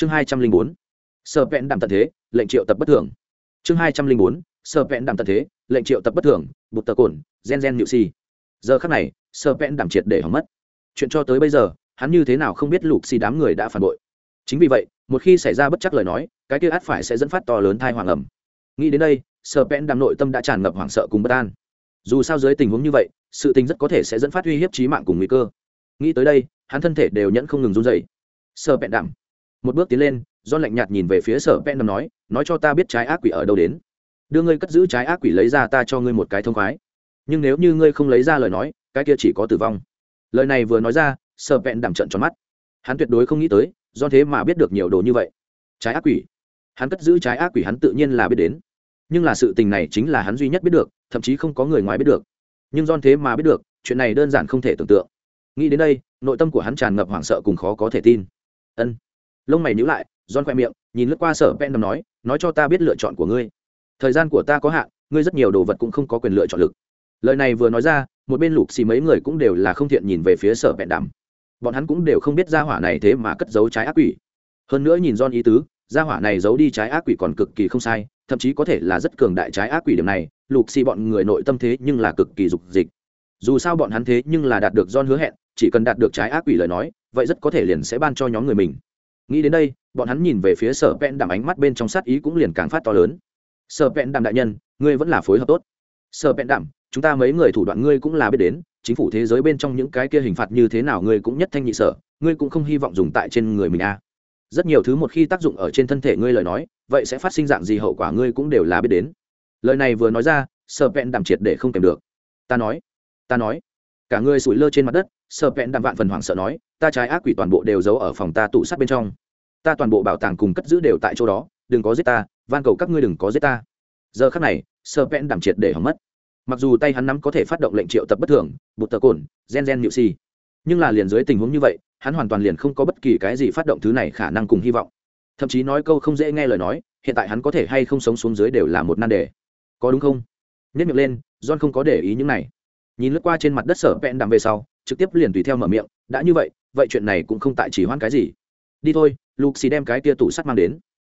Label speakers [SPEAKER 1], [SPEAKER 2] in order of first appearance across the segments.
[SPEAKER 1] chương hai trăm linh bốn. Sợ vẹn đạm tận thế, lệnh triệu tập bất thường. Chương hai trăm linh bốn. Sợ vẹn đạm tận thế, lệnh triệu tập bất thường, bụt tờ cồn, gen gen nhự si giờ khắc này sợ vẹn đảm triệt để hỏng mất. Chuyện cho tới bây giờ, hắn như thế nào không biết lục xì đám người đã phản bội. Chính vì vậy, một khi xảy ra bất chắc lời nói, cái kia át phải sẽ dẫn phát to lớn thai hoàng ẩm. Nghĩ đến đây sợ vẹn đảm nội tâm đã tràn ngập hoảng sợ cùng bất an. Dù sao dưới tình huống như vậy, sự tình rất có thể sẽ dẫn phát uy hiếp trí mạng cùng nguy cơ. Nghĩ tới đây, hắn thân thể đều nhẫn không ngừng run dày sợ vẹn đảm một bước tiến lên do lạnh nhạt nhìn về phía sở pen đầm nói nói cho ta biết trái ác quỷ ở đâu đến. Đưa ngươi cất giữ trái ác quỷ lấy ra ta cho ngươi một cái thông khoái. Nhưng nếu như ngươi không lấy ra lời nói, cái kia chỉ có tử vong. Lời này vừa nói ra, sở pen đảm trận tròn mắt. Hắn tuyệt đối không nghĩ tới do thế mà biết được nhiều đồ như vậy. Trái ác quỷ. Hắn cất giữ trái ác quỷ hắn tự nhiên là biết đến. Nhưng là sự tình này chính là hắn duy nhất biết được, thậm chí không có người ngoài biết được. Nhưng don thế mà biết được, chuyện này đơn giản không thể tưởng tượng. Nghĩ đến đây, nội tâm của hắn tràn ngập hoảng sợ cùng khó có thể tin. Ân lông mày nhíu lại giòn khoe miệng, nhìn lướt qua Sở Pen nói, nói cho ta biết lựa chọn của ngươi. Thời gian của ta có hạn, ngươi rất nhiều đồ vật cũng không có quyền lựa chọn lực. Lời này vừa nói ra, một bên lục xì mấy người cũng đều là không thiện nhìn về phía Sở Pen đầm, Bọn hắn cũng đều không biết gia hỏa này thế mà cất giấu trái ác quỷ. Hơn nữa nhìn John ý tứ, gia hỏa này giấu đi trái ác quỷ còn cực kỳ không sai, thậm chí có thể là rất cường đại trái ác quỷ điểm này, lục xì bọn người nội tâm thế nhưng là cực kỳ dục dịch. Dù sao bọn hắn thế nhưng là đạt được John hứa hẹn, chỉ cần đạt được trái ác quỷ lời nói, vậy rất có thể liền sẽ ban cho nhóm người mình nghĩ đến đây bọn hắn nhìn về phía sở vẹn Đảm ánh mắt bên trong sát ý cũng liền càng phát to lớn. Sở vẹn Đảm đại nhân ngươi vẫn là phối hợp tốt. Sở vẹn Đảm, chúng ta mấy người thủ đoạn ngươi cũng là biết đến chính phủ thế giới bên trong những cái kia hình phạt như thế nào ngươi cũng nhất thanh nhị sở ngươi cũng không hy vọng dùng tại trên người mình a à. rất nhiều thứ một khi tác dụng ở trên thân thể ngươi lời nói vậy sẽ phát sinh dạng gì hậu quả ngươi cũng đều là biết đến. Lời này vừa nói ra sở vẹn Đảm triệt để không kèm được. Ta nói ta nói. Cả ngươi sủi lơ trên mặt đất Sở vẹn Đảm vạn phần hoảng sợ nói ta trái ác quỷ toàn bộ đều giấu ở phòng ta tủ sắt bên trong. Ta toàn bộ bảo tàng cùng cất giữ đều tại chỗ đó, đừng có giết ta, van cầu các ngươi đừng có giết ta. Giờ khắc này sơ vẹn đảm triệt để hỏng mất. Mặc dù tay hắn nắm có thể phát động lệnh triệu tập bất thường, bụt tờ cồn, gen gen nhự si, nhưng là liền dưới tình huống như vậy, hắn hoàn toàn liền không có bất kỳ cái gì phát động thứ này khả năng cùng hy vọng. Thậm chí nói câu không dễ nghe lời nói, hiện tại hắn có thể hay không sống xuống dưới đều là một nan đề. Có đúng không? Nhất miệng lên, john không có để ý những này. Nhìn lướt qua trên mặt đất sở vẹn đằng về sau, trực tiếp liền tùy theo mở miệng, đã như vậy vậy chuyện này cũng không tại chỉ hoãn cái gì. Đi thôi lục xì đem cái tia tủ sắt mang đến.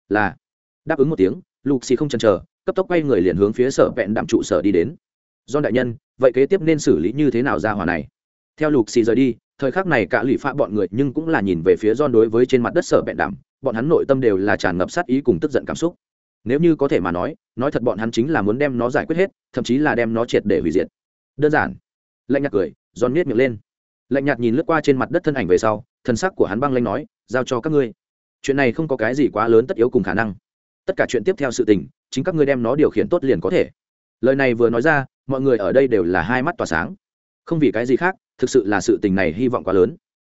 [SPEAKER 1] Là. Đáp ứng một tiếng lục xì không chần chờ, cấp tốc quay người liền hướng phía sở vẹn đạm trụ sở đi đến. Do đại nhân, vậy kế tiếp nên xử lý như thế nào ra hòa này? Theo lục xì rời đi, thời khắc này cả lụy phạ bọn người nhưng cũng là nhìn về phía don đối với trên mặt đất sở vẹn đạm, bọn hắn nội tâm đều là tràn ngập sát ý cùng tức giận cảm xúc. Nếu như có thể mà nói nói thật bọn hắn chính là muốn đem nó giải quyết hết, thậm chí là đem nó triệt để hủy diệt. Đơn giản. Lạnh nhạt cười giòn miết miệng lên lạnh nhạt nhìn lướt qua trên mặt đất thân ảnh về sau thân sắc của hắn băng lanh nói, giao cho các ngươi. Chuyện này không có cái gì quá lớn tất yếu cùng khả năng. Tất cả chuyện tiếp theo sự tình, chính các ngươi đem nó điều khiển tốt liền có thể. Lời này vừa nói ra, mọi người ở đây đều là hai mắt tỏa sáng. Không vì cái gì khác, thực sự là sự tình này hy vọng quá lớn.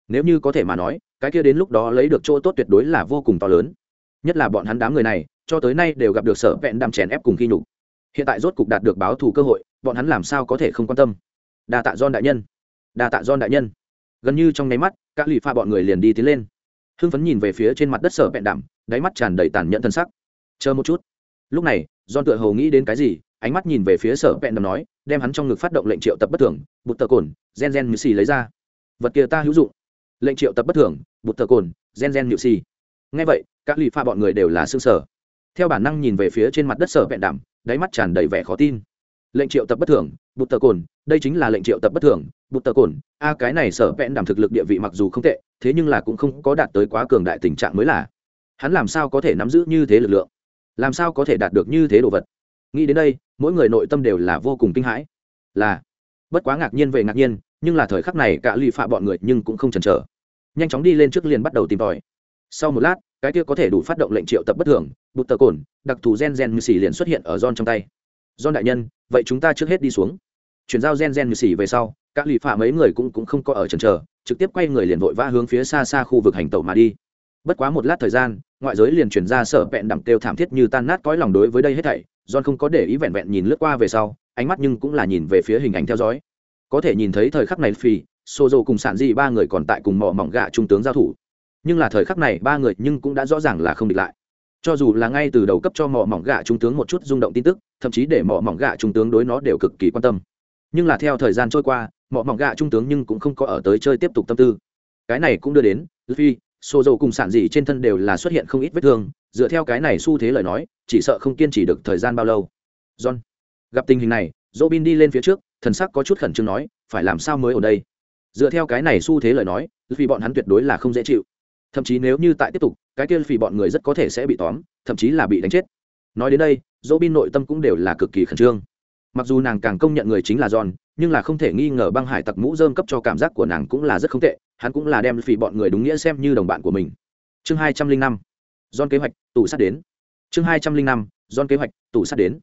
[SPEAKER 1] Nếu như có thể mà nói, cái kia đến lúc đó lấy được chỗ tốt tuyệt đối là vô cùng to lớn. Nhất là bọn hắn đám người này, cho tới nay đều gặp được sở vẹn đam chèn ép cùng khi nhục. Hiện tại rốt cục đạt được báo thù cơ hội, bọn hắn làm sao có thể không quan tâm? Đa tạ don đại nhân đa tạ don đại nhân. Gần như trong nháy mắt các lì pha bọn người liền đi tiến lên. Hưng phấn nhìn về phía trên mặt đất sở bẹn đảm đáy mắt tràn đầy tàn nhẫn thân sắc. Chờ một chút. Lúc này don tựa hầu nghĩ đến cái gì, ánh mắt nhìn về phía sở bẹn đảm nói, đem hắn trong ngực phát động lệnh triệu tập bất thường, bụt tờ cồn, gen gen như xì lấy ra. Vật kia ta hữu dụng. Lệnh triệu tập bất thường, bụt tờ cồn, gen gen như xì. Ngay vậy các lì pha bọn người đều là xương sở theo bản năng nhìn về phía trên mặt đất sở bẹn đảm đáy mắt tràn đầy vẻ khó tin. Lệnh triệu tập bất thường, bụt tờ cồn đây chính là lệnh triệu tập bất thường, bụt tờ cồn. A, cái này sở vẹn đảm thực lực địa vị mặc dù không tệ, thế nhưng là cũng không có đạt tới quá cường đại tình trạng mới là. Hắn làm sao có thể nắm giữ như thế lực lượng? Làm sao có thể đạt được như thế đồ vật? Nghĩ đến đây, mỗi người nội tâm đều là vô cùng kinh hãi. Là, bất quá ngạc nhiên về ngạc nhiên, nhưng là thời khắc này cả lụy phạ bọn người nhưng cũng không chần chờ. Nhanh chóng đi lên trước liền bắt đầu tìm tòi. Sau một lát, cái kia có thể đủ phát động lệnh triệu tập bất thường, bụt tờ cồn, đặc thù gen gen như xì liền xuất hiện ở John trong tay. John đại nhân, vậy chúng ta trước hết đi xuống chuyển giao gen gen như xỉ về sau các lì phạ mấy người cũng cũng không có ở trần chờ, trực tiếp quay người liền vội vã hướng phía xa xa khu vực hành tẩu mà đi. Bất quá một lát thời gian, ngoại giới liền chuyển ra sở vẹn đẳng kêu thảm thiết như tan nát cõi lòng đối với đây hết thảy, john không có để ý vẹn vẹn nhìn lướt qua về sau, ánh mắt nhưng cũng là nhìn về phía hình ảnh theo dõi. Có thể nhìn thấy thời khắc này phi xô dầu cùng sản di ba người còn tại cùng mỏ mỏng gạ trung tướng giao thủ. Nhưng là thời khắc này ba người nhưng cũng đã rõ ràng là không địch lại. Cho dù là ngay từ đầu cấp cho mỏ mỏng gạ trung tướng một chút rung động tin tức, thậm chí để mỏ mỏng gạ trung tướng đối nó đều cực kỳ quan tâm nhưng là theo thời gian trôi qua mọi mỏng gạ trung tướng nhưng cũng không có ở tới chơi tiếp tục tâm tư. Cái này cũng đưa đến phi xô dầu cùng sản dị trên thân đều là xuất hiện không ít vết thương. Dựa theo cái này xu thế lời nói, chỉ sợ không kiên trì được thời gian bao lâu. John, gặp tình hình này dỗ bin đi lên phía trước, thần sắc có chút khẩn trương nói, phải làm sao mới ở đây? Dựa theo cái này xu thế lời nói vì bọn hắn tuyệt đối là không dễ chịu. Thậm chí nếu như tại tiếp tục, cái kia vì bọn người rất có thể sẽ bị tóm, thậm chí là bị đánh chết. Nói đến đây dỗ bin nội tâm cũng đều là cực kỳ khẩn trương mặc dù nàng càng công nhận người chính là john, nhưng là không thể nghi ngờ băng hải tặc mũ dơm cấp cho cảm giác của nàng cũng là rất không tệ, hắn cũng là đem phỉ bọn người đúng nghĩa xem như đồng bạn của mình. Chương hai trăm linh năm, john kế hoạch tủ sát đến. Chương hai trăm linh năm, john kế hoạch tủ sát đến.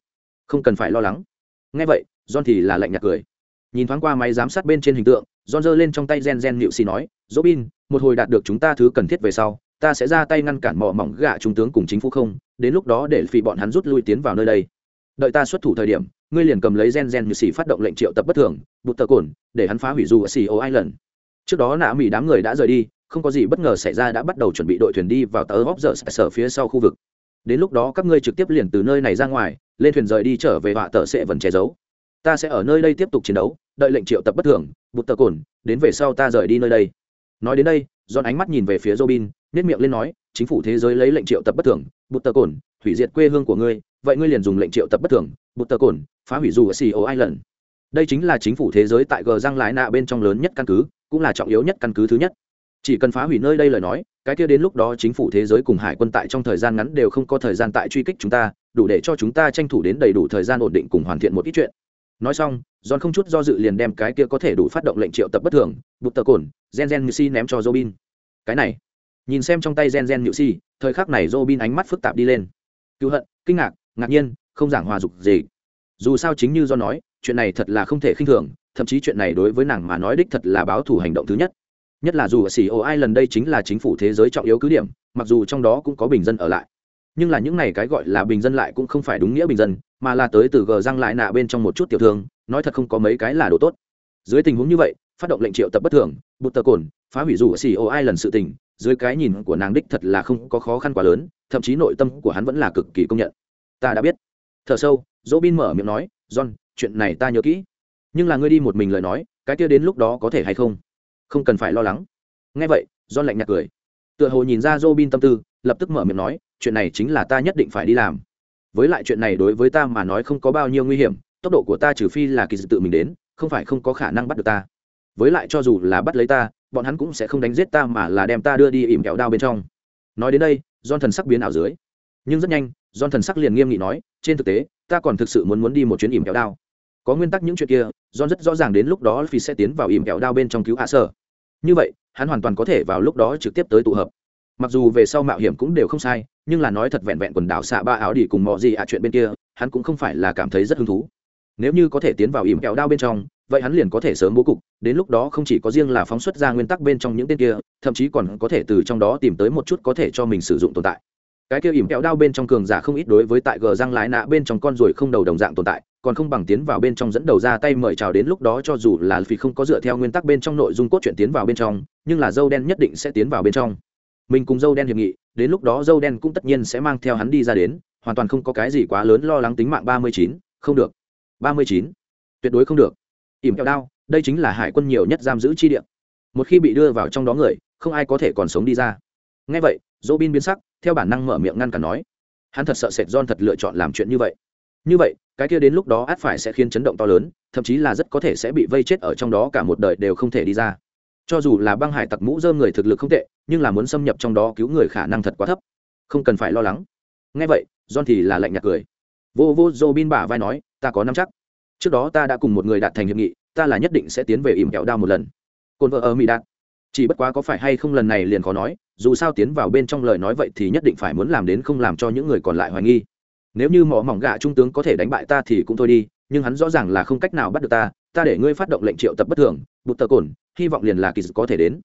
[SPEAKER 1] Không cần phải lo lắng. Ngay vậy, john thì là lạnh nhạt cười. Nhìn thoáng qua máy giám sát bên trên hình tượng, john giơ lên trong tay gen gen nịu xì nói dỗ bin một hồi đạt được chúng ta thứ cần thiết về sau, ta sẽ ra tay ngăn cản mỏ mỏng gạ trung tướng cùng chính phủ không, đến lúc đó để phỉ bọn hắn rút lui tiến vào nơi đây. Đợi ta xuất thủ thời điểm ngươi liền cầm lấy gen gen như xì phát động lệnh triệu tập bất thường, bụt tờ cồn, để hắn phá hủy dù ở xì ô island. Trước đó nạ mỹ đám người đã rời đi, không có gì bất ngờ xảy ra đã bắt đầu chuẩn bị đội thuyền đi vào tờ góp giờ sở phía sau khu vực. Đến lúc đó các ngươi trực tiếp liền từ nơi này ra ngoài, lên thuyền rời đi trở về họa tờ sẽ vẫn che giấu. Ta sẽ ở nơi đây tiếp tục chiến đấu, đợi lệnh triệu tập bất thường, bụt tờ cồn, đến về sau ta rời đi nơi đây. Nói đến đây dọn ánh mắt nhìn về phía robin nét miệng lên nói, chính phủ thế giới lấy lệnh triệu tập bất thường, bụt tờ cồn, hủy diệt quê hương của ngươi, vậy ngươi liền dùng lệnh triệu tập bất thường bụt tờ cồn phá hủy dù ở CEO Island. Đây chính là chính phủ thế giới tại G Giang lái nạ bên trong lớn nhất căn cứ, cũng là trọng yếu nhất căn cứ thứ nhất. Chỉ cần phá hủy nơi đây lời nói, cái kia đến lúc đó chính phủ thế giới cùng hải quân tại trong thời gian ngắn đều không có thời gian tại truy kích chúng ta, đủ để cho chúng ta tranh thủ đến đầy đủ thời gian ổn định cùng hoàn thiện một ít chuyện. Nói xong, John không chút do dự liền đem cái kia có thể đủ phát động lệnh triệu tập bất thường, bụt tờ cồn, Gen Gen si ném cho Robin. Cái này, nhìn xem trong tay Gen Gen Nyusi, thời khắc này Robin ánh mắt phức tạp đi lên. Cứu hận, kinh ngạc, ngạc nhiên, không giảng hòa dục gì. Dù sao chính như do nói, chuyện này thật là không thể khinh thường, thậm chí chuyện này đối với nàng mà nói đích thật là báo thủ hành động thứ nhất. Nhất là dù ở xì ô ai lần đây chính là chính phủ thế giới trọng yếu cứ điểm, mặc dù trong đó cũng có bình dân ở lại. Nhưng là những này cái gọi là bình dân lại cũng không phải đúng nghĩa bình dân, mà là tới từ gờ răng lại nạ bên trong một chút tiểu thương, nói thật không có mấy cái là đồ tốt. Dưới tình huống như vậy, phát động lệnh triệu tập bất thường, bụt tờ cồn, phá hủy dù ở xì ô ai lần sự tình, dưới cái nhìn của nàng đích thật là không có khó khăn quá lớn, thậm chí nội tâm của hắn vẫn là cực kỳ công nhận. Ta đã biết thở sâu, dỗ bin mở miệng nói, john, chuyện này ta nhớ kỹ. Nhưng là ngươi đi một mình lời nói, cái kia đến lúc đó có thể hay không? Không cần phải lo lắng. Nghe vậy, john lạnh nhạt cười. Tựa hồ nhìn ra dỗ bin tâm tư, lập tức mở miệng nói, chuyện này chính là ta nhất định phải đi làm. Với lại chuyện này đối với ta mà nói không có bao nhiêu nguy hiểm, tốc độ của ta trừ phi là kỳ dự tự mình đến, không phải không có khả năng bắt được ta. Với lại cho dù là bắt lấy ta, bọn hắn cũng sẽ không đánh giết ta mà là đem ta đưa đi ỉm kẹo đao bên trong. Nói đến đây, John thần sắc biến ảo dưới. Nhưng rất nhanh John thần sắc liền nghiêm nghị nói, trên thực tế, ta còn thực sự muốn muốn đi một chuyến ỉm kẹo đao. Có nguyên tắc những chuyện kia, John rất rõ ràng đến lúc đó phi sẽ tiến vào ỉm kẹo đao bên trong cứu hạ sở. Như vậy, hắn hoàn toàn có thể vào lúc đó trực tiếp tới tụ hợp. Mặc dù về sau mạo hiểm cũng đều không sai, nhưng là nói thật vẹn vẹn quần đảo xạ ba áo đi cùng mọi gì ạ chuyện bên kia, hắn cũng không phải là cảm thấy rất hứng thú. Nếu như có thể tiến vào ỉm kẹo đao bên trong, vậy hắn liền có thể sớm bố cục, đến lúc đó không chỉ có riêng là phóng xuất ra nguyên tắc bên trong những tên kia, thậm chí còn có thể từ trong đó tìm tới một chút có thể cho mình sử dụng tồn tại cái kia ỉm kẹo đao bên trong cường giả không ít đối với tại gờ răng lái nạ bên trong con ruồi không đầu đồng dạng tồn tại, còn không bằng tiến vào bên trong dẫn đầu ra tay mời chào đến lúc đó cho dù là vì không có dựa theo nguyên tắc bên trong nội dung cốt truyện tiến vào bên trong, nhưng là dâu đen nhất định sẽ tiến vào bên trong. Mình cùng dâu đen hiệp nghị, đến lúc đó dâu đen cũng tất nhiên sẽ mang theo hắn đi ra đến, hoàn toàn không có cái gì quá lớn lo lắng tính mạng ba mươi chín, không được. ba mươi chín, tuyệt đối không được. Ỉm kẹo đao, đây chính là hải quân nhiều nhất giam giữ chi địa. Một khi bị đưa vào trong đó người, không ai có thể còn sống đi ra ngay vậy dỗ bin biến sắc, theo bản năng mở miệng ngăn cản nói, hắn thật sợ sệt don thật lựa chọn làm chuyện như vậy. Như vậy, cái kia đến lúc đó át phải sẽ khiến chấn động to lớn, thậm chí là rất có thể sẽ bị vây chết ở trong đó cả một đời đều không thể đi ra. Cho dù là băng hải tặc mũ dơm người thực lực không tệ, nhưng là muốn xâm nhập trong đó cứu người khả năng thật quá thấp. Không cần phải lo lắng. Ngay vậy john thì là lạnh nhạt cười. Vô vô dô bin bả vai nói, ta có năm chắc. Trước đó ta đã cùng một người đạt thành hiệp nghị, ta là nhất định sẽ tiến về ỉm kẹo đao một lần. Cồn vợ ở mỹ đạt chỉ bất quá có phải hay không lần này liền khó nói, dù sao tiến vào bên trong lời nói vậy thì nhất định phải muốn làm đến không làm cho những người còn lại hoài nghi. Nếu như mỏ mỏng gạ trung tướng có thể đánh bại ta thì cũng thôi đi, nhưng hắn rõ ràng là không cách nào bắt được ta ta để ngươi phát động lệnh triệu tập bất thường, bụt tờ cồn, hy vọng liền là kỳ có thể đến.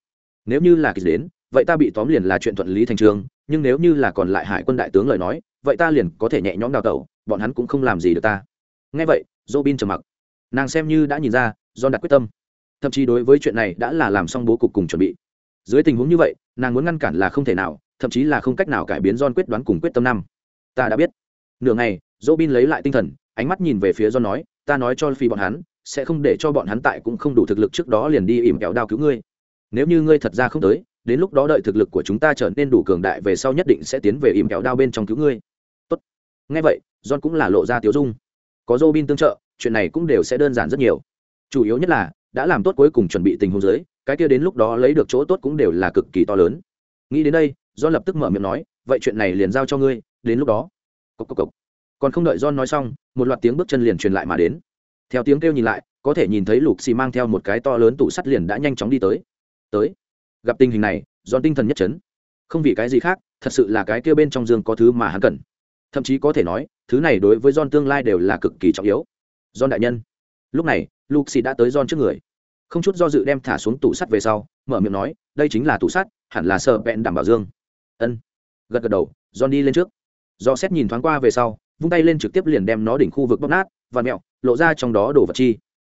[SPEAKER 1] Nếu như là kỳ đến, vậy ta bị tóm liền là chuyện thuận lý thành trường, nhưng nếu như là còn lại hải quân đại tướng lời nói, vậy ta liền có thể nhẹ nhõm đào tẩu, bọn hắn cũng không làm gì được ta. Ngay vậy robin trầm mặc. Nàng xem như đã nhìn ra do đặt quyết tâm thậm chí đối với chuyện này đã là làm xong bố cục cùng chuẩn bị. Dưới tình huống như vậy, nàng muốn ngăn cản là không thể nào, thậm chí là không cách nào cải biến John quyết đoán cùng quyết tâm năm. Ta đã biết. Nửa ngày dỗ bin lấy lại tinh thần, ánh mắt nhìn về phía John nói, ta nói cho phi bọn hắn, sẽ không để cho bọn hắn tại cũng không đủ thực lực trước đó liền đi ỉm kẹo đao cứu ngươi. Nếu như ngươi thật ra không tới, đến lúc đó đợi thực lực của chúng ta trở nên đủ cường đại về sau nhất định sẽ tiến về ỉm kẹo đao bên trong cứu ngươi. Tốt. Ngay vậy, john cũng là lộ ra tiếu dung. Có robin tương trợ, chuyện này cũng đều sẽ đơn giản rất nhiều. Chủ yếu nhất là đã làm tốt cuối cùng chuẩn bị tình huống dưới, cái kia đến lúc đó lấy được chỗ tốt cũng đều là cực kỳ to lớn. Nghĩ đến đây, john lập tức mở miệng nói, vậy chuyện này liền giao cho ngươi, đến lúc đó. Cốc cốc cốc. còn không đợi john nói xong, một loạt tiếng bước chân liền truyền lại mà đến. Theo tiếng kêu nhìn lại, có thể nhìn thấy lục xì mang theo một cái to lớn tủ sắt liền đã nhanh chóng đi tới. Tới. Gặp tình hình này, john tinh thần nhất chấn. Không vì cái gì khác, thật sự là cái kia bên trong giường có thứ mà hắn cần. Thậm chí có thể nói, thứ này đối với john tương lai đều là cực kỳ trọng yếu. John đại nhân. Lúc này lục xì đã tới john trước người. Không chút do dự đem thả xuống tủ sắt về sau, mở miệng nói, đây chính là tủ sắt, hẳn là sợ vẹn đảm bảo dương. Ân. Gật gật đầu, john đi lên trước. Do xét nhìn thoáng qua về sau, vung tay lên trực tiếp liền đem nó đỉnh khu vực bóc nát, và mẹo, lộ ra trong đó đổ vật chi.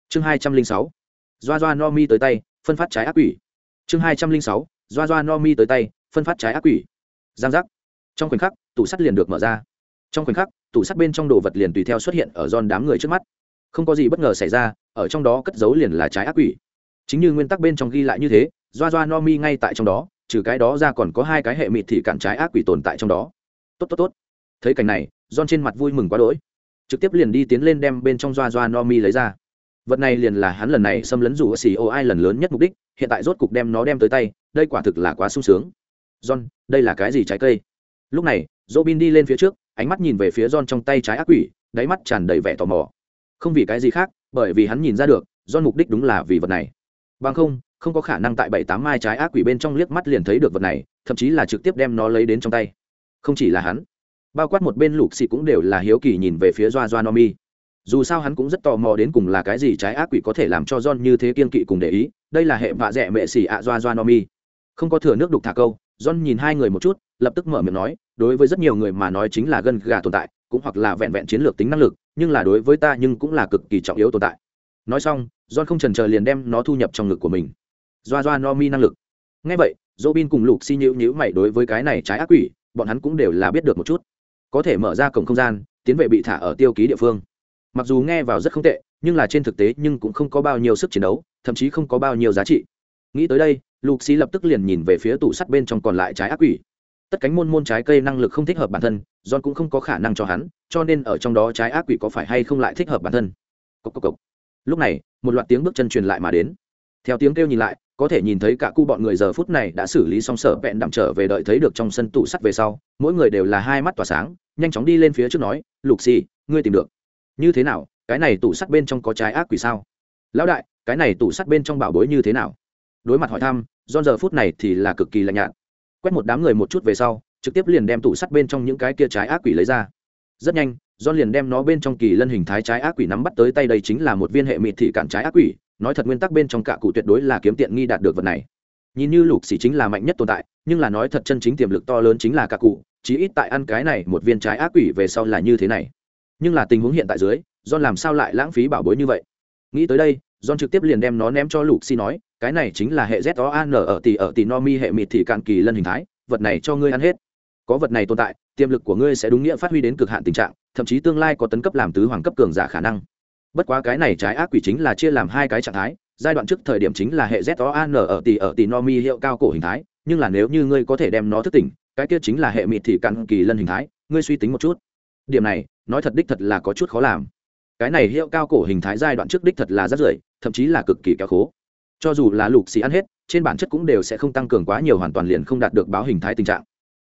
[SPEAKER 1] Chương hai trăm linh sáu. Doa doa no mi tới tay, phân phát trái ác quỷ. Chương hai trăm linh sáu. Doa doa no mi tới tay, phân phát trái ác quỷ. Giang giác. Trong khoảnh khắc, tủ sắt liền được mở ra. Trong khoảnh khắc, tủ sắt bên trong đồ vật liền tùy theo xuất hiện ở giòn đám người trước mắt. Không có gì bất ngờ xảy ra ở trong đó cất giấu liền là trái ác quỷ. Chính như nguyên tắc bên trong ghi lại như thế, doa doa no mi ngay tại trong đó, trừ cái đó ra còn có hai cái hệ mịt thì cản trái ác quỷ tồn tại trong đó. Tốt tốt tốt. Thấy cảnh này don trên mặt vui mừng quá đỗi. Trực tiếp liền đi tiến lên đem bên trong doa doa no mi lấy ra. Vật này liền là hắn lần này xâm lấn rủ xì ô ai lần lớn nhất mục đích, hiện tại rốt cục đem nó đem tới tay, đây quả thực là quá sung sướng. John, đây là cái gì trái cây? Lúc này, Robin đi lên phía trước, ánh mắt nhìn về phía John trong tay trái ác quỷ, đáy mắt tràn đầy vẻ tò mò. Không vì cái gì khác bởi vì hắn nhìn ra được, do mục đích đúng là vì vật này. Bằng không không có khả năng tại bảy tám mai trái ác quỷ bên trong liếc mắt liền thấy được vật này, thậm chí là trực tiếp đem nó lấy đến trong tay. Không chỉ là hắn, bao quát một bên lục xị cũng đều là hiếu kỳ nhìn về phía doa doa no mi. Dù sao hắn cũng rất tò mò đến cùng là cái gì trái ác quỷ có thể làm cho john như thế kiên kỵ cùng để ý, đây là hệ vạ dẹ mệ xỉ ạ doa doa no mi. Không có thừa nước đục thả câu, john nhìn hai người một chút, lập tức mở miệng nói, đối với rất nhiều người mà nói chính là gân gà tồn tại cũng hoặc là vẹn vẹn chiến lược tính năng lực nhưng là đối với ta nhưng cũng là cực kỳ trọng yếu tồn tại nói xong john không trần chờ liền đem nó thu nhập trong ngực của mình doa doa no mi năng lực ngay vậy Robin cùng Lục Xi nhữ nhữ mày đối với cái này trái ác quỷ, bọn hắn cũng đều là biết được một chút. Có thể mở ra cổng không gian, tiến về bị thả ở tiêu ký địa phương. Mặc dù nghe vào rất không tệ, nhưng là trên thực tế nhưng cũng không có bao nhiêu sức chiến đấu, thậm chí không có bao nhiêu giá trị. Nghĩ tới đây, Lục Xi lập tức liền nhìn về phía tủ sắt bên trong còn lại trái ác quỷ. Tất cánh môn môn trái cây năng lực không thích hợp bản thân, John cũng không có khả năng cho hắn, cho nên ở trong đó trái ác quỷ có phải hay không lại thích hợp bản thân. Cốc cốc cốc. Lúc này, một loạt tiếng bước chân truyền lại mà đến. Theo tiếng kêu nhìn lại, có thể nhìn thấy cả cu bọn người giờ phút này đã xử lý xong sở vẹn đạm trở về đợi thấy được trong sân tủ sắt về sau mỗi người đều là hai mắt tỏa sáng nhanh chóng đi lên phía trước nói lục xì ngươi tìm được như thế nào cái này tủ sắt bên trong có trái ác quỷ sao lão đại cái này tủ sắt bên trong bảo bối như thế nào đối mặt hỏi thăm John giờ phút này thì là cực kỳ lạnh nhạt quét một đám người một chút về sau trực tiếp liền đem tủ sắt bên trong những cái kia trái ác quỷ lấy ra. Rất nhanh, john liền đem nó bên trong kỳ lân hình thái trái ác quỷ nắm bắt tới tay đây chính là một viên hệ mịt thị cản trái ác quỷ, nói thật nguyên tắc bên trong cả cụ tuyệt đối là kiếm tiện nghi đạt được vật này. Nhìn như lục xỉ chính là mạnh nhất tồn tại, nhưng là nói thật chân chính tiềm lực to lớn chính là cả cụ, chí ít tại ăn cái này một viên trái ác quỷ về sau là như thế này. Nhưng là tình huống hiện tại dưới, john làm sao lại lãng phí bảo bối như vậy? Nghĩ tới đây, john trực tiếp liền đem nó ném cho lục xỉ nói, cái này chính là hệ z o an ở tỷ ở tỷ no mi hệ mịt thị cạn kỳ lân hình thái, vật này cho ngươi ăn hết có vật này tồn tại, tiềm lực của ngươi sẽ đúng nghĩa phát huy đến cực hạn tình trạng, thậm chí tương lai có tấn cấp làm tứ hoàng cấp cường giả khả năng. Bất quá cái này trái ác quỷ chính là chia làm hai cái trạng thái, giai đoạn trước thời điểm chính là hệ z o an ở tỷ ở tỷ no mi hiệu cao cổ hình thái, nhưng là nếu như ngươi có thể đem nó thức tỉnh, cái kia chính là hệ mịt thị cặn kỳ lân hình thái, ngươi suy tính một chút. Điểm này, nói thật đích thật là có chút khó làm. Cái này hiệu cao cổ hình thái giai đoạn trước đích thật là rất rưỡi, thậm chí là cực kỳ kéo khố. Cho dù là lục xì ăn hết, trên bản chất cũng đều sẽ không tăng cường quá nhiều hoàn toàn liền không đạt được báo hình thái tình trạng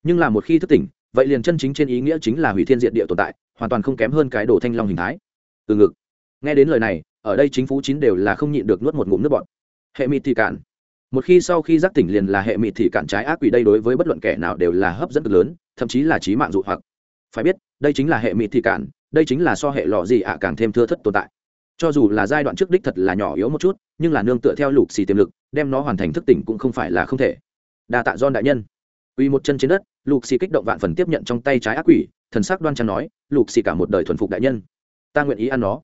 [SPEAKER 1] nhưng là một khi thức tỉnh, vậy liền chân chính trên ý nghĩa chính là hủy thiên diện địa tồn tại, hoàn toàn không kém hơn cái đồ thanh long hình thái. Từ ngực. Nghe đến lời này, ở đây chính phủ chín đều là không nhịn được nuốt một ngụm nước bọt. Hệ mịt thị cản một khi sau khi giác tỉnh liền là hệ mịt thị cản trái ác quỷ đây đối với bất luận kẻ nào đều là hấp dẫn cực lớn, thậm chí là trí mạng dụ hoặc. Phải biết, đây chính là hệ mịt thị cản đây chính là so hệ lọ gì ạ càng thêm thưa thất tồn tại. Cho dù là giai đoạn trước đích thật là nhỏ yếu một chút, nhưng là nương tựa theo lục xì tiềm lực, đem nó hoàn thành thức tỉnh cũng không phải là không thể. Đa tạ don đại nhân. Uy một chân trên đất lục xì kích động vạn phần tiếp nhận trong tay trái ác quỷ, thần sắc đoan trang nói, lục xì cả một đời thuần phục đại nhân. Ta nguyện ý ăn nó.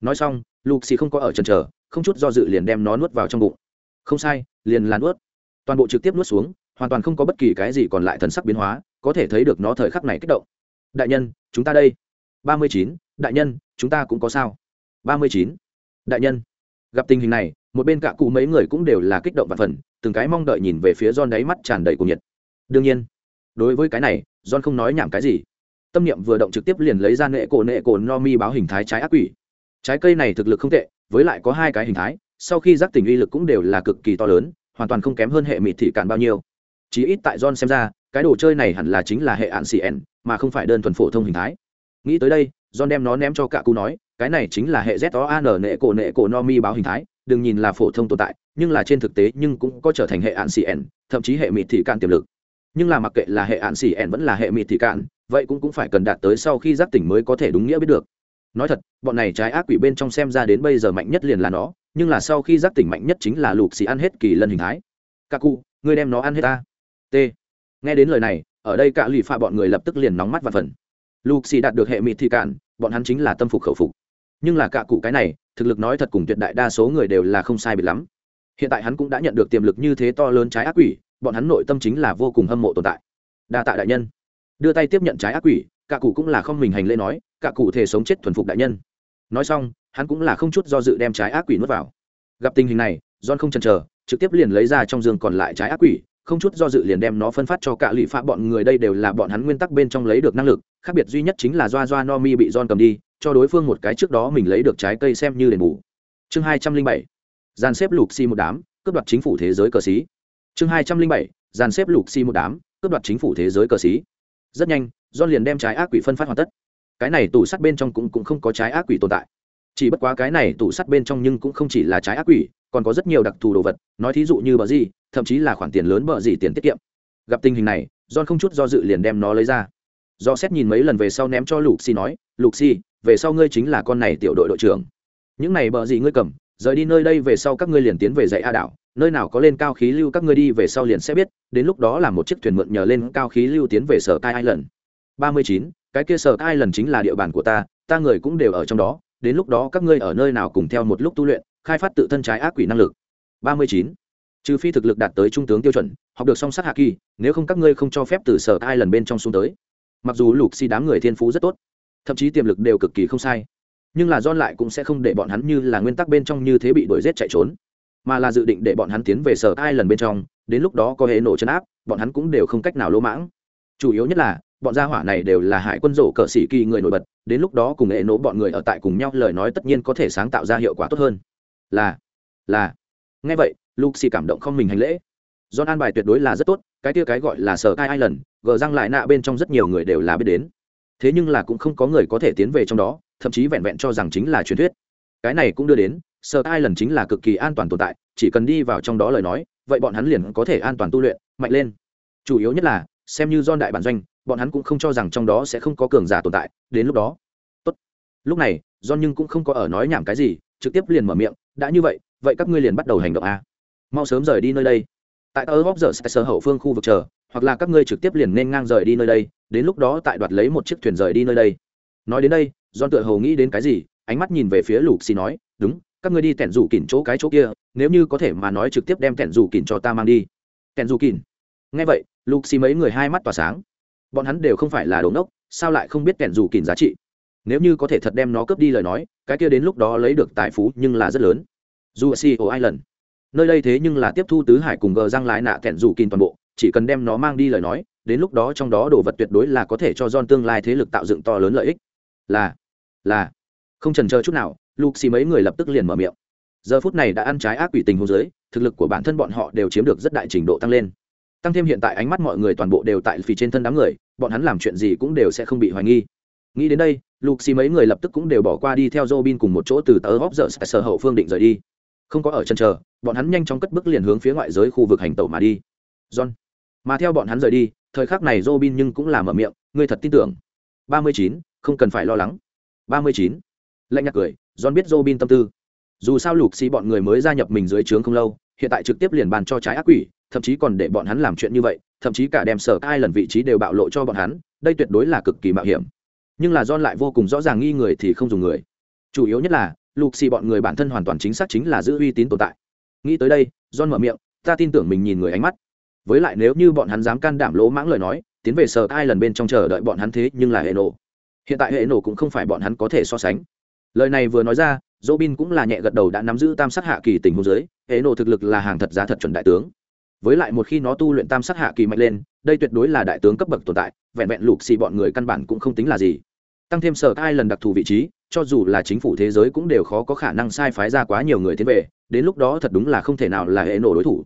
[SPEAKER 1] Nói xong, lục xì không có ở trần trờ không chút do dự liền đem nó nuốt vào trong bụng. Không sai, liền là nuốt. Toàn bộ trực tiếp nuốt xuống, hoàn toàn không có bất kỳ cái gì còn lại thần sắc biến hóa, có thể thấy được nó thời khắc này kích động. Đại nhân, chúng ta đây. Ba mươi chín, đại nhân, chúng ta cũng có sao. Ba mươi chín, đại nhân. Gặp tình hình này, một bên cả cụ mấy người cũng đều là kích động và phần, từng cái mong đợi nhìn về phía giòn đáy mắt tràn đầy cuồng nhiệt. Đương nhiên đối với cái này, John không nói nhảm cái gì. Tâm niệm vừa động trực tiếp liền lấy ra nệ cổ nệ cổ no mi báo hình thái trái ác quỷ. Trái cây này thực lực không tệ, với lại có hai cái hình thái, sau khi giác tỉnh uy lực cũng đều là cực kỳ to lớn, hoàn toàn không kém hơn hệ mịt thị cản bao nhiêu. Chí ít tại john xem ra, cái đồ chơi này hẳn là chính là hệ ạn cn mà không phải đơn thuần phổ thông hình thái. Nghĩ tới đây, john đem nó ném cho cả cụ nói, cái này chính là hệ z o an nệ cổ nệ cổ no mi báo hình thái, đừng nhìn là phổ thông tồn tại, nhưng là trên thực tế nhưng cũng có trở thành hệ ạn cn thậm chí hệ mịt thị cản tiềm lực nhưng là mặc kệ là hệ ạn ẹn vẫn là hệ mịt thị cạn, vậy cũng cũng phải cần đạt tới sau khi giác tỉnh mới có thể đúng nghĩa biết được. Nói thật, bọn này trái ác quỷ bên trong xem ra đến bây giờ mạnh nhất liền là nó, nhưng là sau khi giác tỉnh mạnh nhất chính là lục xì ăn hết kỳ lân hình thái. Ca cụ ngươi đem nó ăn hết ta. T. Nghe đến lời này, ở đây cả lụy pha bọn người lập tức liền nóng mắt và phần. Lục xì đạt được hệ mịt thì cạn, bọn hắn chính là tâm phục khẩu phục. Nhưng là cả cụ cái này, thực lực nói thật cùng tuyệt đại đa số người đều là không sai biệt lắm. Hiện tại hắn cũng đã nhận được tiềm lực như thế to lớn trái ác quỷ bọn hắn nội tâm chính là vô cùng hâm mộ tồn tại. Đa tạ đại nhân. Đưa tay tiếp nhận trái ác quỷ, cả cụ cũng là không mình hành lễ nói, cả cụ thể sống chết thuần phục đại nhân. Nói xong, hắn cũng là không chút do dự đem trái ác quỷ nuốt vào. Gặp tình hình này, john không chần chờ, trực tiếp liền lấy ra trong giường còn lại trái ác quỷ, không chút do dự liền đem nó phân phát cho cả lụy phạ bọn người. Đây đều là bọn hắn nguyên tắc bên trong lấy được năng lực, khác biệt duy nhất chính là doa doa no mi bị john cầm đi, cho đối phương một cái trước đó mình lấy được trái cây xem như đền bù. Chương hai trăm linh bảy. Dàn xếp lục xi một đám, cướp đoạt chính phủ thế giới cờ xí chương hai trăm linh bảy dàn xếp lục xi một đám cướp đoạt chính phủ thế giới cờ xí. Rất nhanh john liền đem trái ác quỷ phân phát hoàn tất. Cái này tủ sắt bên trong cũng, cũng không có trái ác quỷ tồn tại. Chỉ bất quá cái này tủ sắt bên trong nhưng cũng không chỉ là trái ác quỷ còn có rất nhiều đặc thù đồ vật nói thí dụ như bờ gì thậm chí là khoản tiền lớn bờ gì tiền tiết kiệm. Gặp tình hình này john không chút do dự liền đem nó lấy ra. Do xét nhìn mấy lần về sau ném cho lục xi nói lục xi về sau ngươi chính là con này tiểu đội đội trưởng. Những này bờ gì ngươi cầm rời đi nơi đây về sau các ngươi liền tiến về dạy a đảo nơi nào có lên cao khí lưu các ngươi đi về sau liền sẽ biết, đến lúc đó là một chiếc thuyền mượn nhờ lên cao khí lưu tiến về sở kai island. Ba mươi chín, cái kia sở kai island chính là địa bàn của ta ta người cũng đều ở trong đó, đến lúc đó các ngươi ở nơi nào cùng theo một lúc tu luyện, khai phát tự thân trái ác quỷ năng lực. Ba mươi chín, trừ phi thực lực đạt tới trung tướng tiêu chuẩn, học được song sát hạ kỳ, nếu không các ngươi không cho phép từ sở ai lần bên trong xuống tới. Mặc dù lục si đám người thiên phú rất tốt, thậm chí tiềm lực đều cực kỳ không sai, nhưng là don lại cũng sẽ không để bọn hắn như là nguyên tắc bên trong như thế bị đuổi giết chạy trốn mà là dự định để bọn hắn tiến về sở ai lần bên trong đến lúc đó có hệ nổ chấn áp bọn hắn cũng đều không cách nào lỗ mãng chủ yếu nhất là bọn gia hỏa này đều là hải quân rổ cờ sĩ kỳ người nổi bật đến lúc đó cùng hệ nổ bọn người ở tại cùng nhau lời nói tất nhiên có thể sáng tạo ra hiệu quả tốt hơn là là nghe vậy luxi cảm động không mình hành lễ John an bài tuyệt đối là rất tốt, cái kia cái gọi là sở ai lần, gờ răng lại nạ bên trong rất nhiều người đều là biết đến. Thế nhưng là cũng không có người có thể tiến về trong đó, thậm chí vẹn vẹn cho rằng chính là truyền thuyết. Cái này cũng đưa đến, sở ai lần chính là cực kỳ an toàn tồn tại, chỉ cần đi vào trong đó lời nói, vậy bọn hắn liền có thể an toàn tu luyện, mạnh lên. Chủ yếu nhất là, xem như John đại bản doanh, bọn hắn cũng không cho rằng trong đó sẽ không có cường giả tồn tại, đến lúc đó. Tốt. Lúc này, John nhưng cũng không có ở nói nhảm cái gì, trực tiếp liền mở miệng, đã như vậy, vậy các ngươi liền bắt đầu hành động a. Mau sớm rời đi nơi đây tại tờ góp giờ sẽ sở hậu phương khu vực chờ hoặc là các ngươi trực tiếp liền nên ngang rời đi nơi đây đến lúc đó tại đoạt lấy một chiếc thuyền rời đi nơi đây nói đến đây don tựa hầu nghĩ đến cái gì ánh mắt nhìn về phía lục xì nói đúng các ngươi đi tẻn rủ kỉn chỗ cái chỗ kia, nếu như có thể mà nói trực tiếp đem tẻn rủ kỉn cho ta mang đi. Tẻn rủ kỉn? Ngay vậy lục xì mấy người hai mắt tỏa sáng. Bọn hắn đều không phải là đồ ngốc, sao lại không biết tẻn rủ kỉn giá trị? Nếu như có thể thật đem nó cướp đi lời nói, cái kia đến lúc đó lấy được tài phú nhưng là rất lớn. Dù ở Island. Nơi đây thế nhưng là tiếp thu tứ hải cùng gờ răng lại nạ kẹn rủ kỉnh toàn bộ, chỉ cần đem nó mang đi lời nói, đến lúc đó trong đó đồ vật tuyệt đối là có thể cho don tương lai thế lực tạo dựng to lớn lợi ích. Là là, không trần chờ chút nào lục xì mấy người lập tức liền mở miệng. Giờ phút này đã ăn trái ác quỷ tình hồ dưới, thực lực của bản thân bọn họ đều chiếm được rất đại trình độ tăng lên. Tăng thêm hiện tại ánh mắt mọi người toàn bộ đều tại phì trên thân đám người, bọn hắn làm chuyện gì cũng đều sẽ không bị hoài nghi. Nghĩ đến đây, lục xì mấy người lập tức cũng đều bỏ qua đi theo Robin cùng một chỗ từ tờ góp giờ sở hậu phương định rời đi. Không có ở chân chờ, bọn hắn nhanh chóng cất bước liền hướng phía ngoại giới khu vực hành tẩu mà đi. John. Mà theo bọn hắn rời đi, thời khắc này robin nhưng cũng làm ở miệng, ngươi thật tin tưởng. Ba mươi chín, không cần phải lo lắng. Ba mươi chín. Lạnh nhạt cười john biết robin tâm tư. Dù sao lục xì bọn người mới gia nhập mình dưới trướng không lâu, hiện tại trực tiếp liền bàn cho trái ác quỷ, thậm chí còn để bọn hắn làm chuyện như vậy, thậm chí cả đem sở ai lần vị trí đều bạo lộ cho bọn hắn, đây tuyệt đối là cực kỳ mạo hiểm. Nhưng là john lại vô cùng rõ ràng nghi người thì không dùng người. Chủ yếu nhất là, lục xì bọn người bản thân hoàn toàn chính xác chính là giữ uy tín tồn tại. Nghĩ tới đây, john mở miệng, ta tin tưởng mình nhìn người ánh mắt. Với lại nếu như bọn hắn dám can đảm lỗ mãng lời nói, tiến về sở ai lần bên trong chờ đợi bọn hắn thế nhưng là hệ nổ. Hiện tại hệ nổ cũng không phải bọn hắn có thể so sánh lời này vừa nói ra dỗ bin cũng là nhẹ gật đầu đã nắm giữ tam sát hạ kỳ tình huống giới hệ nộ thực lực là hàng thật giá thật chuẩn đại tướng. Với lại một khi nó tu luyện tam sát hạ kỳ mạnh lên, đây tuyệt đối là đại tướng cấp bậc tồn tại, vẹn vẹn lục xì bọn người căn bản cũng không tính là gì. Tăng thêm sở ai lần đặc thù vị trí, cho dù là chính phủ thế giới cũng đều khó có khả năng sai phái ra quá nhiều người tiến về, đến lúc đó thật đúng là không thể nào là hệ nổ đối thủ.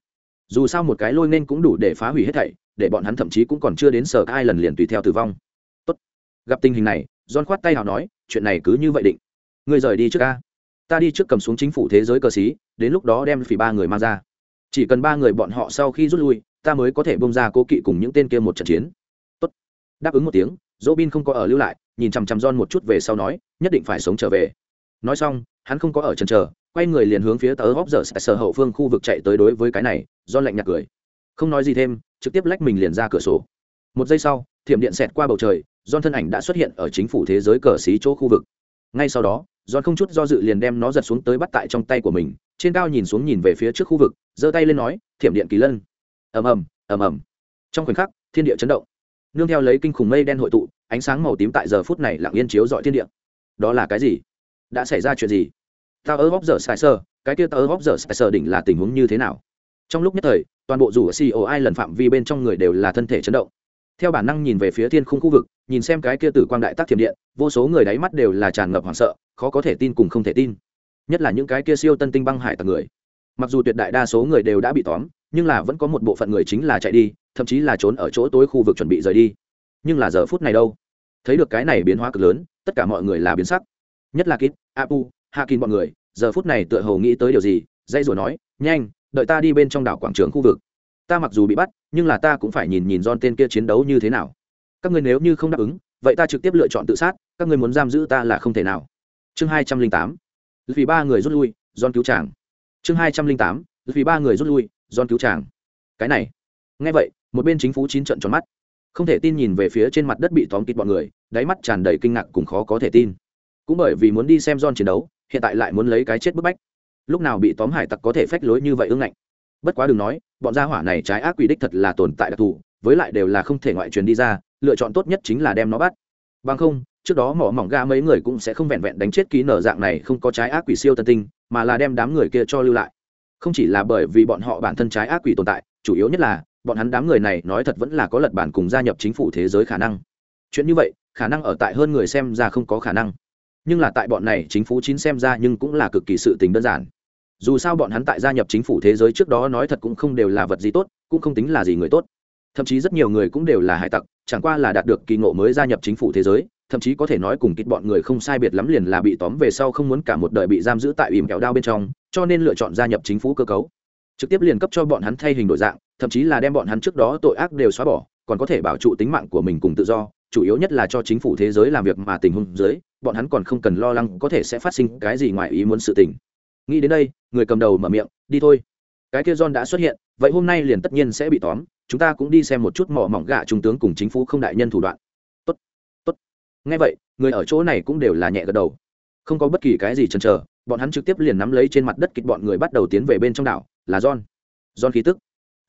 [SPEAKER 1] Dù sao một cái lôi nên cũng đủ để phá hủy hết thảy, để bọn hắn thậm chí cũng còn chưa đến sở ai lần liền tùy theo tử vong. Tốt. gặp tình hình này, john khoát tay hào nói, chuyện này cứ như vậy định ngươi rời đi trước ca ta đi trước cầm xuống chính phủ thế giới cờ xí đến lúc đó đem phỉ ba người mang ra chỉ cần ba người bọn họ sau khi rút lui ta mới có thể bông ra cố kỵ cùng những tên kia một trận chiến Tốt. đáp ứng một tiếng dỗ bin không có ở lưu lại nhìn chằm chằm John một chút về sau nói, nhất định phải sống trở về. Nói xong, hắn không có ở chân chờ, quay người liền hướng phía tớ góp dở sở hậu phương khu vực chạy tới đối với cái này, John lạnh nhạt cười. Không nói gì thêm, trực tiếp lách mình liền ra cửa sổ. Một giây sau, thiểm điện xẹt qua bầu trời, John thân ảnh đã xuất hiện ở chính phủ thế giới cờ xí chỗ khu vực. Ngay sau đó, John không chút do dự liền đem nó giật xuống tới bắt tại trong tay của mình, trên cao nhìn xuống nhìn về phía trước khu vực, giơ tay lên nói, "Thiểm điện kỳ lân." Ầm ầm, ầm ầm. Trong khoảnh khắc, thiên địa chấn động. Nương theo lấy kinh khủng mây đen hội tụ, ánh sáng màu tím tại giờ phút này lặng yên chiếu dọi thiên địa đó là cái gì đã xảy ra chuyện gì tao ớ góp giờ sai sơ cái kia tao ớ góp giờ sai sơ đỉnh là tình huống như thế nào trong lúc nhất thời toàn bộ rủ ở ceo ai lần phạm vi bên trong người đều là thân thể chấn động theo bản năng nhìn về phía thiên khung khu vực, nhìn xem cái kia tử quang đại tác thiểm điện, vô số người đáy mắt đều là tràn ngập hoảng sợ, khó có thể tin cùng không thể tin. Nhất là những cái kia siêu tân tinh băng hải tặc người. Mặc dù tuyệt đại đa số người đều đã bị tóm, nhưng là vẫn có một bộ phận người chính là chạy đi, thậm chí là trốn ở chỗ tối khu vực chuẩn bị rời đi. Nhưng là giờ phút này đâu? Thấy được cái này biến hóa cực lớn, tất cả mọi người là biến sắc. Nhất là kít apu hakin bọn người, giờ phút này tựa hồ nghĩ tới điều gì dây rồi nói, nhanh, đợi ta đi bên trong đảo quảng trường khu vực ta mặc dù bị bắt, nhưng là ta cũng phải nhìn nhìn don tên kia chiến đấu như thế nào. Các người nếu như không đáp ứng, vậy ta trực tiếp lựa chọn tự sát, các người muốn giam giữ ta là không thể nào. Chương hai trăm linh tám, vì ba người rút lui don cứu chàng. chương hai trăm linh tám, vì ba người rút lui don cứu chàng. cái này. Nghe vậy, một bên chính phủ chín trận tròn mắt. Không thể tin nhìn về phía trên mặt đất bị tóm kịt bọn người, đáy mắt tràn đầy kinh ngạc cùng khó có thể tin. Cũng bởi vì muốn đi xem don chiến đấu, hiện tại lại muốn lấy cái chết bức bách. Lúc nào bị tóm hải tặc có thể phách lối như vậy ương ngạnh? Bất quá đừng nói, bọn gia hỏa này trái ác quỷ đích thật là tồn tại đặc thù, với lại đều là không thể ngoại truyền đi ra, lựa chọn tốt nhất chính là đem nó bắt. Bằng không, trước đó mỏ mỏng ga mấy người cũng sẽ không vẹn vẹn đánh chết ký nở dạng này không có trái ác quỷ siêu tân tinh, mà là đem đám người kia cho lưu lại. Không chỉ là bởi vì bọn họ bản thân trái ác quỷ tồn tại, chủ yếu nhất là, bọn hắn đám người này nói thật vẫn là có lật bản cùng gia nhập chính phủ thế giới khả năng. Chuyện như vậy, khả năng ở tại hơn người xem ra không có khả năng. Nhưng là tại bọn này chính phủ chín xem ra nhưng cũng là cực kỳ sự tình đơn giản dù sao bọn hắn tại gia nhập chính phủ thế giới trước đó nói thật cũng không đều là vật gì tốt, cũng không tính là gì người tốt. Thậm chí rất nhiều người cũng đều là hải tặc, chẳng qua là đạt được kỳ ngộ mới gia nhập chính phủ thế giới, thậm chí có thể nói cùng kích bọn người không sai biệt lắm liền là bị tóm về sau không muốn cả một đời bị giam giữ tại ìm kẹo đao bên trong, cho nên lựa chọn gia nhập chính phủ cơ cấu. Trực tiếp liền cấp cho bọn hắn thay hình đổi dạng, thậm chí là đem bọn hắn trước đó tội ác đều xóa bỏ, còn có thể bảo trụ tính mạng của mình cùng tự do, chủ yếu nhất là cho chính phủ thế giới làm việc mà tình huống dưới, bọn hắn còn không cần lo lắng có thể sẽ phát sinh cái gì ngoài ý muốn sự tình nghĩ đến đây người cầm đầu mở miệng đi thôi. Cái kia john đã xuất hiện vậy hôm nay liền tất nhiên sẽ bị tóm. Chúng ta cũng đi xem một chút mỏ mỏng gạ trung tướng cùng chính phủ không đại nhân thủ đoạn. Tốt tốt. Nghe vậy người ở chỗ này cũng đều là nhẹ gật đầu. Không có bất kỳ cái gì chần chờ bọn hắn trực tiếp liền nắm lấy trên mặt đất kịch bọn người bắt đầu tiến về bên trong đảo là john. John khí tức.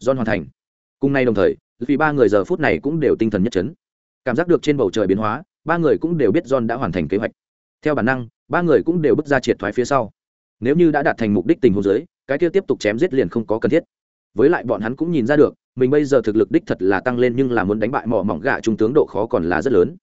[SPEAKER 1] John hoàn thành. Cùng nay đồng thời vì ba người giờ phút này cũng đều tinh thần nhất trấn, cảm giác được trên bầu trời biến hóa ba người cũng đều biết john đã hoàn thành kế hoạch. Theo bản năng ba người cũng đều bước ra triệt thoái phía sau nếu như đã đạt thành mục đích tình huống giới cái kia tiếp tục chém giết liền không có cần thiết. Với lại bọn hắn cũng nhìn ra được, mình bây giờ thực lực đích thật là tăng lên nhưng là muốn đánh bại mỏ mỏng gạ trung tướng độ khó còn là rất lớn.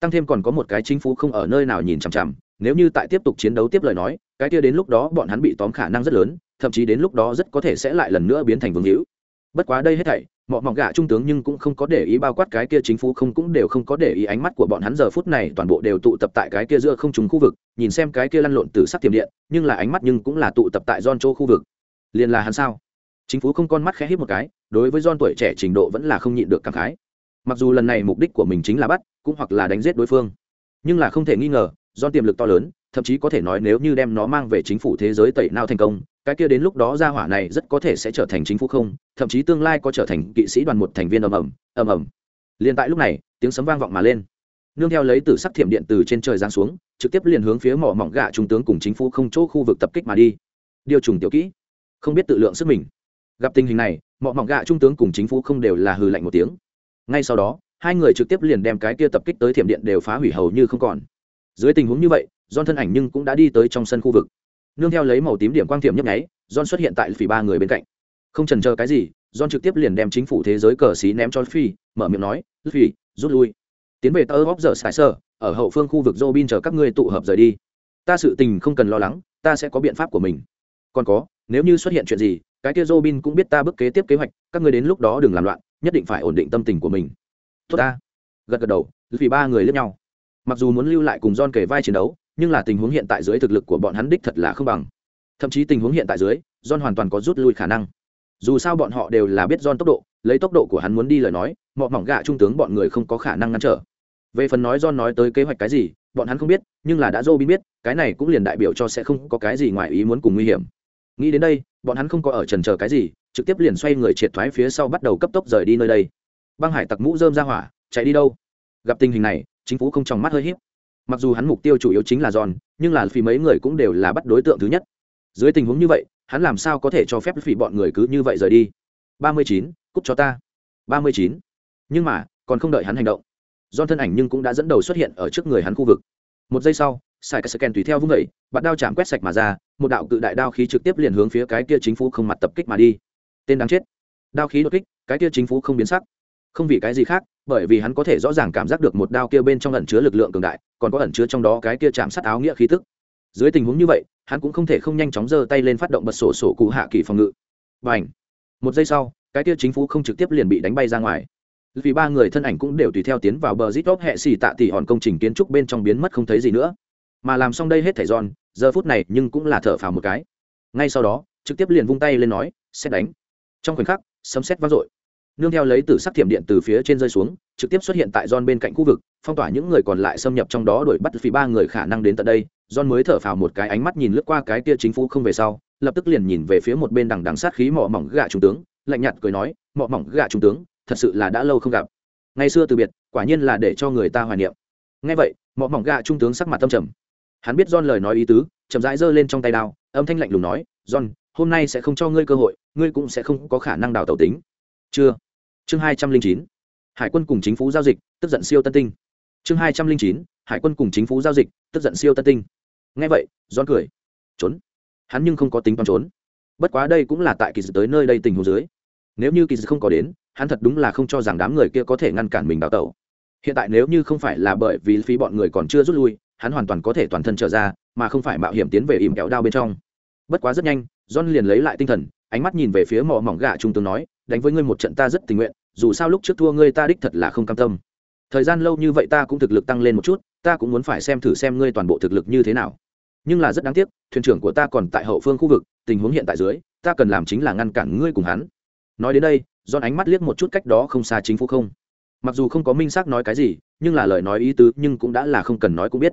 [SPEAKER 1] Tăng thêm còn có một cái chính phủ không ở nơi nào nhìn chằm chằm, nếu như tại tiếp tục chiến đấu tiếp lời nói, cái kia đến lúc đó bọn hắn bị tóm khả năng rất lớn, thậm chí đến lúc đó rất có thể sẽ lại lần nữa biến thành vương hữu. Bất quá đây hết thảy mọi mỏng gạ trung tướng nhưng cũng không có để ý bao quát cái kia chính phủ, không cũng đều không có để ý ánh mắt của bọn hắn giờ phút này, toàn bộ đều tụ tập tại cái kia giữa không trùng khu vực, nhìn xem cái kia lăn lộn từ sắc tiềm điện, nhưng là ánh mắt nhưng cũng là tụ tập tại don châu khu vực. Liền là hắn sao? Chính phủ không con mắt khẽ hít một cái, đối với don tuổi trẻ trình độ vẫn là không nhịn được cảm khái. Mặc dù lần này mục đích của mình chính là bắt, cũng hoặc là đánh giết đối phương. Nhưng là không thể nghi ngờ do tiềm lực to lớn, thậm chí có thể nói nếu như đem nó mang về chính phủ thế giới tẩy nào thành công, cái kia đến lúc đó gia hỏa này rất có thể sẽ trở thành chính phủ không, thậm chí tương lai có trở thành kỵ sĩ đoàn một thành viên ầm ầm ầm ầm. Liền tại lúc này, tiếng sấm vang vọng mà lên. Nương theo lấy từ sắc thiểm điện từ trên trời giáng xuống, trực tiếp liền hướng phía mỏ mỏng gạ trung tướng cùng chính phủ không chỗ khu vực tập kích mà đi. Điều trùng tiểu kỹ. Không biết tự lượng sức mình. Gặp tình hình này, mỏ mỏng gạ trung tướng cùng chính phủ không đều là hừ lạnh một tiếng. Ngay sau đó, hai người trực tiếp liền đem cái kia tập kích tới thiểm điện đều phá hủy hầu như không còn dưới tình huống như vậy don thân ảnh nhưng cũng đã đi tới trong sân khu vực. Nương theo lấy màu tím điểm quang tiệm nhấp nháy, john xuất hiện tại phỉ ba người bên cạnh. Không trần chờ cái gì, john trực tiếp liền đem chính phủ thế giới cờ xí ném cho phi mở miệng nói phi rút lui. Tiến về tơ góp giờ sài sơ ở hậu phương khu vực robin chờ các ngươi tụ hợp rời đi. Ta sự tình không cần lo lắng, ta sẽ có biện pháp của mình. Còn có, nếu như xuất hiện chuyện gì, cái kia robin cũng biết ta bước kế tiếp kế hoạch, các ngươi đến lúc đó đừng làm loạn, nhất định phải ổn định tâm tình của mình. Tốt ta. Gật gật đầu vì ba người lướt nhau mặc dù muốn lưu lại cùng John kể vai chiến đấu, nhưng là tình huống hiện tại dưới thực lực của bọn hắn đích thật là không bằng. Thậm chí tình huống hiện tại dưới, John hoàn toàn có rút lui khả năng. Dù sao bọn họ đều là biết John tốc độ, lấy tốc độ của hắn muốn đi lời nói, mọ mỏng gạ trung tướng bọn người không có khả năng ngăn trở. Về phần nói John nói tới kế hoạch cái gì, bọn hắn không biết, nhưng là đã Robin biết, cái này cũng liền đại biểu cho sẽ không có cái gì ngoài ý muốn cùng nguy hiểm. Nghĩ đến đây, bọn hắn không có ở trần chờ cái gì, trực tiếp liền xoay người triệt thoái phía sau bắt đầu cấp tốc rời đi nơi đây. Băng hải tặc mũ dơm ra hỏa, chạy đi đâu? Gặp tình hình này chính phủ không trong mắt hơi hiếp mặc dù hắn mục tiêu chủ yếu chính là giòn nhưng là vì mấy người cũng đều là bắt đối tượng thứ nhất. Dưới tình huống như vậy, hắn làm sao có thể cho phép phỉ bọn người cứ như vậy rời đi? Ba mươi chín, cút cho ta. Ba mươi chín. Nhưng mà, còn không đợi hắn hành động. Giòn thân ảnh nhưng cũng đã dẫn đầu xuất hiện ở trước người hắn khu vực. Một giây sau, sai cái scan tùy theo vung vẩy bạn đao chạm quét sạch mà ra, một đạo cự đại đao khí trực tiếp liền hướng phía cái kia chính phủ không mặt tập kích mà đi. Tên đáng chết. Đao khí đột kích, cái kia chính phủ không biến sắc. Không vì cái gì khác bởi vì hắn có thể rõ ràng cảm giác được một đao kia bên trong ẩn chứa lực lượng cường đại, còn có ẩn chứa trong đó cái kia chạm sát áo nghĩa khí tức. Dưới tình huống như vậy, hắn cũng không thể không nhanh chóng giơ tay lên phát động bật sổ sổ cụ hạ kỳ phòng ngự. Và ảnh một giây sau, cái kia chính phủ không trực tiếp liền bị đánh bay ra ngoài. Vì ba người thân ảnh cũng đều tùy theo tiến vào bờ zip top hệ xì tạ tỉ hòn công trình kiến trúc bên trong biến mất không thấy gì nữa. Mà làm xong đây hết thảy giòn, giờ phút này nhưng cũng là thở phào một cái. Ngay sau đó, trực tiếp liền vung tay lên nói, xét đánh. Trong khoảnh khắc, sấm xét vang dội nương theo lấy từ sắc thiểm điện từ phía trên rơi xuống, trực tiếp xuất hiện tại John bên cạnh khu vực, phong tỏa những người còn lại xâm nhập trong đó đuổi bắt vì ba người khả năng đến tận đây. John mới thở phào một cái ánh mắt nhìn lướt qua cái kia chính phủ không về sau, lập tức liền nhìn về phía một bên đằng đằng sát khí mỏ mỏng gạ trung tướng, lạnh nhạt cười nói mỏ mỏng gạ trung tướng, thật sự là đã lâu không gặp. Ngày xưa từ biệt, quả nhiên là để cho người ta hoài niệm. Ngay vậy mỏ mỏng gạ trung tướng sắc mặt tâm trầm. Hắn biết John lời nói ý tứ, chậm rãi giơ lên trong tay đao, âm thanh lạnh lùng nói, John, hôm nay sẽ không cho ngươi cơ hội, ngươi cũng sẽ không có khả năng đào tẩu tính. Chưa chương hai trăm linh chín, hải quân cùng chính phủ giao dịch, tức giận siêu tân tinh. Chương hai trăm linh chín, hải quân cùng chính phủ giao dịch, tức giận siêu tân tinh. Ngay vậy John cười. Trốn. Hắn nhưng không có tính toán trốn. Bất quá đây cũng là tại kỳ dự tới nơi đây tình hồ dưới. Nếu như kỳ dự không có đến, hắn thật đúng là không cho rằng đám người kia có thể ngăn cản mình đào tẩu. Hiện tại nếu như không phải là bởi vì phí bọn người còn chưa rút lui, hắn hoàn toàn có thể toàn thân trở ra, mà không phải mạo hiểm tiến về ìm kẹo đao bên trong. Bất quá rất nhanh john liền lấy lại tinh thần, ánh mắt nhìn về phía mỏ mỏng gà trung tướng nói đánh với ngươi một trận ta rất tình nguyện, dù sao lúc trước thua ngươi ta đích thật là không cam tâm. Thời gian lâu như vậy ta cũng thực lực tăng lên một chút, ta cũng muốn phải xem thử xem ngươi toàn bộ thực lực như thế nào. Nhưng là rất đáng tiếc, thuyền trưởng của ta còn tại hậu phương khu vực, tình huống hiện tại dưới, ta cần làm chính là ngăn cản ngươi cùng hắn. Nói đến đây, John ánh mắt liếc một chút cách đó không xa chính phủ không. Mặc dù không có minh xác nói cái gì, nhưng là lời nói ý tứ nhưng cũng đã là không cần nói cũng biết.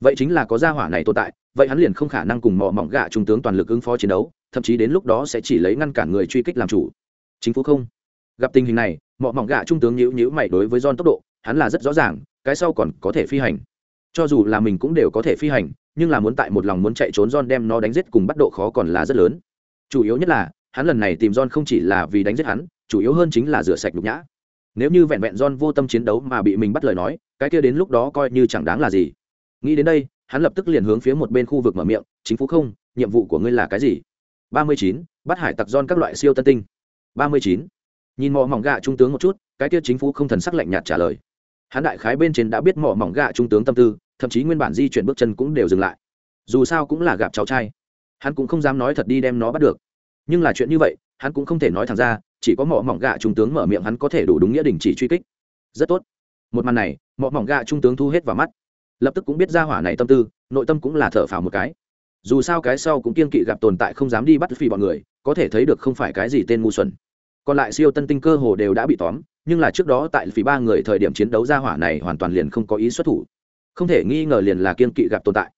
[SPEAKER 1] Vậy chính là có gia hỏa này tồn tại, vậy hắn liền không khả năng cùng mò mỏng gạ trung tướng toàn lực ứng phó chiến đấu, thậm chí đến lúc đó sẽ chỉ lấy ngăn cản người truy kích làm chủ chính phủ không? Gặp tình hình này, mọ mỏng gạ trung tướng nhữ nhữ mày đối với don tốc độ, hắn là rất rõ ràng, cái sau còn có thể phi hành. Cho dù là mình cũng đều có thể phi hành, nhưng là muốn tại một lòng muốn chạy trốn don đem nó đánh giết cùng bắt độ khó còn là rất lớn. Chủ yếu nhất là, hắn lần này tìm don không chỉ là vì đánh giết hắn, chủ yếu hơn chính là rửa sạch nhục nhã. Nếu như vẹn vẹn don vô tâm chiến đấu mà bị mình bắt lời nói, cái kia đến lúc đó coi như chẳng đáng là gì. Nghĩ đến đây, hắn lập tức liền hướng phía một bên khu vực mở miệng, chính phủ không, nhiệm vụ của ngươi là cái gì? ba mươi chín, bắt hải tặc don các loại siêu tân tinh ba mươi chín. Nhìn mỏ mỏng gạ trung tướng một chút, cái kia chính phủ không thần sắc lạnh nhạt trả lời. Hắn đại khái bên trên đã biết mỏ mỏng gạ trung tướng tâm tư, thậm chí nguyên bản di chuyển bước chân cũng đều dừng lại. Dù sao cũng là gặp cháu trai. Hắn cũng không dám nói thật đi đem nó bắt được. Nhưng là chuyện như vậy, hắn cũng không thể nói thẳng ra, chỉ có mỏ mỏng gạ trung tướng mở miệng hắn có thể đủ đúng nghĩa đình chỉ truy kích. Rất tốt. Một màn này, mỏ mỏng gạ trung tướng thu hết vào mắt. Lập tức cũng biết ra hỏa này tâm tư, nội tâm cũng là thở phào một cái dù sao cái sau cũng kiên kỵ gặp tồn tại không dám đi bắt phi bọn người, có thể thấy được không phải cái gì tên ngu xuẩn. Còn lại siêu tân tinh cơ hồ đều đã bị tóm, nhưng là trước đó tại phi ba người thời điểm chiến đấu ra hỏa này hoàn toàn liền không có ý xuất thủ. Không thể nghi ngờ liền là kiên kỵ gặp tồn tại.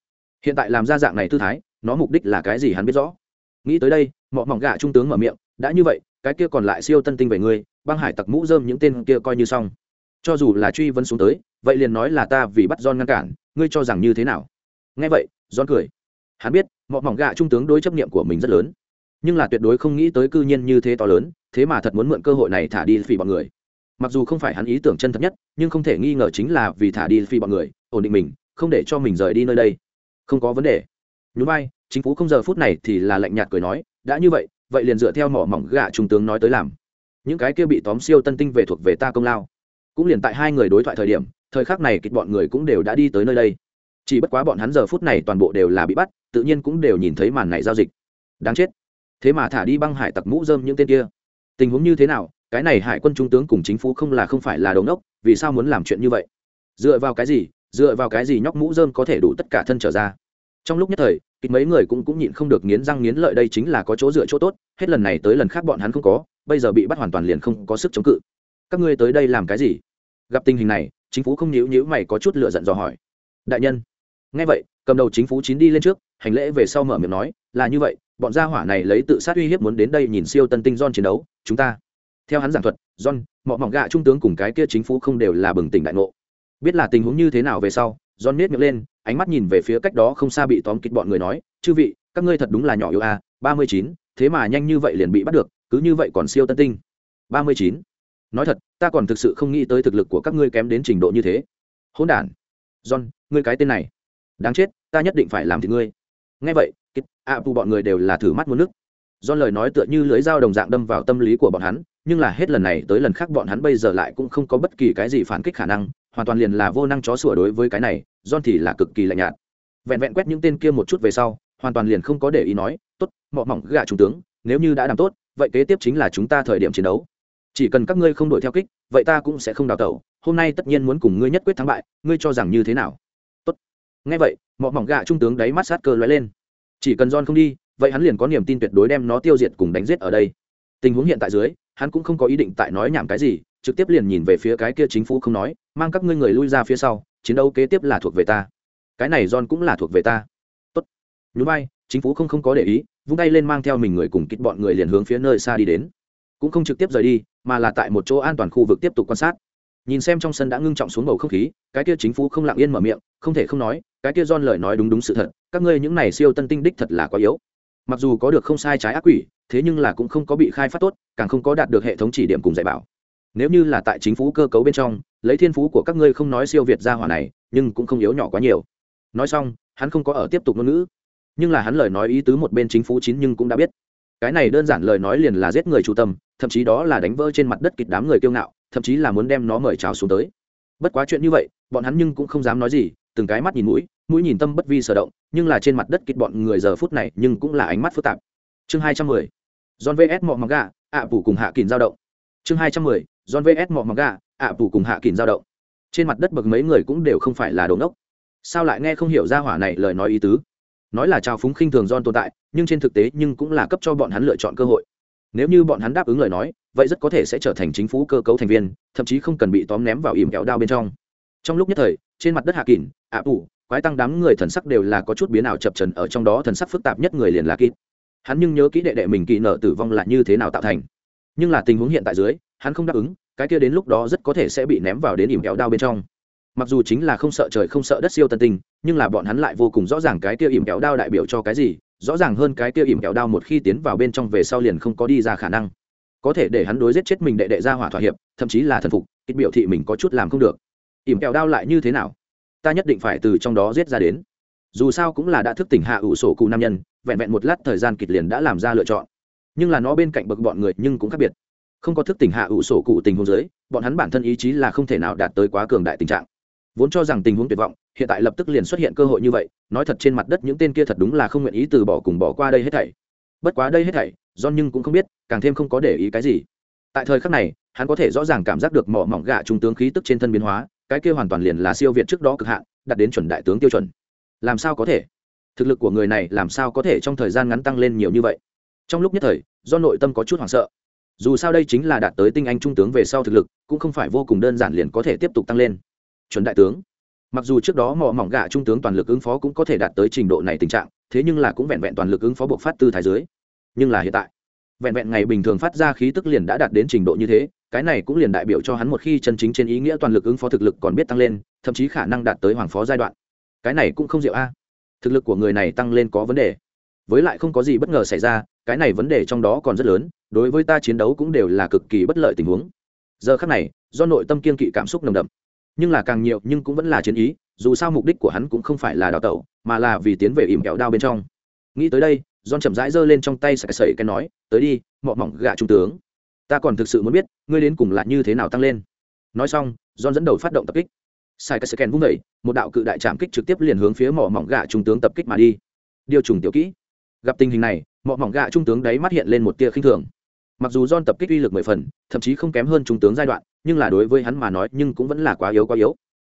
[SPEAKER 1] Hiện tại làm ra dạng này tư thái, nó mục đích là cái gì hắn biết rõ. Nghĩ tới đây, mọ mỏng gạ trung tướng mở miệng, đã như vậy, cái kia còn lại siêu tân tinh về ngươi, băng hải tặc mũ dơm những tên kia coi như xong. Cho dù là truy vấn xuống tới, vậy liền nói là ta vì bắt John ngăn cản, ngươi cho rằng như thế nào? Nghe vậy, John cười hắn biết, mọ mỏng gạ trung tướng đối chấp nghiệm của mình rất lớn. Nhưng là tuyệt đối không nghĩ tới cư nhiên như thế to lớn, thế mà thật muốn mượn cơ hội này thả đi phi bọn người. Mặc dù không phải hắn ý tưởng chân thật nhất, nhưng không thể nghi ngờ chính là vì thả đi phi bọn người, ổn định mình, không để cho mình rời đi nơi đây. Không có vấn đề. Nhún vai, chính phủ không giờ phút này thì là lạnh nhạt cười nói, đã như vậy vậy liền dựa theo mỏ mỏng gạ trung tướng nói tới làm. Những cái kia bị tóm siêu tân tinh về thuộc về ta công lao. Cũng liền tại hai người đối thoại thời điểm, thời khắc này kịch bọn người cũng đều đã đi tới nơi đây chỉ bất quá bọn hắn giờ phút này toàn bộ đều là bị bắt tự nhiên cũng đều nhìn thấy màn này giao dịch. Đáng chết. Thế mà thả đi băng hải tặc mũ dơm những tên kia. Tình huống như thế nào cái này hải quân trung tướng cùng chính phủ không là không phải là đống nốc, vì sao muốn làm chuyện như vậy? Dựa vào cái gì dựa vào cái gì nhóc mũ dơm có thể đủ tất cả thân trở ra? Trong lúc nhất thời kịch mấy người cũng cũng nhịn không được nghiến răng nghiến lợi đây chính là có chỗ dựa chỗ tốt hết lần này tới lần khác bọn hắn không có bây giờ bị bắt hoàn toàn liền không có sức chống cự. Các ngươi tới đây làm cái gì? Gặp tình hình này chính phủ không nhíu nhíu mày có chút lựa giận dò hỏi. Đại nhân nghe vậy, cầm đầu chính phủ chín đi lên trước, hành lễ về sau mở miệng nói, là như vậy, bọn gia hỏa này lấy tự sát uy hiếp muốn đến đây nhìn siêu tân tinh John chiến đấu, chúng ta. Theo hắn giảng thuật, John mọi mỏng gạ trung tướng cùng cái kia chính phủ không đều là bừng tỉnh đại ngộ. Biết là tình huống như thế nào về sau, John nết miệng lên, ánh mắt nhìn về phía cách đó không xa bị tóm kịch bọn người nói, chư vị, các ngươi thật đúng là nhỏ yêu a, ba mươi chín, thế mà nhanh như vậy liền bị bắt được, cứ như vậy còn siêu tân tinh. ba mươi chín. Nói thật, ta còn thực sự không nghĩ tới thực lực của các ngươi kém đến trình độ như thế. Hỗn đản. John, ngươi cái tên này đáng chết, ta nhất định phải làm thì ngươi. Nghe vậy kít a pu bọn người đều là thử mắt muốn nước. Do lời nói tựa như lưới dao đồng dạng đâm vào tâm lý của bọn hắn, nhưng là hết lần này tới lần khác bọn hắn bây giờ lại cũng không có bất kỳ cái gì phản kích khả năng, hoàn toàn liền là vô năng chó sủa đối với cái này, john thì là cực kỳ lạnh nhạt. Vẹn vẹn quét những tên kia một chút về sau, hoàn toàn liền không có để ý nói, tốt, mọ mỏng gạ trung tướng, nếu như đã làm tốt, vậy kế tiếp chính là chúng ta thời điểm chiến đấu. Chỉ cần các ngươi không đuổi theo kích, vậy ta cũng sẽ không đào tẩu. Hôm nay tất nhiên muốn cùng ngươi nhất quyết thắng bại, ngươi cho rằng như thế nào? Ngay nghe vậy, mọ mỏng gạ trung tướng đáy mắt sát cơ lóe lên. Chỉ cần john không đi, vậy hắn liền có niềm tin tuyệt đối đem nó tiêu diệt cùng đánh giết ở đây. Tình huống hiện tại dưới, hắn cũng không có ý định tại nói nhảm cái gì, trực tiếp liền nhìn về phía cái kia chính phủ không nói, mang các ngươi người lui ra phía sau, chiến đấu kế tiếp là thuộc về ta. Cái này john cũng là thuộc về ta. Tốt. Nhún vai, chính phủ không không có để ý, vung tay lên mang theo mình người cùng kích bọn người liền hướng phía nơi xa đi đến. Cũng không trực tiếp rời đi, mà là tại một chỗ an toàn khu vực tiếp tục quan sát nhìn xem trong sân đã ngưng trọng xuống bầu không khí, cái kia chính phủ không lặng yên mở miệng, không thể không nói, cái kia don lời nói đúng đúng sự thật, các ngươi những này siêu tân tinh đích thật là quá yếu. Mặc dù có được không sai trái ác quỷ, thế nhưng là cũng không có bị khai phát tốt, càng không có đạt được hệ thống chỉ điểm cùng dạy bảo. Nếu như là tại chính phủ cơ cấu bên trong, lấy thiên phú của các ngươi không nói siêu việt ra hỏa này, nhưng cũng không yếu nhỏ quá nhiều. Nói xong, hắn không có ở tiếp tục ngôn ngữ. Nhưng là hắn lời nói ý tứ một bên chính phủ chín nhưng cũng đã biết. Cái này đơn giản lời nói liền là giết người chủ tâm, thậm chí đó là đánh vỡ trên mặt đất kịch đám người kiêu ngạo thậm chí là muốn đem nó mời chào xuống tới. Bất quá chuyện như vậy, bọn hắn nhưng cũng không dám nói gì, từng cái mắt nhìn mũi mũi nhìn tâm bất vi sở động, nhưng là trên mặt đất kịt bọn người giờ phút này nhưng cũng là ánh mắt phức tạp. Chương hai trăm mười, john vs. Mọ mặc gà, ạ phủ cùng hạ kìn giao động. Chương hai trăm mười, john vs. Mọ mặc gà, ạ phủ cùng hạ kìn giao động. Trên mặt đất bậc mấy người cũng đều không phải là đồn đốc sao lại nghe không hiểu ra hỏa này lời nói ý tứ? Nói là trào phúng khinh thường John tồn tại, nhưng trên thực tế nhưng cũng là cấp cho bọn hắn lựa chọn cơ hội nếu như bọn hắn đáp ứng lời nói, vậy rất có thể sẽ trở thành chính phủ cơ cấu thành viên, thậm chí không cần bị tóm ném vào ỉm kẹo đao bên trong. Trong lúc nhất thời, trên mặt đất hạ kỳn ạ à quái tăng đám người thần sắc đều là có chút biến ảo chập trần ở trong đó thần sắc phức tạp nhất người liền là kít hắn nhưng nhớ kỹ đệ đệ mình kỳ nợ tử vong là như thế nào tạo thành. Nhưng là tình huống hiện tại dưới, hắn không đáp ứng, cái kia đến lúc đó rất có thể sẽ bị ném vào đến ỉm kẹo đao bên trong. Mặc dù chính là không sợ trời không sợ đất siêu tân tinh, nhưng là bọn hắn lại vô cùng rõ ràng cái kia ỉm kéo đao đại biểu cho cái gì rõ ràng hơn cái kia ỉm kẹo đao một khi tiến vào bên trong về sau liền không có đi ra khả năng. Có thể để hắn đối giết chết mình đệ đệ ra hỏa thỏa hiệp, thậm chí là thần phục, ít biểu thị mình có chút làm không được. Ỉm kẹo đao lại như thế nào? Ta nhất định phải từ trong đó giết ra đến. Dù sao cũng là đã thức tỉnh hạ ủ sổ cụ nam nhân, vẹn vẹn một lát thời gian kịch liền đã làm ra lựa chọn. Nhưng là nó bên cạnh bậc bọn người nhưng cũng khác biệt. Không có thức tỉnh hạ ủ sổ cụ tình huống giới bọn hắn bản thân ý chí là không thể nào đạt tới quá cường đại tình trạng. Vốn cho rằng tình huống tuyệt vọng hiện tại lập tức liền xuất hiện cơ hội như vậy, nói thật trên mặt đất những tên kia thật đúng là không nguyện ý từ bỏ cùng bỏ qua đây hết thảy. Bất quá đây hết thảy do nhưng cũng không biết, càng thêm không có để ý cái gì. Tại thời khắc này, hắn có thể rõ ràng cảm giác được mỏ mỏng gạ trung tướng khí tức trên thân biến hóa, cái kia hoàn toàn liền là siêu việt trước đó cực hạn, đạt đến chuẩn đại tướng tiêu chuẩn. Làm sao có thể? Thực lực của người này làm sao có thể trong thời gian ngắn tăng lên nhiều như vậy? Trong lúc nhất thời do nội tâm có chút hoảng sợ. Dù sao đây chính là đạt tới tinh anh trung tướng về sau thực lực, cũng không phải vô cùng đơn giản liền có thể tiếp tục tăng lên. Chuẩn đại tướng mặc dù trước đó mỏ mỏng gạ trung tướng toàn lực ứng phó cũng có thể đạt tới trình độ này tình trạng, thế nhưng là cũng vẹn vẹn toàn lực ứng phó buộc phát từ thái dưới. Nhưng là hiện tại, vẹn vẹn ngày bình thường phát ra khí tức liền đã đạt đến trình độ như thế, cái này cũng liền đại biểu cho hắn một khi chân chính trên ý nghĩa toàn lực ứng phó thực lực còn biết tăng lên, thậm chí khả năng đạt tới hoàng phó giai đoạn. Cái này cũng không diệu a. À. Thực lực của người này tăng lên có vấn đề. Với lại không có gì bất ngờ xảy ra, cái này vấn đề trong đó còn rất lớn, đối với ta chiến đấu cũng đều là cực kỳ bất lợi tình huống. Giờ khác này, do nội tâm kiên kỵ cảm xúc nồng đậm nhưng là càng nhiều nhưng cũng vẫn là chiến ý, dù sao mục đích của hắn cũng không phải là đào tẩu, mà là vì tiến về ìm kẹo đao bên trong. Nghĩ tới đây, john chậm rãi giơ lên trong tay sạch sẩy cái nói, tới đi, mọ mỏng gạ trung tướng. Ta còn thực sự muốn biết, ngươi đến cùng là như thế nào tăng lên. Nói xong, john dẫn đầu phát động tập kích. Sai cái scan vung đẩy một đạo cự đại trạm kích trực tiếp liền hướng phía mỏ mỏng gạ trung tướng tập kích mà đi. Điều trùng tiểu kỹ. Gặp tình hình này mỏ mỏng gạ trung tướng đấy mắt hiện lên một tia khinh thường. Mặc dù John tập kích uy lực mười phần, thậm chí không kém hơn trung tướng giai đoạn nhưng là đối với hắn mà nói nhưng cũng vẫn là quá yếu quá yếu.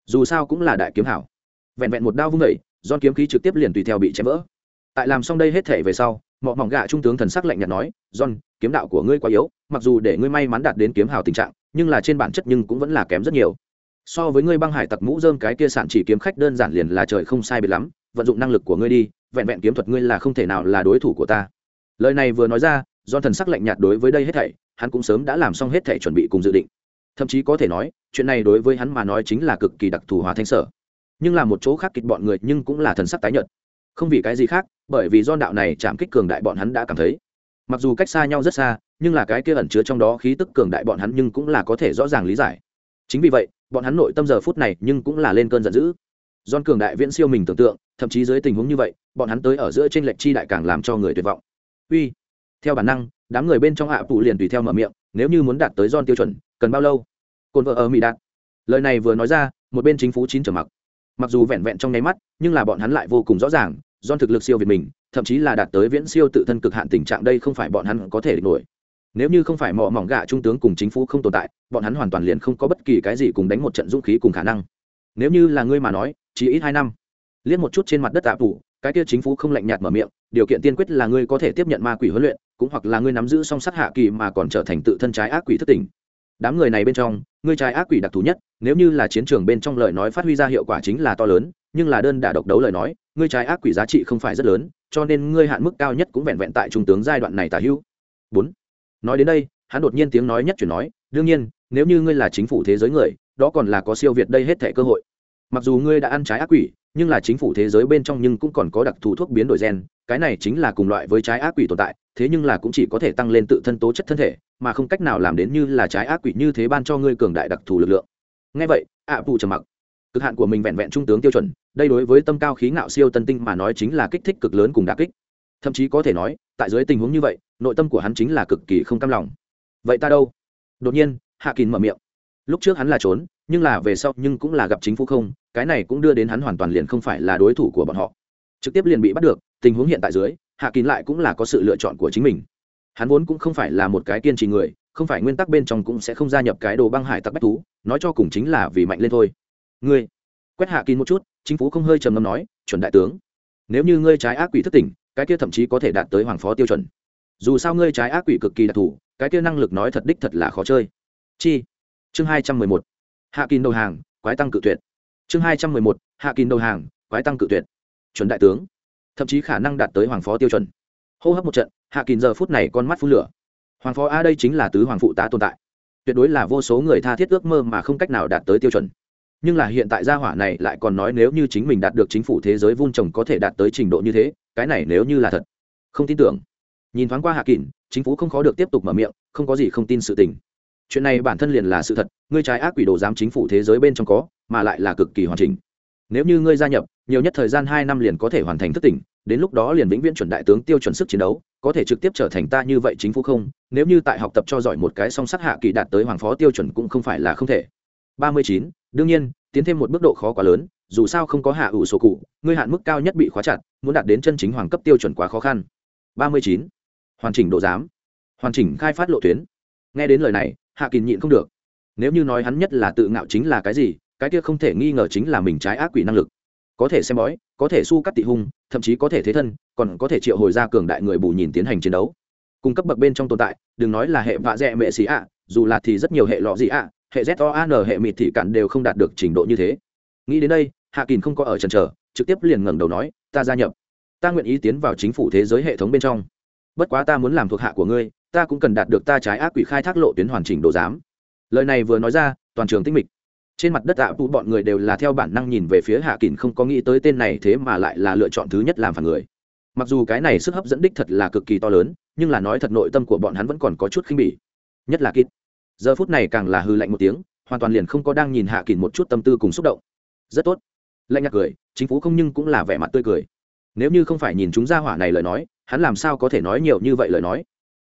[SPEAKER 1] Dù sao cũng là đại kiếm hảo. Vẹn vẹn một đao vung vẩy don kiếm khí trực tiếp liền tùy theo bị chém vỡ. Tại làm xong đây hết thể về sau, mọ mỏng gạ trung tướng thần sắc lạnh nhạt nói don kiếm đạo của ngươi quá yếu, mặc dù để ngươi may mắn đạt đến kiếm hào tình trạng, nhưng là trên bản chất nhưng cũng vẫn là kém rất nhiều. So với ngươi băng hải tặc mũ dơm cái kia sản chỉ kiếm khách đơn giản liền là trời không sai biệt lắm, vận dụng năng lực của ngươi đi, vẹn vẹn kiếm thuật ngươi là không thể nào là đối thủ của ta. Lời này vừa nói ra don thần sắc lạnh nhạt đối với đây hết thảy, hắn cũng sớm đã làm xong hết thảy chuẩn bị cùng dự định thậm chí có thể nói, chuyện này đối với hắn mà nói chính là cực kỳ đặc thù hòa thanh sở. Nhưng là một chỗ khác kịch bọn người nhưng cũng là thần sắc tái nhợt. Không vì cái gì khác, bởi vì do đạo này chạm kích cường đại bọn hắn đã cảm thấy. Mặc dù cách xa nhau rất xa, nhưng là cái kia ẩn chứa trong đó khí tức cường đại bọn hắn nhưng cũng là có thể rõ ràng lý giải. Chính vì vậy, bọn hắn nội tâm giờ phút này nhưng cũng là lên cơn giận dữ. Don cường đại viễn siêu mình tưởng tượng, thậm chí dưới tình huống như vậy, bọn hắn tới ở giữa trên lệnh chi đại càng làm cho người tuyệt vọng. Uy, theo bản năng, đám người bên trong hạ phụ liền tùy theo mở miệng, nếu như muốn đạt tới don tiêu chuẩn cần bao lâu? Cồn vợ ở mỹ đạt. Lời này vừa nói ra, một bên chính phủ chín trở mặc. Mặc dù vẹn vẹn trong nháy mắt, nhưng là bọn hắn lại vô cùng rõ ràng, do thực lực siêu việt mình, thậm chí là đạt tới viễn siêu tự thân cực hạn tình trạng đây không phải bọn hắn có thể địch nổi. Nếu như không phải mỏ mỏng gạ trung tướng cùng chính phủ không tồn tại, bọn hắn hoàn toàn liền không có bất kỳ cái gì cùng đánh một trận dũng khí cùng khả năng. Nếu như là ngươi mà nói, chỉ ít hai năm. Liếc một chút trên mặt đất tạ phủ, cái kia chính phủ không lạnh nhạt mở miệng, điều kiện tiên quyết là ngươi có thể tiếp nhận ma quỷ huấn luyện, cũng hoặc là ngươi nắm giữ song sát hạ kỳ mà còn trở thành tự thân trái ác quỷ thất tình đám người này bên trong, ngươi trái ác quỷ đặc thù nhất, nếu như là chiến trường bên trong lời nói phát huy ra hiệu quả chính là to lớn, nhưng là đơn đả độc đấu lời nói, ngươi trái ác quỷ giá trị không phải rất lớn, cho nên ngươi hạn mức cao nhất cũng vẹn vẹn tại trung tướng giai đoạn này tả hữu. Bốn. Nói đến đây, hắn đột nhiên tiếng nói nhất chuyển nói, đương nhiên, nếu như ngươi là chính phủ thế giới người, đó còn là có siêu việt đây hết thẻ cơ hội. Mặc dù ngươi đã ăn trái ác quỷ, nhưng là chính phủ thế giới bên trong nhưng cũng còn có đặc thù thuốc biến đổi gen cái này chính là cùng loại với trái ác quỷ tồn tại, thế nhưng là cũng chỉ có thể tăng lên tự thân tố chất thân thể, mà không cách nào làm đến như là trái ác quỷ như thế ban cho ngươi cường đại đặc thù lực lượng. Ngay vậy, ạ phụ trầm mặc. Cực hạn của mình vẹn vẹn trung tướng tiêu chuẩn, đây đối với tâm cao khí ngạo siêu tân tinh mà nói chính là kích thích cực lớn cùng đà kích. Thậm chí có thể nói, tại dưới tình huống như vậy, nội tâm của hắn chính là cực kỳ không cam lòng. Vậy ta đâu? Đột nhiên, hạ kín mở miệng. Lúc trước hắn là trốn, nhưng là về sau nhưng cũng là gặp chính phủ không, cái này cũng đưa đến hắn hoàn toàn liền không phải là đối thủ của bọn họ. Trực tiếp liền bị bắt được tình huống hiện tại dưới, hạ kín lại cũng là có sự lựa chọn của chính mình. Hắn vốn cũng không phải là một cái kiên trì người, không phải nguyên tắc bên trong cũng sẽ không gia nhập cái đồ băng hải tặc bách thú, nói cho cùng chính là vì mạnh lên thôi. Ngươi, quét hạ kín một chút, chính phủ không hơi trầm ngâm nói, chuẩn đại tướng, nếu như ngươi trái ác quỷ thất tỉnh, cái kia thậm chí có thể đạt tới hoàng phó tiêu chuẩn. Dù sao ngươi trái ác quỷ cực kỳ đặc thù, cái kia năng lực nói thật đích thật là khó chơi. Chi, chương hai trăm mười một, hạ kín đầu hàng, quái tăng cự tuyệt. Chương hai trăm mười một, hạ kín đầu hàng, quái tăng cự tuyệt. Chuẩn đại tướng thậm chí khả năng đạt tới hoàng phó tiêu chuẩn. Hô hấp một trận, hạ kín giờ phút này con mắt phun lửa. Hoàng phó a đây chính là tứ hoàng phụ tá tồn tại. Tuyệt đối là vô số người tha thiết ước mơ mà không cách nào đạt tới tiêu chuẩn. Nhưng là hiện tại gia hỏa này lại còn nói nếu như chính mình đạt được chính phủ thế giới vun trồng có thể đạt tới trình độ như thế, cái này nếu như là thật. Không tin tưởng. Nhìn thoáng qua hạ kín chính phủ không khó được tiếp tục mở miệng, không có gì không tin sự tình. Chuyện này bản thân liền là sự thật, ngươi trái ác quỷ đồ giám chính phủ thế giới bên trong có, mà lại là cực kỳ hoàn chỉnh. Nếu như ngươi gia nhập nhiều nhất thời gian hai năm liền có thể hoàn thành thức tỉnh, đến lúc đó liền vĩnh viễn chuẩn đại tướng tiêu chuẩn sức chiến đấu, có thể trực tiếp trở thành ta như vậy chính phủ không? Nếu như tại học tập cho giỏi một cái song sắc hạ kỳ đạt tới hoàng phó tiêu chuẩn cũng không phải là không thể. Ba mươi chín, đương nhiên, tiến thêm một bước độ khó quá lớn, dù sao không có hạ ủ sổ cụ, ngươi hạn mức cao nhất bị khóa chặt, muốn đạt đến chân chính hoàng cấp tiêu chuẩn quá khó khăn. Ba mươi chín, hoàn chỉnh độ giám, hoàn chỉnh khai phát lộ tuyến. Nghe đến lời này, hạ kỳ nhịn không được. Nếu như nói hắn nhất là tự ngạo chính là cái gì, cái kia không thể nghi ngờ chính là mình trái ác quỷ năng lực có thể xem bói, có thể su cắt tị hung, thậm chí có thể thế thân, còn có thể triệu hồi ra cường đại người bù nhìn tiến hành chiến đấu. Cung cấp bậc bên trong tồn tại, đừng nói là hệ vạ dẹ mệ xì ạ, dù là thì rất nhiều hệ lọ gì ạ, hệ z o an hệ mịt thị cản đều không đạt được trình độ như thế. Nghĩ đến đây, hạ kín không có ở trần trở trực tiếp liền ngẩng đầu nói, ta gia nhập. Ta nguyện ý tiến vào chính phủ thế giới hệ thống bên trong. Bất quá ta muốn làm thuộc hạ của ngươi, ta cũng cần đạt được ta trái ác quỷ khai thác lộ tuyến hoàn chỉnh đồ giám. Lời này vừa nói ra, toàn trường tinh mịch trên mặt đất ạ tụ bọn người đều là theo bản năng nhìn về phía hạ kín không có nghĩ tới tên này thế mà lại là lựa chọn thứ nhất làm phản người. Mặc dù cái này sức hấp dẫn đích thật là cực kỳ to lớn, nhưng là nói thật nội tâm của bọn hắn vẫn còn có chút khinh bỉ. Nhất là kít giờ phút này càng là hư lạnh một tiếng, hoàn toàn liền không có đang nhìn hạ kín một chút tâm tư cùng xúc động. Rất tốt. Lạnh nhạt cười, chính phủ không nhưng cũng là vẻ mặt tươi cười. Nếu như không phải nhìn chúng ra hỏa này lời nói, hắn làm sao có thể nói nhiều như vậy lời nói?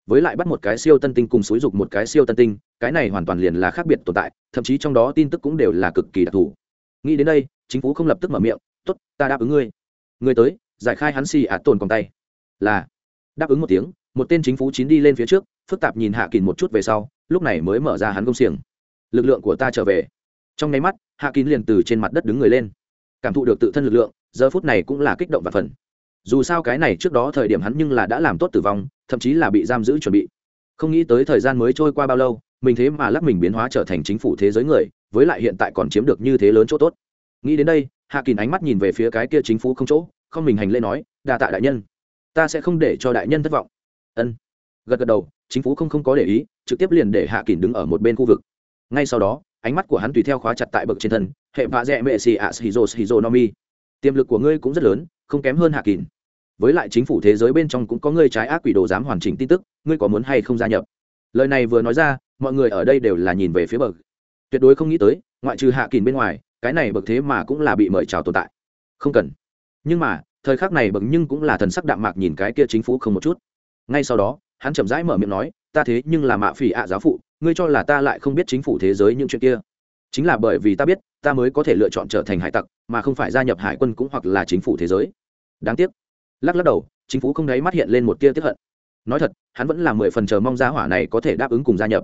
[SPEAKER 1] Với lại bắt một cái siêu tân tinh cùng xúi dục một cái siêu tân tinh, cái này hoàn toàn liền là khác biệt tồn tại, thậm chí trong đó tin tức cũng đều là cực kỳ đặc thù. Nghĩ đến đây, chính phủ không lập tức mở miệng t ố t ta đáp ứng ngươi. Người tới, giải khai hắn xì ạt tồn còn tay. Là, đáp ứng một tiếng, một tên chính phủ chín đi lên phía trước, phức tạp nhìn hạ kín một chút về sau, lúc này mới mở ra hắn công xiềng. Lực lượng của ta trở về. Trong nháy mắt, hạ kín liền từ trên mặt đất đứng người lên. Cảm thụ được tự thân lực lượng, giờ phút này cũng là kích động và phần dù sao cái này trước đó thời điểm hắn nhưng là đã làm tốt tử vong, thậm chí là bị giam giữ chuẩn bị. Không nghĩ tới thời gian mới trôi qua bao lâu, mình thế mà lắc mình biến hóa trở thành chính phủ thế giới người, với lại hiện tại còn chiếm được như thế lớn chỗ tốt. Nghĩ đến đây, hạ kín ánh mắt nhìn về phía cái kia chính phủ không chỗ, không mình hành lễ nói, đa tạ đại nhân. Ta sẽ không để cho đại nhân thất vọng. Ân. Gật gật đầu, chính phủ không không có để ý, trực tiếp liền để hạ kín đứng ở một bên khu vực. Ngay sau đó, ánh mắt của hắn tùy theo khóa chặt tại bậc trên thân, hệ vạ dẹ mệ xì ạ shizo no nomi tiềm lực của ngươi cũng rất lớn, không kém hơn hạ kín với lại chính phủ thế giới bên trong cũng có người trái ác quỷ đồ dám hoàn chỉnh tin tức, ngươi có muốn hay không gia nhập? Lời này vừa nói ra, mọi người ở đây đều là nhìn về phía bậc. Tuyệt đối không nghĩ tới, ngoại trừ hạ kỳn bên ngoài, cái này bậc thế mà cũng là bị mời chào tồn tại. Không cần. Nhưng mà, thời khắc này bậc nhưng cũng là thần sắc đạm mạc nhìn cái kia chính phủ không một chút. Ngay sau đó, hắn chậm rãi mở miệng nói, ta thế nhưng là mạ phỉ ạ giáo phụ, ngươi cho là ta lại không biết chính phủ thế giới những chuyện kia. Chính là bởi vì ta biết, ta mới có thể lựa chọn trở thành hải tặc, mà không phải gia nhập hải quân cũng hoặc là chính phủ thế giới. Đáng tiếc lắc lắc đầu, chính phủ không đáy mắt hiện lên một tia tiếp hận. Nói thật, hắn vẫn là mười phần chờ mong gia hỏa này có thể đáp ứng cùng gia nhập.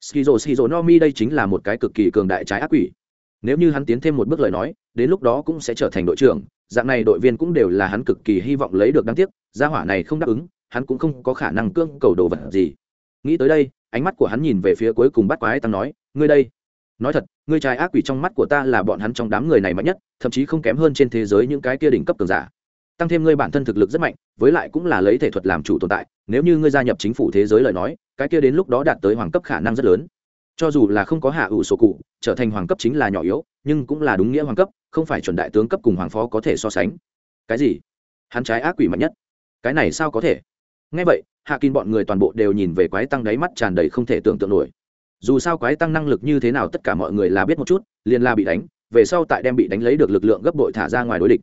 [SPEAKER 1] Skizo skizo nomi đây chính là một cái cực kỳ cường đại trái ác quỷ. Nếu như hắn tiến thêm một bước lời nói, đến lúc đó cũng sẽ trở thành đội trưởng, dạng này đội viên cũng đều là hắn cực kỳ hy vọng lấy được đáng tiếc, gia hỏa này không đáp ứng, hắn cũng không có khả năng cương cầu đồ vật gì. Nghĩ tới đây, ánh mắt của hắn nhìn về phía cuối cùng bắt quái tăng nói, ngươi đây. Nói thật, ngươi trái ác quỷ trong mắt của ta là bọn hắn trong đám người này mạnh nhất, thậm chí không kém hơn trên thế giới những cái kia đỉnh cấp cường giả tăng thêm ngươi bản thân thực lực rất mạnh, với lại cũng là lấy thể thuật làm chủ tồn tại, nếu như ngươi gia nhập chính phủ thế giới lời nói, cái kia đến lúc đó đạt tới hoàng cấp khả năng rất lớn. Cho dù là không có hạ ủ sổ cụ, trở thành hoàng cấp chính là nhỏ yếu, nhưng cũng là đúng nghĩa hoàng cấp, không phải chuẩn đại tướng cấp cùng hoàng phó có thể so sánh. Cái gì? Hắn trái ác quỷ mạnh nhất. Cái này sao có thể? Ngay vậy, hạ kín bọn người toàn bộ đều nhìn về quái tăng đáy mắt tràn đầy không thể tưởng tượng nổi. Dù sao quái tăng năng lực như thế nào tất cả mọi người là biết một chút, liền là bị đánh, về sau tại đem bị đánh lấy được lực lượng gấp bội thả ra ngoài đối địch.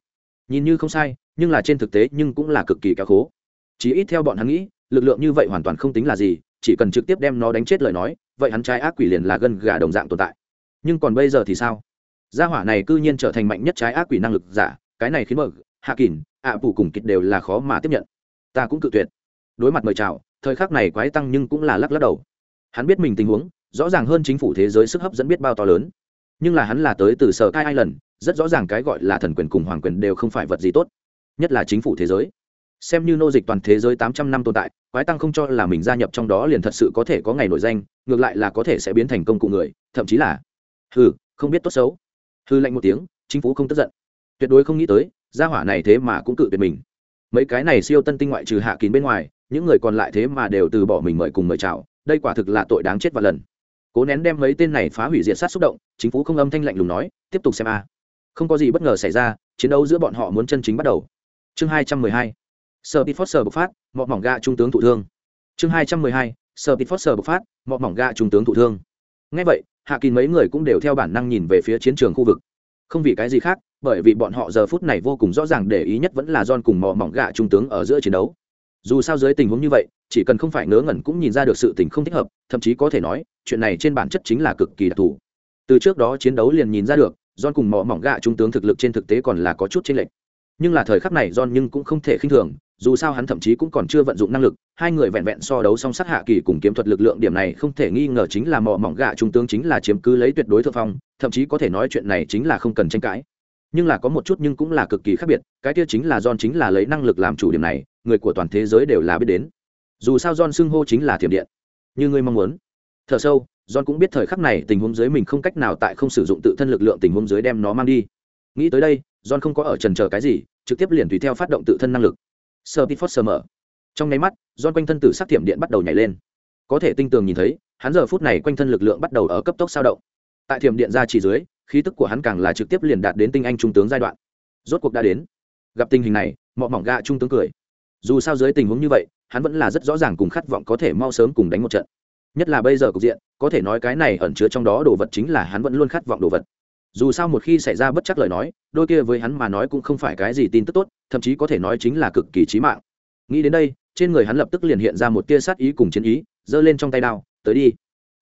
[SPEAKER 1] Nhìn như không sai nhưng là trên thực tế nhưng cũng là cực kỳ kéo khố. Chỉ ít theo bọn hắn nghĩ lực lượng như vậy hoàn toàn không tính là gì chỉ cần trực tiếp đem nó đánh chết lời nói vậy hắn trai ác quỷ liền là gân gà đồng dạng tồn tại. Nhưng còn bây giờ thì sao? Gia hỏa này cư nhiên trở thành mạnh nhất trái ác quỷ năng lực giả cái này khiến bậc hạ kỳn ạ à, cùng kịch đều là khó mà tiếp nhận. Ta cũng cự tuyệt. Đối mặt mời chào thời khắc này quái tăng nhưng cũng là lắc lắc đầu. Hắn biết mình tình huống rõ ràng hơn chính phủ thế giới sức hấp dẫn biết bao to lớn. Nhưng là hắn là tới từ sở cai ai lần rất rõ ràng cái gọi là thần quyền cùng hoàng quyền đều không phải vật gì tốt nhất là chính phủ thế giới. Xem như nô dịch toàn thế giới tám trăm năm tồn tại, quái tăng không cho là mình gia nhập trong đó liền thật sự có thể có ngày nổi danh, ngược lại là có thể sẽ biến thành công cụ người, thậm chí là, hừ, không biết tốt xấu. Hư lạnh một tiếng, chính phủ không tức giận. Tuyệt đối không nghĩ tới, gia hỏa này thế mà cũng cự tuyệt mình. Mấy cái này siêu tân tinh ngoại trừ hạ kín bên ngoài, những người còn lại thế mà đều từ bỏ mình mời cùng mời chào, đây quả thực là tội đáng chết và lần. Cố nén đem mấy tên này phá hủy diệt sát xúc động, chính phủ không âm thanh lạnh lùng nói, tiếp tục xem a. Không có gì bất ngờ xảy ra, chiến đấu giữa bọn họ muốn chân chính bắt đầu chương hai trăm mười hai. Sở foster bộc phát, mọ mỏng gạ trung tướng thụ thương. Chương hai trăm mười hai, Sở foster bộc phát, mọ mỏng gạ trung tướng thụ thương. Ngay vậy, hạ kín mấy người cũng đều theo bản năng nhìn về phía chiến trường khu vực. Không vì cái gì khác, bởi vì bọn họ giờ phút này vô cùng rõ ràng để ý nhất vẫn là don cùng mọ mỏng gạ trung tướng ở giữa chiến đấu. Dù sao dưới tình huống như vậy, chỉ cần không phải ngớ ngẩn cũng nhìn ra được sự tình không thích hợp, thậm chí có thể nói, chuyện này trên bản chất chính là cực kỳ đặc thù. Từ trước đó chiến đấu liền nhìn ra được don cùng mọ mỏng gạ trung tướng thực lực trên thực tế còn là có chút chênh lệch nhưng là thời khắc này John nhưng cũng không thể khinh thường, dù sao hắn thậm chí cũng còn chưa vận dụng năng lực, hai người vẹn vẹn so đấu song sát hạ kỳ cùng kiếm thuật lực lượng điểm này không thể nghi ngờ chính là mọ mỏng gạ trung tướng chính là chiếm cứ lấy tuyệt đối thượng phong, thậm chí có thể nói chuyện này chính là không cần tranh cãi. Nhưng là có một chút nhưng cũng là cực kỳ khác biệt, cái kia chính là John chính là lấy năng lực làm chủ điểm này, người của toàn thế giới đều là biết đến. Dù sao John xưng hô chính là thiểm điện. Như ngươi mong muốn. Thở sâu, John cũng biết thời khắc này tình huống dưới mình không cách nào tại không sử dụng tự thân lực lượng tình huống dưới đem nó mang đi. Nghĩ tới đây, John không có ở trần chờ cái gì trực tiếp liền tùy theo phát động tự thân năng lực. Sơ pit sơ mở. Trong nháy mắt don quanh thân tử sắc thiểm điện bắt đầu nhảy lên. Có thể tinh tường nhìn thấy, hắn giờ phút này quanh thân lực lượng bắt đầu ở cấp tốc sao động. Tại thiểm điện ra chỉ dưới, khí tức của hắn càng là trực tiếp liền đạt đến tinh anh trung tướng giai đoạn. Rốt cuộc đã đến. Gặp tình hình này, mọ mỏng gạ trung tướng cười. Dù sao dưới tình huống như vậy, hắn vẫn là rất rõ ràng cùng khát vọng có thể mau sớm cùng đánh một trận. Nhất là bây giờ cục diện, có thể nói cái này ẩn chứa trong đó đồ vật chính là hắn vẫn luôn khát vọng đồ vật dù sao một khi xảy ra bất chắc lời nói, đôi kia với hắn mà nói cũng không phải cái gì tin tức tốt, thậm chí có thể nói chính là cực kỳ trí mạng. Nghĩ đến đây, trên người hắn lập tức liền hiện ra một tia sát ý cùng chiến ý, giơ lên trong tay đao, tới đi.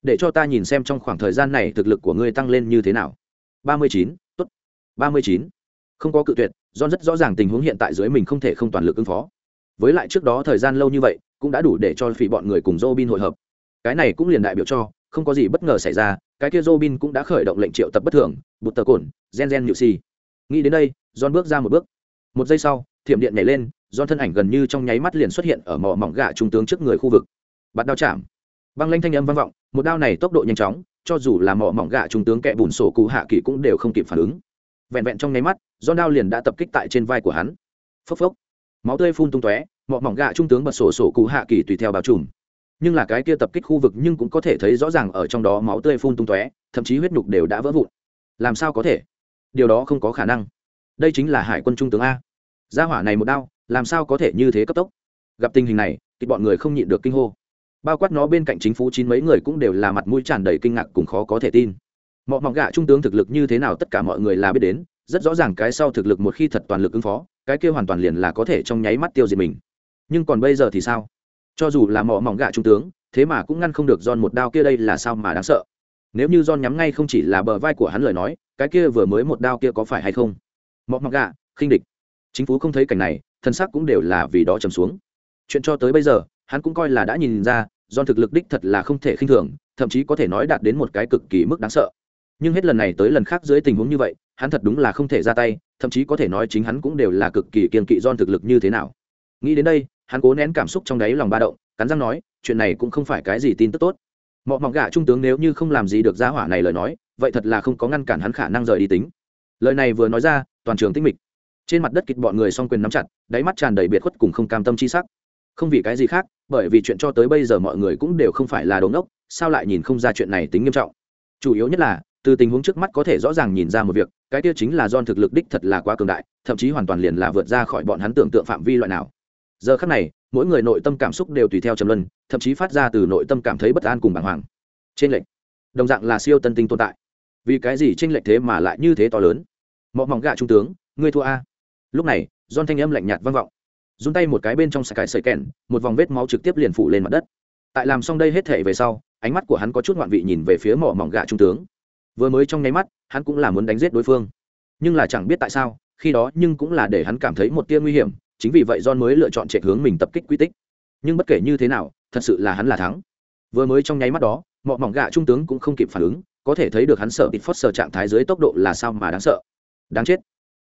[SPEAKER 1] Để cho ta nhìn xem trong khoảng thời gian này thực lực của ngươi tăng lên như thế nào. Ba mươi chín, tốt. Ba mươi chín. Không có cự tuyệt, john rất rõ ràng tình huống hiện tại dưới mình không thể không toàn lực ứng phó. Với lại trước đó thời gian lâu như vậy, cũng đã đủ để cho phỉ bọn người cùng Robin hội hợp. Cái này cũng liền đại biểu cho, không có gì bất ngờ xảy ra cái kia Robin cũng đã khởi động lệnh triệu tập bất thường, bụt tờ cồn, gen gen nhự xì. Nghĩ đến đây, John bước ra một bước. Một giây sau, thiểm điện nhảy lên, John thân ảnh gần như trong nháy mắt liền xuất hiện ở mỏ mỏng gạ trung tướng trước người khu vực. Bắt đao chạm. Băng lanh thanh âm vang vọng, một đao này tốc độ nhanh chóng, cho dù là mỏ mỏng gạ trung tướng kẹ bùn sổ cụ hạ kỳ cũng đều không kịp phản ứng. Vẹn vẹn trong nháy mắt, John đao liền đã tập kích tại trên vai của hắn. Phốc phốc. Máu tươi phun tung tóe, mỏ mỏng gạ trung tướng bật sổ sổ cụ hạ kỳ tùy theo bao trùm nhưng là cái kia tập kích khu vực nhưng cũng có thể thấy rõ ràng ở trong đó máu tươi phun tung tóe, thậm chí huyết nhục đều đã vỡ vụn. Làm sao có thể? Điều đó không có khả năng. Đây chính là hải quân trung tướng a. Gia hỏa này một đao, làm sao có thể như thế cấp tốc? Gặp tình hình này, thì bọn người không nhịn được kinh hô. Bao quát nó bên cạnh chính phủ chín mấy người cũng đều là mặt mũi tràn đầy kinh ngạc cùng khó có thể tin. Mọi mỏng gạ trung tướng thực lực như thế nào tất cả mọi người là biết đến, rất rõ ràng cái sau thực lực một khi thật toàn lực ứng phó, cái kia hoàn toàn liền là có thể trong nháy mắt tiêu diệt mình. Nhưng còn bây giờ thì sao? Cho dù là mỏ mỏng gạ trung tướng, thế mà cũng ngăn không được John một đao kia đây là sao mà đáng sợ. Nếu như John nhắm ngay không chỉ là bờ vai của hắn lời nói, cái kia vừa mới một đao kia có phải hay không? Mỏ mỏng gạ, khinh địch. Chính phủ không thấy cảnh này, thân xác cũng đều là vì đó trầm xuống. Chuyện cho tới bây giờ, hắn cũng coi là đã nhìn ra, John thực lực đích thật là không thể khinh thường, thậm chí có thể nói đạt đến một cái cực kỳ mức đáng sợ. Nhưng hết lần này tới lần khác dưới tình huống như vậy, hắn thật đúng là không thể ra tay, thậm chí có thể nói chính hắn cũng đều là cực kỳ kiên kỵ John thực lực như thế nào nghĩ đến đây, hắn cố nén cảm xúc trong đáy lòng ba động, cắn răng nói, chuyện này cũng không phải cái gì tin tức tốt. Mọ mọc gạ trung tướng nếu như không làm gì được gia hỏa này lời nói, vậy thật là không có ngăn cản hắn khả năng rời đi tính. Lời này vừa nói ra, toàn trường tinh mịch. Trên mặt đất kịch bọn người song quyền nắm chặt, đáy mắt tràn đầy biệt khuất cùng không cam tâm chi sắc. Không vì cái gì khác, bởi vì chuyện cho tới bây giờ mọi người cũng đều không phải là đống ốc sao lại nhìn không ra chuyện này tính nghiêm trọng? Chủ yếu nhất là, từ tình huống trước mắt có thể rõ ràng nhìn ra một việc, cái tiêu chính là do thực lực đích thật là quá cường đại, thậm chí hoàn toàn liền là vượt ra khỏi bọn hắn tưởng tượng phạm vi loại nào giờ khắc này, mỗi người nội tâm cảm xúc đều tùy theo trầm luân, thậm chí phát ra từ nội tâm cảm thấy bất an cùng bàng hoàng. Trên lệnh đồng dạng là siêu tân tinh tồn tại. Vì cái gì trên lệnh thế mà lại như thế to lớn? Mọi mỏng gạ trung tướng, ngươi thua a. Lúc này don thanh âm lạnh nhạt vang vọng. Dùng tay một cái bên trong sải cải sợi kèn một vòng vết máu trực tiếp liền phủ lên mặt đất. Tại làm xong đây hết thể về sau, ánh mắt của hắn có chút ngoạn vị nhìn về phía mỏ mỏng gạ trung tướng. Vừa mới trong nháy mắt, hắn cũng là muốn đánh giết đối phương. Nhưng là chẳng biết tại sao, khi đó nhưng cũng là để hắn cảm thấy một tia nguy hiểm chính vì vậy John mới lựa chọn chạy hướng mình tập kích quy tích. Nhưng bất kể như thế nào, thật sự là hắn là thắng. Vừa mới trong nháy mắt đó, mọ mỏng gạ trung tướng cũng không kịp phản ứng, có thể thấy được hắn sợ bịt phốt sở trạng thái dưới tốc độ là sao mà đáng sợ. Đáng chết.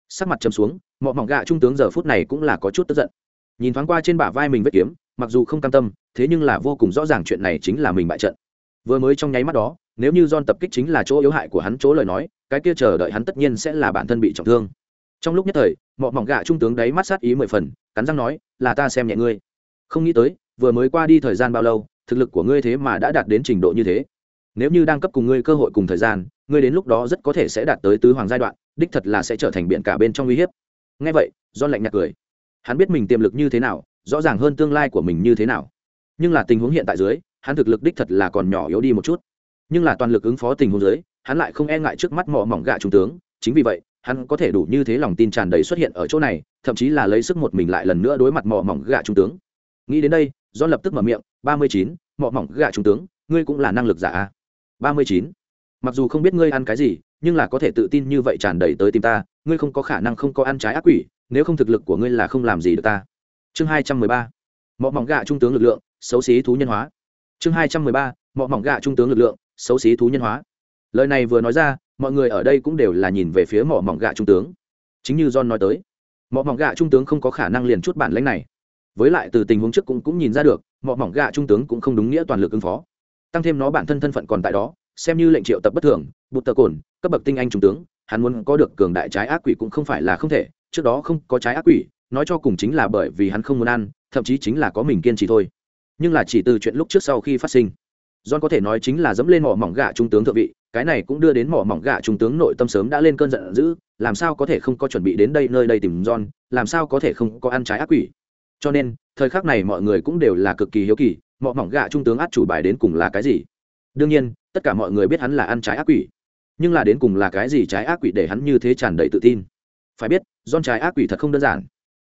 [SPEAKER 1] Sắc mặt trầm xuống, mọ mỏng gạ trung tướng giờ phút này cũng là có chút tức giận. Nhìn thoáng qua trên bả vai mình vết kiếm, mặc dù không cam tâm, thế nhưng là vô cùng rõ ràng chuyện này chính là mình bại trận. Vừa mới trong nháy mắt đó, nếu như John tập kích chính là chỗ yếu hại của hắn chỗ lời nói, cái kia chờ đợi hắn tất nhiên sẽ là bản thân bị trọng thương trong lúc nhất thời mọi mỏng gạ trung tướng đáy mắt sát ý mười phần, cắn răng nói, là ta xem nhẹ ngươi. Không nghĩ tới, vừa mới qua đi thời gian bao lâu, thực lực của ngươi thế mà đã đạt đến trình độ như thế. Nếu như đang cấp cùng ngươi cơ hội cùng thời gian, ngươi đến lúc đó rất có thể sẽ đạt tới tứ hoàng giai đoạn, đích thật là sẽ trở thành biện cả bên trong uy hiếp. Ngay vậy do lạnh nhạt cười. Hắn biết mình tiềm lực như thế nào, rõ ràng hơn tương lai của mình như thế nào. Nhưng là tình huống hiện tại dưới, hắn thực lực đích thật là còn nhỏ yếu đi một chút. Nhưng là toàn lực ứng phó tình huống dưới, hắn lại không e ngại trước mắt mỏ mỏng gạ trung tướng, chính vì vậy hắn có thể đủ như thế lòng tin tràn đầy xuất hiện ở chỗ này, thậm chí là lấy sức một mình lại lần nữa đối mặt mỏ mỏng gạ trung tướng. Nghĩ đến đây do lập tức mở miệng, ba mươi chín, mỏ mỏng gạ trung tướng, ngươi cũng là năng lực giả ba mươi chín, mặc dù không biết ngươi ăn cái gì, nhưng là có thể tự tin như vậy tràn đầy tới tìm ta, ngươi không có khả năng không có ăn trái ác quỷ, nếu không thực lực của ngươi là không làm gì được ta. Chương hai trăm mười ba, mỏ mỏng gạ trung tướng lực lượng, xấu xí thú nhân hóa. Chương hai trăm mười ba, mỏ mỏng gạ trung tướng lực lượng, xấu xí thú nhân hóa. Lời này vừa nói ra mọi người ở đây cũng đều là nhìn về phía mỏ mỏng gạ trung tướng. Chính như john nói tới, mỏ mỏng gạ trung tướng không có khả năng liền chút bản lãnh này. Với lại từ tình huống trước cũng cũng nhìn ra được, mỏ mỏng gạ trung tướng cũng không đúng nghĩa toàn lực ứng phó. Tăng thêm nó bản thân thân phận còn tại đó, xem như lệnh triệu tập bất thường, bụt tờ cồn, cấp bậc tinh anh trung tướng, hắn muốn có được cường đại trái ác quỷ cũng không phải là không thể, trước đó không có trái ác quỷ, nói cho cùng chính là bởi vì hắn không muốn ăn, thậm chí chính là có mình kiên trì thôi. Nhưng là chỉ từ chuyện lúc trước sau khi phát sinh. John có thể nói chính là dẫm lên mỏ mỏng gạ trung tướng thượng vị, cái này cũng đưa đến mỏ mỏng gạ trung tướng nội tâm sớm đã lên cơn giận dữ, làm sao có thể không có chuẩn bị đến đây nơi đây tìm John, làm sao có thể không có ăn trái ác quỷ. Cho nên, thời khắc này mọi người cũng đều là cực kỳ hiếu kỳ, mỏ mỏng gạ trung tướng át chủ bài đến cùng là cái gì. Đương nhiên, tất cả mọi người biết hắn là ăn trái ác quỷ. nhưng là đến cùng là cái gì trái ác quỷ để hắn như thế tràn đầy tự tin phải biết John trái ác quỷ thật không đơn giản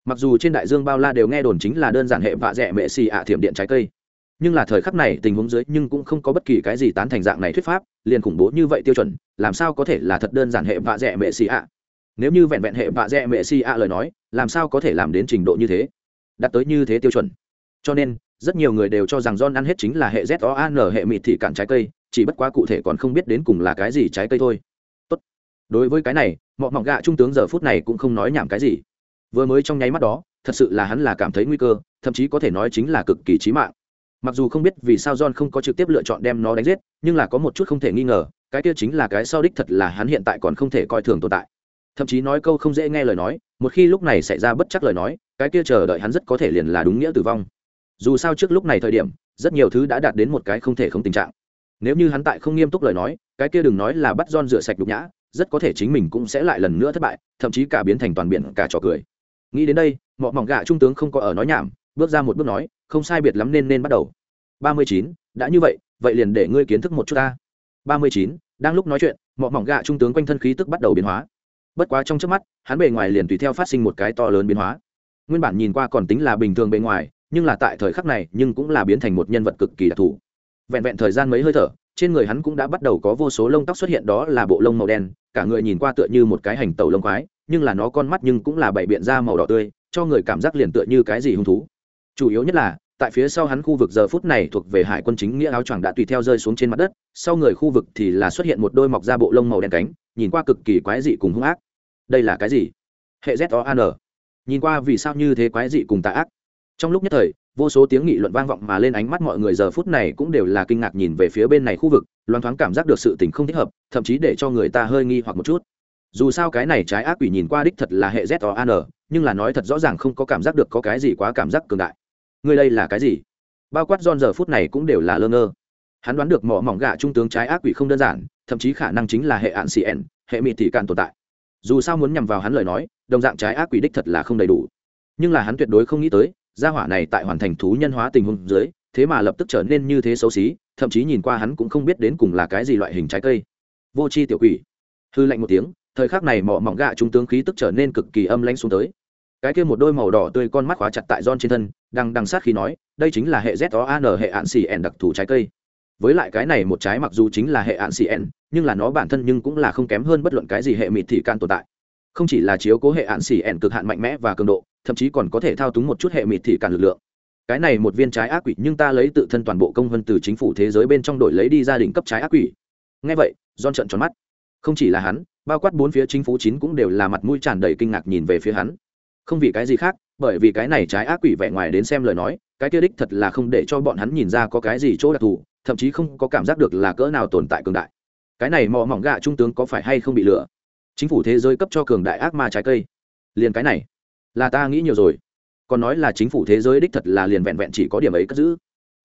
[SPEAKER 1] mặc dù trên đại dương bao la đều nghe đồn chính là đơn giản hệ vạ rẻ mẹ xì ạ thiểm điện trái cây nhưng là thời khắc này tình huống dưới nhưng cũng không có bất kỳ cái gì tán thành dạng này thuyết pháp liền khủng bố như vậy tiêu chuẩn làm sao có thể là thật đơn giản hệ vạ dẹ mệ xì ạ nếu như vẹn vẹn hệ vạ dẹ mệ xì ạ lời nói làm sao có thể làm đến trình độ như thế đạt tới như thế tiêu chuẩn cho nên rất nhiều người đều cho rằng John ăn hết chính là hệ Z O A N hệ mịt thị cản trái cây, chỉ bất quá cụ thể còn không biết đến cùng là cái gì trái cây thôi. Tốt. Đối với cái này, mọ mỏng gạ trung tướng giờ phút này cũng không nói nhảm cái gì. Vừa mới trong nháy mắt đó, thật sự là hắn là cảm thấy nguy cơ, thậm chí có thể nói chính là cực kỳ chí mạng. Mặc dù không biết vì sao John không có trực tiếp lựa chọn đem nó đánh giết, nhưng là có một chút không thể nghi ngờ, cái kia chính là cái sau đích thật là hắn hiện tại còn không thể coi thường tồn tại. Thậm chí nói câu không dễ nghe lời nói, một khi lúc này xảy ra bất chắc lời nói, cái kia chờ đợi hắn rất có thể liền là đúng nghĩa tử vong. Dù sao trước lúc này thời điểm rất nhiều thứ đã đạt đến một cái không thể không tình trạng. Nếu như hắn tại không nghiêm túc lời nói cái kia đừng nói là bắt don rửa sạch đục nhã rất có thể chính mình cũng sẽ lại lần nữa thất bại thậm chí cả biến thành toàn biển cả trò cười. Nghĩ đến đây mọi mỏng gạ trung tướng không có ở nói nhảm bước ra một bước nói, không sai biệt lắm nên nên bắt đầu. Ba mươi chín, đã như vậy vậy liền để ngươi kiến thức một chút ta. Ba mươi chín, đang lúc nói chuyện mọi mỏng gạ trung tướng quanh thân khí tức bắt đầu biến hóa. Bất quá trong trước mắt, hắn bề ngoài liền tùy theo phát sinh một cái to lớn biến hóa. Nguyên bản nhìn qua còn tính là bình thường bề ngoài, nhưng là tại thời khắc này nhưng cũng là biến thành một nhân vật cực kỳ đặc thù. Vẹn vẹn thời gian mấy hơi thở, trên người hắn cũng đã bắt đầu có vô số lông tóc xuất hiện, đó là bộ lông màu đen, cả người nhìn qua tựa như một cái hành tẩu lông khoái nhưng là nó con mắt nhưng cũng là bảy biện ra màu đỏ tươi, cho người cảm giác liền tựa như cái gì hung thú chủ yếu nhất là, tại phía sau hắn khu vực giờ phút này thuộc về hải quân chính nghĩa áo choàng đã tùy theo rơi xuống trên mặt đất, sau người khu vực thì là xuất hiện một đôi mọc da bộ lông màu đen cánh, nhìn qua cực kỳ quái dị cùng hung ác. Đây là cái gì? Hệ z o an nhìn qua vì sao như thế quái dị cùng tà ác? Trong lúc nhất thời, vô số tiếng nghị luận vang vọng mà lên ánh mắt mọi người giờ phút này cũng đều là kinh ngạc nhìn về phía bên này khu vực loan thoáng cảm giác được sự tình không thích hợp, thậm chí để cho người ta hơi nghi hoặc một chút. Dù sao cái này trái ác quỷ nhìn qua đích thật là hệ z o an nhưng là nói thật rõ ràng không có cảm giác được có cái gì quá cảm giác cường đại người đây là cái gì? Bao quát giòn giờ phút này cũng đều là lơ ngơ. Hắn đoán được mỏ mỏng gạ trung tướng trái ác quỷ không đơn giản, thậm chí khả năng chính là hệ ạn cn hệ mịt thị càn tồn tại. Dù sao muốn nhằm vào hắn lời nói, đồng dạng trái ác quỷ đích thật là không đầy đủ. Nhưng là hắn tuyệt đối không nghĩ tới, gia hỏa này tại hoàn thành thú nhân hóa tình huống dưới, thế mà lập tức trở nên như thế xấu xí, thậm chí nhìn qua hắn cũng không biết đến cùng là cái gì loại hình trái cây. Vô c h i tiểu quỷ. Hư lạnh một tiếng, thời khắc này mỏ mỏng gạ trung tướng khí tức trở nên cực kỳ âm lãnh xuống tới cái kia một đôi màu đỏ tươi con mắt khóa chặt tại don trên thân, đang đằng sát khi nói, đây chính là hệ z o an hệ ạn xì ẻn đặc thù trái cây. Với lại cái này một trái mặc dù chính là hệ ạn xì ẻn, nhưng là nó bản thân nhưng cũng là không kém hơn bất luận cái gì hệ mịt thị can tồn tại. Không chỉ là chiếu cố hệ ạn xì ẻn cực hạn mạnh mẽ và cường độ, thậm chí còn có thể thao túng một chút hệ mịt thị cản lực lượng. Cái này một viên trái ác quỷ, nhưng ta lấy tự thân toàn bộ công vân từ chính phủ thế giới bên trong đổi lấy đi gia đình cấp trái ác quỷ. Ngay vậy don trợn tròn mắt. Không chỉ là hắn, bao quát bốn phía chính phủ chín cũng đều là mặt mũi tràn đầy kinh ngạc nhìn về phía hắn không vì cái gì khác, bởi vì cái này trái ác quỷ vẻ ngoài đến xem lời nói, cái kia đích thật là không để cho bọn hắn nhìn ra có cái gì chỗ đặc thù, thậm chí không có cảm giác được là cỡ nào tồn tại cường đại. Cái này mò mỏng gạ trung tướng có phải hay không bị lừa? Chính phủ thế giới cấp cho cường đại ác ma trái cây. Liền cái này, là ta nghĩ nhiều rồi. Còn nói là chính phủ thế giới đích thật là liền vẹn vẹn chỉ có điểm ấy cất giữ.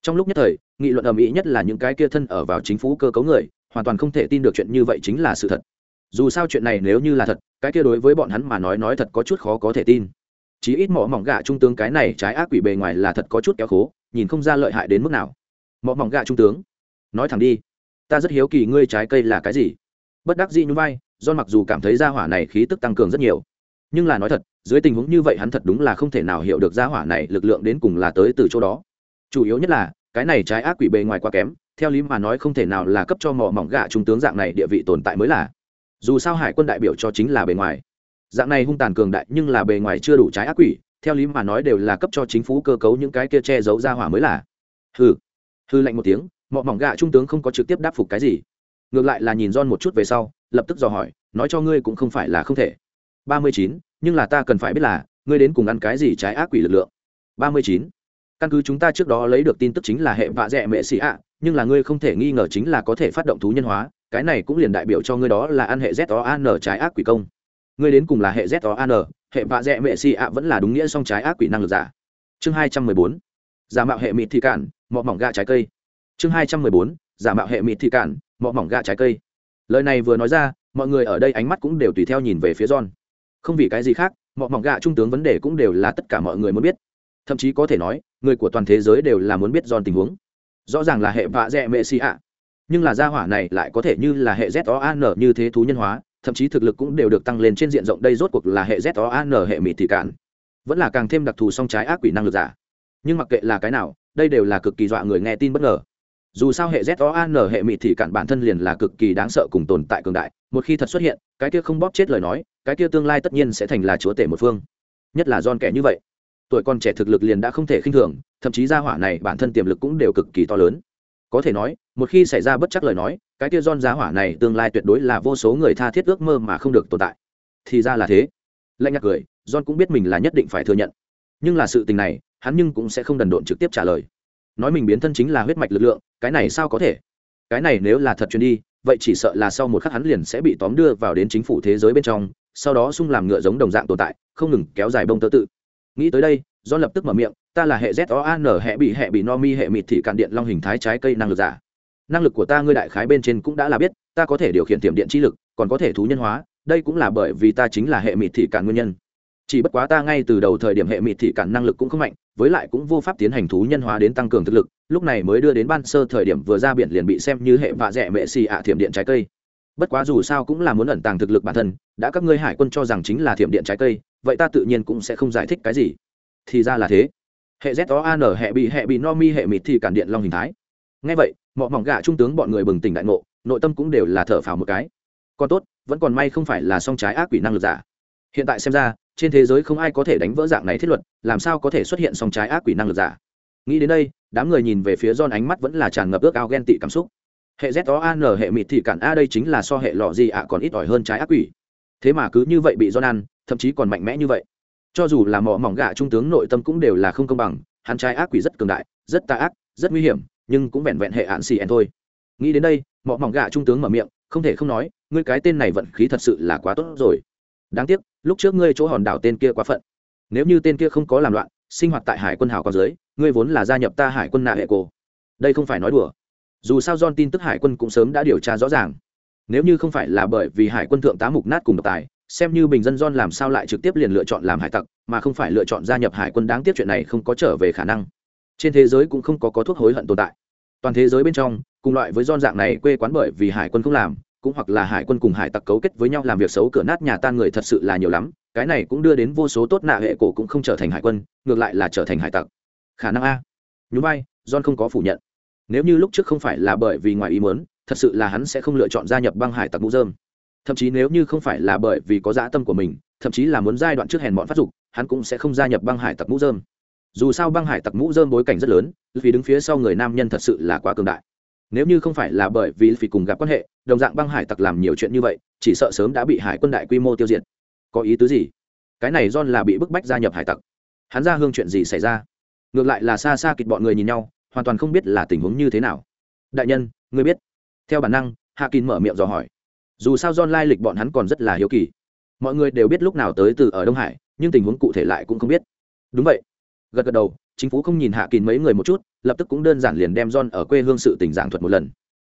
[SPEAKER 1] Trong lúc nhất thời, nghị luận ầm ĩ nhất là những cái kia thân ở vào chính phủ cơ cấu người, hoàn toàn không thể tin được chuyện như vậy chính là sự thật dù sao chuyện này nếu như là thật, cái kia đối với bọn hắn mà nói nói thật có chút khó có thể tin. Chí ít mỏ mỏng gạ trung tướng cái này trái ác quỷ bề ngoài là thật có chút kéo khố, nhìn không ra lợi hại đến mức nào. Mỏ mỏng gạ trung tướng, nói thẳng đi, ta rất hiếu kỳ ngươi trái cây là cái gì. Bất đắc dĩ như vai do mặc dù cảm thấy ra hỏa này khí tức tăng cường rất nhiều, nhưng là nói thật, dưới tình huống như vậy hắn thật đúng là không thể nào hiểu được ra hỏa này lực lượng đến cùng là tới từ chỗ đó. Chủ yếu nhất là, cái này trái ác quỷ bề ngoài quá kém, theo lý mà nói không thể nào là cấp cho mỏ mỏng gạ trung tướng dạng này địa vị tồn tại mới là dù sao hải quân đại biểu cho chính là bề ngoài. Dạng này hung tàn cường đại nhưng là bề ngoài chưa đủ trái ác quỷ, theo lý mà nói đều là cấp cho chính phủ cơ cấu những cái kia che giấu ra hỏa mới là. Hư hư lạnh một tiếng, mọ mỏng gạ trung tướng không có trực tiếp đáp phục cái gì. Ngược lại là nhìn don một chút về sau, lập tức dò hỏi, nói cho ngươi cũng không phải là không thể. Ba mươi chín, nhưng là ta cần phải biết là, ngươi đến cùng ăn cái gì trái ác quỷ lực lượng? Ba mươi chín, căn cứ chúng ta trước đó lấy được tin tức chính là hệ vạ dẹ mệ xị ạ, nhưng là ngươi không thể nghi ngờ chính là có thể phát động thú nhân hóa cái này cũng liền đại biểu cho ngươi đó là ăn hệ z o an trái ác quỷ công. Ngươi đến cùng là hệ z o an hệ vạ dẹ mệ xì ạ vẫn là đúng nghĩa song trái ác quỷ năng lực giả. Chương hai trăm mười bốn, giả mạo hệ mịt thị cản mọ mỏng gà trái cây. Chương hai trăm mười bốn, giả mạo hệ mịt thị cản mọ mỏng gà trái cây. Lời này vừa nói ra, mọi người ở đây ánh mắt cũng đều tùy theo nhìn về phía john. Không vì cái gì khác, mọ mỏng gạ trung tướng vấn đề cũng đều là tất cả mọi người muốn biết. Thậm chí có thể nói, người của toàn thế giới đều là muốn biết john tình huống. Rõ ràng là hệ vạ dẹ mệ xì ạ nhưng là gia hỏa này lại có thể như là hệ z o an như thế thú nhân hóa, thậm chí thực lực cũng đều được tăng lên trên diện rộng, đây rốt cuộc là hệ z o an hệ mịt thị cạn. Vẫn là càng thêm đặc thù song trái ác quỷ năng lực giả. Nhưng mặc kệ là cái nào, đây đều là cực kỳ dọa người nghe tin bất ngờ. Dù sao hệ z o an hệ mịt thị cạn bản thân liền là cực kỳ đáng sợ cùng tồn tại cường đại, một khi thật xuất hiện, cái kia không bóp chết lời nói, cái kia tương lai tất nhiên sẽ thành là chúa tể một phương. Nhất là don kẻ như vậy. Tuổi còn trẻ thực lực liền đã không thể khinh thường, thậm chí gia hỏa này bản thân tiềm lực cũng đều cực kỳ to lớn có thể nói, một khi xảy ra bất chắc lời nói, cái tia don giá hỏa này tương lai tuyệt đối là vô số người tha thiết ước mơ mà không được tồn tại. Thì ra là thế. Lạnh nhạt cười don cũng biết mình là nhất định phải thừa nhận. Nhưng là sự tình này, hắn nhưng cũng sẽ không đần độn trực tiếp trả lời. Nói mình biến thân chính là huyết mạch lực lượng, cái này sao có thể? Cái này nếu là thật truyền đi, vậy chỉ sợ là sau một khắc hắn liền sẽ bị tóm đưa vào đến chính phủ thế giới bên trong, sau đó sung làm ngựa giống đồng dạng tồn tại, không ngừng kéo dài bông tơ tự. Nghĩ tới đây do lập tức mở miệng, ta là hệ z o a n, hệ bị hệ bị no mi, hệ mịt thị cạn điện long hình thái trái cây năng lực giả. Năng lực của ta ngươi đại khái bên trên cũng đã là biết, ta có thể điều khiển tiềm điện chi lực, còn có thể thú nhân hóa, đây cũng là bởi vì ta chính là hệ mịt thị cạn nguyên nhân. Chỉ bất quá ta ngay từ đầu thời điểm hệ mịt thị cạn năng lực cũng không mạnh, với lại cũng vô pháp tiến hành thú nhân hóa đến tăng cường thực lực, lúc này mới đưa đến ban sơ thời điểm vừa ra biển liền bị xem như hệ vạ rẻ mệ xì ạ thiểm điện trái cây. Bất quá dù sao cũng là muốn ẩn tàng thực lực bản thân, đã các ngươi hải quân cho rằng chính là thiểm điện trái cây, vậy ta tự nhiên cũng sẽ không giải thích cái gì thì ra là thế. Hệ z o an hệ bị hệ bị no mi, hệ mịt thì cản điện long hình thái. Ngay vậy mọi mỏng gạ trung tướng bọn người bừng tỉnh đại ngộ, nội tâm cũng đều là thở phào một cái. Còn tốt, vẫn còn may không phải là song trái ác quỷ năng lực giả. Hiện tại xem ra, trên thế giới không ai có thể đánh vỡ dạng này thiết luật, làm sao có thể xuất hiện song trái ác quỷ năng lực giả? Nghĩ đến đây, đám người nhìn về phía John ánh mắt vẫn là tràn ngập ước ao ghen tị cảm xúc. Hệ z o an hệ mịt thì cản a đây chính là so hệ lọ gì ạ còn ít ỏi hơn trái ác quỷ. Thế mà cứ như vậy bị John ăn, thậm chí còn mạnh mẽ như vậy cho dù là mỏ mỏng gạ trung tướng nội tâm cũng đều là không công bằng, hắn trai ác quỷ rất cường đại, rất tà ác, rất nguy hiểm, nhưng cũng vẹn vẹn hệ hạn xì ẻn thôi. Nghĩ đến đây mỏ mỏng gạ trung tướng mở miệng, không thể không nói, ngươi cái tên này vận khí thật sự là quá tốt rồi. Đáng tiếc, lúc trước ngươi chỗ hòn đảo tên kia quá phận. Nếu như tên kia không có làm loạn, sinh hoạt tại hải quân hào còn dưới, ngươi vốn là gia nhập ta hải quân nạ hệ cô đây không phải nói đùa. Dù sao don tin tức hải quân cũng sớm đã điều tra rõ ràng. Nếu như không phải là bởi vì hải quân thượng tá mục nát cùng độc tài xem như bình dân John làm sao lại trực tiếp liền lựa chọn làm hải tặc, mà không phải lựa chọn gia nhập hải quân đáng tiếc chuyện này không có trở về khả năng. Trên thế giới cũng không có có thuốc hối hận tồn tại. Toàn thế giới bên trong, cùng loại với John dạng này quê quán bởi vì hải quân không làm, cũng hoặc là hải quân cùng hải tặc cấu kết với nhau làm việc xấu cửa nát nhà tan người thật sự là nhiều lắm, cái này cũng đưa đến vô số tốt nạ hệ cổ cũng không trở thành hải quân, ngược lại là trở thành hải tặc. Khả năng a. Nhún vai, John không có phủ nhận. Nếu như lúc trước không phải là bởi vì ngoài ý muốn, thật sự là hắn sẽ không lựa chọn gia nhập băng hải tặc mũ dơm thậm chí nếu như không phải là bởi vì có dã tâm của mình, thậm chí là muốn giai đoạn trước hèn bọn phát dục, hắn cũng sẽ không gia nhập băng hải tặc mũ dơm. Dù sao băng hải tặc mũ dơm bối cảnh rất lớn vì đứng phía sau người nam nhân thật sự là quá cường đại. Nếu như không phải là bởi vì vì cùng gặp quan hệ, đồng dạng băng hải tặc làm nhiều chuyện như vậy, chỉ sợ sớm đã bị hải quân đại quy mô tiêu diệt. Có ý tứ gì? Cái này john là bị bức bách gia nhập hải tặc. Hắn ra hương chuyện gì xảy ra? Ngược lại là xa xa kịch bọn người nhìn nhau, hoàn toàn không biết là tình huống như thế nào. Đại nhân ngươi biết. Theo bản năng, hạ kín mở miệng dò hỏi dù sao John lai lịch bọn hắn còn rất là hiếu kỳ. Mọi người đều biết lúc nào tới từ ở đông hải, nhưng tình huống cụ thể lại cũng không biết. Đúng vậy. Gật gật đầu, chính phủ không nhìn hạ kín mấy người một chút, lập tức cũng đơn giản liền đem John ở quê hương sự tình giảng thuật một lần.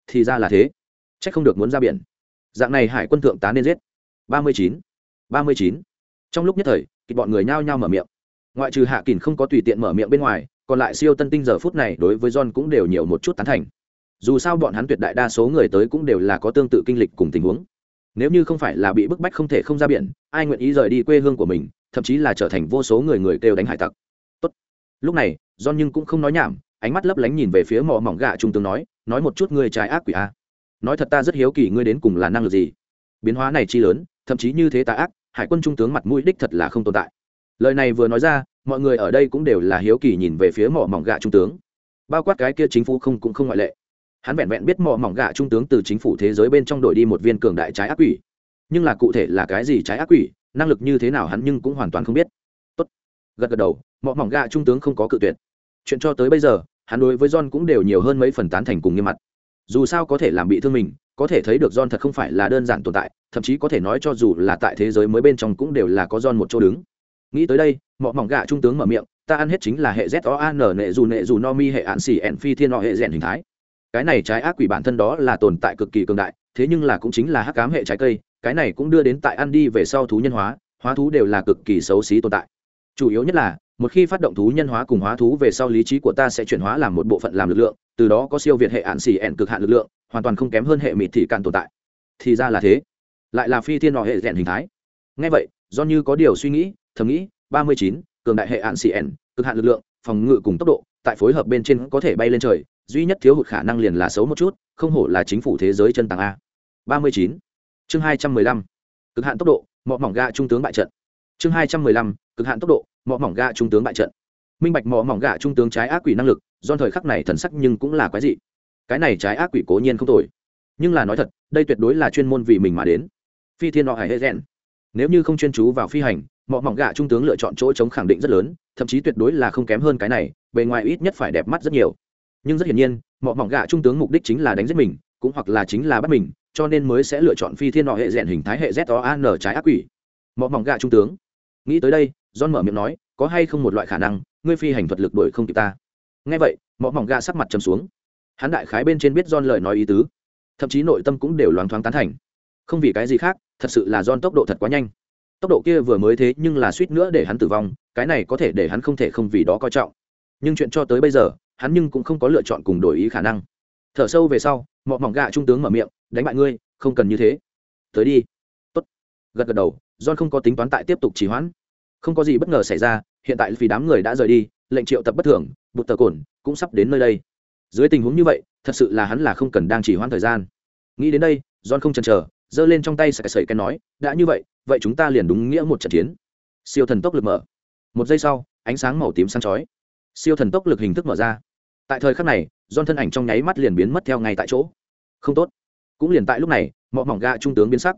[SPEAKER 1] Thì ra là thế. C h ắ c không được muốn ra biển. Dạng này hải quân thượng tá nên giết. Ba mươi chín. Ba mươi chín. Trong lúc nhất thời kịch bọn người nhao nhao mở miệng. Ngoại trừ hạ kín không có tùy tiện mở miệng bên ngoài, còn lại siêu tân tinh giờ phút này đối với john cũng đều nhiều một chút tán thành dù sao bọn hắn tuyệt đại đa số người tới cũng đều là có tương tự kinh lịch cùng tình huống. Nếu như không phải là bị bức bách không thể không ra biển, ai nguyện ý rời đi quê hương của mình, thậm chí là trở thành vô số người người kêu đánh hải tặc. Tốt. lúc này, john nhưng cũng không nói nhảm, ánh mắt lấp lánh nhìn về phía mỏ mỏng gạ trung tướng nói nói một chút ngươi trái ác quỷ a. Nói thật ta rất hiếu kỳ ngươi đến cùng là năng lực gì. Biến hóa này chi lớn, thậm chí như thế tà ác, hải quân trung tướng mặt mũi đích thật là không tồn tại. Lời này vừa nói ra, mọi người ở đây cũng đều là hiếu kỳ nhìn về phía mỏ mỏng gạ trung tướng. Bao quát cái kia chính phủ không cũng không ngoại lệ hắn vẹn vẹn biết mò mỏng gạ trung tướng từ chính phủ thế giới bên trong đổi đi một viên cường đại trái ác quỷ nhưng là cụ thể là cái gì trái ác quỷ năng lực như thế nào hắn nhưng cũng hoàn toàn không biết Tốt. gật gật đầu mỏ mỏng gạ trung tướng không có cự tuyệt chuyện cho tới bây giờ hắn đối với john cũng đều nhiều hơn mấy phần tán thành cùng nghiêm mặt dù sao có thể làm bị thương mình có thể thấy được john thật không phải là đơn giản tồn tại thậm chí có thể nói cho dù là tại thế giới mới bên trong cũng đều là có john một chỗ đứng nghĩ tới đây mỏ mỏng gạ trung tướng mở miệng ta ăn hết chính là hệ z o a n nệ dù nệ dù no mi hệ ạn xỉ ẹn phi thiên họ hệ rèn hình thái cái này trái ác quỷ bản thân đó là tồn tại cực kỳ cường đại, thế nhưng là cũng chính là hắc cám hệ trái cây, cái này cũng đưa đến tại ăn đi về sau thú nhân hóa hóa thú đều là cực kỳ xấu xí tồn tại. Chủ yếu nhất là, một khi phát động thú nhân hóa cùng hóa thú về sau lý trí của ta sẽ chuyển hóa làm một bộ phận làm lực lượng, từ đó có siêu việt hệ hạn xì ẻn cực hạn lực lượng, hoàn toàn không kém hơn hệ mịt thị cạn tồn tại. Thì ra là thế. Lại là phi thiên họ hệ rèn hình thái. Ngay vậy do như có điều suy nghĩ, thầm nghĩ, ba mươi chín, cường đại hệ hạn ẻn, cực hạn lực lượng, phòng ngự cùng tốc độ, tại phối hợp bên trên có thể bay lên trời duy nhất thiếu hụt khả năng liền là xấu một chút, không hổ là chính phủ thế giới chân tàng a. ba mươi chín. Chương hai trăm mười lăm. Cực hạn tốc độ, mọ mỏng ga trung tướng bại trận. Chương hai trăm mười lăm. Cực hạn tốc độ, mọ mỏng ga trung tướng bại trận. Minh bạch mọ mỏng gạ trung tướng trái ác quỷ năng lực, do thời khắc này thần sắc nhưng cũng là quái dị. Cái này trái ác quỷ cố nhiên không tồi. Nhưng là nói thật, đây tuyệt đối là chuyên môn vì mình mà đến. Phi thiên họ hải hệ rèn. Nếu như không chuyên chú vào phi hành, mọ mỏng gạ trung tướng lựa chọn chỗ chống khẳng định rất lớn, thậm chí tuyệt đối là không kém hơn cái này, bề ngoài ít nhất phải đẹp mắt rất nhiều nhưng rất hiển nhiên, mọ mỏng gạ trung tướng mục đích chính là đánh giết mình, cũng hoặc là chính là bắt mình, cho nên mới sẽ lựa chọn phi thiên nọ hệ rèn hình thái hệ z o an trái ác quỷ. Mọ mỏng gạ trung tướng, nghĩ tới đây, john mở miệng nói, có hay không một loại khả năng, ngươi phi hành thuật lực đổi không kịp ta? Nghe vậy, mọ mỏng gạ sắc mặt trầm xuống. Hắn đại khái bên trên biết john lời nói ý tứ, thậm chí nội tâm cũng đều loáng thoáng tán thành. Không vì cái gì khác, thật sự là john tốc độ thật quá nhanh. Tốc độ kia vừa mới thế nhưng là suýt nữa để hắn tử vong, cái này có thể để hắn không thể không vì đó coi trọng. Nhưng chuyện cho tới bây giờ hắn nhưng cũng không có lựa chọn cùng đổi ý khả năng. Thở sâu về sau, mọ mỏng gạ trung tướng mở miệng, đánh bại ngươi, không cần như thế. Tới đi. Tốt. gật gật đầu, john không có tính toán tại tiếp tục trì hoãn. Không có gì bất ngờ xảy ra, hiện tại vì đám người đã rời đi, lệnh triệu tập bất thường, bụt tờ cồn cũng sắp đến nơi đây. Dưới tình huống như vậy, thật sự là hắn là không cần đang chỉ hoãn thời gian. Nghĩ đến đây, john không chần chờ, giơ lên trong tay sạch sẩy cái nói, đã như vậy vậy chúng ta liền đúng nghĩa một trận chiến. Siêu thần tốc lực mở. Một giây sau, ánh sáng màu tím sáng chói siêu thần tốc lực hình thức mở ra. Tại thời khắc này don thân ảnh trong nháy mắt liền biến mất theo ngay tại chỗ. Không tốt. Cũng liền tại lúc này, mọ mỏng ga trung tướng biến sắc.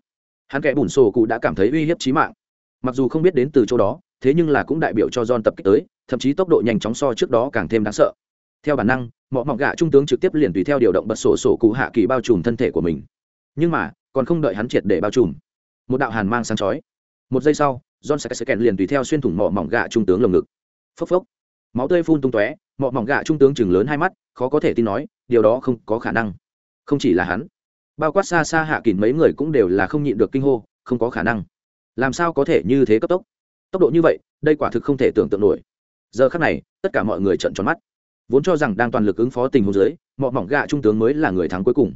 [SPEAKER 1] Hắn kẻ bùn sổ cụ đã cảm thấy uy hiếp trí mạng. Mặc dù không biết đến từ chỗ đó, thế nhưng là cũng đại biểu cho don tập kích tới, thậm chí tốc độ nhanh chóng so trước đó càng thêm đáng sợ. Theo bản năng, mọ mỏng gạ trung tướng trực tiếp liền tùy theo điều động bật sổ sổ cụ hạ kỳ bao trùm thân thể của mình. Nhưng mà, còn không đợi hắn triệt để bao trùm, một đạo hàn mang sáng chói. Một giây sau, john sẽ kèn liền tùy theo xuyên thủng mỏ mỏng gạ trung tướng lồng ngực. Phốc phốc máu tươi phun tung tóe mỏ mỏng gạ trung tướng chừng lớn hai mắt, khó có thể tin nói, điều đó không có khả năng. Không chỉ là hắn, bao quát xa xa hạ kín mấy người cũng đều là không nhịn được kinh hô, không có khả năng. Làm sao có thể như thế cấp tốc? Tốc độ như vậy, đây quả thực không thể tưởng tượng nổi. Giờ khắc này, tất cả mọi người trợn tròn mắt. Vốn cho rằng đang toàn lực ứng phó tình huống dưới, mọ mỏng gạ trung tướng mới là người thắng cuối cùng.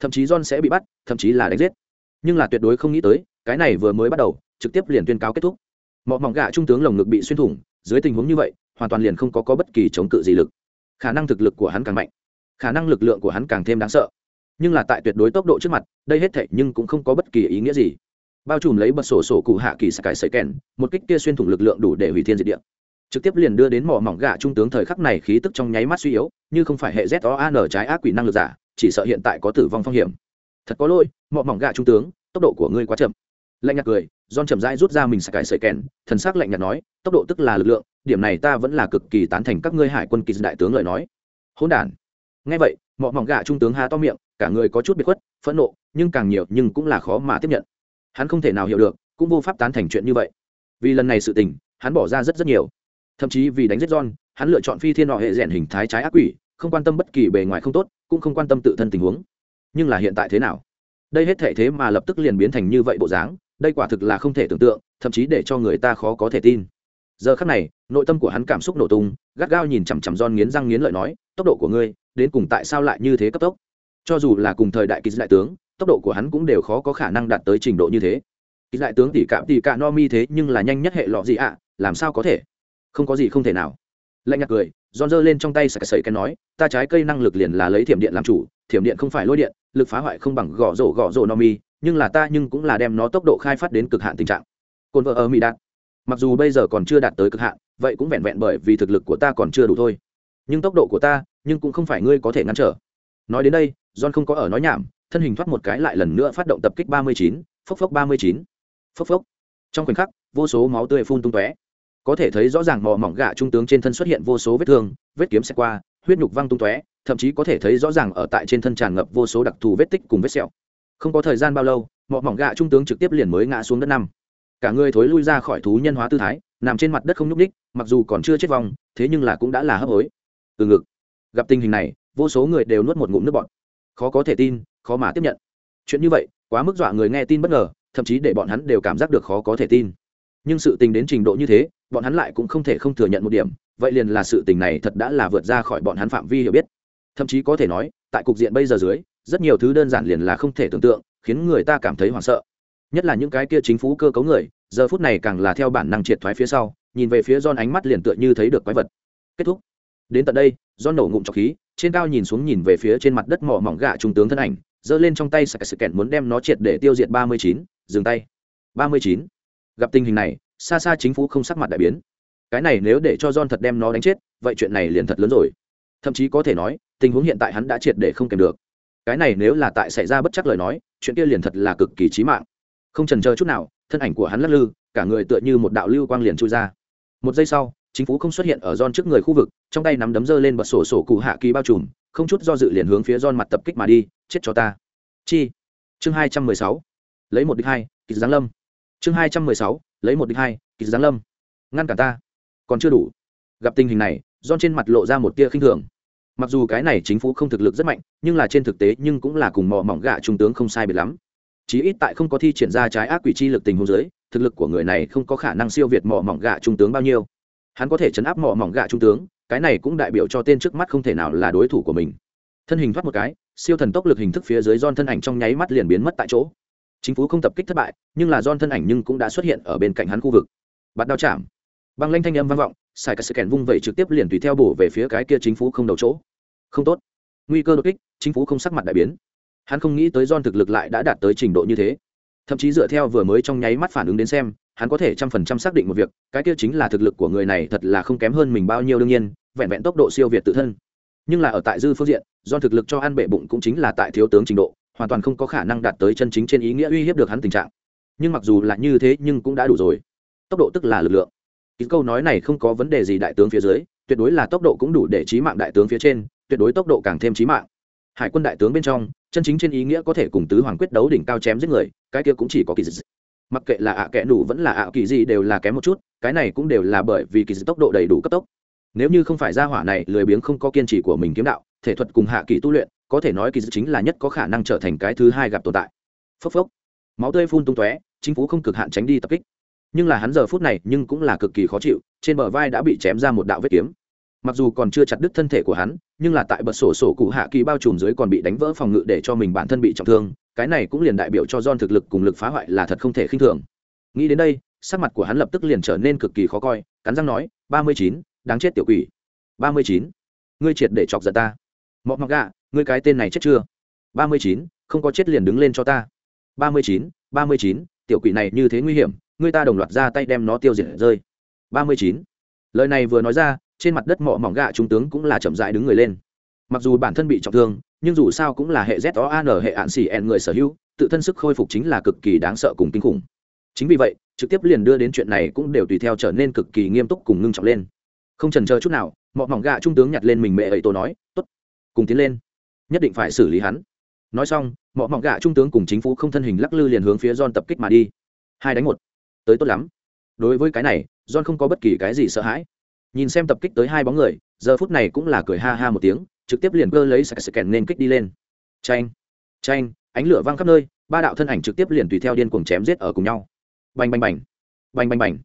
[SPEAKER 1] Thậm chí john sẽ bị bắt, thậm chí là đánh giết. Nhưng là tuyệt đối không nghĩ tới, cái này vừa mới bắt đầu, trực tiếp liền tuyên cáo kết thúc. Mọ mỏng gạ trung tướng lồng ngực bị xuyên thủng, dưới tình huống như vậy hoàn toàn liền không có, có bất kỳ chống cự gì lực. Khả năng thực lực của hắn càng mạnh khả năng lực lượng của hắn càng thêm đáng sợ. Nhưng là tại tuyệt đối tốc độ trước mặt đây hết thệ nhưng cũng không có bất kỳ ý nghĩa gì. Bao trùm lấy bật sổ sổ cụ hạ kỳ sky sấy kèn một kích kia xuyên thủng lực lượng đủ để hủy thiên diệt địa. Trực tiếp liền đưa đến mỏ mỏng gạ trung tướng thời khắc này khí tức trong nháy mắt suy yếu như không phải hệ z o an trái ác quỷ năng lực giả chỉ sợ hiện tại có tử vong phong hiểm. Thật có lỗi mỏ mỏng gạ trung tướng tốc độ của ngươi quá chậm. Lạnh nhạt cười don chậm rãi rút ra mình sải sợi kèn thần sắc lạnh nhạt nói tốc độ tức là lực lượng điểm này ta vẫn là cực kỳ tán thành các ngươi hải quân kỳ đại tướng lời nói. Hỗn đản. Nghe vậy mọi mỏng gạ trung tướng há to miệng, cả người có chút bị khuất, phẫn nộ, nhưng càng nhiều nhưng cũng là khó mà tiếp nhận. Hắn không thể nào hiểu được, cũng vô pháp tán thành chuyện như vậy. Vì lần này sự tình, hắn bỏ ra rất rất nhiều. Thậm chí vì đánh giết john, hắn lựa chọn phi thiên họ hệ rèn hình thái trái ác quỷ, không quan tâm bất kỳ bề ngoài không tốt, cũng không quan tâm tự thân tình huống. Nhưng là hiện tại thế nào? Đây hết thể thế mà lập tức liền biến thành như vậy bộ dáng, đây quả thực là không thể tưởng tượng, thậm chí để cho người ta khó có thể tin giờ khắc này, nội tâm của hắn cảm xúc nổ tung, gắt gao nhìn chằm chằm don nghiến răng nghiến lợi nói, tốc độ của ngươi, đến cùng tại sao lại như thế cấp tốc? Cho dù là cùng thời đại kỳ đại tướng, tốc độ của hắn cũng đều khó có khả năng đạt tới trình độ như thế. Kỳ đại tướng tỷ cạm tỷ cạ no mi thế nhưng là nhanh nhất hệ lọ gì ạ? Làm sao có thể? Không có gì không thể nào. Lạnh nhạt cười don giơ lên trong tay sạch sẩy cái nói, ta trái cây năng lực liền là lấy thiểm điện làm chủ, thiểm điện không phải lôi điện, lực phá hoại không bằng gõ rổ gõ rổ no mi, nhưng là ta nhưng cũng là đem nó tốc độ khai phát đến cực hạn tình trạng. Cồn vợ ở mỹ đạt mặc dù bây giờ còn chưa đạt tới cực hạn, vậy cũng vẹn vẹn bởi vì thực lực của ta còn chưa đủ thôi. Nhưng tốc độ của ta, nhưng cũng không phải ngươi có thể ngăn trở. Nói đến đây, john không có ở nói nhảm, thân hình thoát một cái lại lần nữa phát động tập kích ba mươi chín, phốc phốc ba mươi chín. Phốc phốc. Trong khoảnh khắc, vô số máu tươi phun tung tóe. Có thể thấy rõ ràng mò mỏng gạ trung tướng trên thân xuất hiện vô số vết thương, vết kiếm xe qua, huyết nhục văng tung tóe, thậm chí có thể thấy rõ ràng ở tại trên thân tràn ngập vô số đặc thù vết tích cùng vết sẹo. Không có thời gian bao lâu mọ mỏng gạ trung tướng trực tiếp liền mới ngã xuống đất năm cả người thối lui ra khỏi thú nhân hóa tư thái, nằm trên mặt đất không nhúc ních mặc dù còn chưa chết vong, thế nhưng là cũng đã là hấp hối. Từ ngực, gặp tình hình này, vô số người đều nuốt một ngụm nước bọt. Khó có thể tin, khó mà tiếp nhận. Chuyện như vậy, quá mức dọa người nghe tin bất ngờ, thậm chí để bọn hắn đều cảm giác được khó có thể tin. Nhưng sự tình đến trình độ như thế, bọn hắn lại cũng không thể không thừa nhận một điểm, vậy liền là sự tình này thật đã là vượt ra khỏi bọn hắn phạm vi hiểu biết. Thậm chí có thể nói, tại cục diện bây giờ dưới, rất nhiều thứ đơn giản liền là không thể tưởng tượng, khiến người ta cảm thấy hoảng sợ nhất là những cái kia chính phủ cơ cấu người, giờ phút này càng là theo bản năng triệt thoái phía sau, nhìn về phía John ánh mắt liền tựa như thấy được quái vật. Kết thúc. Đến tận đây, John nổ ngụm trọc khí, trên cao nhìn xuống nhìn về phía trên mặt đất mỏ mỏng gạ trung tướng thân ảnh, giơ lên trong tay sạc sự kẹn muốn đem nó triệt để tiêu diệt ba mươi chín, dừng tay. ba mươi chín. Gặp tình hình này, xa xa chính phủ không sắc mặt đại biến. Cái này nếu để cho John thật đem nó đánh chết, vậy chuyện này liền thật lớn rồi. Thậm chí có thể nói, tình huống hiện tại hắn đã triệt để không kèm được. Cái này nếu là tại xảy ra bất chắc lời nói, chuyện kia liền thật là cực kỳ chí mạng không trần chờ chút nào, thân ảnh của hắn lắc lư, cả người tựa như một đạo lưu quang liền trôi ra. Một giây sau, chính phủ không xuất hiện ở don trước người khu vực, trong tay nắm đấm dơ lên bật sổ sổ cụ hạ kỳ bao trùm, không chút do dự liền hướng phía don mặt tập kích mà đi, chết cho ta. Chi. Chương hai trăm mười sáu. Lấy một đích hai kỳ giáng lâm. Chương hai trăm mười sáu, lấy một đích hai kỳ giáng lâm. Ngăn cả ta. Còn chưa đủ. Gặp tình hình này don trên mặt lộ ra một tia khinh thường. Mặc dù cái này chính phủ không thực lực rất mạnh, nhưng là trên thực tế nhưng cũng là cùng mò mỏng gạ trung tướng không sai biệt lắm chí ít tại không có thi triển ra trái ác quỷ chi lực tình huống dưới, thực lực của người này không có khả năng siêu việt mỏ mỏng gạ trung tướng bao nhiêu. Hắn có thể chấn áp mỏ mỏng gạ trung tướng, cái này cũng đại biểu cho tên trước mắt không thể nào là đối thủ của mình. Thân hình thoát một cái, siêu thần tốc lực hình thức phía dưới don thân ảnh trong nháy mắt liền biến mất tại chỗ. Chính phủ không tập kích thất bại, nhưng là don thân ảnh nhưng cũng đã xuất hiện ở bên cạnh hắn khu vực. Bắt đao chạm. Băng lanh thanh âm vang vọng xài cả sự kèn vung vẩy trực tiếp liền tùy theo bổ về phía cái kia chính phủ không đầu chỗ. Không tốt. Nguy cơ đột kích, chính phủ không sắc mặt đại biến hắn không nghĩ tới don thực lực lại đã đạt tới trình độ như thế. Thậm chí dựa theo vừa mới trong nháy mắt phản ứng đến xem, hắn có thể trăm phần trăm xác định một việc, cái kia chính là thực lực của người này thật là không kém hơn mình bao nhiêu đương nhiên, vẹn vẹn tốc độ siêu việt tự thân. Nhưng là ở tại dư phương diện do thực lực cho ăn bệ bụng cũng chính là tại thiếu tướng trình độ, hoàn toàn không có khả năng đạt tới chân chính trên ý nghĩa uy hiếp được hắn tình trạng. Nhưng mặc dù là như thế nhưng cũng đã đủ rồi. Tốc độ tức là lực lượng. Ý câu nói này không có vấn đề gì đại tướng phía dưới, tuyệt đối là tốc độ cũng đủ để trí mạng đại tướng phía trên, tuyệt đối tốc độ càng thêm trí mạng. Hải quân đại tướng bên trong chân chính trên ý nghĩa có thể cùng tứ hoàng quyết đấu đỉnh cao chém giết người, cái kia cũng chỉ có kỳ dị. Mặc kệ là ạ à kẽ đủ vẫn là ạ kỳ gì đều là kém một chút, cái này cũng đều là bởi vì kỳ dị tốc độ đầy đủ cấp tốc. Nếu như không phải ra hỏa này lười biếng không có kiên trì của mình kiếm đạo, thể thuật cùng hạ kỳ tu luyện, có thể nói kỳ dị chính là nhất có khả năng trở thành cái thứ hai gặp tồn tại. Phốc phốc. Máu tươi phun tung tóe, chính phủ không cực hạn tránh đi tập kích. Nhưng là hắn giờ phút này nhưng cũng là cực kỳ khó chịu, trên bờ vai đã bị chém ra một đạo vết kiếm mặc dù còn chưa chặt đứt thân thể của hắn, nhưng là tại bật sổ sổ cụ hạ kỳ bao trùm dưới còn bị đánh vỡ phòng ngự để cho mình bản thân bị trọng thương, cái này cũng liền đại biểu cho don thực lực cùng lực phá hoại là thật không thể khinh thường. Nghĩ đến đây, sắc mặt của hắn lập tức liền trở nên cực kỳ khó coi, cắn răng nói, ba mươi chín, đáng chết tiểu quỷ. Ba mươi chín, ngươi triệt để chọc giận ta. Mọc mọc gạ ngươi cái tên này chết chưa? Ba mươi chín, không có chết liền đứng lên cho ta. Ba mươi chín, ba mươi chín, tiểu quỷ này như thế nguy hiểm, ngươi ta đồng loạt ra tay đem nó tiêu diệt rơi. Ba mươi chín. Lời này vừa nói ra trên mặt đất mỏ mỏng gạ trung tướng cũng là chậm rãi đứng người lên. Mặc dù bản thân bị trọng thương, nhưng dù sao cũng là hệ z o an hệ ạn xỉ n người sở hữu, tự thân sức khôi phục chính là cực kỳ đáng sợ cùng kinh khủng. Chính vì vậy, trực tiếp liền đưa đến chuyện này cũng đều tùy theo trở nên cực kỳ nghiêm túc cùng ngưng trọng lên. Không trần chờ chút nào, mọ mỏng gạ trung tướng nhặt lên mình mẹ ấy tôi nói t ố t cùng tiến lên. Nhất định phải xử lý hắn. Nói xong, mọ mỏng gạ trung tướng cùng chính phủ không thân hình lắc lư liền hướng phía john tập kích mà đi. Hai đánh một. Tới tốt lắm. Đối với cái này, john không có bất kỳ cái gì sợ hãi nhìn xem tập kích tới hai bóng người, giờ phút này cũng là cười ha ha một tiếng, trực tiếp liền cơ lấy sạch sạch kèn nên kích đi lên. Tranh tranh ánh lửa văng khắp nơi, ba đạo thân ảnh trực tiếp liền tùy theo điên cuồng chém giết ở cùng nhau. Bành bành bành bành bành bành.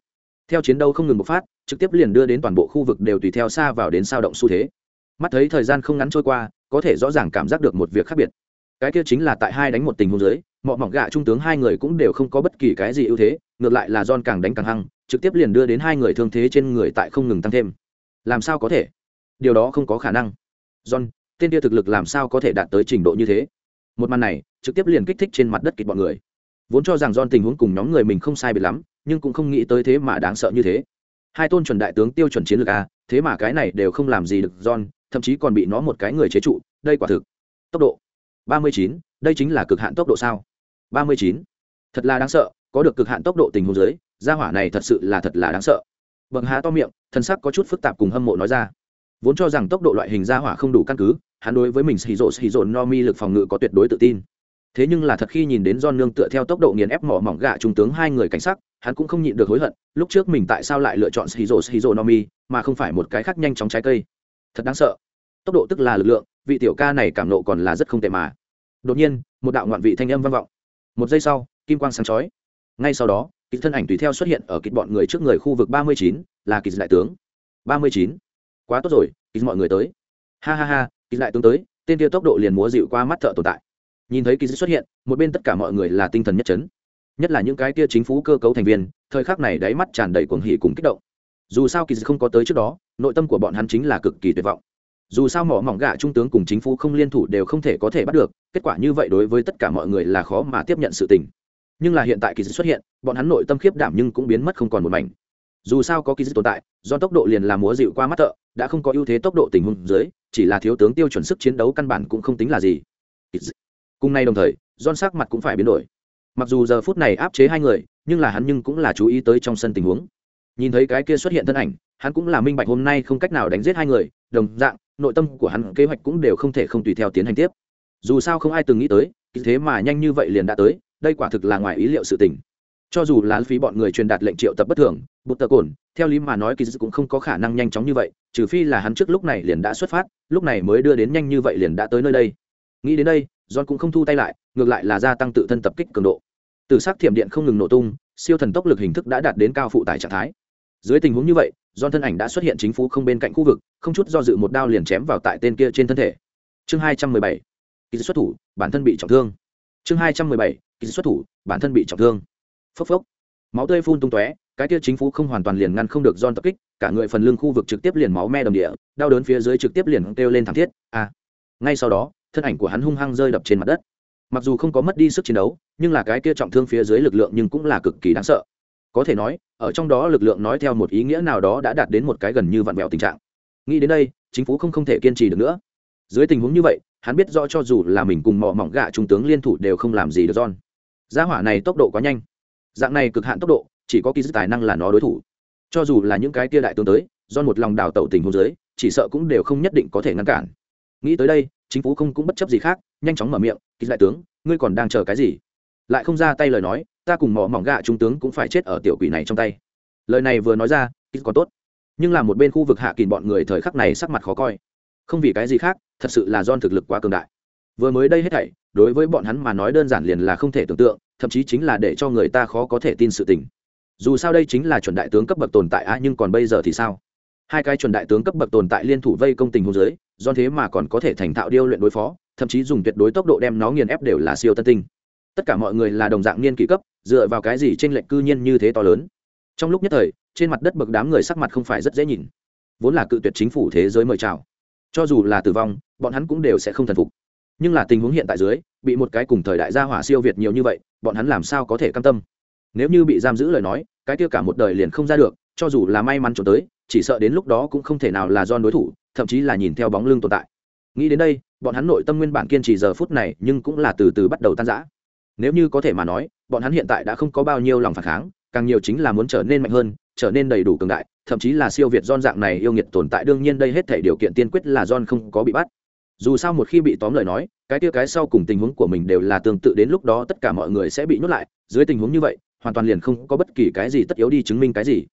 [SPEAKER 1] Theo chiến đấu không ngừng bộc phát, trực tiếp liền đưa đến toàn bộ khu vực đều tùy theo xa vào đến sao động xu thế. Mắt thấy thời gian không ngắn trôi qua, có thể rõ ràng cảm giác được một việc khác biệt. Cái kia chính là tại hai đánh một tình huống dưới mọi mỏng gạ trung tướng hai người cũng đều không có bất kỳ cái gì ưu thế, ngược lại là don càng đánh càng hăng trực tiếp liền đưa đến hai người thương thế trên người tại không ngừng tăng thêm. Làm sao có thể? Điều đó không có khả năng. John, tên kia thực lực làm sao có thể đạt tới trình độ như thế? Một màn này, trực tiếp liền kích thích trên mặt đất kịch bọn người. Vốn cho rằng john tình huống cùng nhóm người mình không sai biệt lắm, nhưng cũng không nghĩ tới thế mà đáng sợ như thế. Hai tôn chuẩn đại tướng tiêu chuẩn chiến lược a, thế mà cái này đều không làm gì được john, thậm chí còn bị nó một cái người chế trụ, đây quả thực. Tốc độ. ba mươi chín, đây chính là cực hạn tốc độ sao? ba mươi chín. Thật là đáng sợ, có được cực hạn tốc độ tình huống dưới gia hỏa này thật sự là thật là đáng sợ. Bậc há to miệng, thân sắc có chút phức tạp cùng hâm mộ nói ra. Vốn cho rằng tốc độ loại hình gia hỏa không đủ căn cứ, hắn đối với mình xì rộ xì rộ no mi lực phòng ngự có tuyệt đối tự tin. Thế nhưng là thật khi nhìn đến don nương tựa theo tốc độ nghiền ép mỏ mỏng gạ trung tướng hai người cảnh sắc, hắn cũng không nhịn được hối hận, lúc trước mình tại sao lại lựa chọn xì rộ xì rộ no mi, mà không phải một cái khác nhanh chóng trái cây. Thật đáng sợ. Tốc độ tức là lực lượng, vị tiểu ca này cảm nộ còn là rất không tệ mà. Đột nhiên, một đạo ngoạn vị thanh âm vang vọng. Một giây sau, kim quang sáng chói. Ngay sau đó kịch thân ảnh tùy theo xuất hiện ở kịch bọn người trước người khu vực ba mươi chín là kịch đại tướng. Ba mươi chín. Quá tốt rồi, kịch mọi người tới. Ha ha ha, kịch đại tướng tới, tên kia tốc độ liền múa dịu qua mắt thợ tồn tại. Nhìn thấy kịch xuất hiện, một bên tất cả mọi người là tinh thần nhất chấn. Nhất là những cái kia chính phủ cơ cấu thành viên, thời khắc này đáy mắt tràn đầy cuồng hỉ cùng kích động. Dù sao kỳ không có tới trước đó, nội tâm của bọn hắn chính là cực kỳ tuyệt vọng. Dù sao mỏ mỏng gạ trung tướng cùng chính phủ không liên thủ đều không thể có thể bắt được, kết quả như vậy đối với tất cả mọi người là khó mà tiếp nhận sự tình nhưng là hiện tại kỳ xuất hiện, bọn hắn nội tâm khiếp đảm nhưng cũng biến mất không còn một mảnh. Dù sao có kỳ tồn tại, do tốc độ liền là múa dịu qua mắt thợ, đã không có ưu thế tốc độ tình huống dưới, chỉ là thiếu tướng tiêu chuẩn sức chiến đấu căn bản cũng không tính là gì. Cùng nay đồng thời don sắc mặt cũng phải biến đổi. Mặc dù giờ phút này áp chế hai người, nhưng là hắn nhưng cũng là chú ý tới trong sân tình huống. Nhìn thấy cái kia xuất hiện thân ảnh, hắn cũng là minh bạch hôm nay không cách nào đánh giết hai người, đồng dạng, nội tâm của hắn kế hoạch cũng đều không thể không tùy theo tiến hành tiếp. Dù sao không ai từng nghĩ tới, thế mà nhanh như vậy liền đã tới đây quả thực là ngoài ý liệu sự tình. Cho dù là phí bọn người truyền đạt lệnh triệu tập bất thường bút tờ cồn, theo lý mà nói kỳ cũng không có khả năng nhanh chóng như vậy, trừ phi là hắn trước lúc này liền đã xuất phát, lúc này mới đưa đến nhanh như vậy liền đã tới nơi đây. Nghĩ đến đây, john cũng không thu tay lại, ngược lại là gia tăng tự thân tập kích cường độ. Từ s ắ c thiểm điện không ngừng nổ tung, siêu thần tốc lực hình thức đã đạt đến cao phụ tải trạng thái. Dưới tình huống như vậy, john thân ảnh đã xuất hiện chính phủ không bên cạnh khu vực, không chút do dự một đao liền chém vào tại tên kia trên thân thể. Chương hai trăm mười bảy. Kỳ xuất thủ, bản thân bị trọng thương. Chương hai trăm mười bảy kỳ xuất thủ bản thân bị trọng thương phốc phốc máu tươi phun tung tóe cái kia chính phủ không hoàn toàn liền ngăn không được don tập kích, cả người phần lưng khu vực trực tiếp liền máu me đầm địa, đau đớn phía dưới trực tiếp liền kêu lên thảm thiết. À. Ngay sau đó, thân ảnh của hắn hung hăng rơi đập trên mặt đất. Mặc dù không có mất đi sức chiến đấu, nhưng là cái kia trọng thương phía dưới lực lượng nhưng cũng là cực kỳ đáng sợ. Có thể nói, ở trong đó lực lượng nói theo một ý nghĩa nào đó đã đạt đến một cái gần như vặn vẹo tình trạng. Nghĩ đến đây, chính phủ không không thể kiên trì được nữa. Dưới tình huống như vậy, hắn biết rõ cho dù là mình cùng mọ mỏng gạ trung tướng liên thủ đều không làm gì được John. Gia hỏa này tốc độ quá nhanh. Dạng này cực hạn tốc độ, chỉ có kỳ dứt tài năng là nó đối thủ. Cho dù là những cái kia đại tướng tới do một lòng đào tẩu tình hồ dưới chỉ sợ cũng đều không nhất định có thể ngăn cản. Nghĩ tới đây chính phủ không cũng bất chấp gì khác nhanh chóng mở miệng kỳ đại tướng ngươi còn đang chờ cái gì? Lại không ra tay lời nói ta cùng mỏ mỏng gạ trung tướng cũng phải chết ở tiểu quỷ này trong tay. Lời này vừa nói ra kỳ còn tốt. Nhưng là một bên khu vực hạ kỳ bọn người thời khắc này sắc mặt khó coi. Không vì cái gì khác thật sự là do thực lực quá cường đại vừa mới đây hết thảy, đối với bọn hắn mà nói đơn giản liền là không thể tưởng tượng, thậm chí chính là để cho người ta khó có thể tin sự tình. Dù sao đây chính là chuẩn đại tướng cấp bậc tồn tại a nhưng còn bây giờ thì sao? Hai cái chuẩn đại tướng cấp bậc tồn tại liên thủ vây công tình hôn giới do thế mà còn có thể thành thạo điêu luyện đối phó, thậm chí dùng tuyệt đối tốc độ đem nó nghiền ép đều là siêu tân tinh. Tất cả mọi người là đồng dạng niên kỷ cấp, dựa vào cái gì t r ê n lệch cư nhiên như thế to lớn? Trong lúc nhất thời, trên mặt đất bậc đám người sắc mặt không phải rất dễ nhìn. Vốn là cự tuyệt chính phủ thế giới mời chào. Cho dù là tử vong, bọn hắn cũng đều sẽ không thần phục nhưng là tình huống hiện tại dưới, bị một cái cùng thời đại gia hỏa siêu việt nhiều như vậy, bọn hắn làm sao có thể cam tâm? Nếu như bị giam giữ lời nói, cái kia cả một đời liền không ra được, cho dù là may mắn trốn tới, chỉ sợ đến lúc đó cũng không thể nào là do đối thủ, thậm chí là nhìn theo bóng lưng tồn tại. Nghĩ đến đây, bọn hắn nội tâm nguyên bản kiên trì giờ phút này, nhưng cũng là từ từ bắt đầu tan rã. Nếu như có thể mà nói, bọn hắn hiện tại đã không có bao nhiêu lòng phản kháng, càng nhiều chính là muốn trở nên mạnh hơn, trở nên đầy đủ cường đại, thậm chí là siêu việt don dạng này yêu nghiệt tồn tại, đương nhiên đây hết thể điều kiện tiên quyết là don không có bị bắt dù sao một khi bị tóm lời nói, cái tia cái sau cùng tình huống của mình đều là tương tự đến lúc đó tất cả mọi người sẽ bị nhốt lại. Dưới tình huống như vậy, hoàn toàn liền không có bất kỳ cái gì tất yếu đi chứng minh cái gì.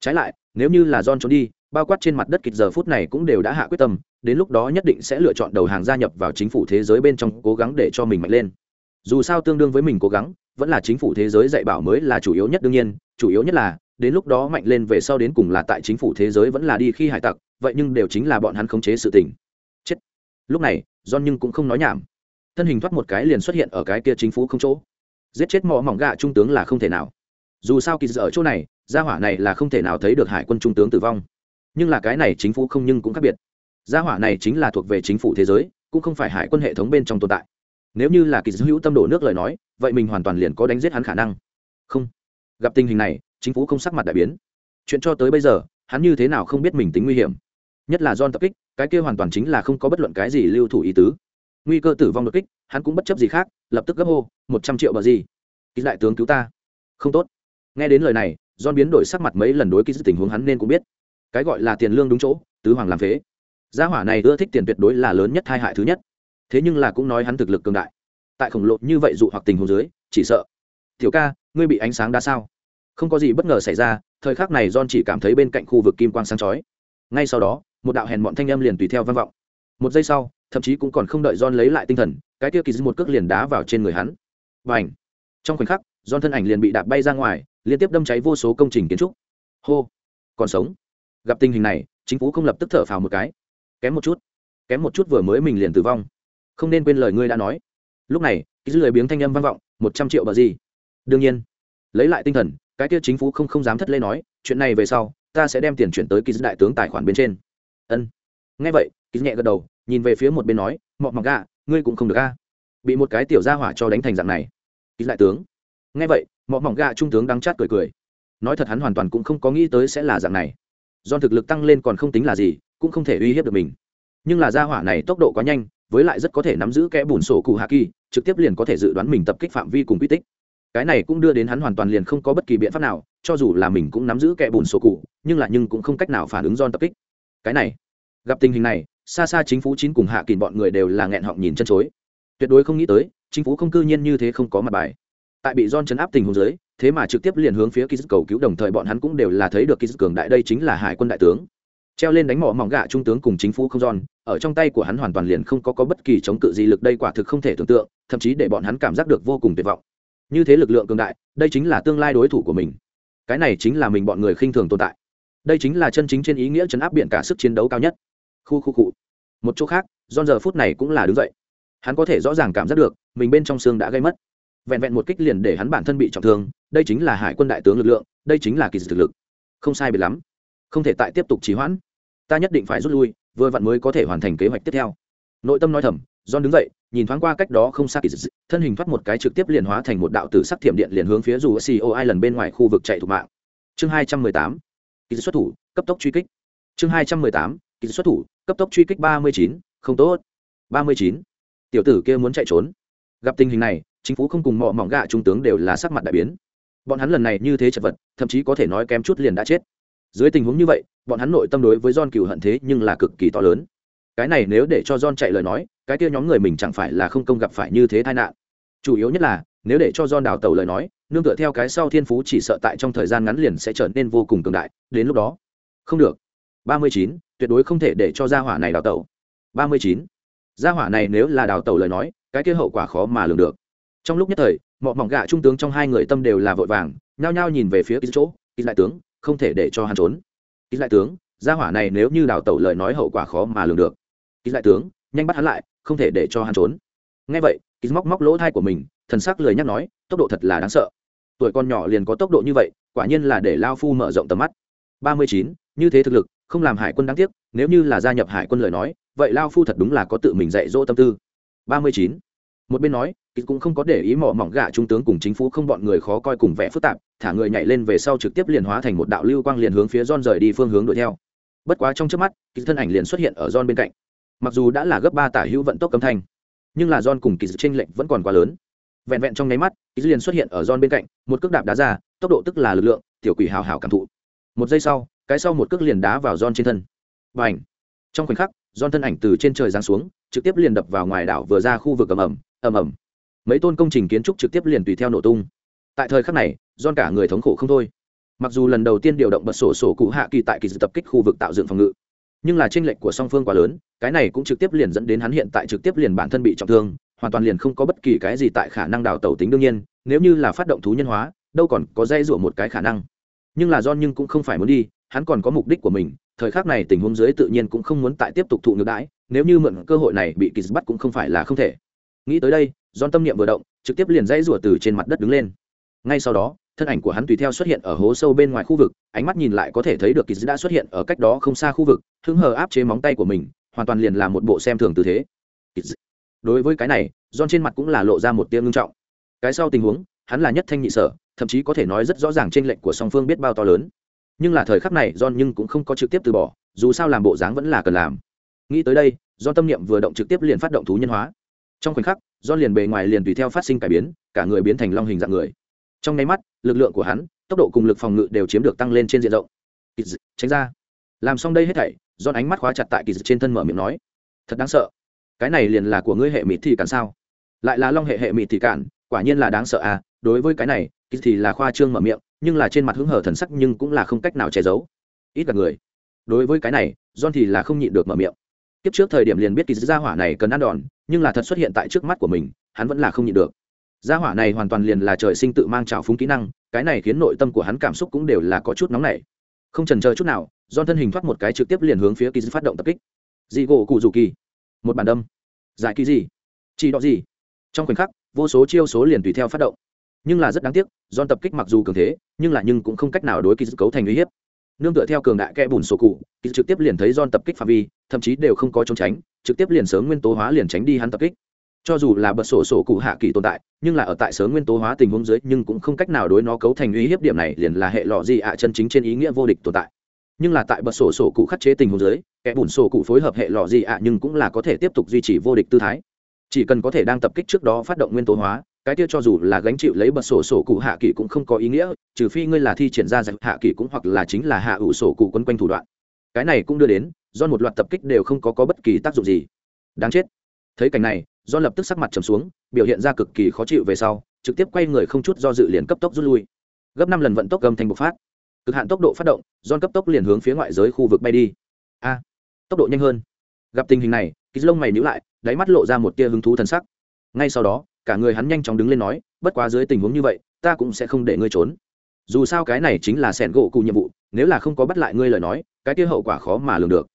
[SPEAKER 1] Trái lại, nếu như là john trốn đi, bao quát trên mặt đất kịch giờ phút này cũng đều đã hạ quyết tâm, đến lúc đó nhất định sẽ lựa chọn đầu hàng gia nhập vào chính phủ thế giới bên trong cố gắng để cho mình mạnh lên. Dù sao tương đương với mình cố gắng, vẫn là chính phủ thế giới dạy bảo mới là chủ yếu nhất đương nhiên, chủ yếu nhất là, đến lúc đó mạnh lên về sau đến cùng là tại chính phủ thế giới vẫn là đi khi hải tặc, vậy nhưng đều chính là bọn hắn khống chế sự tình lúc này, john nhưng cũng không nói nhảm. Thân hình thoát một cái liền xuất hiện ở cái kia chính phủ không chỗ. Giết chết mỏ mỏng gạ trung tướng là không thể nào. Dù sao kỳ dở ở chỗ này, gia hỏa này là không thể nào thấy được hải quân trung tướng tử vong. Nhưng là cái này chính phủ không nhưng cũng khác biệt. Gia hỏa này chính là thuộc về chính phủ thế giới, cũng không phải hải quân hệ thống bên trong tồn tại. Nếu như là kỳ dữ hữu tâm đổ nước lời nói, vậy mình hoàn toàn liền có đánh giết hắn khả năng. Không. Gặp tình hình này, chính phủ không sắc mặt đại biến. Chuyện cho tới bây giờ, hắn như thế nào không biết mình tính nguy hiểm nhất là don tập kích, cái kia hoàn toàn chính là không có bất luận cái gì lưu thủ ý tứ. Nguy cơ tử vong đột kích, hắn cũng bất chấp gì khác, lập tức gấp hô, một trăm triệu bờ gì? Ký đại tướng cứu ta. Không tốt. Nghe đến lời này don biến đổi sắc mặt mấy lần đối ký tình huống hắn nên cũng biết. Cái gọi là tiền lương đúng chỗ, tứ hoàng làm phế. Gia hỏa này ưa thích tiền tuyệt đối là lớn nhất hai hại thứ nhất. Thế nhưng là cũng nói hắn thực lực cường đại. Tại khổng lồ như vậy dụ hoặc tình huống dưới, chỉ sợ. Tiểu ca, ngươi bị ánh sáng đã sao? Không có gì bất ngờ xảy ra, thời khắc này john chỉ cảm thấy bên cạnh khu vực kim quang sáng chói. Ngay sau đó một đạo hèn bọn thanh âm liền tùy theo vang vọng. Một giây sau, thậm chí cũng còn không đợi john lấy lại tinh thần, cái kia kỳ dư một cước liền đá vào trên người hắn. Và ảnh trong khoảnh khắc, john thân ảnh liền bị đạp bay ra ngoài, liên tiếp đâm cháy vô số công trình kiến trúc. Hô! Còn sống! Gặp tình hình này, chính phủ không lập tức thở phào một cái. Kém một chút. Kém một chút vừa mới mình liền tử vong. Không nên quên lời ngươi đã nói. Lúc này, kỳ dư lười biếng thanh âm vang vọng, một trăm triệu bờ gì? Đương nhiên. Lấy lại tinh thần, cái kia chính phủ không không dám thất lễ nói, chuyện này về sau, ta sẽ đem tiền chuyển tới kỳ dư đại tướng tài khoản bên trên ân. Nghe vậy ký nhẹ gật đầu, nhìn về phía một bên nói mọc mọc gà, ngươi cũng không được a. Bị một cái tiểu gia hỏa cho đánh thành dạng này. Ký lại tướng. Nghe vậy mọc mỏng gà trung tướng đắng chát cười cười. Nói thật hắn hoàn toàn cũng không có nghĩ tới sẽ là dạng này. Do thực lực tăng lên còn không tính là gì, cũng không thể uy hiếp được mình. Nhưng là gia hỏa này tốc độ quá nhanh, với lại rất có thể nắm giữ kẽ bùn sổ cụ hạ kỳ, trực tiếp liền có thể dự đoán mình tập kích phạm vi cùng quy tích. Cái này cũng đưa đến hắn hoàn toàn liền không có bất kỳ biện pháp nào, cho dù là mình cũng nắm giữ kẽ bùn sổ cụ, nhưng là nhưng cũng không cách nào phản ứng don tập kích cái này gặp tình hình này xa xa chính phủ chín cùng hạ kỳ bọn người đều là nghẹn họng nhìn chân chối. Tuyệt đối không nghĩ tới chính phủ không cư nhiên như thế không có mặt bài. Tại bị don chấn áp tình huống dưới thế mà trực tiếp liền hướng phía ký cầu cứu đồng thời bọn hắn cũng đều là thấy được ký cường đại đây chính là hải quân đại tướng. Treo lên đánh mỏ mỏng gạ trung tướng cùng chính phủ không don ở trong tay của hắn hoàn toàn liền không có, có bất kỳ chống cự gì lực đây quả thực không thể tưởng tượng thậm chí để bọn hắn cảm giác được vô cùng tuyệt vọng. Như thế lực lượng cường đại đây chính là tương lai đối thủ của mình. Cái này chính là mình bọn người khinh thường tồn tại đây chính là chân chính trên ý nghĩa chấn áp biển cả sức chiến đấu cao nhất. Khu khu cụ một chỗ khác don giờ phút này cũng là đứng dậy. Hắn có thể rõ ràng cảm giác được, mình bên trong xương đã gây mất. Vẹn vẹn một kích liền để hắn bản thân bị trọng thương, đây chính là hải quân đại tướng lực lượng, đây chính là kỳ thực lực. Không sai biệt lắm. Không thể tại tiếp tục trì hoãn. Ta nhất định phải rút lui, vừa vặn mới có thể hoàn thành kế hoạch tiếp theo. Nội tâm nói thầm, john đứng dậy, nhìn thoáng qua cách đó không xa kỳ dị thân hình thoát một cái trực tiếp liền hóa thành một đạo tử sắc thiểm điện liền hướng phía dù co ai lần bên ngoài khu vực chạy thủ mạng. Chương hai trăm mười tám kỳ xuất thủ cấp tốc truy kích. Chương hai trăm mười tám kỳ xuất thủ cấp tốc truy kích ba mươi chín không tốt. Ba mươi chín. Tiểu tử kia muốn chạy trốn. Gặp tình hình này chính phủ không cùng mọ mỏng gạ trung tướng đều là sắc mặt đại biến. Bọn hắn lần này như thế chật vật thậm chí có thể nói kém chút liền đã chết. Dưới tình huống như vậy bọn hắn nội tâm đối với John cựu hận thế nhưng là cực kỳ to lớn. Cái này nếu để cho John chạy lời nói, cái kia nhóm người mình chẳng phải là không công gặp phải như thế tai nạn. Chủ yếu nhất là, nếu để cho John đào tẩu lời nói, nương tựa theo cái sau thiên phú chỉ sợ tại trong thời gian ngắn liền sẽ trở nên vô cùng cường đại, đến lúc đó, không được. 39, tuyệt đối không thể để cho gia hỏa này đào tẩu. 39. Gia hỏa này nếu là đào tẩu lời nói, cái kia hậu quả khó mà lường được. Trong lúc nhất thời, mọ mỏng gạ trung tướng trong hai người tâm đều là vội vàng, nhao nhao nhìn về phía cái chỗ, cái lại tướng, không thể để cho hắn trốn ít lại tướng gia hỏa này nếu như đào tẩu lời nói hậu quả khó mà lường được ít lại tướng nhanh bắt hắn lại không thể để cho hắn trốn nghe vậy ít móc móc lỗ tai của mình thần sắc lời nhắc nói, tốc độ thật là đáng sợ. Tuổi con nhỏ liền có tốc độ như vậy, quả nhiên là để lao phu mở rộng tầm mắt. Ba mươi chín, như thế thực lực, không làm hải quân đáng tiếc, nếu như là gia nhập hải quân lời nói, vậy lao phu thật đúng là có tự mình dạy dỗ tâm tư. Ba mươi chín, một bên nói, kịch cũng không có để ý mỏ mỏng gạ trung tướng cùng chính phủ không bọn người khó coi cùng vẻ phức tạp, thả người nhảy lên về sau trực tiếp liền hóa thành một đạo lưu quang liền hướng phía Don rời đi phương hướng đuổi theo. Bất quá trong trước mắt, kịch thân ảnh liền xuất hiện ở Don bên cạnh. Mặc dù đã là gấp ba tả hữu vận tốc cấm thanh, nhưng là Don cùng kịch tranh lệnh vẫn còn quá lớn vẹn vẹn trong nháy mắt kịch liền xuất hiện ở John bên cạnh, một cước đạp đá ra, tốc độ tức là lực lượng, tiểu quỷ hào hào cảm thụ. Một giây sau, cái sau một cước liền đá vào John trên thân. Và trong khoảnh khắc, John thân ảnh từ trên trời giáng xuống, trực tiếp liền đập vào ngoài đảo vừa ra khu vực ầm ầm ầm ầm. Mấy tôn công trình kiến trúc trực tiếp liền tùy theo nổ tung. Tại thời khắc này don cả người thống khổ không thôi. Mặc dù lần đầu tiên điều động bật sổ sổ cụ hạ kỳ tại kỳ dự tập kích khu vực tạo dựng phòng ngự, nhưng là tranh lệch của song phương quá lớn, cái này cũng trực tiếp liền dẫn đến hắn hiện tại trực tiếp liền bản thân bị trọng thương hoàn toàn liền không có bất kỳ cái gì tại khả năng đào tẩu tính đương nhiên, nếu như là phát động thú nhân hóa, đâu còn có dây dụa một cái khả năng. Nhưng là do nhưng cũng không phải muốn đi, hắn còn có mục đích của mình, thời khắc này tình huống dưới tự nhiên cũng không muốn tại tiếp tục thụ ngược đãi, nếu như mượn cơ hội này bị kỳ bắt cũng không phải là không thể. Nghĩ tới đây don tâm niệm vừa động, trực tiếp liền dãy rủa từ trên mặt đất đứng lên. Ngay sau đó, thân ảnh của hắn tùy theo xuất hiện ở hố sâu bên ngoài khu vực, ánh mắt nhìn lại có thể thấy được kỳ đã xuất hiện ở cách đó không xa khu vực hứng hờ áp chế móng tay của mình, hoàn toàn liền là một bộ xem thường tư thế đối với cái này don trên mặt cũng là lộ ra một tiếng ngưng trọng. Cái sau tình huống, hắn là nhất thanh nhị sở, thậm chí có thể nói rất rõ ràng trên lệnh của song phương biết bao to lớn. Nhưng là thời khắc này don nhưng cũng không có trực tiếp từ bỏ, dù sao làm bộ dáng vẫn là cần làm. Nghĩ tới đây do tâm niệm vừa động trực tiếp liền phát động thú nhân hóa. Trong khoảnh khắc do liền bề ngoài liền tùy theo phát sinh cải biến, cả người biến thành long hình dạng người. Trong nháy mắt, lực lượng của hắn, tốc độ cùng lực phòng ngự đều chiếm được tăng lên trên diện rộng. Kiz tránh ra. Làm xong đây hết thảy do ánh mắt khóa chặt tại kỳ trên thân mở miệng nói, thật đáng sợ cái này liền là của ngươi hệ mịt thì cản sao? Lại là long hệ hệ mịt thì cản, quả nhiên là đáng sợ à đối với cái này kỳ thì là khoa trương mở miệng, nhưng là trên mặt hứng hở thần sắc nhưng cũng là không cách nào che giấu. Ít gặp người. Đối với cái này, john thì là không nhịn được mở miệng. Tiếp trước thời điểm liền biết kỳ gia hỏa này cần ăn đòn, nhưng là thật xuất hiện tại trước mắt của mình, hắn vẫn là không nhịn được. Gia hỏa này hoàn toàn liền là trời sinh tự mang trào phúng kỹ năng, cái này khiến nội tâm của hắn cảm xúc cũng đều là có chút nóng nảy. Không trần chờ chút nào, john thân hình thoát một cái trực tiếp liền hướng phía kỳ phát động tập kích. Dị gỗ cụ dù kỳ một bản đâm. Giải kỳ gì? Chỉ đọ gì? Trong khoảnh khắc, vô số chiêu số liền tùy theo phát động. Nhưng là rất đáng tiếc don tập kích mặc dù cường thế, nhưng là nhưng cũng không cách nào đối kỳ cấu thành uy hiếp. Nương tựa theo cường đại kẽ bùn sổ cụ, kỳ trực tiếp liền thấy don tập kích phạm vi, thậm chí đều không có trốn tránh, trực tiếp liền sớm nguyên tố hóa liền tránh đi hắn tập kích. Cho dù là bật sổ sổ cụ hạ kỳ tồn tại, nhưng là ở tại sớm nguyên tố hóa tình huống dưới, nhưng cũng không cách nào đối nó cấu thành uy hiếp điểm này liền là hệ lọ gì ạ, chân chính trên ý nghĩa vô địch tồn tại nhưng là tại bật sổ sổ cụ khắc chế tình huống dưới kẻ bùn sổ cụ phối hợp hệ lọ gì ạ nhưng cũng là có thể tiếp tục duy trì vô địch tư thái. Chỉ cần có thể đang tập kích trước đó phát động nguyên tố hóa cái kia cho dù là gánh chịu lấy bật sổ sổ cụ hạ kỳ cũng không có ý nghĩa trừ phi ngươi là thi triển ra giặc hạ kỳ cũng hoặc là chính là hạ ủ sổ cụ quấn quanh thủ đoạn. Cái này cũng đưa đến do một loạt tập kích đều không có, có bất kỳ tác dụng gì. Đáng chết. Thấy cảnh này do lập tức sắc mặt trầm xuống biểu hiện ra cực kỳ khó chịu về sau trực tiếp quay người không chút do dự liền cấp tốc rút lui. Gấp năm lần vận tốc gầm thành bộc phát cực hạn tốc độ phát động don cấp tốc liền hướng phía ngoại giới khu vực bay đi. A, tốc độ nhanh hơn. Gặp tình hình này ký lông mày nhíu lại, đáy mắt lộ ra một tia hứng thú thần sắc. Ngay sau đó, cả người hắn nhanh chóng đứng lên nói, bất quá dưới tình huống như vậy, ta cũng sẽ không để ngươi trốn. Dù sao cái này chính là sẻn gỗ cụ nhiệm vụ, nếu là không có bắt lại ngươi lời nói, cái tia hậu quả khó mà lường được.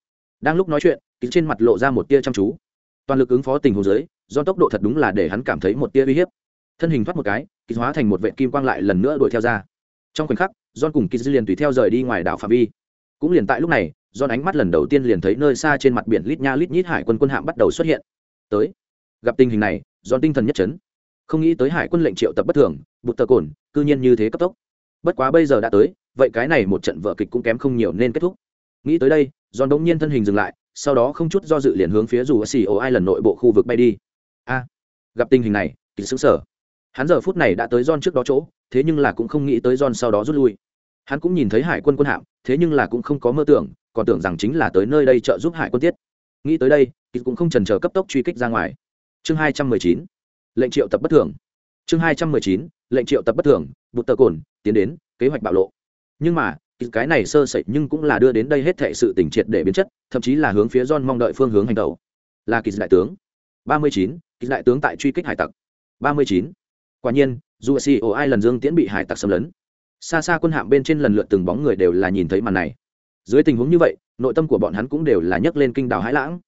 [SPEAKER 1] Đang lúc nói chuyện ký trên mặt lộ ra một tia chăm chú. Toàn lực ứng phó tình huống dưới do tốc độ thật đúng là để hắn cảm thấy một tia uy hiếp. Thân hình thoát một cái ký hóa thành một vệ kim quang lại lần nữa đuổi theo ra. Trong khoảnh khắc john cùng ký liền tùy theo rời đi ngoài đảo phạm vi. Cũng liền tại lúc này, john ánh mắt lần đầu tiên liền thấy nơi xa trên mặt biển lít nha lít nhít hải quân quân hạm bắt đầu xuất hiện. Tới, gặp tình hình này, john tinh thần nhất chấn. Không nghĩ tới hải quân lệnh triệu tập bất thường, bụt tờ cồn, cư nhiên như thế cấp tốc. Bất quá bây giờ đã tới, vậy cái này một trận vở kịch cũng kém không nhiều nên kết thúc. Nghĩ tới đây, john đống nhiên thân hình dừng lại, sau đó không chút do dự liền hướng phía dù ở xì ô ai lần nội bộ khu vực bay đi. A, gặp tình hình này kỳ xứng sở hắn giờ phút này đã tới don trước đó chỗ, thế nhưng là cũng không nghĩ tới don sau đó rút lui. Hắn cũng nhìn thấy hải quân quân hạm, thế nhưng là cũng không có mơ tưởng, còn tưởng rằng chính là tới nơi đây trợ giúp hải quân tiết. Nghĩ tới đây thì cũng không trần chờ cấp tốc truy kích ra ngoài. Chương hai trăm mười chín, lệnh triệu tập bất thường. Chương hai trăm mười chín, lệnh triệu tập bất thường, bụt tờ cồn, tiến đến, kế hoạch bạo lộ. Nhưng mà cái này sơ sẩy nhưng cũng là đưa đến đây hết thệ sự tình triệt để biến chất, thậm chí là hướng phía john mong đợi phương hướng hành tàu là kỳ đại tướng. ba mươi chín kỳ đại tướng tại truy kích hải tặc. ba mươi chín quả nhiên dù ceo ai lần dương tiễn bị hải tặc xâm lấn xa xa quân hạm bên trên lần lượt từng bóng người đều là nhìn thấy màn này. Dưới tình huống như vậy nội tâm của bọn hắn cũng đều là nhấc lên kinh đảo hãi lãng.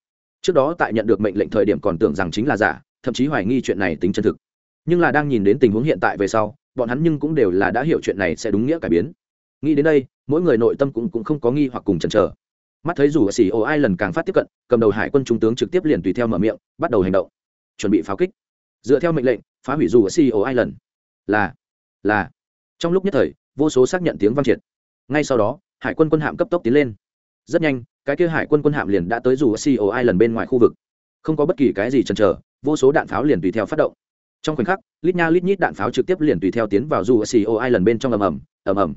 [SPEAKER 1] Trước đó tại nhận được mệnh lệnh thời điểm còn tưởng rằng chính là giả thậm chí hoài nghi chuyện này tính chân thực. Nhưng là đang nhìn đến tình huống hiện tại về sau bọn hắn nhưng cũng đều là đã hiểu chuyện này sẽ đúng nghĩa cải biến. Nghĩ đến đây mỗi người nội tâm cũng, cũng không có nghi hoặc cùng chần chờ. Mắt thấy dù xì ô ai lần càng phát tiếp cận cầm đầu hải quân trung tướng trực tiếp liền tùy theo mở miệng bắt đầu hành động. Chuẩn bị pháo kích. Dựa theo mệnh lệnh phá hủy dù ở ceo island. Là là. Trong lúc nhất thời, vô số xác nhận tiếng vang triệt. Ngay sau đó, hải quân quân hạm cấp tốc tiến lên. Rất nhanh, cái kia hải quân quân hạm liền đã tới dù ở ô ai lần bên ngoài khu vực. Không có bất kỳ cái gì chần chờ, vô số đạn pháo liền tùy theo phát động. Trong khoảnh khắc, lít nha lít nhít đạn pháo trực tiếp liền tùy theo tiến vào dù ở ô ai lần bên trong ầm ầm ầm ầm.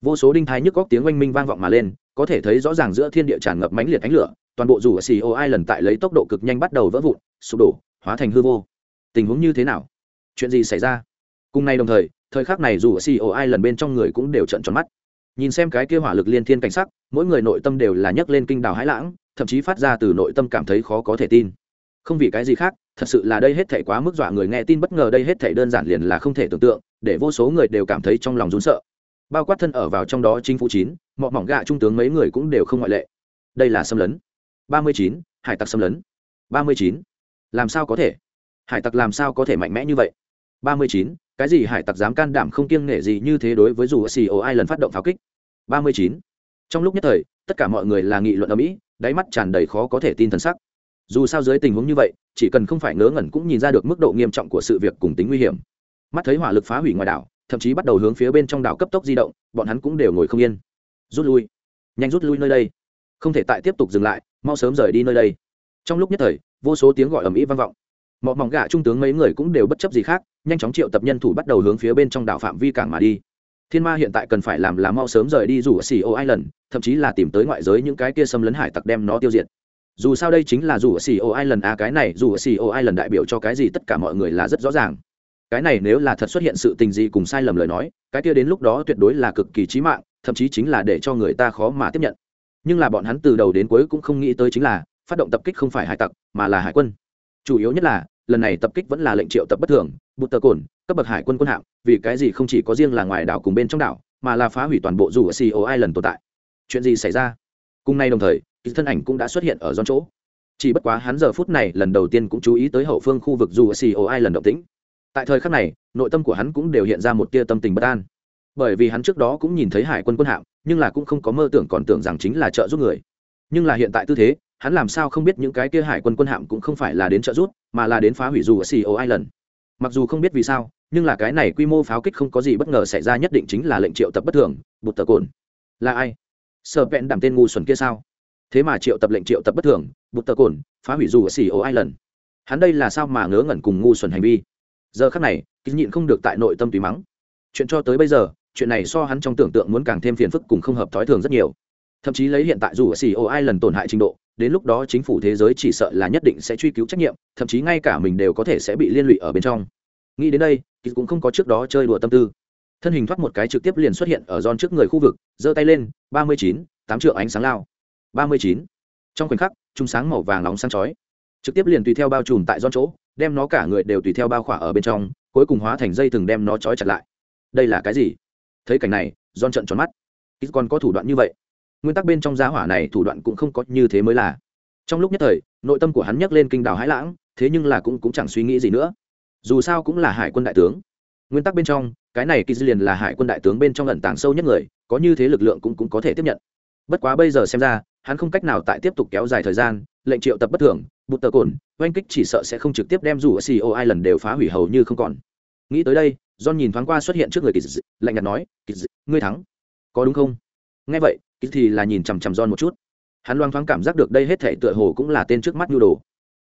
[SPEAKER 1] Vô số đinh thái nhức góc tiếng oanh minh vang vọng mà lên, có thể thấy rõ ràng giữa thiên địa tràn ngập mãnh liệt ánh lửa, toàn bộ dù ở ô ai lần tại lấy tốc độ cực nhanh bắt đầu vỡ vụn, sụp đổ, hóa thành hư vô. Tình huống như thế nào? Chuyện gì xảy ra? Cùng nay đồng thời thời khắc này dù xì ô ai lần bên trong người cũng đều trận tròn mắt. Nhìn xem cái kia hỏa lực liên thiên cảnh sắc, mỗi người nội tâm đều là nhấc lên kinh đào hãi lãng, thậm chí phát ra từ nội tâm cảm thấy khó có thể tin. Không vì cái gì khác, thật sự là đây hết thể quá mức dọa người nghe tin bất ngờ, đây hết thể đơn giản liền là không thể tưởng tượng, để vô số người đều cảm thấy trong lòng rún sợ. Bao quát thân ở vào trong đó chính phủ chín mọi mỏng gạ trung tướng mấy người cũng đều không ngoại lệ. Đây là xâm lấn. Ba mươi chín, hải tặc xâm lấn. Ba mươi chín. Làm sao có thể? Hải tặc làm sao có thể mạnh mẽ như vậy? Ba mươi chín, cái gì hải tặc dám can đảm không kiêng nể gì như thế đối với dù xì ai lần phát động pháo kích? ba mươi chín. Trong lúc nhất thời, tất cả mọi người là nghị luận ở mỹ, đáy mắt tràn đầy khó có thể tin thần sắc. Dù sao dưới tình huống như vậy, chỉ cần không phải ngớ ngẩn cũng nhìn ra được mức độ nghiêm trọng của sự việc cùng tính nguy hiểm. Mắt thấy hỏa lực phá hủy ngoài đảo, thậm chí bắt đầu hướng phía bên trong đảo cấp tốc di động, bọn hắn cũng đều ngồi không yên. Rút lui. Nhanh rút lui nơi đây. Không thể tại tiếp tục dừng lại, mau sớm rời đi nơi đây. Trong lúc nhất thời, vô số tiếng gọi ầm ĩ vang vọng mọi mỏng gạ trung tướng mấy người cũng đều bất chấp gì khác, nhanh chóng triệu tập nhân thủ bắt đầu hướng phía bên trong đảo phạm vi cảng mà đi. Thiên ma hiện tại cần phải làm là mau sớm rời đi rủ xì ô island, thậm chí là tìm tới ngoại giới những cái kia xâm lấn hải tặc đem nó tiêu diệt. Dù sao đây chính là rủ xì ô island a cái này rủ xì ô island đại biểu cho cái gì tất cả mọi người là rất rõ ràng. Cái này nếu là thật xuất hiện sự tình gì cùng sai lầm lời nói, cái kia đến lúc đó tuyệt đối là cực kỳ trí mạng, thậm chí chính là để cho người ta khó mà tiếp nhận. Nhưng là bọn hắn từ đầu đến cuối cũng không nghĩ tới chính là, phát động tập kích không phải hải tặc, mà là hải quân chủ yếu nhất là, lần này tập kích vẫn là lệnh triệu tập bất thường, bụt tờ cồn, cấp bậc hải quân quân hạm, vì cái gì không chỉ có riêng là ngoài đảo cùng bên trong đảo, mà là phá hủy toàn bộ dù ở co ai lần tồn tại. Chuyện gì xảy ra? Cùng nay đồng thời thân ảnh cũng đã xuất hiện ở giòn chỗ. Chỉ bất quá hắn giờ phút này lần đầu tiên cũng chú ý tới hậu phương khu vực dù ở co ai lần động tĩnh. Tại thời khắc này, nội tâm của hắn cũng đều hiện ra một tia tâm tình bất an. Bởi vì hắn trước đó cũng nhìn thấy hải quân quân hạm, nhưng là cũng không có mơ tưởng còn tưởng rằng chính là trợ giúp người. Nhưng là hiện tại tư thế hắn làm sao không biết những cái kia hải quân quân hạm cũng không phải là đến trợ giúp mà là đến phá hủy dù ở CO Island. Mặc dù không biết vì sao, nhưng là cái này quy mô pháo kích không có gì bất ngờ xảy ra nhất định chính là lệnh triệu tập bất thường, bụt tờ cồn. Là ai? Sở vẹn đảm tên ngu xuẩn kia sao? Thế mà triệu tập lệnh triệu tập bất thường, bụt tờ cồn, phá hủy dù ở CO Island. Hắn đây là sao mà ngớ ngẩn cùng ngu xuẩn hành vi? Giờ khắc này, ký nhịn không được tại nội tâm tùy mắng. Chuyện cho tới bây giờ, chuyện này so hắn trong tưởng tượng muốn càng thêm phiền phức cùng không hợp thói thường rất nhiều thậm chí lấy hiện tại dù ở xì ô tổn hại trình độ đến lúc đó chính phủ thế giới chỉ sợ là nhất định sẽ truy cứu trách nhiệm, thậm chí ngay cả mình đều có thể sẽ bị liên lụy ở bên trong. Nghĩ đến đây kỳ cũng không có trước đó chơi đùa tâm tư. Thân hình thoát một cái trực tiếp liền xuất hiện ở giòn trước người khu vực, giơ tay lên, ba mươi chín, tám triệu ánh sáng lao. ba mươi chín. Trong khoảnh khắc chúng sáng màu vàng nóng sáng chói. Trực tiếp liền tùy theo bao trùm tại giòn chỗ, đem nó cả người đều tùy theo bao khỏa ở bên trong, cuối cùng hóa thành dây thừng đem nó trói chặt lại. Đây là cái gì? Thấy cảnh này giòn trận tròn mắt. Ít còn có thủ đoạn như vậy nguyên tắc bên trong giá hỏa này thủ đoạn cũng không có như thế mới là. Trong lúc nhất thời, nội tâm của hắn nhắc lên kinh đào hãi lãng, thế nhưng là cũng cũng chẳng suy nghĩ gì nữa. Dù sao cũng là hải quân đại tướng. Nguyên tắc bên trong, cái này kỳ dư liền là hải quân đại tướng bên trong lần tàng sâu nhất người, có như thế lực lượng cũng cũng có thể tiếp nhận. Bất quá bây giờ xem ra, hắn không cách nào tại tiếp tục kéo dài thời gian, lệnh triệu tập bất thường, bụt tờ cồn, oanh kích chỉ sợ sẽ không trực tiếp đem rủ ở co ai lần đều phá hủy hầu như không còn. Nghĩ tới đây, john nhìn thoáng qua xuất hiện trước người kỳ dị lạnh nhạt nói kỳ dư ngươi thắng. Có đúng không? Nghe vậy kỳ thì là nhìn chằm chằm john một chút. Hắn loang thoáng cảm giác được đây hết thể tựa hồ cũng là tên trước mắt nhu đồ.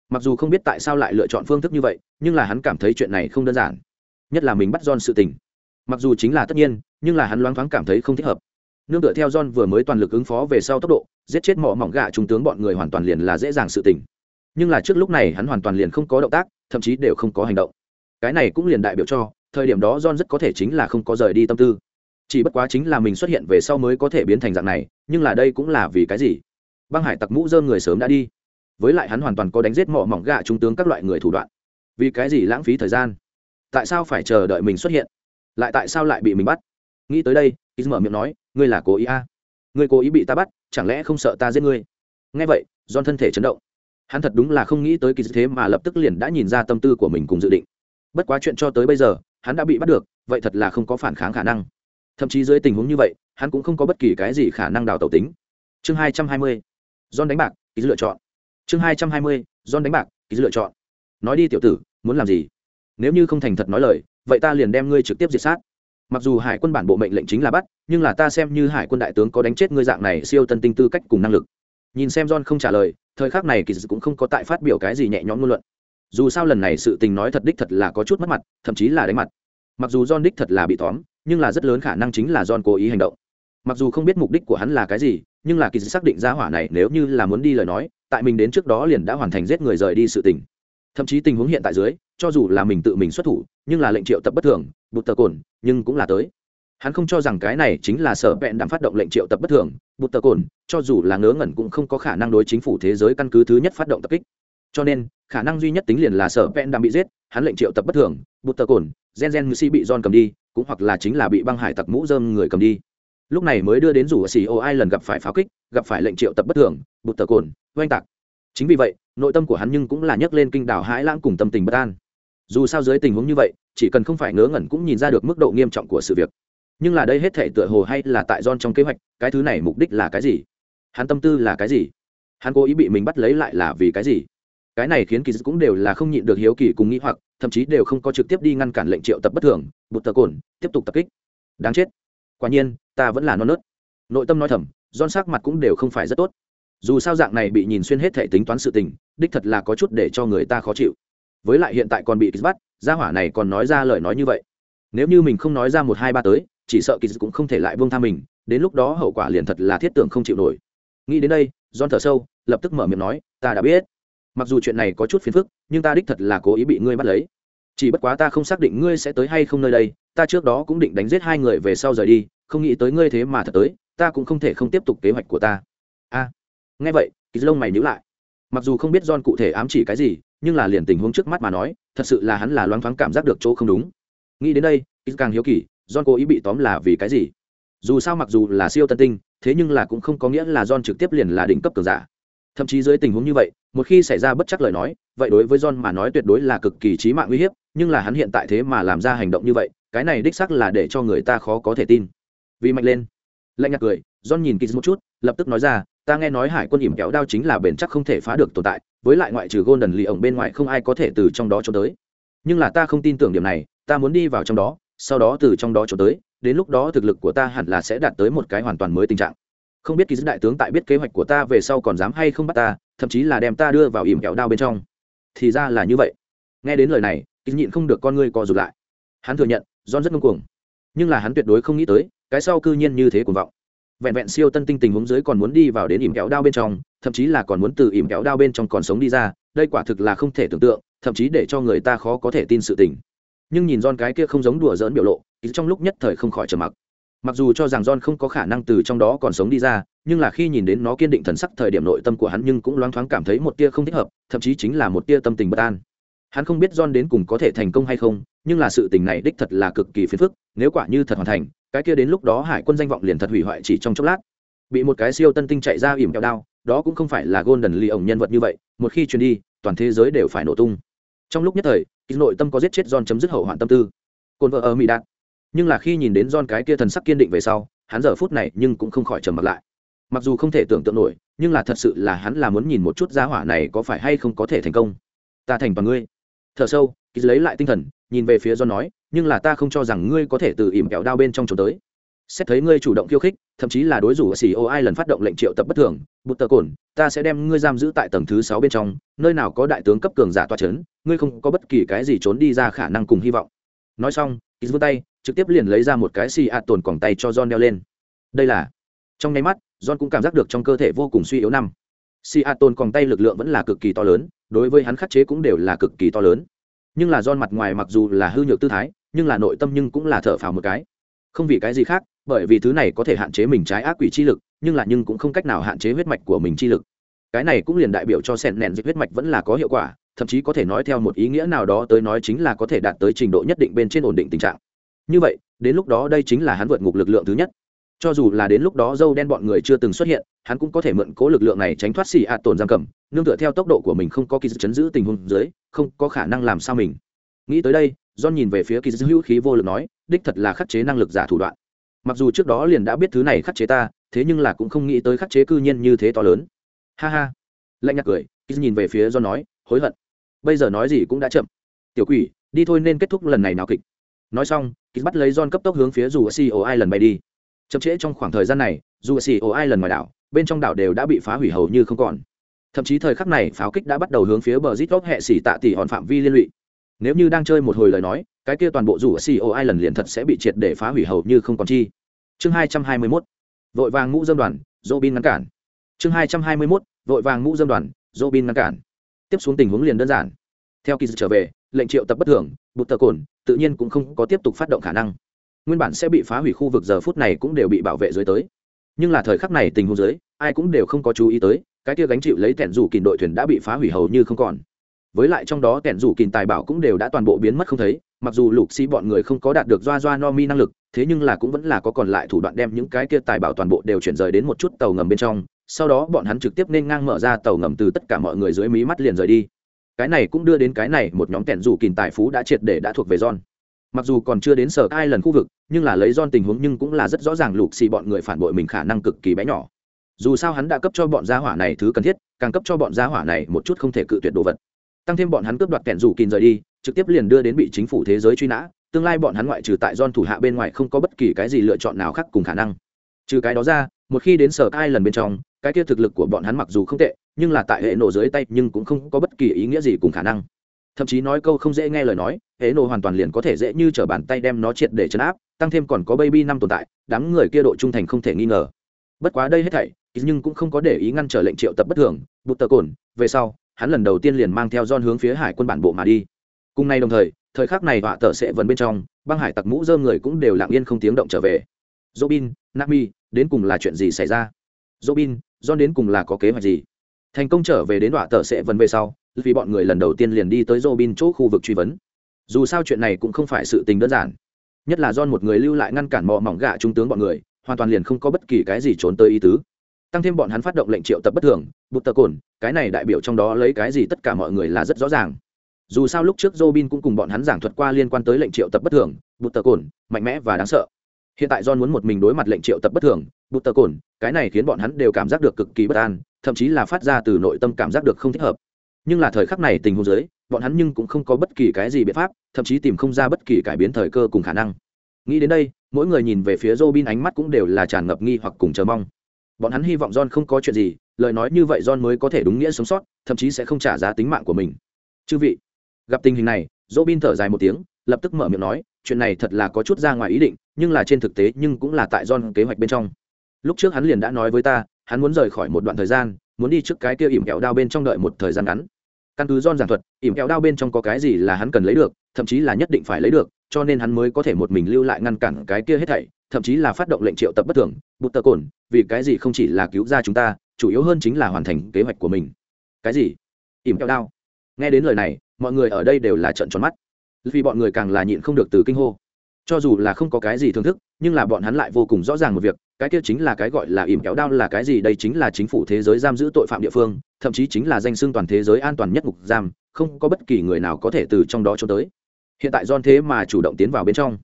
[SPEAKER 1] Mặc dù không biết tại sao lại lựa chọn phương thức như vậy, nhưng là hắn cảm thấy chuyện này không đơn giản. Nhất là mình bắt john sự tình. Mặc dù chính là tất nhiên, nhưng là hắn loang thoáng cảm thấy không thích hợp. Nương tựa theo john vừa mới toàn lực ứng phó về sau tốc độ, giết chết mỏ mỏng gạ trung tướng bọn người hoàn toàn liền là dễ dàng sự tình. Nhưng là trước lúc này hắn hoàn toàn liền không có động tác, thậm chí đều không có hành động. Cái này cũng liền đại biểu cho, thời điểm đó john rất có thể chính là không có rời đi tâm tư chỉ bất quá chính là mình xuất hiện về sau mới có thể biến thành dạng này, nhưng là đây cũng là vì cái gì? Băng hải tặc mũ dơm người sớm đã đi. Với lại hắn hoàn toàn có đánh giết mỏ mỏng gạ trung tướng các loại người thủ đoạn. Vì cái gì lãng phí thời gian? Tại sao phải chờ đợi mình xuất hiện? Lại tại sao lại bị mình bắt? Nghĩ tới đây ý mở miệng nói, ngươi là cố ý a? À? ngươi cố ý bị ta bắt, chẳng lẽ không sợ ta giết ngươi? Nghe vậy don thân thể chấn động. Hắn thật đúng là không nghĩ tới kỳ thế mà lập tức liền đã nhìn ra tâm tư của mình cùng dự định. Bất quá chuyện cho tới bây giờ, hắn đã bị bắt được, vậy thật là không có phản kháng khả năng thậm chí dưới tình huống như vậy, hắn cũng không có bất kỳ cái gì khả năng đào tẩu tính. Chương hai trăm hai mươi don đánh bạc, ký lựa chọn. Chương hai trăm hai mươi don đánh bạc, ký lựa chọn. Nói đi tiểu tử, muốn làm gì? Nếu như không thành thật nói lời, vậy ta liền đem ngươi trực tiếp diệt sát. Mặc dù hải quân bản bộ mệnh lệnh chính là bắt, nhưng là ta xem như hải quân đại tướng có đánh chết ngươi dạng này siêu tân tinh tư cách cùng năng lực. Nhìn xem john không trả lời, thời khắc này kỳ dư cũng không có tại phát biểu cái gì nhẹ nhõm ngôn luận. Dù sao lần này sự tình nói thật đích thật là có chút mất mặt, thậm chí là đánh mặt. Mặc dù john đích thật là bị tóm nhưng là rất lớn khả năng chính là john cố ý hành động. Mặc dù không biết mục đích của hắn là cái gì, nhưng là kỳ xác định ra hỏa này nếu như là muốn đi lời nói, tại mình đến trước đó liền đã hoàn thành giết người rời đi sự tình. Thậm chí tình huống hiện tại dưới, cho dù là mình tự mình xuất thủ, nhưng là lệnh triệu tập bất thường, bụt tờ cồn, nhưng cũng là tới. Hắn không cho rằng cái này chính là sở vẹn đang phát động lệnh triệu tập bất thường, bụt tờ cồn, cho dù là ngớ ngẩn cũng không có khả năng đối chính phủ thế giới căn cứ thứ nhất phát động tập kích. Cho nên, khả năng duy nhất tính liền là sở vẹn đang bị giết, hắn lệnh triệu tập bất thường, bụt tờ cồn gen gen si bị John cầm đi, cũng hoặc là chính là bị băng hải tặc mũ dơm người cầm đi. Lúc này mới đưa đến rủ ở xì ô ai lần gặp phải pháo kích, gặp phải lệnh triệu tập bất thường, bụt tờ cồn, oanh tạc. Chính vì vậy, nội tâm của hắn nhưng cũng là nhấc lên kinh đảo hãi lãng cùng tâm tình bất an. Dù sao dưới tình huống như vậy, chỉ cần không phải ngớ ngẩn cũng nhìn ra được mức độ nghiêm trọng của sự việc. Nhưng là đây hết thể tựa hồ hay là tại don trong kế hoạch, cái thứ này mục đích là cái gì? Hắn tâm tư là cái gì? Hắn cố ý bị mình bắt lấy lại là vì cái gì? Cái này khiến kỳ dư cũng đều là không nhịn được hiếu kỳ cùng nghĩ hoặc, thậm chí đều không có trực tiếp đi ngăn cản lệnh triệu tập bất thường, bụt tờ cồn, tiếp tục tập kích. Đáng chết. Quả nhiên, ta vẫn là non nớt. Nội tâm nói thầm don sắc mặt cũng đều không phải rất tốt. Dù sao dạng này bị nhìn xuyên hết thể tính toán sự tình, đích thật là có chút để cho người ta khó chịu. Với lại hiện tại còn bị kýt bắt, gia hỏa này còn nói ra lời nói như vậy. Nếu như mình không nói ra một hai ba tới, chỉ sợ kýt cũng không thể lại vương tha mình, đến lúc đó hậu quả liền thật là thiết tưởng không chịu nổi. Nghĩ đến đây don thở sâu, lập tức mở miệng nói, ta đã biết mặc dù chuyện này có chút phiền phức, nhưng ta đích thật là cố ý bị ngươi bắt lấy. Chỉ bất quá ta không xác định ngươi sẽ tới hay không nơi đây, ta trước đó cũng định đánh giết hai người về sau rời đi, không nghĩ tới ngươi thế mà thật tới, ta cũng không thể không tiếp tục kế hoạch của ta. A, nghe vậy, kỳ lông mày nhữ lại. Mặc dù không biết John cụ thể ám chỉ cái gì, nhưng là liền tình huống trước mắt mà nói, thật sự là hắn là loáng thoáng cảm giác được chỗ không đúng. Nghĩ đến đây ít càng hiếu kỳ, John cố ý bị tóm là vì cái gì? Dù sao mặc dù là siêu tân tinh, thế nhưng là cũng không có nghĩa là John trực tiếp liền là đỉnh cấp cường giả. Thậm chí dưới tình huống như vậy một khi xảy ra bất chắc lời nói, vậy đối với john mà nói tuyệt đối là cực kỳ chí mạng uy hiếp, nhưng là hắn hiện tại thế mà làm ra hành động như vậy, cái này đích xác là để cho người ta khó có thể tin. Vì mạnh lên. Lạnh nhạt cười, john nhìn kýt một chút, lập tức nói ra, ta nghe nói hải quân ỉm kéo đao chính là bền chắc không thể phá được tồn tại, với lại ngoại trừ golden lì ổng bên ngoài không ai có thể từ trong đó trốn tới. Nhưng là ta không tin tưởng điểm này, ta muốn đi vào trong đó, sau đó từ trong đó trốn tới, đến lúc đó thực lực của ta hẳn là sẽ đạt tới một cái hoàn toàn mới tình trạng. Không biết ký đại tướng tại biết kế hoạch của ta về sau còn dám hay không bắt ta thậm chí là đem ta đưa vào ỉm kẹo đao bên trong. Thì ra là như vậy. Nghe đến lời này ký nhịn không được con ngươi co rụt lại. Hắn thừa nhận, john rất ngông cuồng. Nhưng là hắn tuyệt đối không nghĩ tới, cái sau cư nhiên như thế cuồng vọng. Vẹn vẹn siêu tân tinh tình huống dưới còn muốn đi vào đến ỉm kẹo đao bên trong, thậm chí là còn muốn từ ỉm kẹo đao bên trong còn sống đi ra, đây quả thực là không thể tưởng tượng, thậm chí để cho người ta khó có thể tin sự tình. Nhưng nhìn John cái kia không giống đùa giỡn biểu lộ trong lúc nhất thời không khỏi trầm mặc. Mặc dù cho rằng John không có khả năng từ trong đó còn sống đi ra nhưng là khi nhìn đến nó kiên định thần sắc thời điểm nội tâm của hắn nhưng cũng loáng thoáng cảm thấy một tia không thích hợp, thậm chí chính là một tia tâm tình bất an. Hắn không biết John đến cùng có thể thành công hay không, nhưng là sự tình này đích thật là cực kỳ phiền phức, nếu quả như thật hoàn thành, cái kia đến lúc đó hải quân danh vọng liền thật hủy hoại chỉ trong chốc lát. Bị một cái siêu tân tinh chạy ra ỉm kẹo đao, đó cũng không phải là golden lee ổng nhân vật như vậy, một khi truyền đi, toàn thế giới đều phải nổ tung. Trong lúc nhất thời nội tâm có giết chết John chấm dứt hậu hoạn tâm tư. Cồn vợ ở mỹ đạt. Nhưng là khi nhìn đến John cái kia thần sắc kiên định về sau, hắn giờ phút này nhưng cũng không khỏi trầm mặt lại mặc dù không thể tưởng tượng nổi, nhưng là thật sự là hắn là muốn nhìn một chút giá hỏa này có phải hay không có thể thành công. Ta thành toàn ngươi. Thở sâu ký lấy lại tinh thần, nhìn về phía John nói, nhưng là ta không cho rằng ngươi có thể từ ỉm kẹo đao bên trong trốn tới. Xét thấy ngươi chủ động khiêu khích, thậm chí là đối rủ xì ô ai lần phát động lệnh triệu tập bất thường, bút tờ cồn, ta sẽ đem ngươi giam giữ tại tầng thứ sáu bên trong, nơi nào có đại tướng cấp cường giả toa c h ấ n ngươi không có bất kỳ cái gì trốn đi ra khả năng cùng hy vọng. Nói xong ít vươn tay, trực tiếp liền lấy ra một cái xì ạt tồn còng tay cho john đeo lên. Đây là, trong nháy mắt john cũng cảm giác được trong cơ thể vô cùng suy yếu năm. Xì còn tay lực lượng vẫn là cực kỳ to lớn, đối với hắn khắc chế cũng đều là cực kỳ to lớn. Nhưng là john mặt ngoài mặc dù là hư nhược tư thái, nhưng là nội tâm nhưng cũng là thở phào một cái. Không vì cái gì khác, bởi vì thứ này có thể hạn chế mình trái ác quỷ chi lực, nhưng là nhưng cũng không cách nào hạn chế huyết mạch của mình chi lực. Cái này cũng liền đại biểu cho sẹn nẹn dịch huyết mạch vẫn là có hiệu quả, thậm chí có thể nói theo một ý nghĩa nào đó tới nói chính là có thể đạt tới trình độ nhất định bên trên ổn định tình trạng. Như vậy, đến lúc đó đây chính là hắn vượt ngục lực lượng thứ nhất cho dù là đến lúc đó dâu đen bọn người chưa từng xuất hiện, hắn cũng có thể mượn cố lực lượng này tránh thoát xì ạt tổn giam cầm, nương tựa theo tốc độ của mình không có kỳ chấn giữ tình huống dưới, không có khả năng làm sao mình. Nghĩ tới đây, john nhìn về phía kỳ hữu khí vô lực nói, đích thật là khắc chế năng lực giả thủ đoạn. Mặc dù trước đó liền đã biết thứ này khắc chế ta, thế nhưng là cũng không nghĩ tới khắc chế cư nhiên như thế to lớn. Ha ha. Lạnh nhạt cười kýt nhìn về phía John nói, hối hận. Bây giờ nói gì cũng đã chậm. Tiểu quỷ, đi thôi nên kết thúc lần này nào kịch. Nói xong, kỳ bắt lấy John cấp tốc hướng phía dù ở ai lần bay đi chậm trễ trong khoảng thời gian này, dù si ai lần ngoài đảo, bên trong đảo đều đã bị phá hủy hầu như không còn. Thậm chí thời khắc này, pháo kích đã bắt đầu hướng phía bờ rít góc hệ xỉ tạ tỷ hòn phạm vi liên lụy. Nếu như đang chơi một hồi lời nói, cái kia toàn bộ dù ổ ai lần liền thật sẽ bị triệt để phá hủy hầu như không còn chi. Chương hai trăm hai mươi mốt, vội vàng ngũ dân đoàn dô bin ngăn cản. Chương hai trăm hai mươi mốt, vội vàng ngũ dân đoàn dô bin ngăn cản. Tiếp xuống tình huống liền đơn giản. Theo kỳ trở về, lệnh triệu tập bất thường, bụt tờ cồn tự nhiên cũng không có tiếp tục phát động khả năng nguyên bản sẽ bị phá hủy khu vực giờ phút này cũng đều bị bảo vệ dưới tới. Nhưng là thời khắc này tình huống dưới, ai cũng đều không có chú ý tới, cái kia gánh chịu lấy tẻn rủ kìm đội thuyền đã bị phá hủy hầu như không còn. Với lại trong đó tẻn rủ kìm tài bảo cũng đều đã toàn bộ biến mất không thấy, mặc dù lục xi bọn người không có đạt được doa doa no mi năng lực, thế nhưng là cũng vẫn là có còn lại thủ đoạn đem những cái kia tài bảo toàn bộ đều chuyển rời đến một chút tàu ngầm bên trong, sau đó bọn hắn trực tiếp nên ngang mở ra tàu ngầm từ tất cả mọi người dưới mí mắt liền rời đi. Cái này cũng đưa đến cái này một nhóm tẻn rủ kìm tài phú đã triệt để đã thuộc về john mặc dù còn chưa đến sở ai lần khu vực nhưng là lấy don tình huống nhưng cũng là rất rõ ràng lục xì bọn người phản bội mình khả năng cực kỳ bé nhỏ dù sao hắn đã cấp cho bọn gia hỏa này thứ cần thiết càng cấp cho bọn gia hỏa này một chút không thể cự tuyệt đồ vật tăng thêm bọn hắn cướp đoạt kẻn rủ kìm rời đi trực tiếp liền đưa đến bị chính phủ thế giới truy nã tương lai bọn hắn ngoại trừ tại don thủ hạ bên ngoài không có bất kỳ cái gì lựa chọn nào khác cùng khả năng. Trừ cái đó ra, một khi đến sở ai lần bên trong, cái kia thực lực của bọn hắn mặc dù không tệ, nhưng là tại hệ nổ dưới tay nhưng cũng không có bất kỳ ý nghĩa gì cùng khả năng. Thậm chí nói câu không dễ nghe lời nói, hệ nổ hoàn toàn liền có thể dễ như trở bàn tay đem nó triệt để chấn áp, tăng thêm còn có baby năm tồn tại, đám người kia độ trung thành không thể nghi ngờ. Bất quá đây hết thảy, nhưng cũng không có để ý ngăn trở lệnh triệu tập bất thường, bụt tờ cồn, về sau, hắn lần đầu tiên liền mang theo John hướng phía hải quân bản bộ mà đi. Cùng nay đồng thời, thời khắc này họa tờ sẽ vẫn bên trong băng hải tặc mũ dơm người cũng đều lặng yên không tiếng động trở về robin nami đến cùng là chuyện gì xảy ra robin john đến cùng là có kế hoạch gì thành công trở về đến đọa tờ sẽ vần về sau, vì bọn người lần đầu tiên liền đi tới robin chỗ khu vực truy vấn. Dù sao chuyện này cũng không phải sự tình đơn giản. Nhất là John một người lưu lại ngăn cản mò mỏng gạ trung tướng bọn người, hoàn toàn liền không có bất kỳ cái gì trốn tới ý tứ. Tăng thêm bọn hắn phát động lệnh triệu tập bất thường, bụt tờ cồn, cái này đại biểu trong đó lấy cái gì tất cả mọi người là rất rõ ràng. Dù sao lúc trước Robin cũng cùng bọn hắn giảng thuật qua liên quan tới lệnh triệu tập bất thường, bụt tờ cồn, mạnh mẽ và đáng sợ. Hiện tại john muốn một mình đối mặt lệnh triệu tập bất thường, bụt tờ cồn, cái này khiến bọn hắn đều cảm giác được cực kỳ bất an thậm chí là phát ra từ nội tâm cảm giác được không thích hợp. Nhưng là thời khắc này tình huống dưới, bọn hắn nhưng cũng không có bất kỳ cái gì biện pháp, thậm chí tìm không ra bất kỳ cải biến thời cơ cùng khả năng. Nghĩ đến đây, mỗi người nhìn về phía Robin ánh mắt cũng đều là tràn ngập nghi hoặc cùng chờ mong. Bọn hắn hy vọng john không có chuyện gì, lời nói như vậy john mới có thể đúng nghĩa sống sót, thậm chí sẽ không trả giá tính mạng của mình. Chư vị, gặp tình hình này, Robin thở dài một tiếng, lập tức mở miệng nói, chuyện này thật là có chút ra ngoài ý định, nhưng là trên thực tế nhưng cũng là tại John kế hoạch bên trong. Lúc trước hắn liền đã nói với ta hắn muốn rời khỏi một đoạn thời gian, muốn đi trước cái kia ỉm kẹo đao bên trong đợi một thời gian ngắn. Căn cứ don giảng thuật, ỉm kẹo đao bên trong có cái gì là hắn cần lấy được, thậm chí là nhất định phải lấy được, cho nên hắn mới có thể một mình lưu lại ngăn cản cái kia hết thảy, thậm chí là phát động lệnh triệu tập bất thường, bụt tờ cồn, vì cái gì không chỉ là cứu ra chúng ta, chủ yếu hơn chính là hoàn thành kế hoạch của mình. Cái gì? Ỉm kẹo đao. Nghe đến lời này, mọi người ở đây đều là trợn tròn mắt. Vì bọn người càng là nhịn không được từ kinh hô. Cho dù là không có cái gì thưởng thức, nhưng là bọn hắn lại vô cùng rõ ràng một việc cái kia chính là cái gọi là ỉm kéo đao là cái gì? Đây chính là chính phủ thế giới giam giữ tội phạm địa phương, thậm chí chính là danh xưng toàn thế giới an toàn nhất ngục giam, không có bất kỳ người nào có thể từ trong đó cho tới. Hiện tại john thế mà chủ động tiến vào bên trong.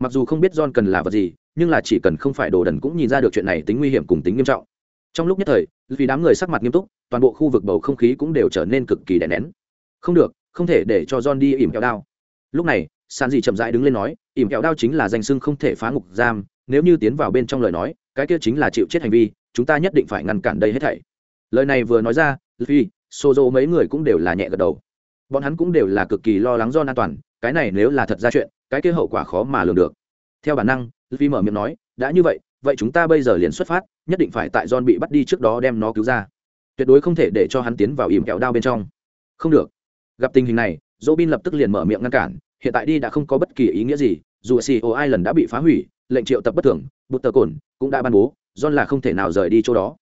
[SPEAKER 1] Mặc dù không biết john cần là vật gì, nhưng là chỉ cần không phải đồ đần cũng nhìn ra được chuyện này tính nguy hiểm cùng tính nghiêm trọng. Trong lúc nhất thời, vì đám người sắc mặt nghiêm túc, toàn bộ khu vực bầu không khí cũng đều trở nên cực kỳ đè nén. Không được, không thể để cho john đi ỉm kéo đao. Lúc này sàn dị chậm rãi đứng lên nói, ỉm kẹo đao chính là danh sưng không thể phá ngục giam nếu như tiến vào bên trong lời nói, cái kia chính là chịu chết hành vi, chúng ta nhất định phải ngăn cản đây hết thảy. Lời này vừa nói ra phi xô dô mấy người cũng đều là nhẹ gật đầu. Bọn hắn cũng đều là cực kỳ lo lắng do an toàn, cái này nếu là thật ra chuyện, cái kia hậu quả khó mà lường được. Theo bản năng phi mở miệng nói, đã như vậy vậy chúng ta bây giờ liền xuất phát, nhất định phải tại john bị bắt đi trước đó đem nó cứu ra. Tuyệt đối không thể để cho hắn tiến vào ỉm kẹo đao bên trong. Không được. Gặp tình hình này dỗ bin lập tức liền mở miệng ngăn cản, hiện tại đi đã không có bất kỳ ý nghĩa gì, dù co lần đã bị phá hủy lệnh triệu tập bất thường bút tờ cồn cũng đã ban bố john là không thể nào rời đi chỗ đó.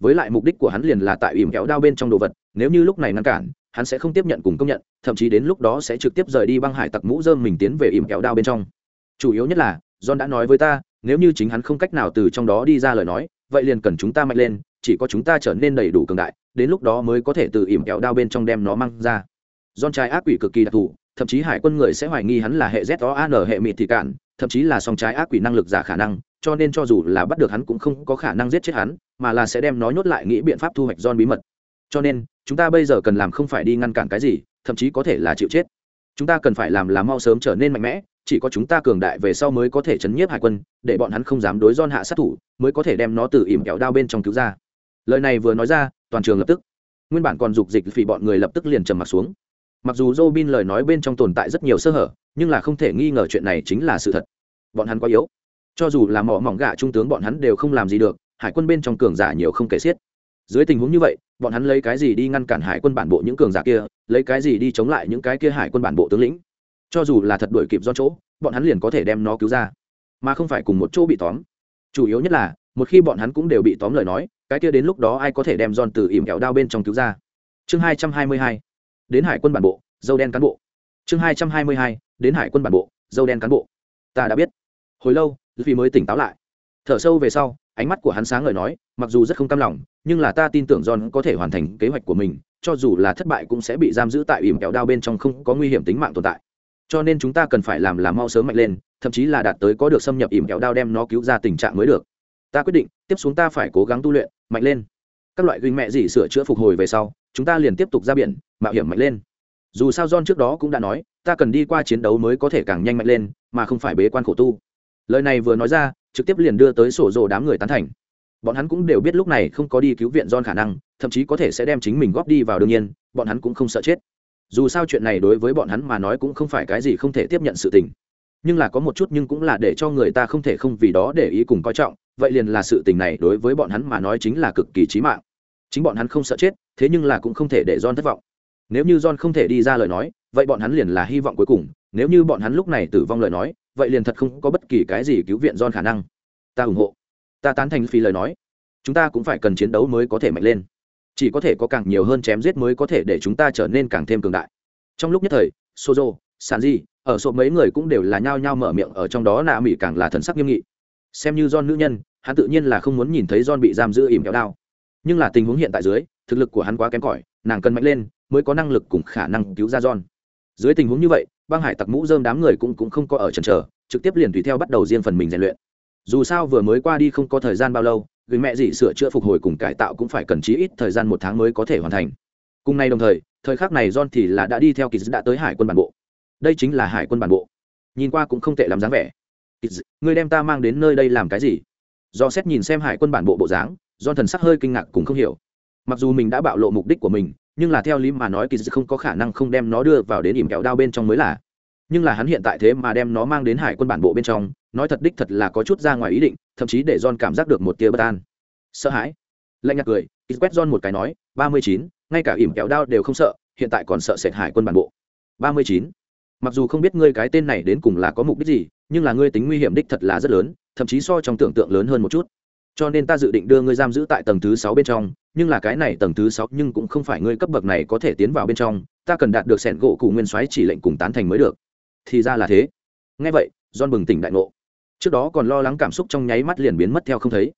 [SPEAKER 1] Với lại mục đích của hắn liền là tại ỉm kéo đao bên trong đồ vật nếu như lúc này ngăn cản hắn sẽ không tiếp nhận cùng công nhận thậm chí đến lúc đó sẽ trực tiếp rời đi băng hải tặc mũ dơm mình tiến về ỉm kéo đao bên trong. Chủ yếu nhất là john đã nói với ta nếu như chính hắn không cách nào từ trong đó đi ra lời nói vậy liền cần chúng ta mạnh lên chỉ có chúng ta trở nên đầy đủ cường đại đến lúc đó mới có thể từ ỉm kéo đao bên trong đem nó mang ra. John trai ác quỷ cực kỳ đặc thù, thậm chí hải quân người sẽ hoài nghi hắn là hệ ZOAN hệ mịt thì cạn, thậm chí là song trái ác quỷ năng lực giả khả năng, cho nên cho dù là bắt được hắn cũng không có khả năng giết chết hắn, mà là sẽ đem nó nhốt lại nghĩ biện pháp thu hoạch don bí mật. Cho nên, chúng ta bây giờ cần làm không phải đi ngăn cản cái gì, thậm chí có thể là chịu chết. Chúng ta cần phải làm là mau sớm trở nên mạnh mẽ, chỉ có chúng ta cường đại về sau mới có thể chấn nhiếp hải quân, để bọn hắn không dám đối don hạ sát thủ, mới có thể đem nó từ ỉm kẹo đao bên trong cứu ra. Lời này vừa nói ra, toàn trường lập tức nguyên bản còn dục dịch vì bọn người lập tức liền trầm mặt xuống mặc dù Robin lời nói bên trong tồn tại rất nhiều sơ hở, nhưng là không thể nghi ngờ chuyện này chính là sự thật. Bọn hắn quá yếu. Cho dù là mỏ mỏng gạ trung tướng bọn hắn đều không làm gì được, hải quân bên trong cường giả nhiều không kể xiết. Dưới tình huống như vậy, bọn hắn lấy cái gì đi ngăn cản hải quân bản bộ những cường giả kia, lấy cái gì đi chống lại những cái kia hải quân bản bộ tướng lĩnh? Cho dù là thật đuổi kịp do chỗ, bọn hắn liền có thể đem nó cứu ra. Mà không phải cùng một chỗ bị tóm. Chủ yếu nhất là, một khi bọn hắn cũng đều bị tóm lời nói, cái kia đến lúc đó ai có thể đem giòn từ ỉm kẹo đao bên trong cứu ra? Chương hai trăm hai mươi hai đến hải quân bản bộ, dâu đen cán bộ. Chương hai trăm hai mươi hai, đến hải quân bản bộ, dâu đen cán bộ. Ta đã biết. Hồi lâu vì mới tỉnh táo lại. Thở sâu về sau, ánh mắt của hắn sáng ngời nói, mặc dù rất không cam lòng, nhưng là ta tin tưởng john có thể hoàn thành kế hoạch của mình, cho dù là thất bại cũng sẽ bị giam giữ tại ỉm kẹo đao bên trong không có nguy hiểm tính mạng tồn tại. Cho nên chúng ta cần phải làm là mau sớm mạnh lên, thậm chí là đạt tới có được xâm nhập ỉm kẹo đao đem nó cứu ra tình trạng mới được. Ta quyết định, tiếp xuống ta phải cố gắng tu luyện, mạnh lên. Các loại ginh mẹ gì sửa chữa phục hồi về sau chúng ta liền tiếp tục ra biển, mạo hiểm mạnh lên. Dù sao john trước đó cũng đã nói, ta cần đi qua chiến đấu mới có thể càng nhanh mạnh lên, mà không phải bế quan khổ tu. Lời này vừa nói ra, trực tiếp liền đưa tới sổ rồ đám người tán thành. Bọn hắn cũng đều biết lúc này không có đi cứu viện john khả năng, thậm chí có thể sẽ đem chính mình góp đi vào đương nhiên, bọn hắn cũng không sợ chết. Dù sao chuyện này đối với bọn hắn mà nói cũng không phải cái gì không thể tiếp nhận sự tình. Nhưng là có một chút nhưng cũng là để cho người ta không thể không vì đó để ý cùng coi trọng, vậy liền là sự tình này đối với bọn hắn mà nói chính là cực kỳ chí mạng chính bọn hắn không sợ chết, thế nhưng là cũng không thể để john thất vọng. Nếu như john không thể đi ra lời nói, vậy bọn hắn liền là hy vọng cuối cùng. Nếu như bọn hắn lúc này tử vong lời nói, vậy liền thật không có bất kỳ cái gì cứu viện john khả năng. Ta ủng hộ. Ta tán thành phi lời nói. Chúng ta cũng phải cần chiến đấu mới có thể mạnh lên. Chỉ có thể có càng nhiều hơn chém giết mới có thể để chúng ta trở nên càng thêm cường đại. Trong lúc nhất thời, sozo, sanji, ở số mấy người cũng đều là nhao nhao mở miệng ở trong đó nạ mỹ càng là thần sắc nghiêm nghị. Xem như John nữ nhân, hắn tự nhiên là không muốn nhìn thấy John bị giam giữ ỉm kéo đao nhưng là tình huống hiện tại dưới thực lực của hắn quá kém cỏi nàng cần mạnh lên mới có năng lực cùng khả năng cứu ra john. Dưới tình huống như vậy băng hải tặc mũ dơm đám người cũng, cũng không có ở trần trở trực tiếp liền tùy theo bắt đầu riêng phần mình rèn luyện. Dù sao vừa mới qua đi không có thời gian bao lâu vì mẹ gì sửa chữa phục hồi cùng cải tạo cũng phải cần chí ít thời gian một tháng mới có thể hoàn thành. Cùng nay đồng thời thời khắc này john thì là đã đi theo kỳ đã tới hải quân bản bộ. Đây chính là hải quân bản bộ. Nhìn qua cũng không tệ lắm dáng vẻ. Người đem ta mang đến nơi đây làm cái gì? Do xét nhìn xem hải quân bản bộ bộ dáng do thần sắc hơi kinh ngạc cũng không hiểu. Mặc dù mình đã bạo lộ mục đích của mình, nhưng là theo lý mà nói kỳ không có khả năng không đem nó đưa vào đến ỉm kẹo đao bên trong mới là. Nhưng là hắn hiện tại thế mà đem nó mang đến hải quân bản bộ bên trong, nói thật đích thật là có chút ra ngoài ý định, thậm chí để john cảm giác được một tia bất an. Sợ hãi. Lạnh nhạt cười kỳ quét john một cái nói, ba mươi chín, ngay cả ỉm kẹo đao đều không sợ, hiện tại còn sợ sệt hải quân bản bộ. Ba mươi chín. Mặc dù không biết ngươi cái tên này đến cùng là có mục đích gì, nhưng là ngươi tính nguy hiểm đích thật là rất lớn, thậm chí so trong tưởng tượng lớn hơn một chút cho nên ta dự định đưa ngươi giam giữ tại tầng thứ sáu bên trong, nhưng là cái này tầng thứ sáu nhưng cũng không phải ngươi cấp bậc này có thể tiến vào bên trong, ta cần đạt được sẻn gỗ cụ nguyên soái chỉ lệnh cùng tán thành mới được. Thì ra là thế. Ngay vậy don bừng tỉnh đại ngộ. Trước đó còn lo lắng cảm xúc trong nháy mắt liền biến mất theo không thấy.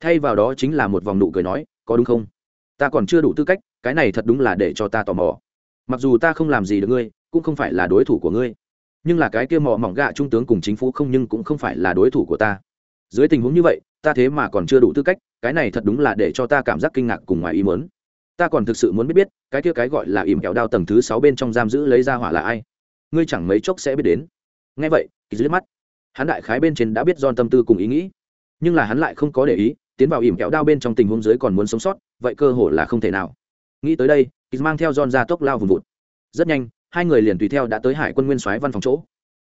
[SPEAKER 1] Thay vào đó chính là một vòng nụ cười nói, có đúng không? Ta còn chưa đủ tư cách, cái này thật đúng là để cho ta tò mò. Mặc dù ta không làm gì được ngươi, cũng không phải là đối thủ của ngươi, nhưng là cái kia mò mỏng gạ trung tướng cùng chính phủ không nhưng cũng không phải là đối thủ của ta. Dưới tình huống như vậy ta thế mà còn chưa đủ tư cách, cái này thật đúng là để cho ta cảm giác kinh ngạc cùng ngoài ý mớn ta còn thực sự muốn biết biết, cái kia cái gọi là ìm kẹo đao tầng thứ sáu bên trong giam giữ lấy ra hỏa là ai? Ngươi chẳng mấy chốc sẽ biết đến. Ngay vậy, kỳ dưới mắt. Hắn đại khái bên trên đã biết don tâm tư cùng ý nghĩ. Nhưng là hắn lại không có để ý, tiến vào ìm kẹo đao bên trong tình huống dưới còn muốn sống sót, vậy cơ hội là không thể nào. Nghĩ tới đây, kỳ mang theo don ra tốc lao vùng vụt. Rất nhanh, hai người liền tùy theo đã tới hải quân nguyên soái văn phòng chỗ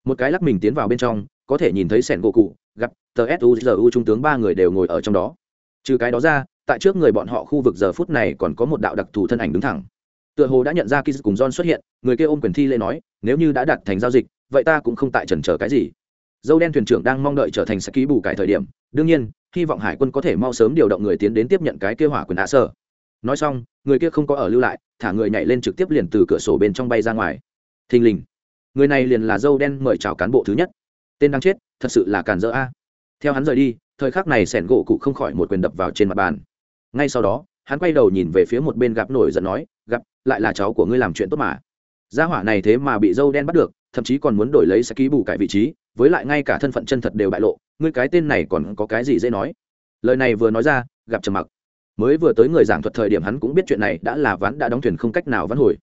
[SPEAKER 1] một cái lắc mình tiến vào bên trong, có thể nhìn thấy sẻn gỗ cụ gặp tờ suzu trung tướng ba người đều ngồi ở trong đó. Trừ cái đó ra, tại trước người bọn họ khu vực giờ phút này còn có một đạo đặc thù thân ảnh đứng thẳng. Tựa hồ đã nhận ra kiz cùng john xuất hiện, người kia ôm quyền thi lễ nói, nếu như đã đặt thành giao dịch, vậy ta cũng không tại trần chờ cái gì. Dâu đen thuyền trưởng đang mong đợi trở thành sẽ ký bù cải thời điểm, đương nhiên, hy vọng hải quân có thể mau sớm điều động người tiến đến tiếp nhận cái kia hỏa quyền hạ sở nói xong, người kia không có ở lưu lại, thả người nhảy lên trực tiếp liền từ cửa sổ bên trong bay ra ngoài. Thình lình người này liền là dâu đen mời chào cán bộ thứ nhất. Tên đang chết, thật sự là càn dỡ a. Theo hắn rời đi, thời khắc này sẻn gỗ cụ không khỏi một quyền đập vào trên mặt bàn. Ngay sau đó, hắn quay đầu nhìn về phía một bên gặp nổi giận nói, gặp, lại là cháu của ngươi làm chuyện tốt mà. Gia hỏa này thế mà bị dâu đen bắt được, thậm chí còn muốn đổi lấy sẽ ký bù cải vị trí, với lại ngay cả thân phận chân thật đều bại lộ, ngươi cái tên này còn có cái gì dễ nói? Lời này vừa nói ra, gặp trầm mặc. Mới vừa tới người giảng thuật thời điểm hắn cũng biết chuyện này đã là ván đã đóng thuyền không cách nào vãn hồi.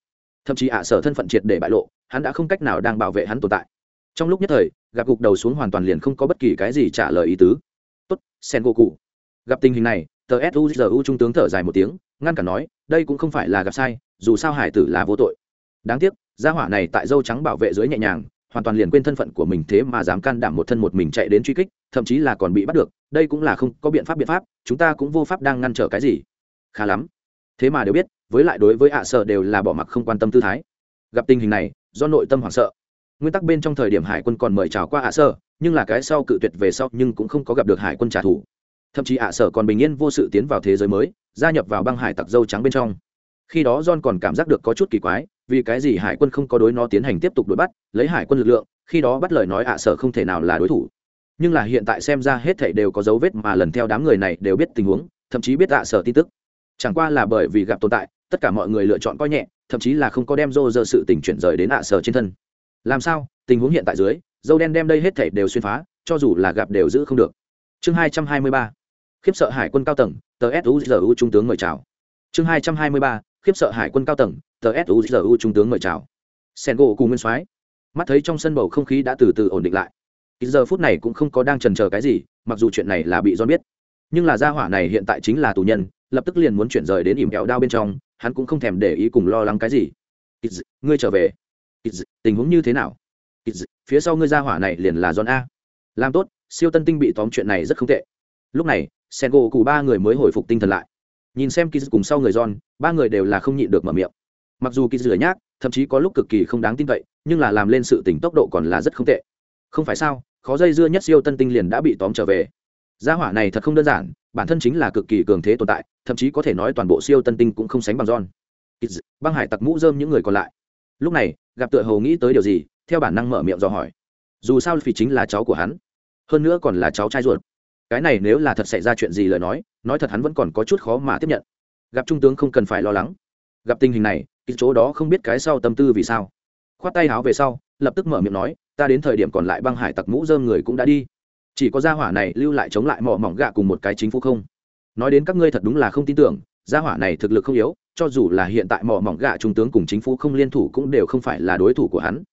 [SPEAKER 1] Thậm chí ạ sở thân phận triệt để bại lộ hắn đã không cách nào đang bảo vệ hắn tồn tại. Trong lúc nhất thời gặp gục đầu xuống hoàn toàn liền không có bất kỳ cái gì trả lời ý tứ. Tốt, sen gỗ cụ gặp tình hình này, tờ suzu trung tướng thở dài một tiếng, ngăn cản nói, đây cũng không phải là gặp sai, dù sao hải tử là vô tội. Đáng tiếc, gia hỏa này tại dâu trắng bảo vệ dưới nhẹ nhàng, hoàn toàn liền quên thân phận của mình thế mà dám can đảm một thân một mình chạy đến truy kích, thậm chí là còn bị bắt được, đây cũng là không có biện pháp biện pháp, chúng ta cũng vô pháp đang ngăn trở cái gì. Khá lắm. Thế mà đều biết, với lại đối với ạ sợ đều là bỏ mặc không quan tâm tư thái. Gặp tình hình này do nội tâm hoảng sợ. Nguyên tắc bên trong thời điểm hải quân còn mời chào qua ạ sở nhưng là cái sau cự tuyệt về sau nhưng cũng không có gặp được hải quân trả thù. Thậm chí ạ sở còn bình yên vô sự tiến vào thế giới mới, gia nhập vào băng hải tặc dâu trắng bên trong. Khi đó john còn cảm giác được có chút kỳ quái, vì cái gì hải quân không có đối nó tiến hành tiếp tục đuổi bắt, lấy hải quân lực lượng, khi đó bắt lời nói ạ sở không thể nào là đối thủ. Nhưng là hiện tại xem ra hết thảy đều có dấu vết mà lần theo đám người này đều biết tình huống, thậm chí biết ạ sở tin tức. Chẳng qua là bởi vì gặp tồn tại, tất cả mọi người lựa chọn coi nhẹ thậm chí là không có đem rô rơ sự tình chuyển rời đến ạ sở trên thân. Làm sao? Tình huống hiện tại dưới, dâu đen đem đây hết thảy đều xuyên phá, cho dù là gặp đều giữ không được. Chương hai trăm hai mươi ba, khiếp sợ hải quân cao tầng, tờ suzu trung tướng mời chào. Chương hai trăm hai mươi ba, khiếp sợ hải quân cao tầng, tờ suzu trung tướng mời chào. Sen gỗ cùng nguyên soái. Mắt thấy trong sân bầu không khí đã từ từ ổn định lại. Ít giờ phút này cũng không có đang trần chờ cái gì, mặc dù chuyện này là bị do biết. Nhưng là gia hỏa này hiện tại chính là tù nhân, lập tức liền muốn chuyển rời đến ỉm kẹo đao bên trong hắn cũng không thèm để ý cùng lo lắng cái gì. Kiz, ngươi trở về. Kiz, tình huống như thế nào? Kiz, phía sau ngươi ra hỏa này liền là john a. Làm tốt siêu tân tinh bị tóm chuyện này rất không tệ. Lúc này sen gỗ cụ ba người mới hồi phục tinh thần lại. Nhìn xem kiz cùng sau người john ba người đều là không nhịn được mở miệng. Mặc dù kiz lửa nhác thậm chí có lúc cực kỳ không đáng tin cậy nhưng là làm lên sự tỉnh tốc độ còn là rất không tệ. Không phải sao khó dây dưa nhất siêu tân tinh liền đã bị tóm trở về gia hỏa này thật không đơn giản, bản thân chính là cực kỳ cường thế tồn tại, thậm chí có thể nói toàn bộ siêu tân tinh cũng không sánh bằng john. Băng hải tặc mũ dơm những người còn lại. Lúc này, gặp tựa hầu nghĩ tới điều gì, theo bản năng mở miệng dò hỏi. Dù sao phi chính là cháu của hắn, hơn nữa còn là cháu trai ruột. Cái này nếu là thật xảy ra chuyện gì lời nói nói thật hắn vẫn còn có chút khó mà tiếp nhận. Gặp trung tướng không cần phải lo lắng. Gặp tình hình này, cái chỗ đó không biết cái sau tâm tư vì sao. Khoát tay háo về sau, lập tức mở miệng nói, ta đến thời điểm còn lại băng hải tặc mũ dơm người cũng đã đi chỉ có gia hỏa này lưu lại chống lại mỏ mỏng gạ cùng một cái chính phủ không. Nói đến các ngươi thật đúng là không tin tưởng, gia hỏa này thực lực không yếu, cho dù là hiện tại mỏ mỏng gạ trung tướng cùng chính phủ không liên thủ cũng đều không phải là đối thủ của hắn.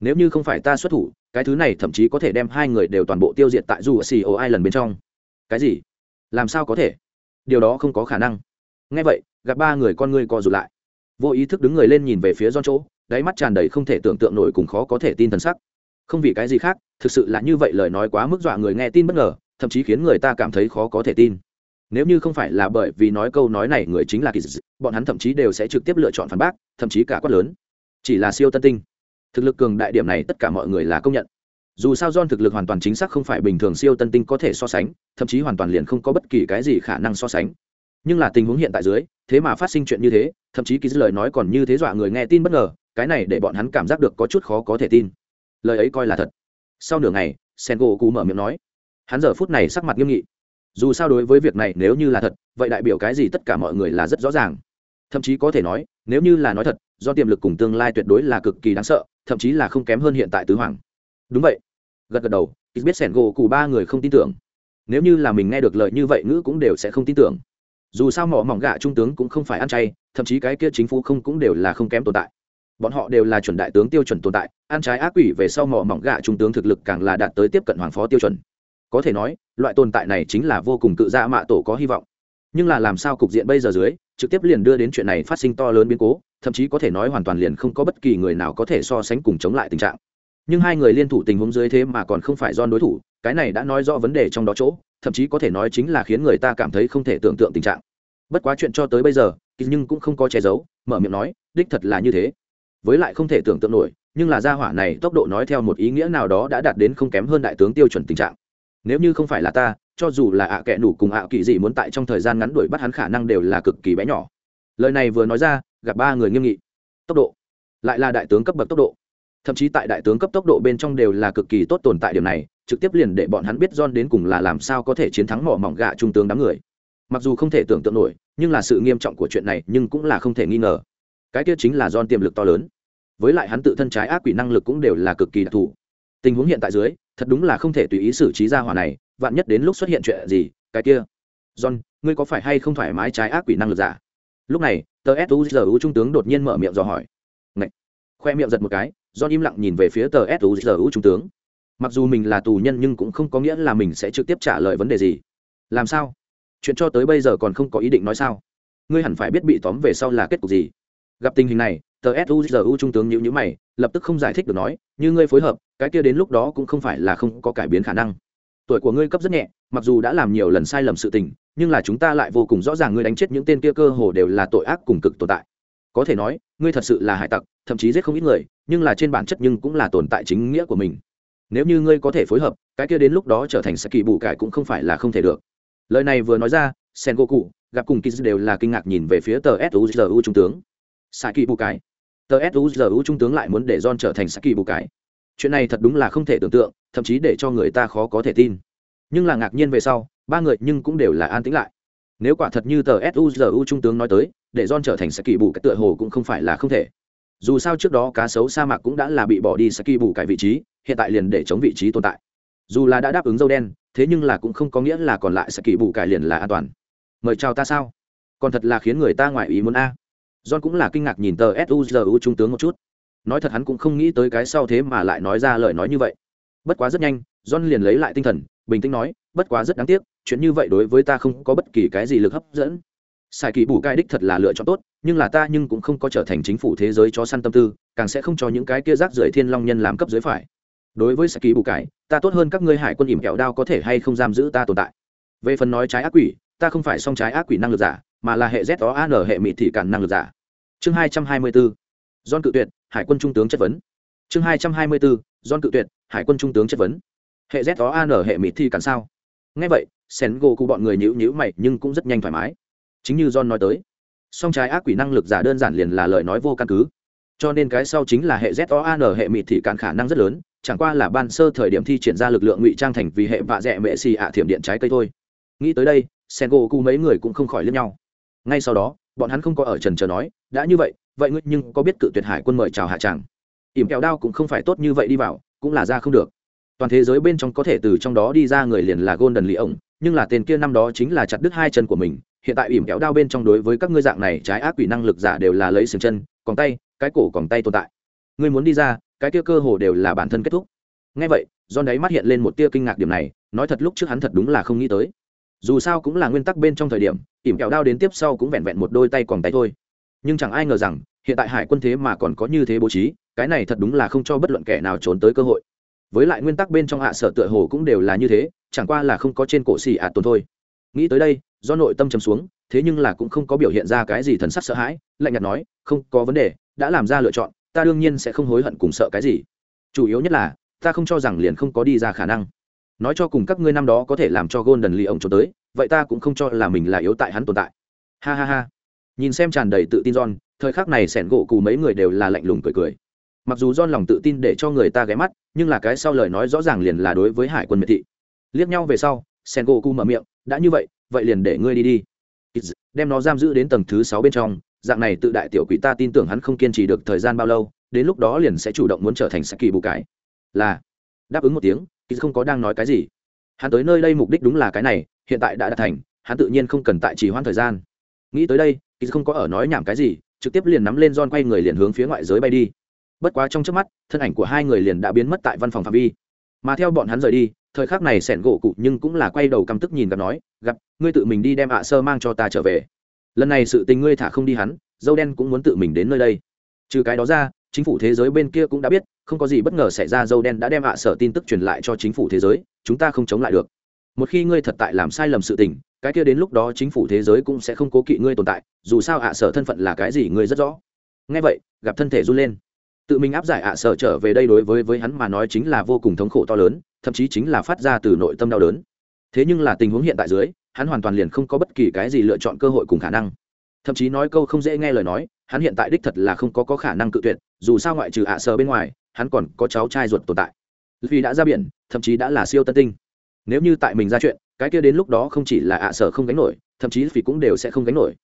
[SPEAKER 1] Nếu như không phải ta xuất thủ, cái thứ này thậm chí có thể đem hai người đều toàn bộ tiêu diệt tại dù xì ô ai lần bên trong. Cái gì? Làm sao có thể? Điều đó không có khả năng. Ngay vậy, gặp ba người con ngươi co rụt lại. Vô ý thức đứng người lên nhìn về phía don chỗ, đáy mắt tràn đầy không thể tưởng tượng nổi cùng khó có thể tin thần sắc. Không vì cái gì khác thực sự là như vậy lời nói quá mức dọa người nghe tin bất ngờ, thậm chí khiến người ta cảm thấy khó có thể tin. Nếu như không phải là bởi vì nói câu nói này người chính là kỳ dị, bọn hắn thậm chí đều sẽ trực tiếp lựa chọn phản bác, thậm chí cả quát lớn. Chỉ là siêu tân tinh. Thực lực cường đại điểm này tất cả mọi người là công nhận. Dù sao john thực lực hoàn toàn chính xác không phải bình thường siêu tân tinh có thể so sánh, thậm chí hoàn toàn liền không có bất kỳ cái gì khả năng so sánh. Nhưng là tình huống hiện tại dưới, thế mà phát sinh chuyện như thế, thậm chí ký lời nói còn như thế dọa người nghe tin bất ngờ, cái này để bọn hắn cảm giác được có chút khó có thể tin. Lời ấy coi là thật sau nửa ngày sen gỗ cụ mở miệng nói. Hắn giờ phút này sắc mặt nghiêm nghị. Dù sao đối với việc này nếu như là thật, vậy đại biểu cái gì tất cả mọi người là rất rõ ràng. Thậm chí có thể nói, nếu như là nói thật, do tiềm lực cùng tương lai tuyệt đối là cực kỳ đáng sợ, thậm chí là không kém hơn hiện tại tứ hoàng. Đúng vậy. Gật gật đầu ít biết sẻn gỗ cụ ba người không tin tưởng. Nếu như là mình nghe được lời như vậy ngữ cũng đều sẽ không tin tưởng. Dù sao mỏ mỏng gạ trung tướng cũng không phải ăn chay, thậm chí cái kia chính phủ không cũng đều là không kém tồn tại bọn họ đều là chuẩn đại tướng tiêu chuẩn tồn tại, ăn trái ác quỷ về sau mỏ mỏng gạ trung tướng thực lực càng là đạt tới tiếp cận hoàng phó tiêu chuẩn. Có thể nói, loại tồn tại này chính là vô cùng cự dạ mạ tổ có hy vọng. Nhưng là làm sao cục diện bây giờ dưới, trực tiếp liền đưa đến chuyện này phát sinh to lớn biến cố, thậm chí có thể nói hoàn toàn liền không có bất kỳ người nào có thể so sánh cùng chống lại tình trạng. Nhưng hai người liên thủ tình huống dưới thế mà còn không phải do đối thủ, cái này đã nói rõ vấn đề trong đó chỗ, thậm chí có thể nói chính là khiến người ta cảm thấy không thể tưởng tượng tình trạng. Bất quá chuyện cho tới bây giờ, nhưng cũng không có che giấu, mở miệng nói, đích thật là như thế với lại không thể tưởng tượng nổi, nhưng là gia hỏa này tốc độ nói theo một ý nghĩa nào đó đã đạt đến không kém hơn đại tướng tiêu chuẩn tình trạng. Nếu như không phải là ta, cho dù là ạ à kệ nủ cùng ạ kỳ gì muốn tại trong thời gian ngắn đuổi bắt hắn khả năng đều là cực kỳ bé nhỏ. Lời này vừa nói ra, gặp ba người nghiêm nghị. Tốc độ. Lại là đại tướng cấp bậc tốc độ. Thậm chí tại đại tướng cấp tốc độ bên trong đều là cực kỳ tốt tồn tại điểm này, trực tiếp liền để bọn hắn biết John đến cùng là làm sao có thể chiến thắng mỏ mỏng gạ trung tướng đám người. Mặc dù không thể tưởng tượng nổi, nhưng là sự nghiêm trọng của chuyện này nhưng cũng là không thể nghi ngờ cái kia chính là John tiềm lực to lớn. Với lại hắn tự thân trái ác quỷ năng lực cũng đều là cực kỳ đặc thù. Tình huống hiện tại dưới, thật đúng là không thể tùy ý xử trí ra hỏa này, vạn nhất đến lúc xuất hiện chuyện gì, cái kia. John, ngươi có phải hay không thoải mái trái ác quỷ năng lực giả? Lúc này, tờ suzu trung tướng đột nhiên mở miệng dò hỏi. Ngậy. khoe miệng giật một cái, john im lặng nhìn về phía tờ suzu trung tướng. Mặc dù mình là tù nhân nhưng cũng không có nghĩa là mình sẽ trực tiếp trả lời vấn đề gì. Làm sao? Chuyện cho tới bây giờ còn không có ý định nói sao? Ngươi hẳn phải biết bị tóm về sau là kết cục gì gặp tình hình này, tờ suzu trung tướng nhữ nhữ mày, lập tức không giải thích được nói, như ngươi phối hợp, cái kia đến lúc đó cũng không phải là không có cải biến khả năng. Tuổi của ngươi cấp rất nhẹ, mặc dù đã làm nhiều lần sai lầm sự tình, nhưng là chúng ta lại vô cùng rõ ràng ngươi đánh chết những tên kia cơ hồ đều là tội ác cùng cực tồn tại. Có thể nói, ngươi thật sự là hải tặc, thậm chí giết không ít người, nhưng là trên bản chất nhưng cũng là tồn tại chính nghĩa của mình. Nếu như ngươi có thể phối hợp, cái kia đến lúc đó trở thành saki bù cải cũng không phải là không thể được. Lời này vừa nói ra sen goku gặp cùng kiz đều là kinh ngạc nhìn về phía tờ suzu trung tướng saki bù cải tờ suzu trung tướng lại muốn để john trở thành saki bù cải chuyện này thật đúng là không thể tưởng tượng, thậm chí để cho người ta khó có thể tin. Nhưng là ngạc nhiên về sau, ba người nhưng cũng đều là an tĩnh lại. Nếu quả thật như tờ suzu trung tướng nói tới, để john trở thành saki bù cái tựa hồ cũng không phải là không thể. Dù sao trước đó cá sấu sa mạc cũng đã là bị bỏ đi saki bù cải vị trí, hiện tại liền để chống vị trí tồn tại. Dù là đã đáp ứng dâu đen, thế nhưng là cũng không có nghĩa là còn lại saki bù cải liền là an toàn. Mời chào ta sao? Còn thật là khiến người ta ngoại ý muốn a john cũng là kinh ngạc nhìn tờ suzu trung tướng một chút. Nói thật hắn cũng không nghĩ tới cái sau thế mà lại nói ra lời nói như vậy. Bất quá rất nhanh, john liền lấy lại tinh thần, bình tĩnh nói, bất quá rất đáng tiếc, chuyện như vậy đối với ta không có bất kỳ cái gì lực hấp dẫn. Sai kỳ bù cai đích thật là lựa chọn tốt, nhưng là ta nhưng cũng không có trở thành chính phủ thế giới cho săn tâm tư, càng sẽ không cho những cái kia rác rưởi thiên long nhân làm cấp dưới phải. Đối với sai kỳ bù cai, ta tốt hơn các ngươi hải quân ỉm kẹo đao có thể hay không giam giữ ta tồn tại về phần nói trái ác quỷ, ta không phải song trái ác quỷ năng lực giả, mà là hệ z đó an hệ mị thị cản năng lực giả. Chương hai trăm hai mươi bốn don cự tuyệt, hải quân trung tướng chất vấn. Chương hai trăm hai mươi bốn don cự tuyệt, hải quân trung tướng chất vấn. Hệ z đó an hệ mị thị cản sao? Ngay vậy, sen gỗ cụ bọn người nhữ nhữ mày nhưng cũng rất nhanh thoải mái. Chính như don nói tới, song trái ác quỷ năng lực giả đơn giản liền là lời nói vô căn cứ. Cho nên cái sau chính là hệ z o an hệ mịt thị cản khả năng rất lớn, chẳng qua là ban sơ thời điểm thi triển ra lực lượng ngụy trang thành vì hệ vạ dẹ mệ xì ạ thiểm điện trái cây thôi nghĩ tới đây sen gỗ cụ mấy người cũng không khỏi lẫn nhau. Ngay sau đó, bọn hắn không có ở trần chờ nói, đã như vậy vậy ngươi nhưng có biết cự tuyệt hải quân mời chào hạ tràng ỉm kẹo đao cũng không phải tốt như vậy đi vào, cũng là ra không được. Toàn thế giới bên trong có thể từ trong đó đi ra người liền là golden lì ổng nhưng là tên kia năm đó chính là chặt đứt hai chân của mình. Hiện tại ỉm kẹo đao bên trong đối với các ngươi dạng này trái ác quỷ năng lực giả đều là lấy sừng chân, còn tay, cái cổ còn tay tồn tại. Ngươi muốn đi ra, cái kia cơ hồ đều là bản thân kết thúc. Ngay vậy do đấy mắt hiện lên một tia kinh ngạc điểm này, nói thật lúc trước hắn thật đúng là không nghĩ tới dù sao cũng là nguyên tắc bên trong thời điểm, ỉm kẹo đao đến tiếp sau cũng vẹn vẹn một đôi tay còn tay thôi. Nhưng chẳng ai ngờ rằng, hiện tại hải quân thế mà còn có như thế bố trí, cái này thật đúng là không cho bất luận kẻ nào trốn tới cơ hội. Với lại nguyên tắc bên trong hạ sở tựa hồ cũng đều là như thế, chẳng qua là không có trên cổ xì ạ tồn thôi. Nghĩ tới đây, do nội tâm chấm xuống, thế nhưng là cũng không có biểu hiện ra cái gì thần sắc sợ hãi, lạnh nhạt nói, không có vấn đề, đã làm ra lựa chọn, ta đương nhiên sẽ không hối hận cùng sợ cái gì. Chủ yếu nhất là, ta không cho rằng liền không có đi ra khả năng nói cho cùng các ngươi năm đó có thể làm cho golden lee ông trốn tới, vậy ta cũng không cho là mình là yếu tại hắn tồn tại. Ha ha ha. Nhìn xem tràn đầy tự tin john, thời khắc này sẻn gỗ cù mấy người đều là lạnh lùng cười cười. Mặc dù john lòng tự tin để cho người ta ghé mắt, nhưng là cái sau lời nói rõ ràng liền là đối với hải quân miệt thị. Liếc nhau về sau, sẻn gỗ cù mở miệng, đã như vậy vậy liền để ngươi đi đi. Đem nó giam giữ đến tầng thứ sáu bên trong, dạng này tự đại tiểu quỷ ta tin tưởng hắn không kiên trì được thời gian bao lâu, đến lúc đó liền sẽ chủ động muốn trở thành saki bù cái là, đáp ứng một tiếng kýt không có đang nói cái gì. Hắn tới nơi đây mục đích đúng là cái này, hiện tại đã đạt thành, hắn tự nhiên không cần tại trì hoãn thời gian. Nghĩ tới đây kýt không có ở nói nhảm cái gì, trực tiếp liền nắm lên John quay người liền hướng phía ngoại giới bay đi. Bất quá trong trước mắt, thân ảnh của hai người liền đã biến mất tại văn phòng phạm vi. Mà theo bọn hắn rời đi, thời khắc này sẻn gỗ cụ nhưng cũng là quay đầu căm tức nhìn gặp nói, gặp, ngươi tự mình đi đem ạ sơ mang cho ta trở về. Lần này sự tình ngươi thả không đi hắn, dâu đen cũng muốn tự mình đến nơi đây. Trừ cái đó ra chính phủ thế giới bên kia cũng đã biết không có gì bất ngờ xảy ra dâu đen đã đem hạ sở tin tức truyền lại cho chính phủ thế giới chúng ta không chống lại được. Một khi ngươi thật tại làm sai lầm sự tình cái kia đến lúc đó chính phủ thế giới cũng sẽ không cố kỵ ngươi tồn tại dù sao hạ sở thân phận là cái gì ngươi rất rõ. Ngay vậy gặp thân thể run lên. Tự mình áp giải hạ sở trở về đây đối với với hắn mà nói chính là vô cùng thống khổ to lớn thậm chí chính là phát ra từ nội tâm đau đớn. Thế nhưng là tình huống hiện tại dưới hắn hoàn toàn liền không có bất kỳ cái gì lựa chọn cơ hội cùng khả năng. Thậm chí nói câu không dễ nghe lời nói hắn hiện tại đích thật là không có, có khả năng cự tuyệt dù sao ngoại trừ ạ sở bên ngoài, hắn còn có cháu trai ruột tồn tại. Vì đã ra biển, thậm chí đã là siêu tân tinh. Nếu như tại mình ra chuyện, cái kia đến lúc đó không chỉ là ạ sở không gánh nổi, thậm chí vì cũng đều sẽ không gánh nổi.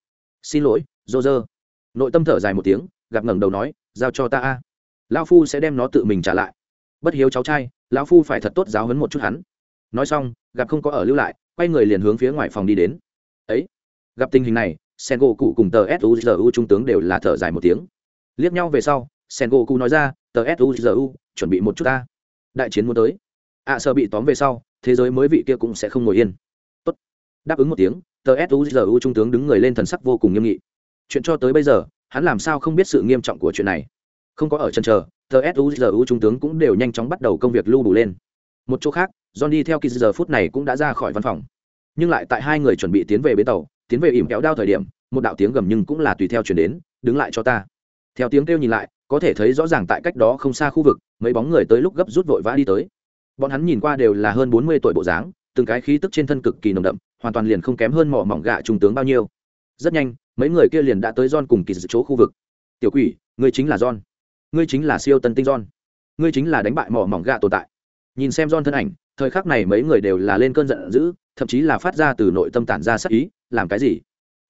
[SPEAKER 1] Xin lỗi dô dơ nội tâm thở dài một tiếng gặp ngẩng đầu nói, giao cho ta a. Lao phu sẽ đem nó tự mình trả lại. Bất hiếu cháu trai, lão phu phải thật tốt giáo hấn một chút hắn. Nói xong, gặp không có ở lưu lại, quay người liền hướng phía ngoài phòng đi đến. Ấy. Gặp tình hình này sen gỗ cụ cùng tờ suzu trung tướng đều là thở dài một tiếng. Liếc nhau về sau sen gỗ cụ nói ra tờ suzu chuẩn bị một chút ta. Đại chiến muốn tới. Ạ à, sợ bị tóm về sau thế giới mới vị kia cũng sẽ không ngồi yên. Tốt. đáp ứng một tiếng tờ suzu trung tướng đứng người lên thần sắc vô cùng nghiêm nghị. Chuyện cho tới bây giờ hắn làm sao không biết sự nghiêm trọng của chuyện này? Không có ở chân chờ tờ suzu trung tướng cũng đều nhanh chóng bắt đầu công việc lưu đủ lên. Một chỗ khác john đi theo kỳ giờ phút này cũng đã ra khỏi văn phòng. Nhưng lại tại hai người chuẩn bị tiến về bến tàu tiến về ỉm kéo đao thời điểm một đạo tiếng gầm nhưng cũng là tùy theo chuyển đến đứng lại cho ta theo tiếng kêu nhìn lại có thể thấy rõ ràng tại cách đó không xa khu vực mấy bóng người tới lúc gấp rút vội vã đi tới. Bọn hắn nhìn qua đều là hơn bốn mươi tuổi bộ dáng từng cái khí tức trên thân cực kỳ nồng đậm hoàn toàn liền không kém hơn mỏ mỏng gạ trung tướng bao nhiêu. Rất nhanh mấy người kia liền đã tới don cùng kỳ dự chỗ khu vực. Tiểu quỷ ngươi chính là don, ngươi chính là siêu tân tinh don, ngươi chính là đánh bại mỏ mỏng gạ tồn tại. Nhìn xem don thân ảnh thời khắc này mấy người đều là lên cơn giận dữ thậm chí là phát ra từ nội tâm tản ra sắc ý làm cái gì?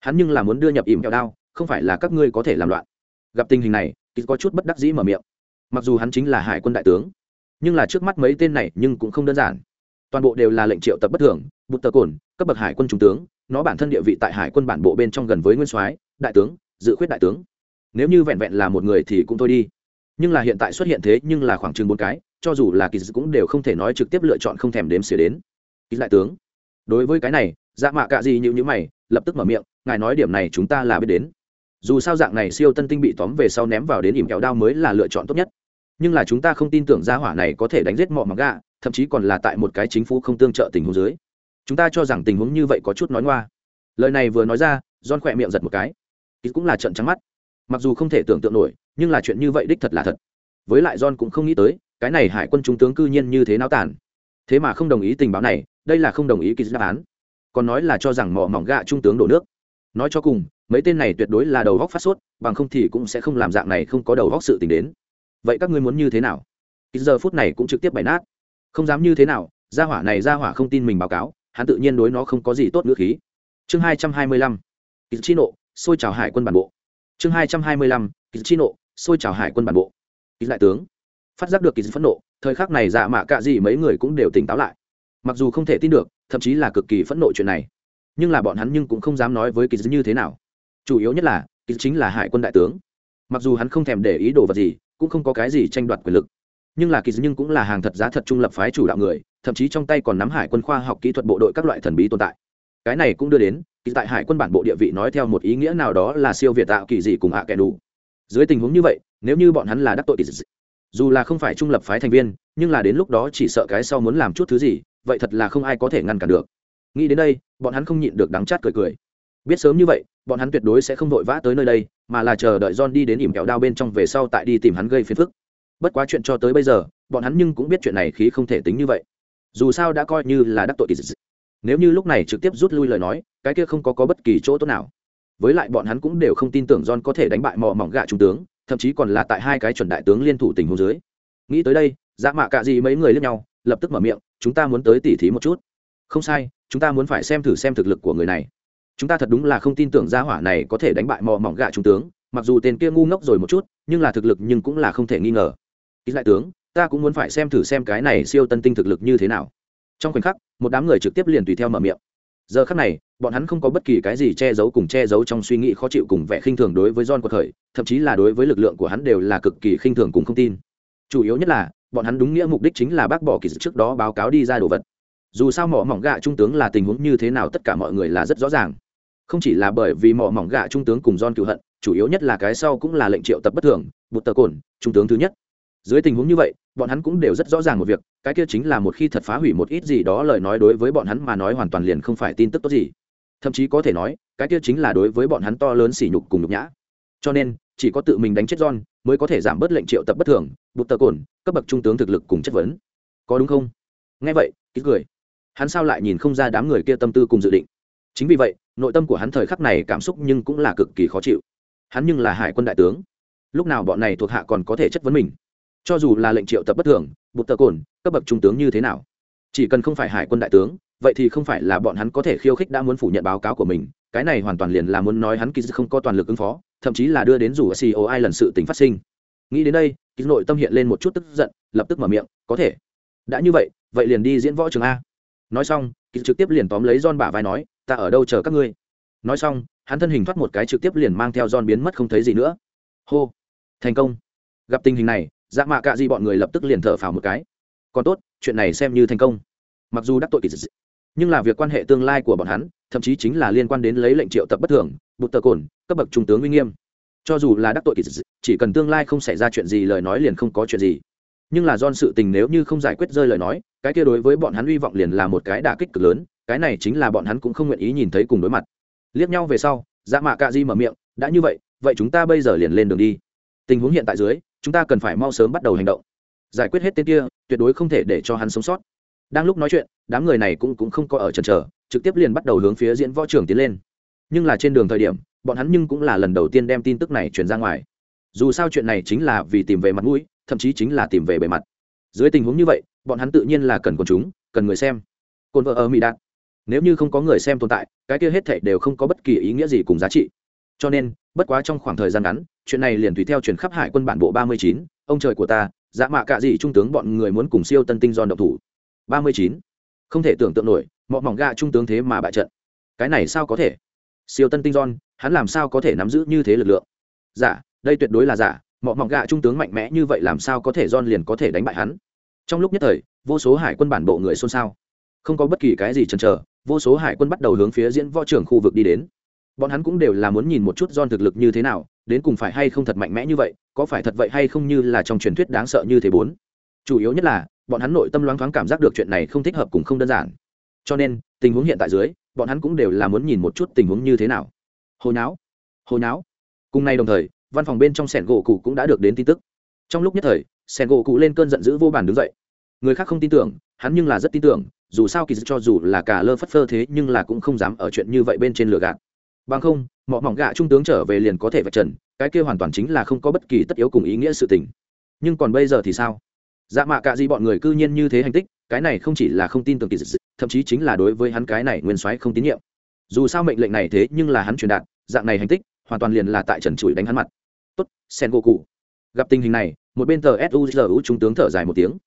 [SPEAKER 1] Hắn nhưng là muốn đưa nhập ỉm kẹo đao không phải là các ngươi có thể làm loạn gặp tình hình này kýt có chút bất đắc dĩ mở miệng. Mặc dù hắn chính là hải quân đại tướng, nhưng là trước mắt mấy tên này nhưng cũng không đơn giản. Toàn bộ đều là lệnh triệu tập bất thường bút tờ cồn, cấp bậc hải quân trung tướng, nó bản thân địa vị tại hải quân bản bộ bên trong gần với nguyên soái, đại tướng, dự khuyết đại tướng. Nếu như vẹn vẹn là một người thì cũng thôi đi. Nhưng là hiện tại xuất hiện thế nhưng là khoảng chừng bốn cái, cho dù là kỳ cũng đều không thể nói trực tiếp lựa chọn không thèm đếm xỉa đến. Kỳ đại tướng, đối với cái này dạ mạ cạ gì như như mày, lập tức mở miệng, ngài nói điểm này chúng ta là biết đến dù sao dạng này siêu tân tinh bị tóm về sau ném vào đến ỉm kẹo đao mới là lựa chọn tốt nhất. Nhưng là chúng ta không tin tưởng gia hỏa này có thể đánh giết mọi mặc gà thậm chí còn là tại một cái chính phủ không tương trợ tình huống dưới. Chúng ta cho rằng tình huống như vậy có chút nói ngoa. Lời này vừa nói ra don khỏe miệng giật một cái. Ít cũng là trận trắng mắt. Mặc dù không thể tưởng tượng nổi nhưng là chuyện như vậy đích thật là thật. Với lại john cũng không nghĩ tới cái này hải quân trung tướng cư nhiên như thế náo tàn, thế mà không đồng ý tình báo này đây là không đồng ý kỳ đáp án. Còn nói là cho rằng mỏ mỏng gạ trung tướng đổ nước. Nói cho cùng mấy tên này tuyệt đối là đầu góc phát sốt, bằng không thì cũng sẽ không làm dạng này không có đầu góc sự t ì n h đến. Vậy các ngươi muốn như thế nào? Ít giờ phút này cũng trực tiếp bày nát. Không dám như thế nào, gia hỏa này gia hỏa không tin mình báo cáo, hắn tự nhiên đối nó không có gì tốt ngữ khí. Chương hai trăm hai mươi lăm ít chi nộ, xôi trào hải quân bản bộ. Chương hai trăm hai mươi lăm kỳ chi nộ, xôi trào hải quân bản bộ. Kỳ đại tướng, phát giác được kỳ phẫn nộ, thời khắc này dạ mạ cạ gì mấy người cũng đều tỉnh táo lại. Mặc dù không thể tin được, thậm chí là cực kỳ phẫn nộ chuyện này. Nhưng là bọn hắn nhưng cũng không dám nói với kỳ như thế nào chủ yếu nhất là kỳ chính là hải quân đại tướng. Mặc dù hắn không thèm để ý đồ vật gì, cũng không có cái gì tranh đoạt quyền lực. Nhưng là kỳ nhưng cũng là hàng thật giá thật trung lập phái chủ đạo người, thậm chí trong tay còn nắm hải quân khoa học kỹ thuật bộ đội các loại thần bí tồn tại. Cái này cũng đưa đến kỳ tại hải quân bản bộ địa vị nói theo một ý nghĩa nào đó là siêu việt tạo kỳ dị cùng hạ kẻ đủ. Dưới tình huống như vậy, nếu như bọn hắn là đắc tội kỳ dị dù là không phải trung lập phái thành viên, nhưng là đến lúc đó chỉ sợ cái sau muốn làm chút thứ gì, vậy thật là không ai có thể ngăn cản được. Nghĩ đến đây, bọn hắn không nhịn được đắng chát cười cười biết sớm như vậy bọn hắn tuyệt đối sẽ không vội vã tới nơi đây mà là chờ đợi john đi đến ỉm kẹo đao bên trong về sau tại đi tìm hắn gây phiền phức. Bất quá chuyện cho tới bây giờ bọn hắn nhưng cũng biết chuyện này khí không thể tính như vậy. Dù sao đã coi như là đắc tội kỳ dị. Nếu như lúc này trực tiếp rút lui lời nói cái kia không có, có bất kỳ chỗ tốt nào. Với lại bọn hắn cũng đều không tin tưởng john có thể đánh bại mò mỏng gạ trung tướng thậm chí còn là tại hai cái chuẩn đại tướng liên thủ tình huống dưới. Nghĩ tới đây dạ mạ cạ gì mấy người lên nhau lập tức mở miệng chúng ta muốn tới tỉ thí một chút. Không sai chúng ta muốn phải xem thử xem thực lực của người này chúng ta thật đúng là không tin tưởng gia hỏa này có thể đánh bại mò mỏng gạ trung tướng mặc dù tên kia ngu ngốc rồi một chút nhưng là thực lực nhưng cũng là không thể nghi ngờ ít lại tướng ta cũng muốn phải xem thử xem cái này siêu tân tinh thực lực như thế nào trong khoảnh khắc một đám người trực tiếp liền tùy theo mở miệng giờ khắc này bọn hắn không có bất kỳ cái gì che giấu cùng che giấu trong suy nghĩ khó chịu cùng vẻ khinh thường đối với John của thời, thậm chí là đối với lực lượng của hắn đều là cực kỳ khinh thường cùng không tin. Chủ yếu nhất là, bọn hắn đúng nghĩa mục đích chính là bác bỏ kỳ trước đó báo cáo đi ra đồ vật. Dù sao mỏ mỏng gạ trung tướng là tình huống như thế nào tất cả mọi người là rất rõ ràng. Không chỉ là bởi vì mỏ mỏng gạ trung tướng cùng don cựu hận, chủ yếu nhất là cái sau cũng là lệnh triệu tập bất thường, bụt tờ cồn, trung tướng thứ nhất. Dưới tình huống như vậy, bọn hắn cũng đều rất rõ ràng một việc, cái kia chính là một khi thật phá hủy một ít gì đó lời nói đối với bọn hắn mà nói hoàn toàn liền không phải tin tức tốt gì. Thậm chí có thể nói cái kia chính là đối với bọn hắn to lớn sỉ nhục cùng nhục nhã. Cho nên chỉ có tự mình đánh chết john mới có thể giảm bớt lệnh triệu tập bất thường bụt tờ cồn cấp bậc trung tướng thực lực cùng chất vấn. Có đúng không? Nghe vậy ký cười. Hắn sao lại nhìn không ra đám người kia tâm tư cùng dự định? Chính vì vậy nội tâm của hắn thời khắc này cảm xúc nhưng cũng là cực kỳ khó chịu. Hắn nhưng là hải quân đại tướng. Lúc nào bọn này thuộc hạ còn có thể chất vấn mình? Cho dù là lệnh triệu tập bất thường, bụt tờ cồn, cấp bậc trung tướng như thế nào? Chỉ cần không phải hải quân đại tướng, vậy thì không phải là bọn hắn có thể khiêu khích đã muốn phủ nhận báo cáo của mình. Cái này hoàn toàn liền là muốn nói hắn kỳ không có toàn lực ứng phó, thậm chí là đưa đến rủ ceo ai lần sự tình phát sinh. Nghĩ đến đây kỳ nội tâm hiện lên một chút tức giận, lập tức mở miệng, có thể. Đã như vậy vậy liền đi diễn võ trường a. Nói xong kỳ trực tiếp liền tóm lấy don bả vai nói ta ở đâu chờ các ngươi? Nói xong, hắn thân hình thoát một cái trực tiếp liền mang theo John biến mất không thấy gì nữa. Hô! Thành công! Gặp tình hình này dạ mạ cạ di bọn người lập tức liền thở phào một cái. Còn tốt, chuyện này xem như thành công. Mặc dù đắc tội kỳ dị, nhưng là việc quan hệ tương lai của bọn hắn, thậm chí chính là liên quan đến lấy lệnh triệu tập bất thường, bụt tờ cồn, cấp bậc trung tướng uy nghiêm. Cho dù là đắc tội kỳ dị, chỉ cần tương lai không xảy ra chuyện gì lời nói liền không có chuyện gì. Nhưng là do sự tình nếu như không giải quyết rơi lời nói, cái kia đối với bọn hắn hy vọng liền là một cái đả kích cực lớn cái này chính là bọn hắn cũng không nguyện ý nhìn thấy cùng đối mặt. Liếc nhau về sau dạ mạ cạ di mở miệng đã như vậy vậy chúng ta bây giờ liền lên đường đi. Tình huống hiện tại dưới chúng ta cần phải mau sớm bắt đầu hành động. Giải quyết hết tên kia tuyệt đối không thể để cho hắn sống sót. Đang lúc nói chuyện đám người này cũng, cũng không có ở trần trở trực tiếp liền bắt đầu hướng phía diễn võ trưởng tiến lên. Nhưng là trên đường thời điểm bọn hắn nhưng cũng là lần đầu tiên đem tin tức này truyền ra ngoài. Dù sao chuyện này chính là vì tìm về mặt mũi thậm chí chính là tìm về bề mặt. Dưới tình huống như vậy bọn hắn tự nhiên là cần quần chúng cần người xem. Cồn vợ ở mỹ đạt nếu như không có người xem tồn tại cái kia hết thảy đều không có bất kỳ ý nghĩa gì cùng giá trị. Cho nên bất quá trong khoảng thời gian ngắn chuyện này liền tùy theo chuyển khắp hải quân bản bộ ba mươi chín ông trời của ta dạ mạ cả gì trung tướng bọn người muốn cùng siêu tân tinh giòn độc thủ. ba mươi chín. Không thể tưởng tượng nổi mọi mỏng gạ trung tướng thế mà bại trận. Cái này sao có thể? Siêu tân tinh giòn hắn làm sao có thể nắm giữ như thế lực lượng? Giả dạ, đây tuyệt đối là giả mọi mỏng gạ trung tướng mạnh mẽ như vậy làm sao có thể giòn liền có thể đánh bại hắn? Trong lúc nhất thời vô số hải quân bản bộ người xôn xao. Không có bất kỳ cái gì chần chờ vô số hải quân bắt đầu hướng phía diễn võ trưởng khu vực đi đến. Bọn hắn cũng đều là muốn nhìn một chút don thực lực như thế nào, đến cùng phải hay không thật mạnh mẽ như vậy, có phải thật vậy hay không như là trong truyền thuyết đáng sợ như thế bốn. Chủ yếu nhất là, bọn hắn nội tâm loáng thoáng cảm giác được chuyện này không thích hợp cùng không đơn giản. Cho nên, tình huống hiện tại dưới, bọn hắn cũng đều là muốn nhìn một chút tình huống như thế nào. Hồi não hồi não cùng nay đồng thời, văn phòng bên trong sẻn gỗ cụ cũng đã được đến tin tức. Trong lúc nhất thời, sẻn gỗ cụ lên cơn giận dữ vô bàn đứng dậy. Người khác không tin tưởng, hắn nhưng là rất tin tưởng dù sao kỳ dự cho dù là cả lơ phất phơ thế nhưng là cũng không dám ở chuyện như vậy bên trên lửa gạt. Bằng không mọi mỏng gạ trung tướng trở về liền có thể vạch trần, cái kia hoàn toàn chính là không có bất kỳ tất yếu cùng ý nghĩa sự tình. Nhưng còn bây giờ thì sao? Dạ mạ cạ gì bọn người cư nhiên như thế hành tích, cái này không chỉ là không tin tưởng kỳ dị, thậm chí chính là đối với hắn cái này nguyên soái không tín nhiệm. Dù sao mệnh lệnh này thế nhưng là hắn truyền đạt, dạng này hành tích, hoàn toàn liền là tại trần trụi đánh hắn mặt. Tốt, sen gỗ cụ gặp tình hình này, một bên tờ suzu trung tướng thở dài một tiếng.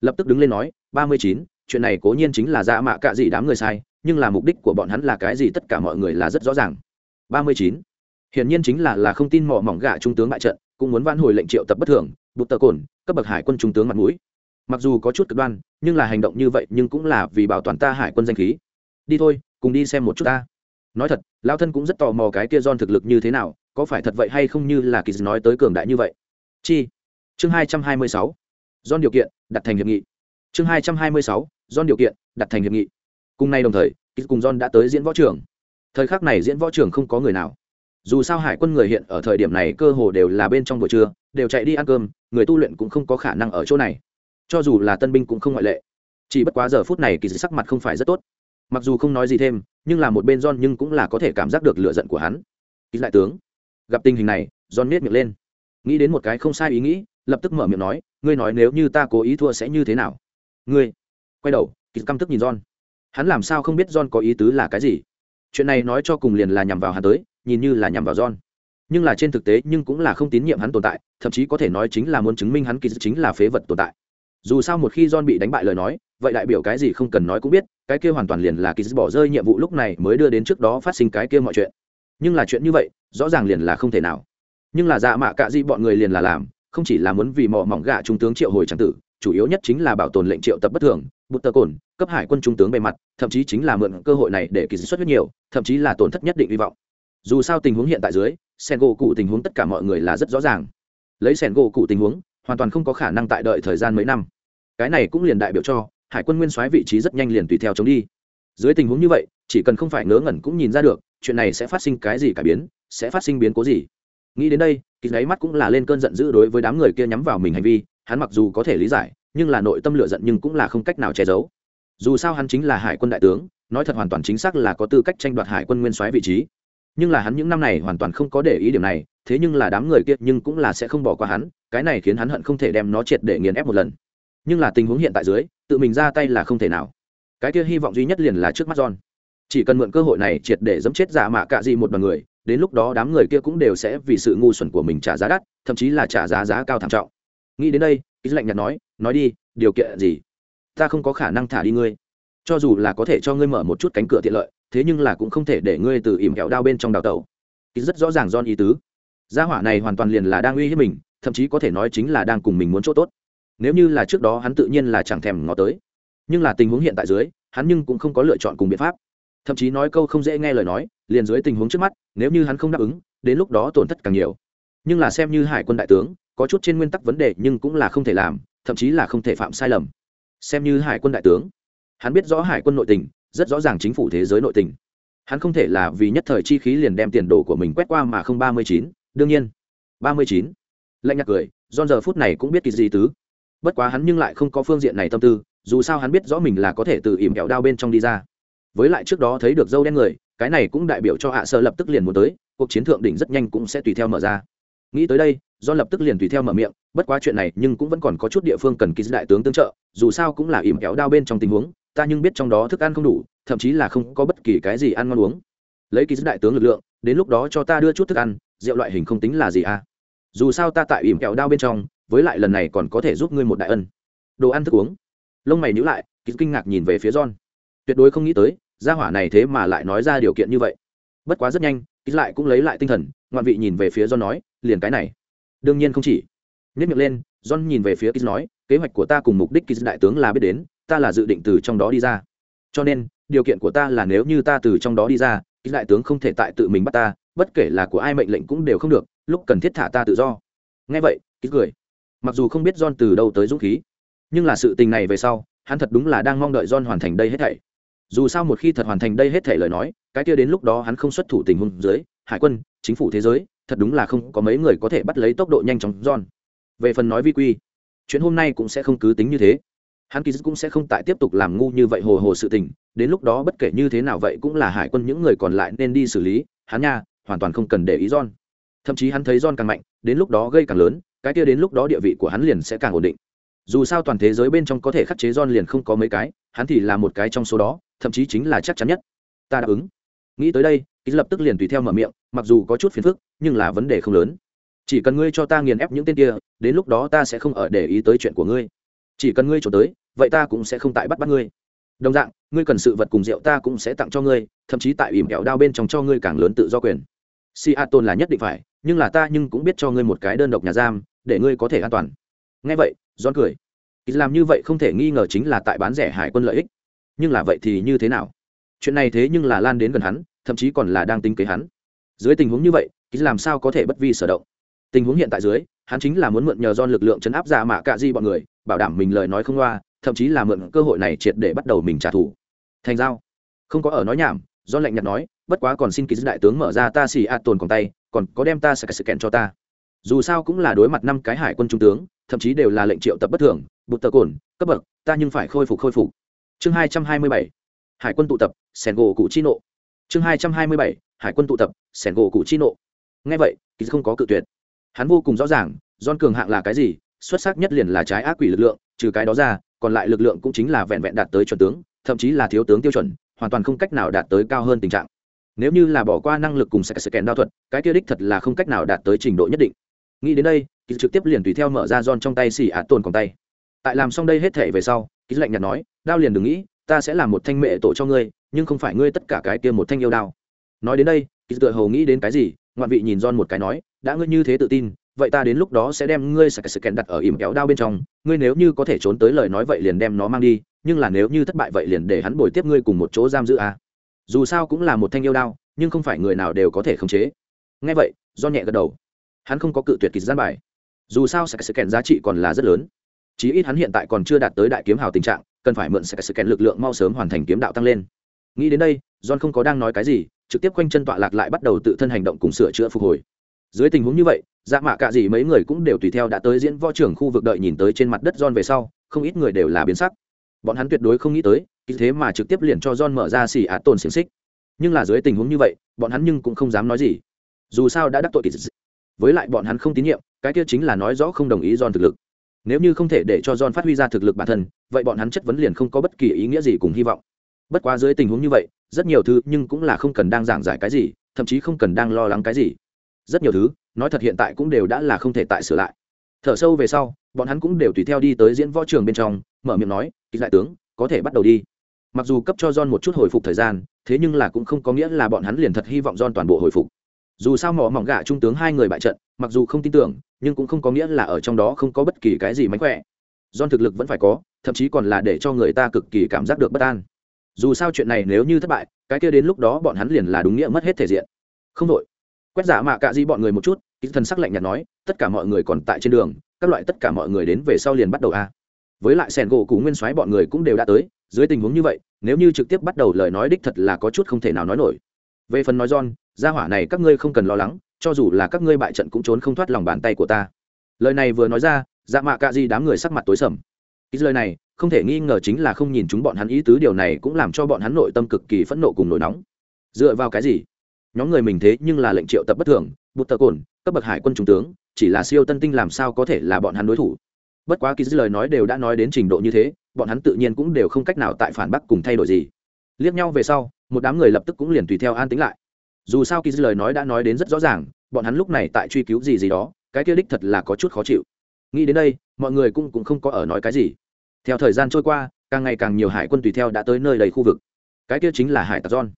[SPEAKER 1] Lập tức đứng lên nói, ba mươi chín chuyện này cố nhiên chính là dạ mạ cạ gì đám người sai, nhưng là mục đích của bọn hắn là cái gì tất cả mọi người là rất rõ ràng. Ba mươi chín. Hiển nhiên chính là là không tin mỏ mỏng gạ trung tướng bại trận, cũng muốn vãn hồi lệnh triệu tập bất thường, bụt tờ cồn, cấp bậc hải quân trung tướng mặt mũi. Mặc dù có chút cực đoan, nhưng là hành động như vậy nhưng cũng là vì bảo toàn ta hải quân danh khí. Đi thôi, cùng đi xem một chút ta. Nói thật lao thân cũng rất tò mò cái kia don thực lực như thế nào, có phải thật vậy hay không như là kỳ nói tới cường đại như vậy. Chi. Chương hai trăm hai mươi sáu. Don điều kiện, đặt thành hiệp nghị. Chương hai trăm hai mươi sáu. John điều kiện, đặt thành hiệp nghị. Cùng nay đồng thời kỳ cùng John đã tới diễn võ trường. Thời khắc này diễn võ trường không có người nào. Dù sao hải quân người hiện ở thời điểm này cơ hồ đều là bên trong buổi trưa, đều chạy đi ăn cơm, người tu luyện cũng không có khả năng ở chỗ này. Cho dù là tân binh cũng không ngoại lệ. Chỉ bất quá giờ phút này kỳ dị sắc mặt không phải rất tốt. Mặc dù không nói gì thêm, nhưng là một bên john nhưng cũng là có thể cảm giác được lửa giận của hắn. Kỳ lại tướng. Gặp tình hình này, john miết miệng lên. Nghĩ đến một cái không sai ý nghĩ, lập tức mở miệng nói, ngươi nói nếu như ta cố ý thua sẽ như thế nào? Ngươi quay đầu kỳ căm tức nhìn john. Hắn làm sao không biết john có ý tứ là cái gì? Chuyện này nói cho cùng liền là nhằm vào hắn tới, nhìn như là nhằm vào john. Nhưng là trên thực tế, nhưng cũng là không tín nhiệm hắn tồn tại, thậm chí có thể nói chính là muốn chứng minh hắn kỳ chính là phế vật tồn tại. Dù sao một khi john bị đánh bại lời nói, vậy đại biểu cái gì không cần nói cũng biết, cái kia hoàn toàn liền là kỳ bỏ rơi nhiệm vụ lúc này mới đưa đến trước đó phát sinh cái kia mọi chuyện. Nhưng là chuyện như vậy, rõ ràng liền là không thể nào. Nhưng là dạ mạ cạ di bọn người liền là làm, không chỉ là muốn vì mỏ mỏng gạ trung tướng triệu hồi tràng tử, chủ yếu nhất chính là bảo tồn lệnh triệu tập bất thường bút tơ cồn, cấp hải quân trung tướng bề mặt, thậm chí chính là mượn cơ hội này để kỳ xuất rất nhiều, thậm chí là tổn thất nhất định hy vọng. Dù sao tình huống hiện tại dưới sen gỗ cụ tình huống tất cả mọi người là rất rõ ràng. Lấy sen gỗ cụ tình huống, hoàn toàn không có khả năng tại đợi thời gian mấy năm. Cái này cũng liền đại biểu cho, hải quân nguyên soái vị trí rất nhanh liền tùy theo chống đi. Dưới tình huống như vậy, chỉ cần không phải ngớ ngẩn cũng nhìn ra được, chuyện này sẽ phát sinh cái gì cả biến, sẽ phát sinh biến cố gì. Nghĩ đến đây, kỳ đáy mắt cũng là lên cơn giận dữ đối với đám người kia nhắm vào mình hành vi, hắn mặc dù có thể lý giải nhưng là nội tâm lựa giận nhưng cũng là không cách nào che giấu. Dù sao hắn chính là hải quân đại tướng, nói thật hoàn toàn chính xác là có tư cách tranh đoạt hải quân nguyên soái vị trí. Nhưng là hắn những năm này hoàn toàn không có để ý điểm này, thế nhưng là đám người kia nhưng cũng là sẽ không bỏ qua hắn, cái này khiến hắn hận không thể đem nó triệt để nghiền ép một lần. Nhưng là tình huống hiện tại dưới, tự mình ra tay là không thể nào. Cái kia hy vọng duy nhất liền là trước mắt john. Chỉ cần mượn cơ hội này triệt để dẫm chết giả mạ cạ gì một bằng người, đến lúc đó đám người kia cũng đều sẽ vì sự ngu xuẩn của mình trả giá đắt, thậm chí là trả giá giá cao thảm trọng. Nghĩ đến đây ý lạnh nhạt nói nói đi, điều kiện gì? Ta không có khả năng thả đi ngươi. Cho dù là có thể cho ngươi mở một chút cánh cửa tiện lợi, thế nhưng là cũng không thể để ngươi từ ỉm kẹo đao bên trong đào tẩu. Ý rất rõ ràng don ý tứ. Gia hỏa này hoàn toàn liền là đang uy hiếp mình, thậm chí có thể nói chính là đang cùng mình muốn chỗ tốt. Nếu như là trước đó hắn tự nhiên là chẳng thèm ngó tới. Nhưng là tình huống hiện tại dưới, hắn nhưng cũng không có lựa chọn cùng biện pháp. Thậm chí nói câu không dễ nghe lời nói, liền dưới tình huống trước mắt, nếu như hắn không đáp ứng, đến lúc đó tổn thất càng nhiều. Nhưng là xem như hải quân đại tướng, có chút trên nguyên tắc vấn đề nhưng cũng là không thể làm thậm chí là không thể phạm sai lầm. Xem như hải quân đại tướng, hắn biết rõ hải quân nội tình, rất rõ ràng chính phủ thế giới nội tình. Hắn không thể là vì nhất thời chi khí liền đem tiền đồ của mình quét qua mà không ba mươi chín, đương nhiên. ba mươi chín. Lạnh nhạt cười do giờ phút này cũng biết kỳ gì tứ. Bất quá hắn nhưng lại không có phương diện này tâm tư, dù sao hắn biết rõ mình là có thể từ ỉm kẹo đao bên trong đi ra. Với lại trước đó thấy được dâu đen người, cái này cũng đại biểu cho hạ sơ lập tức liền muốn tới, cuộc chiến thượng đỉnh rất nhanh cũng sẽ tùy theo mở ra. Nghĩ tới đây do lập tức liền tùy theo mở miệng, bất quá chuyện này nhưng cũng vẫn còn có chút địa phương cần ký đại tướng tương trợ, dù sao cũng là ỉm kéo đao bên trong tình huống, ta nhưng biết trong đó thức ăn không đủ, thậm chí là không có bất kỳ cái gì ăn ngon uống. Lấy ký đại tướng lực lượng, đến lúc đó cho ta đưa chút thức ăn, rượu loại hình không tính là gì à? Dù sao ta tại ỉm kẹo đao bên trong, với lại lần này còn có thể giúp ngươi một đại ân. Đồ ăn thức uống. Lông mày nhữ lại ký kinh ngạc nhìn về phía john. Tuyệt đối không nghĩ tới, gia hỏa này thế mà lại nói ra điều kiện như vậy. Bất quá rất nhanh ký lại cũng lấy lại tinh thần, ngoạn vị nhìn về phía john nói, liền cái này đương nhiên không chỉ. Nhất miệng lên, john nhìn về phía kiz nói, kế hoạch của ta cùng mục đích kiz đại tướng là biết đến, ta là dự định từ trong đó đi ra. Cho nên, điều kiện của ta là nếu như ta từ trong đó đi ra kiz đại tướng không thể tại tự mình bắt ta, bất kể là của ai mệnh lệnh cũng đều không được, lúc cần thiết thả ta tự do. Nghe vậy kiz cười. Mặc dù không biết john từ đâu tới dũng khí, nhưng là sự tình này về sau, hắn thật đúng là đang mong đợi john hoàn thành đây hết thảy. Dù sao một khi thật hoàn thành đây hết thảy lời nói, cái kia đến lúc đó hắn không xuất thủ tình huống dưới hải quân, chính phủ thế giới, thật đúng là không có mấy người có thể bắt lấy tốc độ nhanh chóng john. Về phần nói vi quy, chuyện hôm nay cũng sẽ không cứ tính như thế. Hắn kỳ cũng sẽ không tại tiếp tục làm ngu như vậy hồ hồ sự tình, đến lúc đó bất kể như thế nào vậy cũng là hải quân những người còn lại nên đi xử lý, hắn nha, hoàn toàn không cần để ý john. Thậm chí hắn thấy john càng mạnh, đến lúc đó gây càng lớn, cái kia đến lúc đó địa vị của hắn liền sẽ càng ổn định. Dù sao toàn thế giới bên trong có thể khắc chế john liền không có mấy cái, hắn thì là một cái trong số đó, thậm chí chính là chắc chắn nhất. Ta đáp ứng. Nghĩ tới đây ký lập tức liền tùy theo mở miệng, mặc dù có chút phiền phức, nhưng là vấn đề không lớn. Chỉ cần ngươi cho ta nghiền ép những tên kia, đến lúc đó ta sẽ không ở để ý tới chuyện của ngươi. Chỉ cần ngươi trốn tới, vậy ta cũng sẽ không tại bắt bắt ngươi. Đồng dạng, ngươi cần sự vật cùng rượu ta cũng sẽ tặng cho ngươi, thậm chí tại ỉm kẹo đao bên trong cho ngươi càng lớn tự do quyền. Si a tôn là nhất định phải, nhưng là ta nhưng cũng biết cho ngươi một cái đơn độc nhà giam, để ngươi có thể an toàn. Ngay vậy don cười. Làm như vậy không thể nghi ngờ chính là tại bán rẻ hải quân lợi ích. Nhưng là vậy thì như thế nào? Chuyện này thế nhưng là lan đến gần hắn thậm chí còn là đang tính kế hắn. Dưới tình huống như vậy ký làm sao có thể bất vi sở động? Tình huống hiện tại dưới, hắn chính là muốn mượn nhờ don lực lượng chấn áp giả mạ cạ di bọn người, bảo đảm mình lời nói không loa, thậm chí là mượn cơ hội này triệt để bắt đầu mình trả thù. Thành giao. Không có ở nói nhảm do lạnh nhạt nói, bất quá còn xin ký đại tướng mở ra ta xì a tồn còn tay, còn có đem ta sẽ sự kẹn cho ta. Dù sao cũng là đối mặt năm cái hải quân trung tướng, thậm chí đều là lệnh triệu tập bất thường, bụt tờ cồn, cấp bậc, ta nhưng phải khôi phục khôi phục. Chương hai trăm hai mươi bảy. Hải quân tụ tập sẻn gỗ cụ chi nộ chương hai trăm hai mươi bảy, hải quân tụ tập, sẻn gỗ cụ chi nộ. Ngay vậy, kỳ không có cự tuyệt. Hắn vô cùng rõ ràng don cường hạng là cái gì, xuất sắc nhất liền là trái ác quỷ lực lượng, trừ cái đó ra, còn lại lực lượng cũng chính là vẹn vẹn đạt tới chuẩn tướng, thậm chí là thiếu tướng tiêu chuẩn, hoàn toàn không cách nào đạt tới cao hơn tình trạng. Nếu như là bỏ qua năng lực cùng sạch kèn đao thuật, cái kia đích thật là không cách nào đạt tới trình độ nhất định. Nghĩ đến đây, kỳ trực tiếp liền tùy theo mở ra don trong tay xì ạt tồn còn tay. Tại làm xong đây hết thể về sau, kỳ lạnh nhạt nói, đao liền đừng nghĩ ta sẽ làm một thanh mệ tổ cho ngươi, nhưng không phải ngươi tất cả cái kia một thanh yêu đao. Nói đến đây, kỳ tựa hầu nghĩ đến cái gì, ngoạn vị nhìn Don một cái nói, đã ngươi như thế tự tin, vậy ta đến lúc đó sẽ đem ngươi sạch sự kèn đặt ở ỉm kéo đao bên trong, ngươi nếu như có thể trốn tới lời nói vậy liền đem nó mang đi, nhưng là nếu như thất bại vậy liền để hắn bồi tiếp ngươi cùng một chỗ giam giữ à. dù sao cũng là một thanh yêu đao, nhưng không phải người nào đều có thể khống chế. Ngay vậy do nhẹ gật đầu. Hắn không có cự tuyệt kỳ gian bài. Dù sao sạch sự kèn giá trị còn là rất lớn. Chí ít hắn hiện tại còn chưa đạt tới đại kiếm hào tình trạng cần phải mượn sự kèn lực lượng mau sớm hoàn thành kiếm đạo tăng lên. Nghĩ đến đây, john không có đang nói cái gì, trực tiếp quanh chân tọa lạc lại bắt đầu tự thân hành động cùng sửa chữa phục hồi. Dưới tình huống như vậy dạ mạ cả gì mấy người cũng đều tùy theo đã tới diễn võ trưởng khu vực đợi nhìn tới trên mặt đất John về sau, không ít người đều là biến sắc. Bọn hắn tuyệt đối không nghĩ tới vì thế mà trực tiếp liền cho John mở ra xỉ ạt tồn xiềng xích. Nhưng là dưới tình huống như vậy, bọn hắn nhưng cũng không dám nói gì. Dù sao đã đắc tội kỳ với lại bọn hắn không tín nhiệm, cái kia chính là nói rõ không đồng ý John thực lực nếu như không thể để cho John phát huy ra thực lực bản thân, vậy bọn hắn chất vấn liền không có bất kỳ ý nghĩa gì cùng hy vọng. Bất quá dưới tình huống như vậy, rất nhiều thứ nhưng cũng là không cần đang giảng giải cái gì, thậm chí không cần đang lo lắng cái gì. Rất nhiều thứ, nói thật hiện tại cũng đều đã là không thể tại sửa lại. Thở sâu về sau, bọn hắn cũng đều tùy theo đi tới diễn võ trường bên trong, mở miệng nói kịch đại tướng, có thể bắt đầu đi. Mặc dù cấp cho john một chút hồi phục thời gian, thế nhưng là cũng không có nghĩa là bọn hắn liền thật hy vọng john toàn bộ hồi phục dù sao mỏ mỏng gạ trung tướng hai người bại trận, mặc dù không tin tưởng, nhưng cũng không có nghĩa là ở trong đó không có bất kỳ cái gì mánh khỏe. Don thực lực vẫn phải có, thậm chí còn là để cho người ta cực kỳ cảm giác được bất an. Dù sao chuyện này nếu như thất bại, cái kia đến lúc đó bọn hắn liền là đúng nghĩa mất hết thể diện. Không đội quét giả mạ cạ di bọn người một chút ký thần sắc lạnh nhạt nói, tất cả mọi người còn tại trên đường, các loại tất cả mọi người đến về sau liền bắt đầu a. Với lại sẻn gỗ cũ nguyên soái bọn người cũng đều đã tới, dưới tình huống như vậy, nếu như trực tiếp bắt đầu lời nói đích thật là có chút không thể nào nói nổi. Về phần nói john gia hỏa này các ngươi không cần lo lắng, cho dù là các ngươi bại trận cũng trốn không thoát lòng bàn tay của ta. Lời này vừa nói ra dạ mạ cạ di đám người sắc mặt tối sầm. Ý lời này, không thể nghi ngờ chính là không nhìn chúng bọn hắn ý tứ, điều này cũng làm cho bọn hắn nội tâm cực kỳ phẫn nộ cùng nổi nóng. Dựa vào cái gì? Nhóm người mình thế nhưng là lệnh triệu tập bất thường, bụt tờ cồn, cấp bậc hải quân trung tướng, chỉ là siêu tân tinh làm sao có thể là bọn hắn đối thủ? Bất quá ký lời nói đều đã nói đến trình độ như thế, bọn hắn tự nhiên cũng đều không cách nào tại phản bác cùng thay đổi gì. Liếc nhau về sau, một đám người lập tức cũng liền tùy theo an tính lại dù sao ký lời nói đã nói đến rất rõ ràng bọn hắn lúc này tại truy cứu gì gì đó cái kia đích thật là có chút khó chịu. Nghĩ đến đây mọi người cũng, cũng không có ở nói cái gì. Theo thời gian trôi qua càng ngày càng nhiều hải quân tùy theo đã tới nơi đầy khu vực. Cái kia chính là hải tặc john.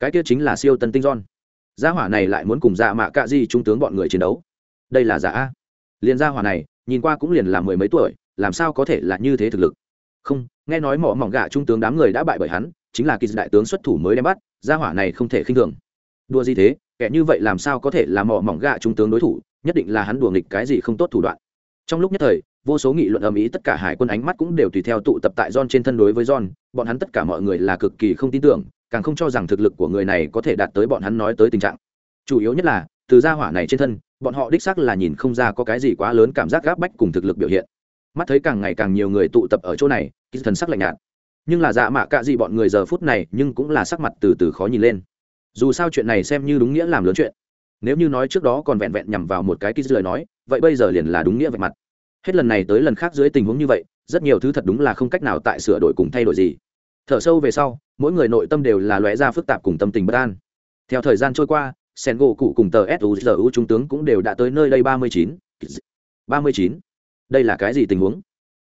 [SPEAKER 1] Cái kia chính là siêu tân tinh john. Gia hỏa này lại muốn cùng dạ mạ cạ di trung tướng bọn người chiến đấu. Đây là giả a. Liền gia hỏa này nhìn qua cũng liền là mười mấy tuổi làm sao có thể là như thế thực lực? Không nghe nói mỏ mỏng gạ trung tướng đám người đã bại bởi hắn chính là kỳ đại tướng xuất thủ mới đem bắt gia hỏa này không thể khinh thường đùa gì thế? Kẻ như vậy làm sao có thể là mỏ mỏng gạ trung tướng đối thủ? Nhất định là hắn đùa nghịch cái gì không tốt thủ đoạn. Trong lúc nhất thời vô số nghị luận ầm ĩ tất cả hải quân ánh mắt cũng đều tùy theo tụ tập tại John trên thân đối với John, bọn hắn tất cả mọi người là cực kỳ không tin tưởng, càng không cho rằng thực lực của người này có thể đạt tới bọn hắn nói tới tình trạng. Chủ yếu nhất là từ gia hỏa này trên thân bọn họ đích xác là nhìn không ra có cái gì quá lớn cảm giác gáp bách cùng thực lực biểu hiện. Mắt thấy càng ngày càng nhiều người tụ tập ở chỗ này thần sắc lạnh nhạt. Nhưng là dạ mạ cạ gì bọn người giờ phút này nhưng cũng là sắc mặt từ từ khó nhìn lên dù sao chuyện này xem như đúng nghĩa làm lớn chuyện. Nếu như nói trước đó còn vẹn vẹn nhằm vào một cái ký lời nói, vậy bây giờ liền là đúng nghĩa vạch mặt. Hết lần này tới lần khác dưới tình huống như vậy, rất nhiều thứ thật đúng là không cách nào tại sửa đổi cùng thay đổi gì. Thở sâu về sau, mỗi người nội tâm đều là lóe ra phức tạp cùng tâm tình bất an. Theo thời gian trôi qua sen gỗ cụ cùng tờ suzu trung tướng cũng đều đã tới nơi đây ba mươi chín. ba mươi chín. Đây là cái gì tình huống?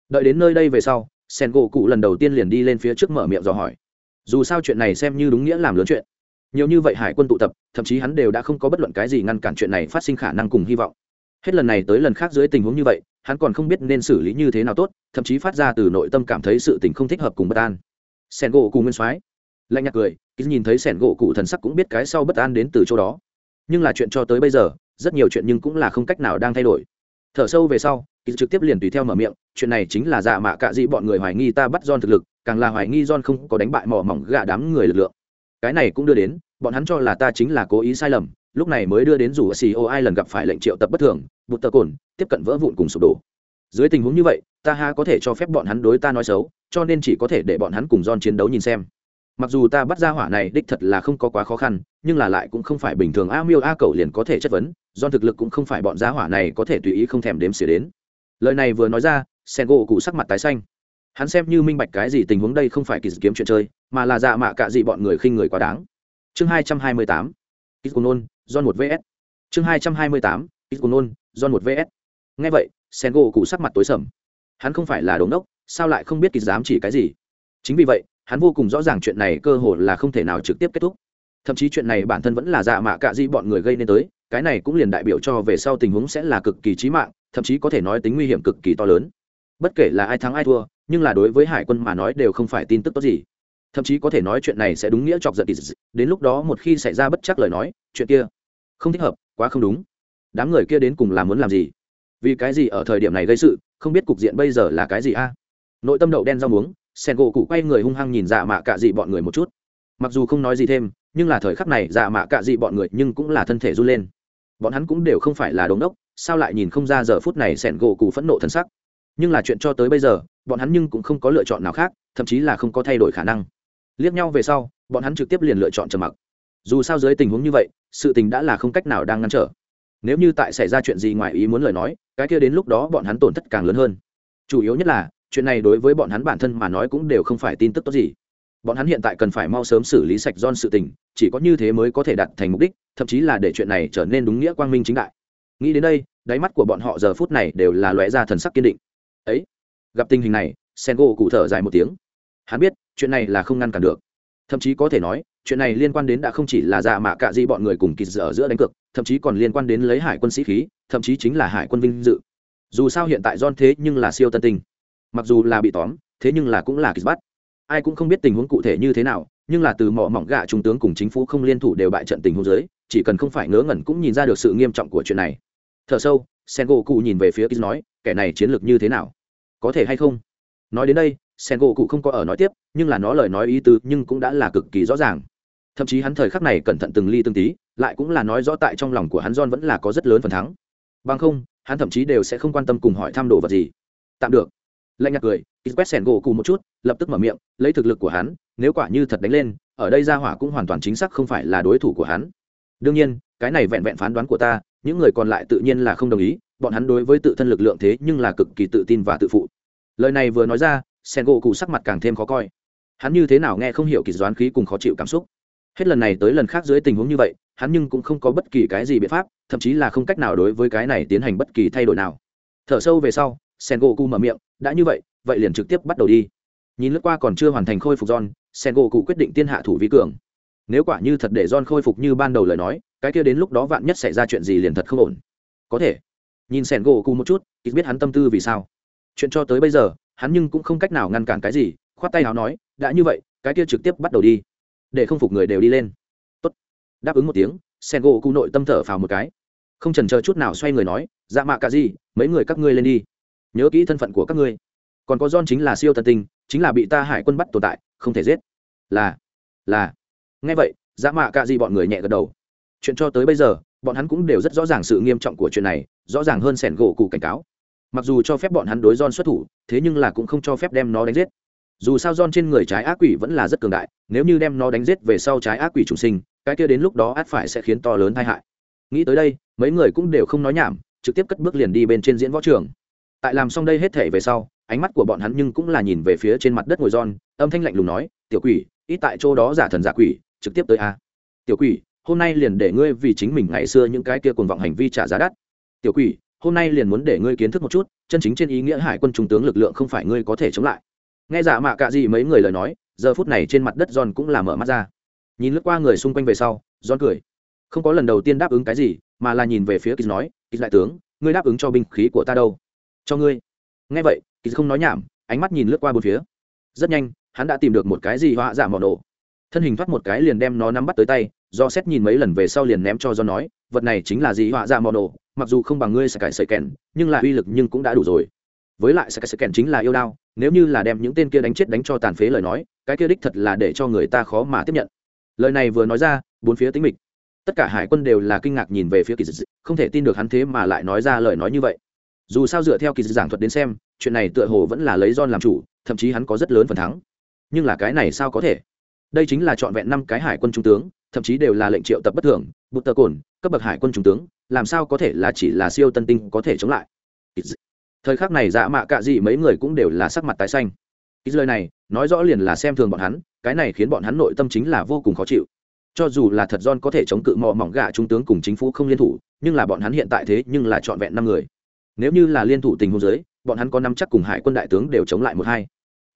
[SPEAKER 1] Đợi đến nơi đây về sau sen gỗ cụ lần đầu tiên liền đi lên phía trước mở miệng dò hỏi. Dù sao chuyện này xem như đúng nghĩa làm lớn chuyện nhiều như vậy hải quân tụ tập, thậm chí hắn đều đã không có bất luận cái gì ngăn cản chuyện này phát sinh khả năng cùng hy vọng. Hết lần này tới lần khác dưới tình huống như vậy, hắn còn không biết nên xử lý như thế nào tốt, thậm chí phát ra từ nội tâm cảm thấy sự tình không thích hợp cùng bất an. Sen gỗ cụ nguyên soái. Lạnh nhạt cười nhìn thấy sẻn gỗ cụ thần sắc cũng biết cái sau bất an đến từ chỗ đó. Nhưng là chuyện cho tới bây giờ, rất nhiều chuyện nhưng cũng là không cách nào đang thay đổi. Thở sâu về sau kýt trực tiếp liền tùy theo mở miệng, chuyện này chính là dạ mạ cạ dị bọn người hoài nghi ta bắt John thực lực, càng là hoài nghi John không có đánh bại mỏ mỏng gạ đám người lực lượng. Cái này cũng đưa đến bọn hắn cho là ta chính là cố ý sai lầm, lúc này mới đưa đến dù ở CEO ai lần gặp phải lệnh triệu tập bất thường, bụt tờ cồn, tiếp cận vỡ vụn cùng sụp đổ. Dưới tình huống như vậy, ta ha có thể cho phép bọn hắn đối ta nói xấu, cho nên chỉ có thể để bọn hắn cùng don chiến đấu nhìn xem. Mặc dù ta bắt ra hỏa này đích thật là không có quá khó khăn, nhưng là lại cũng không phải bình thường. A miêu a cầu liền có thể chất vấn don thực lực cũng không phải bọn gia hỏa này có thể tùy ý không thèm đếm xỉa đến. Lời này vừa nói ra sen gỗ cụ sắc mặt tái xanh. Hắn xem như minh bạch cái gì tình huống đây không phải kỳ dự kiếm chuyện chơi, mà là dạ mạ cả gì bọn người khinh người quá đáng chương hai trăm hai mươi tám ít cùng nôn do một vs. Chương hai trăm hai mươi tám ít cùng nôn do một vs. Ngay vậy sen gỗ cụ sắc mặt tối sầm. Hắn không phải là đống đốc, sao lại không biết kỳ dám chỉ cái gì? Chính vì vậy, hắn vô cùng rõ ràng chuyện này cơ hồ là không thể nào trực tiếp kết thúc. Thậm chí chuyện này bản thân vẫn là dạ mạ cạ di bọn người gây nên tới, cái này cũng liền đại biểu cho về sau tình huống sẽ là cực kỳ trí mạng, thậm chí có thể nói tính nguy hiểm cực kỳ to lớn. Bất kể là ai thắng ai thua, nhưng là đối với hải quân mà nói đều không phải tin tức tốt gì. Thậm chí có thể nói chuyện này sẽ đúng nghĩa chọc giận kỳ đến lúc đó một khi xảy ra bất chắc lời nói, chuyện kia không thích hợp, quá không đúng. Đám người kia đến cùng là muốn làm gì? Vì cái gì ở thời điểm này gây sự, không biết cục diện bây giờ là cái gì a? Nội tâm đậu đen rau muống, sen gỗ cụ quay người hung hăng nhìn dạ mạ cạ dị bọn người một chút. Mặc dù không nói gì thêm, nhưng là thời khắc này dạ mạ cạ dị bọn người nhưng cũng là thân thể run lên. Bọn hắn cũng đều không phải là đống đốc, sao lại nhìn không ra giờ phút này sẻn gỗ cụ phẫn nộ thân sắc? Nhưng là chuyện cho tới bây giờ, bọn hắn nhưng cũng không có lựa chọn nào khác, thậm chí là không có thay đổi khả năng liếc nhau về sau, bọn hắn trực tiếp liền lựa chọn trầm mặc. Dù sao dưới tình huống như vậy, sự tình đã là không cách nào đang ngăn trở. Nếu như tại xảy ra chuyện gì ngoài ý muốn lời nói, cái kia đến lúc đó bọn hắn tổn thất càng lớn hơn. Chủ yếu nhất là, chuyện này đối với bọn hắn bản thân mà nói cũng đều không phải tin tức tốt gì. Bọn hắn hiện tại cần phải mau sớm xử lý sạch don sự tình, chỉ có như thế mới có thể đạt thành mục đích, thậm chí là để chuyện này trở nên đúng nghĩa quang minh chính đại. Nghĩ đến đây, đáy mắt của bọn họ giờ phút này đều là lóe ra thần sắc kiên định. Ấy, gặp tình hình này sen gỗ cụ thở dài một tiếng. Hắn biết chuyện này là không ngăn cản được. Thậm chí có thể nói, chuyện này liên quan đến đã không chỉ là dạ mạ cạ di bọn người cùng kịt dở giữa đánh cược, thậm chí còn liên quan đến lấy hải quân sĩ khí, thậm chí chính là hải quân vinh dự. Dù sao hiện tại don thế nhưng là siêu tân tinh. Mặc dù là bị tóm, thế nhưng là cũng là kịch bắt. Ai cũng không biết tình huống cụ thể như thế nào, nhưng là từ mỏ mỏng gạ trung tướng cùng chính phủ không liên thủ đều bại trận tình huống dưới, chỉ cần không phải ngớ ngẩn cũng nhìn ra được sự nghiêm trọng của chuyện này. Thở sâu sen gỗ cụ nhìn về phía kýt nói, kẻ này chiến lược như thế nào? Có thể hay không? Nói đến đây sen gỗ cụ không có ở nói tiếp, nhưng là nó lời nói ý tứ nhưng cũng đã là cực kỳ rõ ràng. Thậm chí hắn thời khắc này cẩn thận từng ly từng tí, lại cũng là nói rõ tại trong lòng của hắn john vẫn là có rất lớn phần thắng. Bằng không, hắn thậm chí đều sẽ không quan tâm cùng hỏi thăm đồ vật gì. Tạm được. Lạnh nhạt cười ít quét sẻn gỗ cụ một chút, lập tức mở miệng, lấy thực lực của hắn, nếu quả như thật đánh lên, ở đây ra hỏa cũng hoàn toàn chính xác không phải là đối thủ của hắn. Đương nhiên, cái này vẹn vẹn phán đoán của ta, những người còn lại tự nhiên là không đồng ý, bọn hắn đối với tự thân lực lượng thế nhưng là cực kỳ tự tin và tự phụ. Lời này vừa nói ra sen gỗ cụ sắc mặt càng thêm khó coi. Hắn như thế nào nghe không hiểu kỳ doán khí cùng khó chịu cảm xúc. Hết lần này tới lần khác dưới tình huống như vậy, hắn nhưng cũng không có bất kỳ cái gì biện pháp, thậm chí là không cách nào đối với cái này tiến hành bất kỳ thay đổi nào. Thở sâu về sau sen gỗ cụ mở miệng, đã như vậy vậy liền trực tiếp bắt đầu đi. Nhìn lướt qua còn chưa hoàn thành khôi phục john sen gỗ cụ quyết định tiên hạ thủ vi cường. Nếu quả như thật để john khôi phục như ban đầu lời nói, cái kia đến lúc đó vạn nhất xảy ra chuyện gì liền thật không ổn. Có thể. Nhìn sen gỗ cụ một chút, ít biết hắn tâm tư vì sao. Chuyện cho tới bây giờ hắn nhưng cũng không cách nào ngăn cản cái gì, khoát tay áo nói, đã như vậy, cái kia trực tiếp bắt đầu đi, để không phục người đều đi lên. Tốt. đáp ứng một tiếng sen gỗ cụ nội tâm thở phào một cái. Không trần chờ chút nào xoay người nói dạ mạ cả gì, mấy người các ngươi lên đi. Nhớ kỹ thân phận của các ngươi. Còn có john chính là siêu thần tinh, chính là bị ta hải quân bắt tồn tại, không thể giết. Là là. Nghe vậy dạ mạ cả gì bọn người nhẹ gật đầu. Chuyện cho tới bây giờ, bọn hắn cũng đều rất rõ ràng sự nghiêm trọng của chuyện này, rõ ràng hơn sẻn gỗ cụ cảnh cáo mặc dù cho phép bọn hắn đối John xuất thủ thế nhưng là cũng không cho phép đem nó đánh giết. Dù sao John trên người trái ác quỷ vẫn là rất cường đại nếu như đem nó đánh giết về sau trái ác quỷ trùng sinh cái kia đến lúc đó át phải sẽ khiến to lớn tai hại. Nghĩ tới đây mấy người cũng đều không nói nhảm trực tiếp cất bước liền đi bên trên diễn võ trường. Tại làm xong đây hết thể về sau ánh mắt của bọn hắn nhưng cũng là nhìn về phía trên mặt đất ngồi John, âm thanh lạnh lùng nói tiểu quỷ ít tại chỗ đó giả thần giả quỷ trực tiếp tới a. Tiểu quỷ hôm nay liền để ngươi vì chính mình ngày xưa những cái kia cuồng vọng hành vi trả giá đắt. Tiểu quỷ hôm nay liền muốn để ngươi kiến thức một chút, chân chính trên ý nghĩa hải quân trung tướng lực lượng không phải ngươi có thể chống lại. Nghe giả mạ cạ gì mấy người lời nói, giờ phút này trên mặt đất giòn cũng là mở mắt ra. Nhìn lướt qua người xung quanh về sau giòn cười. Không có lần đầu tiên đáp ứng cái gì, mà là nhìn về phía kýt nói kýt đại tướng, ngươi đáp ứng cho binh khí của ta đâu? Cho ngươi. Nghe vậy kýt không nói nhảm, ánh mắt nhìn lướt qua bốn phía. Rất nhanh, hắn đã tìm được một cái gì họa giả mỏ nổ. Thân hình thoát một cái liền đem nó nắm bắt tới tay, do xét nhìn mấy lần về sau liền ném cho do nói, vật này chính là gì họa giả mỏ nổ? Mặc dù không bằng ngươi sẽ cải sợi kèn, nhưng là uy lực nhưng cũng đã đủ rồi. Với lại sẽ cải sợi kèn chính là yêu đao, nếu như là đem những tên kia đánh chết đánh cho tàn phế lời nói, cái kia đích thật là để cho người ta khó mà tiếp nhận. Lời này vừa nói ra, bốn phía tính mịch. Tất cả hải quân đều là kinh ngạc nhìn về phía kỳ dị không thể tin được hắn thế mà lại nói ra lời nói như vậy. Dù sao dựa theo kỳ dị giảng thuật đến xem, chuyện này tựa hồ vẫn là lấy John làm chủ, thậm chí hắn có rất lớn phần thắng. Nhưng là cái này sao có thể? Đây chính là trọn vẹn năm cái hải quân trung tướng, thậm chí đều là lệnh triệu tập bất thường bút tờ cồn, cấp bậc hải quân trung tướng, làm sao có thể là chỉ là siêu tân tinh có thể chống lại? Thời khắc này dạ mạ cạ dị mấy người cũng đều là sắc mặt tái xanh. Ít lời này, nói rõ liền là xem thường bọn hắn, cái này khiến bọn hắn nội tâm chính là vô cùng khó chịu. Cho dù là thật John có thể chống cự mò mỏng gạ trung tướng cùng chính phủ không liên thủ, nhưng là bọn hắn hiện tại thế nhưng là trọn vẹn năm người. Nếu như là liên thủ tình huống dưới, bọn hắn có năm chắc cùng hải quân đại tướng đều chống lại một hai.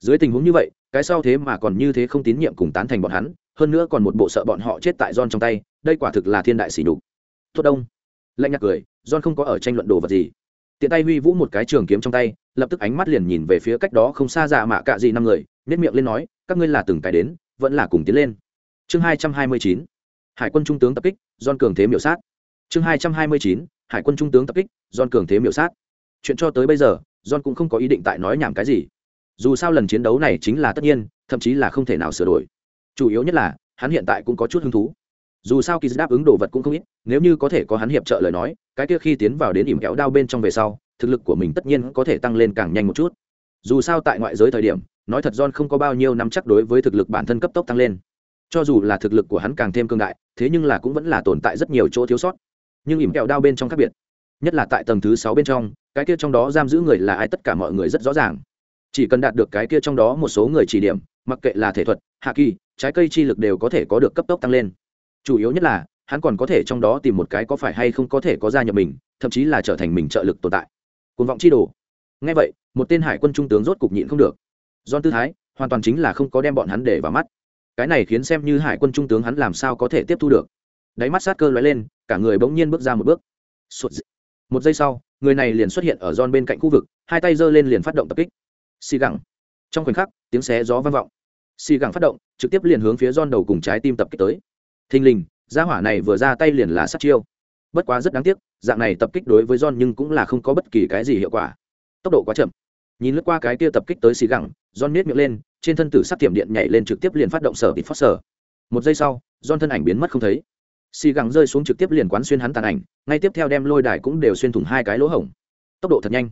[SPEAKER 1] Dưới tình huống như vậy, cái sau thế mà còn như thế không tín nhiệm cùng tán thành bọn hắn, hơn nữa còn một bộ sợ bọn họ chết tại John trong tay đây quả thực là thiên đại sỉ nhục. Tốt đông. Lạnh nhạt cười, John không có ở tranh luận đồ vật gì. Tiện tay huy vũ một cái trường kiếm trong tay, lập tức ánh mắt liền nhìn về phía cách đó không xa dạ mạ cạ gì năm người nếp miệng lên nói, các ngươi là từng cái đến, vẫn là cùng tiến lên. Chương hai trăm hai mươi chín, hải quân trung tướng tập kích don cường thế miểu sát. Chương hai trăm hai mươi chín, hải quân trung tướng tập kích don cường thế miểu sát. Chuyện cho tới bây giờ don cũng không có ý định tại nói nhảm cái gì. Dù sao lần chiến đấu này chính là tất nhiên, thậm chí là không thể nào sửa đổi. Chủ yếu nhất là, hắn hiện tại cũng có chút hứng thú dù sao kỳ đáp ứng đồ vật cũng không ít, nếu như có thể có hắn hiệp trợ lời nói, cái kia khi tiến vào đến ỉm kéo đao bên trong về sau, thực lực của mình tất nhiên có thể tăng lên càng nhanh một chút. Dù sao tại ngoại giới thời điểm, nói thật john không có bao nhiêu nắm chắc đối với thực lực bản thân cấp tốc tăng lên. Cho dù là thực lực của hắn càng thêm cương đại, thế nhưng là cũng vẫn là tồn tại rất nhiều chỗ thiếu sót. Nhưng ỉm kẹo đao bên trong khác biệt, nhất là tại tầng thứ sáu bên trong, cái kia trong đó giam giữ người là ai tất cả mọi người rất rõ ràng. Chỉ cần đạt được cái kia trong đó một số người chỉ điểm, mặc kệ là thể thuật, hạ kỳ, trái cây chi lực đều có thể có được cấp tốc tăng lên chủ yếu nhất là, hắn còn có thể trong đó tìm một cái có phải hay không có thể có gia nhập mình, thậm chí là trở thành mình trợ lực tồn tại. Côn vọng chi đồ. Ngay vậy, một tên hải quân trung tướng rốt cục nhịn không được. Do tư thái, hoàn toàn chính là không có đem bọn hắn để vào mắt. Cái này khiến xem như hải quân trung tướng hắn làm sao có thể tiếp thu được. Đáy mắt sát cơ lóe lên, cả người bỗng nhiên bước ra một bước. Một giây sau, người này liền xuất hiện ở don bên cạnh khu vực, hai tay giơ lên liền phát động tập kích. Xì gẳng. Trong khoảnh khắc, tiếng xé gió vang vọng. Xì gẳng phát động, trực tiếp liền hướng phía don đầu cùng trái tim tập kích tới thình lình, gia hỏa này vừa ra tay liền là sát chiêu. Bất quá rất đáng tiếc, dạng này tập kích đối với john nhưng cũng là không có bất kỳ cái gì hiệu quả. Tốc độ quá chậm. Nhìn lướt qua cái kia tập kích tới xì gẳng, john nếp miệng lên, trên thân tử sắc tiệm điện nhảy lên trực tiếp liền phát động sở bị phát sở. Một giây sau, john thân ảnh biến mất không thấy. Xì gẳng rơi xuống trực tiếp liền quán xuyên hắn tàn ảnh, ngay tiếp theo đem lôi đài cũng đều xuyên thủng hai cái lỗ hổng. Tốc độ thật nhanh.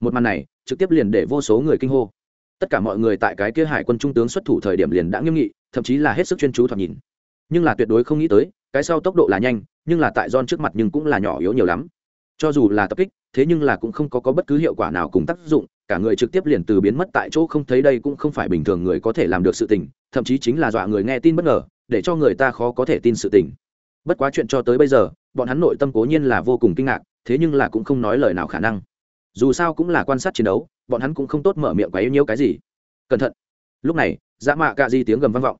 [SPEAKER 1] Một màn này, trực tiếp liền để vô số người kinh hô. Tất cả mọi người tại cái kia hải quân trung tướng xuất thủ thời điểm liền đã nghiêm nghị, thậm chí là hết sức chuyên chú thoạt nhìn nhưng là tuyệt đối không nghĩ tới cái sau tốc độ là nhanh nhưng là tại don trước mặt nhưng cũng là nhỏ yếu nhiều lắm. Cho dù là tập kích thế nhưng là cũng không có, có bất cứ hiệu quả nào cùng tác dụng cả người trực tiếp liền từ biến mất tại chỗ không thấy đây cũng không phải bình thường người có thể làm được sự tình thậm chí chính là dọa người nghe tin bất ngờ để cho người ta khó có thể tin sự tình. Bất quá chuyện cho tới bây giờ bọn hắn nội tâm cố nhiên là vô cùng kinh ngạc thế nhưng là cũng không nói lời nào khả năng. Dù sao cũng là quan sát chiến đấu bọn hắn cũng không tốt mở miệng quá yếu nhiêu cái gì. Cẩn thận. Lúc này dã mạ cạ di tiếng gầm vang vọng.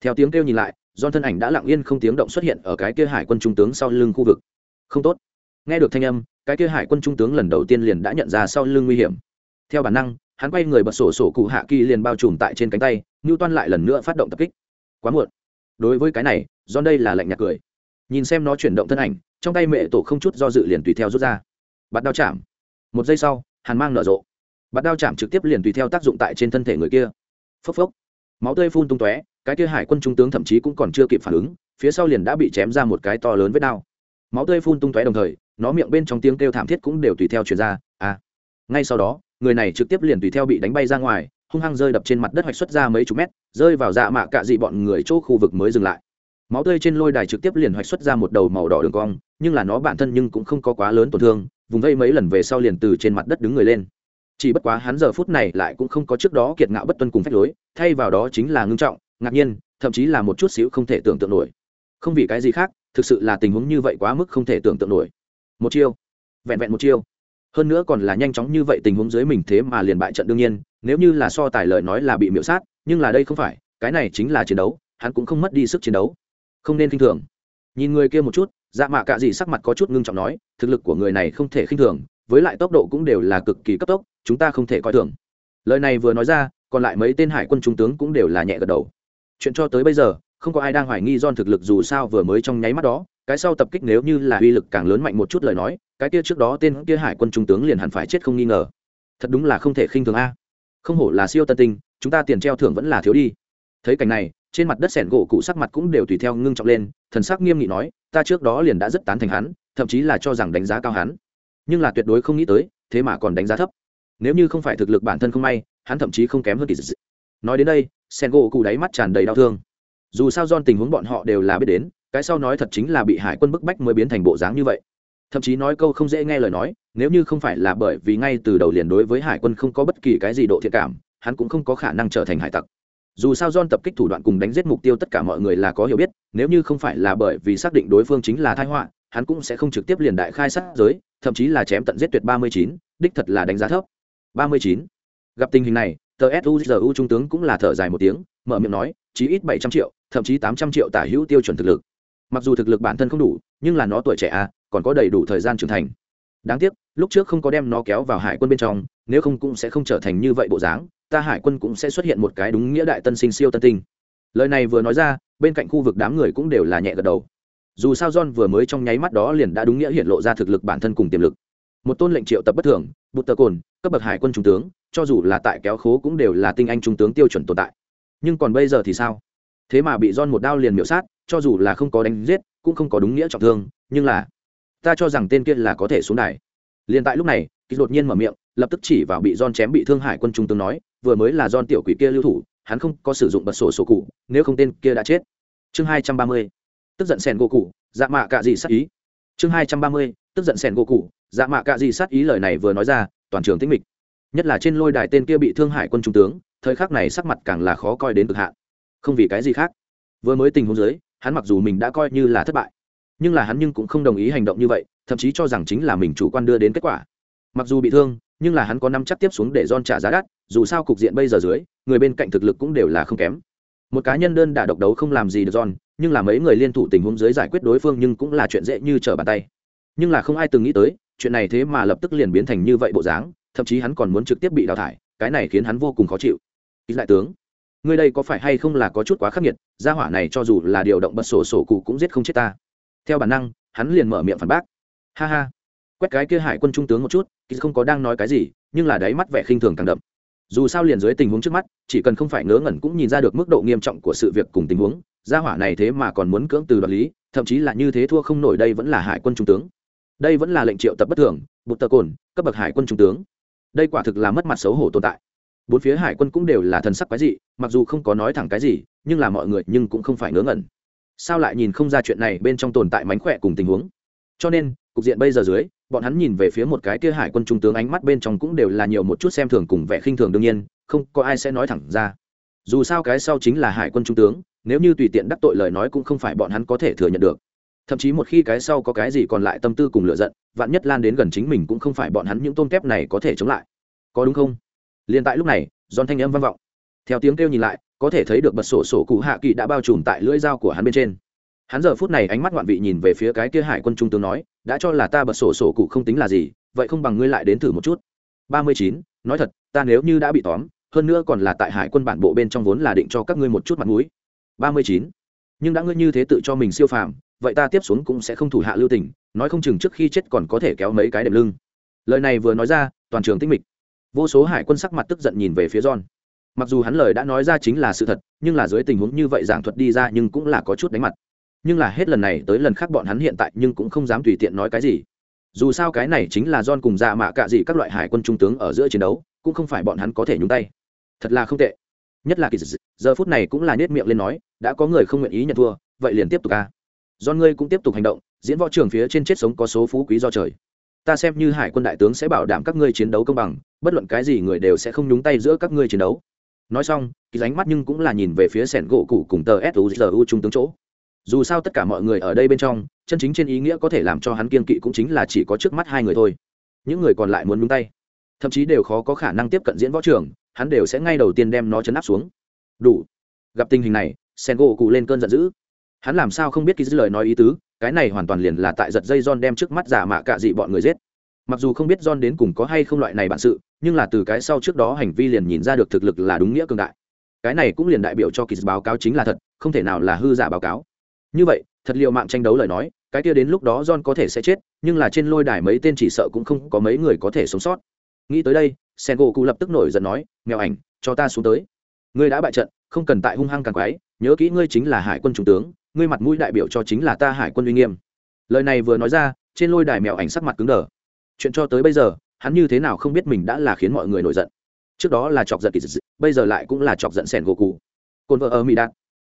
[SPEAKER 1] Theo tiếng kêu nhìn lại John thân ảnh đã lặng yên không tiếng động xuất hiện ở cái kia hải quân trung tướng sau lưng khu vực. Không tốt. Nghe được thanh âm, cái kia hải quân trung tướng lần đầu tiên liền đã nhận ra sau lưng nguy hiểm. Theo bản năng, hắn quay người bật sổ sổ cụ hạ kỳ liền bao trùm tại trên cánh tay, Newton lại lần nữa phát động tập kích. Quá muộn. Đối với cái này, John đây là lạnh nhạt cười. Nhìn xem nó chuyển động thân ảnh, trong tay mẹ tổ không chút do dự liền tùy theo rút ra. Bắt đao chạm. Một giây sau, hàn mang nở rộ. Bắt đao chạm trực tiếp liền tùy theo tác dụng tại trên thân thể người kia. Phốc phốc. Máu tươi phun tung tóe, cái kia hải quân trung tướng thậm chí cũng còn chưa kịp phản ứng, phía sau liền đã bị chém ra một cái to lớn vết đao. Máu tươi phun tung tóe đồng thời, nó miệng bên trong tiếng kêu thảm thiết cũng đều tùy theo chuyển ra à. Ngay sau đó, người này trực tiếp liền tùy theo bị đánh bay ra ngoài, hung hăng rơi đập trên mặt đất hoạch xuất ra mấy chục mét, rơi vào dạ mạ cạ dị bọn người chỗ khu vực mới dừng lại. Máu tươi trên lôi đài trực tiếp liền hoạch xuất ra một đầu màu đỏ đường cong, nhưng là nó bản thân nhưng cũng không có quá lớn tổn thương, vùng vây mấy lần về sau liền từ trên mặt đất đứng người lên. Chỉ bất quá hắn giờ phút này lại cũng không có trước đó kiệt ngạo bất tuân cùng phách lối, thay vào đó chính là ngưng trọng ngạc nhiên, thậm chí là một chút xíu không thể tưởng tượng nổi. Không vì cái gì khác, thực sự là tình huống như vậy quá mức không thể tưởng tượng nổi. Một chiêu, vẹn vẹn một chiêu. Hơn nữa còn là nhanh chóng như vậy tình huống dưới mình thế mà liền bại trận đương nhiên, nếu như là so tài lời nói là bị miễu sát, nhưng là đây không phải, cái này chính là chiến đấu, hắn cũng không mất đi sức chiến đấu. Không nên k i n h thường. Nhìn người kia một chút dạ mạ cạ dị sắc mặt có chút ngưng trọng nói, thực lực của người này không thể khinh thường, với lại tốc độ cũng đều là cực kỳ cấp tốc, chúng ta không thể coi thường. Lời này vừa nói ra, còn lại mấy tên hải quân trung tướng cũng đều là nhẹ gật đầu chuyện cho tới bây giờ, không có ai đang hoài nghi don thực lực dù sao vừa mới trong nháy mắt đó, cái sau tập kích nếu như là uy lực càng lớn mạnh một chút lời nói, cái kia trước đó tên kia hải quân trung tướng liền hẳn phải chết không nghi ngờ. Thật đúng là không thể khinh thường a. Không hổ là siêu tân tinh, chúng ta tiền treo thưởng vẫn là thiếu đi. Thấy cảnh này, trên mặt đất sẻn gỗ cụ sắc mặt cũng đều tùy theo ngưng trọng lên, thần sắc nghiêm nghị nói, ta trước đó liền đã rất tán thành hắn, thậm chí là cho rằng đánh giá cao hắn. Nhưng là tuyệt đối không nghĩ tới, thế mà còn đánh giá thấp. Nếu như không phải thực lực bản thân không may, hắn thậm chí không kém hơn kỳ dị. Nói đến đây sen gỗ cụ đáy mắt tràn đầy đau thương. Dù sao don tình huống bọn họ đều là biết đến, cái sau nói thật chính là bị hải quân bức bách mới biến thành bộ dáng như vậy. Thậm chí nói câu không dễ nghe lời nói, nếu như không phải là bởi vì ngay từ đầu liền đối với hải quân không có bất kỳ cái gì độ thiện cảm, hắn cũng không có khả năng trở thành hải tặc. Dù sao don tập kích thủ đoạn cùng đánh giết mục tiêu tất cả mọi người là có hiểu biết, nếu như không phải là bởi vì xác định đối phương chính là thái họa, hắn cũng sẽ không trực tiếp liền đại khai sát giới, thậm chí là chém tận giết tuyệt ba mươi chín, đích thật là đánh giá thấp. ba mươi chín. Gặp tình hình này tờ suzu trung tướng cũng là thở dài một tiếng, mở miệng nói, chí ít bảy trăm triệu, thậm chí tám trăm triệu tả hữu tiêu chuẩn thực lực. Mặc dù thực lực bản thân không đủ, nhưng là nó tuổi trẻ à còn có đầy đủ thời gian trưởng thành. Đáng tiếc, lúc trước không có đem nó kéo vào hải quân bên trong, nếu không cũng sẽ không trở thành như vậy bộ dáng, ta hải quân cũng sẽ xuất hiện một cái đúng nghĩa đại tân sinh siêu tân tinh. Lời này vừa nói ra, bên cạnh khu vực đám người cũng đều là nhẹ gật đầu. Dù sao john vừa mới trong nháy mắt đó liền đã đúng nghĩa hiện lộ ra thực lực bản thân cùng tiềm lực. Một tôn lệnh triệu tập bất thường, bụt tờ cồn cấp bậc hải quân trung tướng, cho dù là tại kéo khố cũng đều là tinh anh trung tướng tiêu chuẩn tồn tại. Nhưng còn bây giờ thì sao? Thế mà bị don một đao liền miễu sát, cho dù là không có đánh giết, cũng không có đúng nghĩa trọng thương, nhưng là, ta cho rằng tên kia là có thể xuống đài. Liền tại lúc này kỳ đột nhiên mở miệng, lập tức chỉ vào bị don chém bị thương hải quân trung tướng nói, vừa mới là don tiểu quỷ kia lưu thủ, hắn không có sử dụng bật sổ sổ cụ, nếu không tên kia đã chết. Chương hai trăm ba mươi, tức giận sẻn gỗ cụ dạ mạ cạ gì sát ý. Chương hai trăm ba mươi, tức giận sẻn gỗ cụ dạ mạ cạ gì sát ý lời này vừa nói ra toàn trường tĩnh mịch. Nhất là trên lôi đài tên kia bị thương hải quân trung tướng, thời khắc này sắc mặt càng là khó coi đến cực hạn. Không vì cái gì khác. Vừa mới tình huống dưới, hắn mặc dù mình đã coi như là thất bại, nhưng là hắn nhưng cũng không đồng ý hành động như vậy, thậm chí cho rằng chính là mình chủ quan đưa đến kết quả. Mặc dù bị thương, nhưng là hắn có năm chắc tiếp xuống để don trả giá đắt, dù sao cục diện bây giờ dưới, người bên cạnh thực lực cũng đều là không kém. Một cá nhân đơn đả độc đấu không làm gì được don nhưng là mấy người liên thủ tình huống dưới giải quyết đối phương nhưng cũng là chuyện dễ như trở bàn tay. Nhưng là không ai từng nghĩ tới chuyện này thế mà lập tức liền biến thành như vậy bộ dáng, thậm chí hắn còn muốn trực tiếp bị đào thải, cái này khiến hắn vô cùng khó chịu. Ít lại tướng người đây có phải hay không là có chút quá khắc nghiệt, gia hỏa này cho dù là điều động bật sổ sổ cụ cũng giết không chết ta. Theo bản năng, hắn liền mở miệng phản bác. Ha ha. Quét cái kia hải quân trung tướng một chút kỳ không có đang nói cái gì, nhưng là đáy mắt vẻ khinh thường càng đậm. Dù sao liền dưới tình huống trước mắt, chỉ cần không phải ngớ ngẩn cũng nhìn ra được mức độ nghiêm trọng của sự việc cùng tình huống, gia hỏa này thế mà còn muốn cưỡng từ đoạt lý, thậm chí là như thế thua không nổi đây vẫn là hải quân trung tướng đây vẫn là lệnh triệu tập bất thường bụt tờ cồn, cấp bậc hải quân trung tướng. Đây quả thực là mất mặt xấu hổ tồn tại. Bốn phía hải quân cũng đều là thần sắc quái dị, mặc dù không có nói thẳng cái gì, nhưng là mọi người nhưng cũng không phải ngớ ngẩn. Sao lại nhìn không ra chuyện này bên trong tồn tại mánh khỏe cùng tình huống? Cho nên, cục diện bây giờ dưới, bọn hắn nhìn về phía một cái kia hải quân trung tướng ánh mắt bên trong cũng đều là nhiều một chút xem thường cùng vẻ khinh thường đương nhiên, không có ai sẽ nói thẳng ra. Dù sao cái sau chính là hải quân trung tướng, nếu như tùy tiện đắc tội lời nói cũng không phải bọn hắn có thể thừa nhận được thậm chí một khi cái sau có cái gì còn lại tâm tư cùng lựa giận, vạn nhất lan đến gần chính mình cũng không phải bọn hắn những tôn kép này có thể chống lại. Có đúng không? Liền tại lúc này, giòn thanh âm vang vọng. Theo tiếng kêu nhìn lại, có thể thấy được bật sổ sổ cụ hạ kỳ đã bao trùm tại lưỡi dao của hắn bên trên. Hắn giờ phút này ánh mắt ngoạn vị nhìn về phía cái kia hải quân trung tướng nói, đã cho là ta bật sổ sổ cụ không tính là gì, vậy không bằng ngươi lại đến thử một chút. Ba mươi chín, nói thật, ta nếu như đã bị tóm, hơn nữa còn là tại hải quân bản bộ bên trong vốn là định cho các ngươi một chút mặt mũi. Ba mươi chín, nhưng đã ngươi như thế tự cho mình siêu phàm vậy ta tiếp xuống cũng sẽ không thủ hạ lưu tình, nói không chừng trước khi chết còn có thể kéo mấy cái đệm lưng. Lời này vừa nói ra, toàn trường tinh mịch. Vô số hải quân sắc mặt tức giận nhìn về phía john. Mặc dù hắn lời đã nói ra chính là sự thật, nhưng là dưới tình huống như vậy giảng thuật đi ra nhưng cũng là có chút đánh mặt. Nhưng là hết lần này tới lần khác bọn hắn hiện tại nhưng cũng không dám tùy tiện nói cái gì. Dù sao cái này chính là John cùng dạ mạ cạ gì các loại hải quân trung tướng ở giữa chiến đấu, cũng không phải bọn hắn có thể nhúng tay. Thật là không tệ. Nhất là kỳ giờ phút này cũng là nết miệng lên nói, đã có người không nguyện ý nhận thua, vậy liền tiếp tục ca do ngươi cũng tiếp tục hành động, diễn võ trường phía trên chết sống có số phú quý do trời. Ta xem như hải quân đại tướng sẽ bảo đảm các ngươi chiến đấu công bằng, bất luận cái gì người đều sẽ không nhúng tay giữa các ngươi chiến đấu. Nói xong, kỳ ránh mắt nhưng cũng là nhìn về phía sẻn gỗ cụ cùng tờ suzu trung tướng chỗ. Dù sao tất cả mọi người ở đây bên trong, chân chính trên ý nghĩa có thể làm cho hắn kiên kỵ cũng chính là chỉ có trước mắt hai người thôi. Những người còn lại muốn nhúng tay. Thậm chí đều khó có khả năng tiếp cận diễn võ trường, hắn đều sẽ ngay đầu tiên đem nó chấn áp xuống. Đủ. Gặp tình hình này sen gỗ cụ lên cơn giận dữ hắn làm sao không biết ký dư lời nói ý tứ, cái này hoàn toàn liền là tại giật dây John đem trước mắt giả mạ cạ dị bọn người giết. Mặc dù không biết John đến cùng có hay không loại này bản sự, nhưng là từ cái sau trước đó hành vi liền nhìn ra được thực lực là đúng nghĩa cường đại. Cái này cũng liền đại biểu cho kỳ báo cáo chính là thật, không thể nào là hư giả báo cáo. Như vậy, thật liệu mạng tranh đấu lời nói, cái kia đến lúc đó john có thể sẽ chết, nhưng là trên lôi đài mấy tên chỉ sợ cũng không có mấy người có thể sống sót. Nghĩ tới đây sen gỗ cụ lập tức nổi giận nói mèo ảnh, cho ta xuống tới. Ngươi đã bại trận, không cần tại hung hăng càng quái, nhớ kỹ ngươi chính là hải quân trung tướng ngươi mặt mũi đại biểu cho chính là ta hải quân uy nghiêm. Lời này vừa nói ra, trên lôi đài mèo ảnh sắc mặt cứng đờ. Chuyện cho tới bây giờ, hắn như thế nào không biết mình đã là khiến mọi người nổi giận. Trước đó là chọc giận kỳ dị, bây giờ lại cũng là chọc giận sẻn gỗ cụ cồn vợ ở mỹ đạt.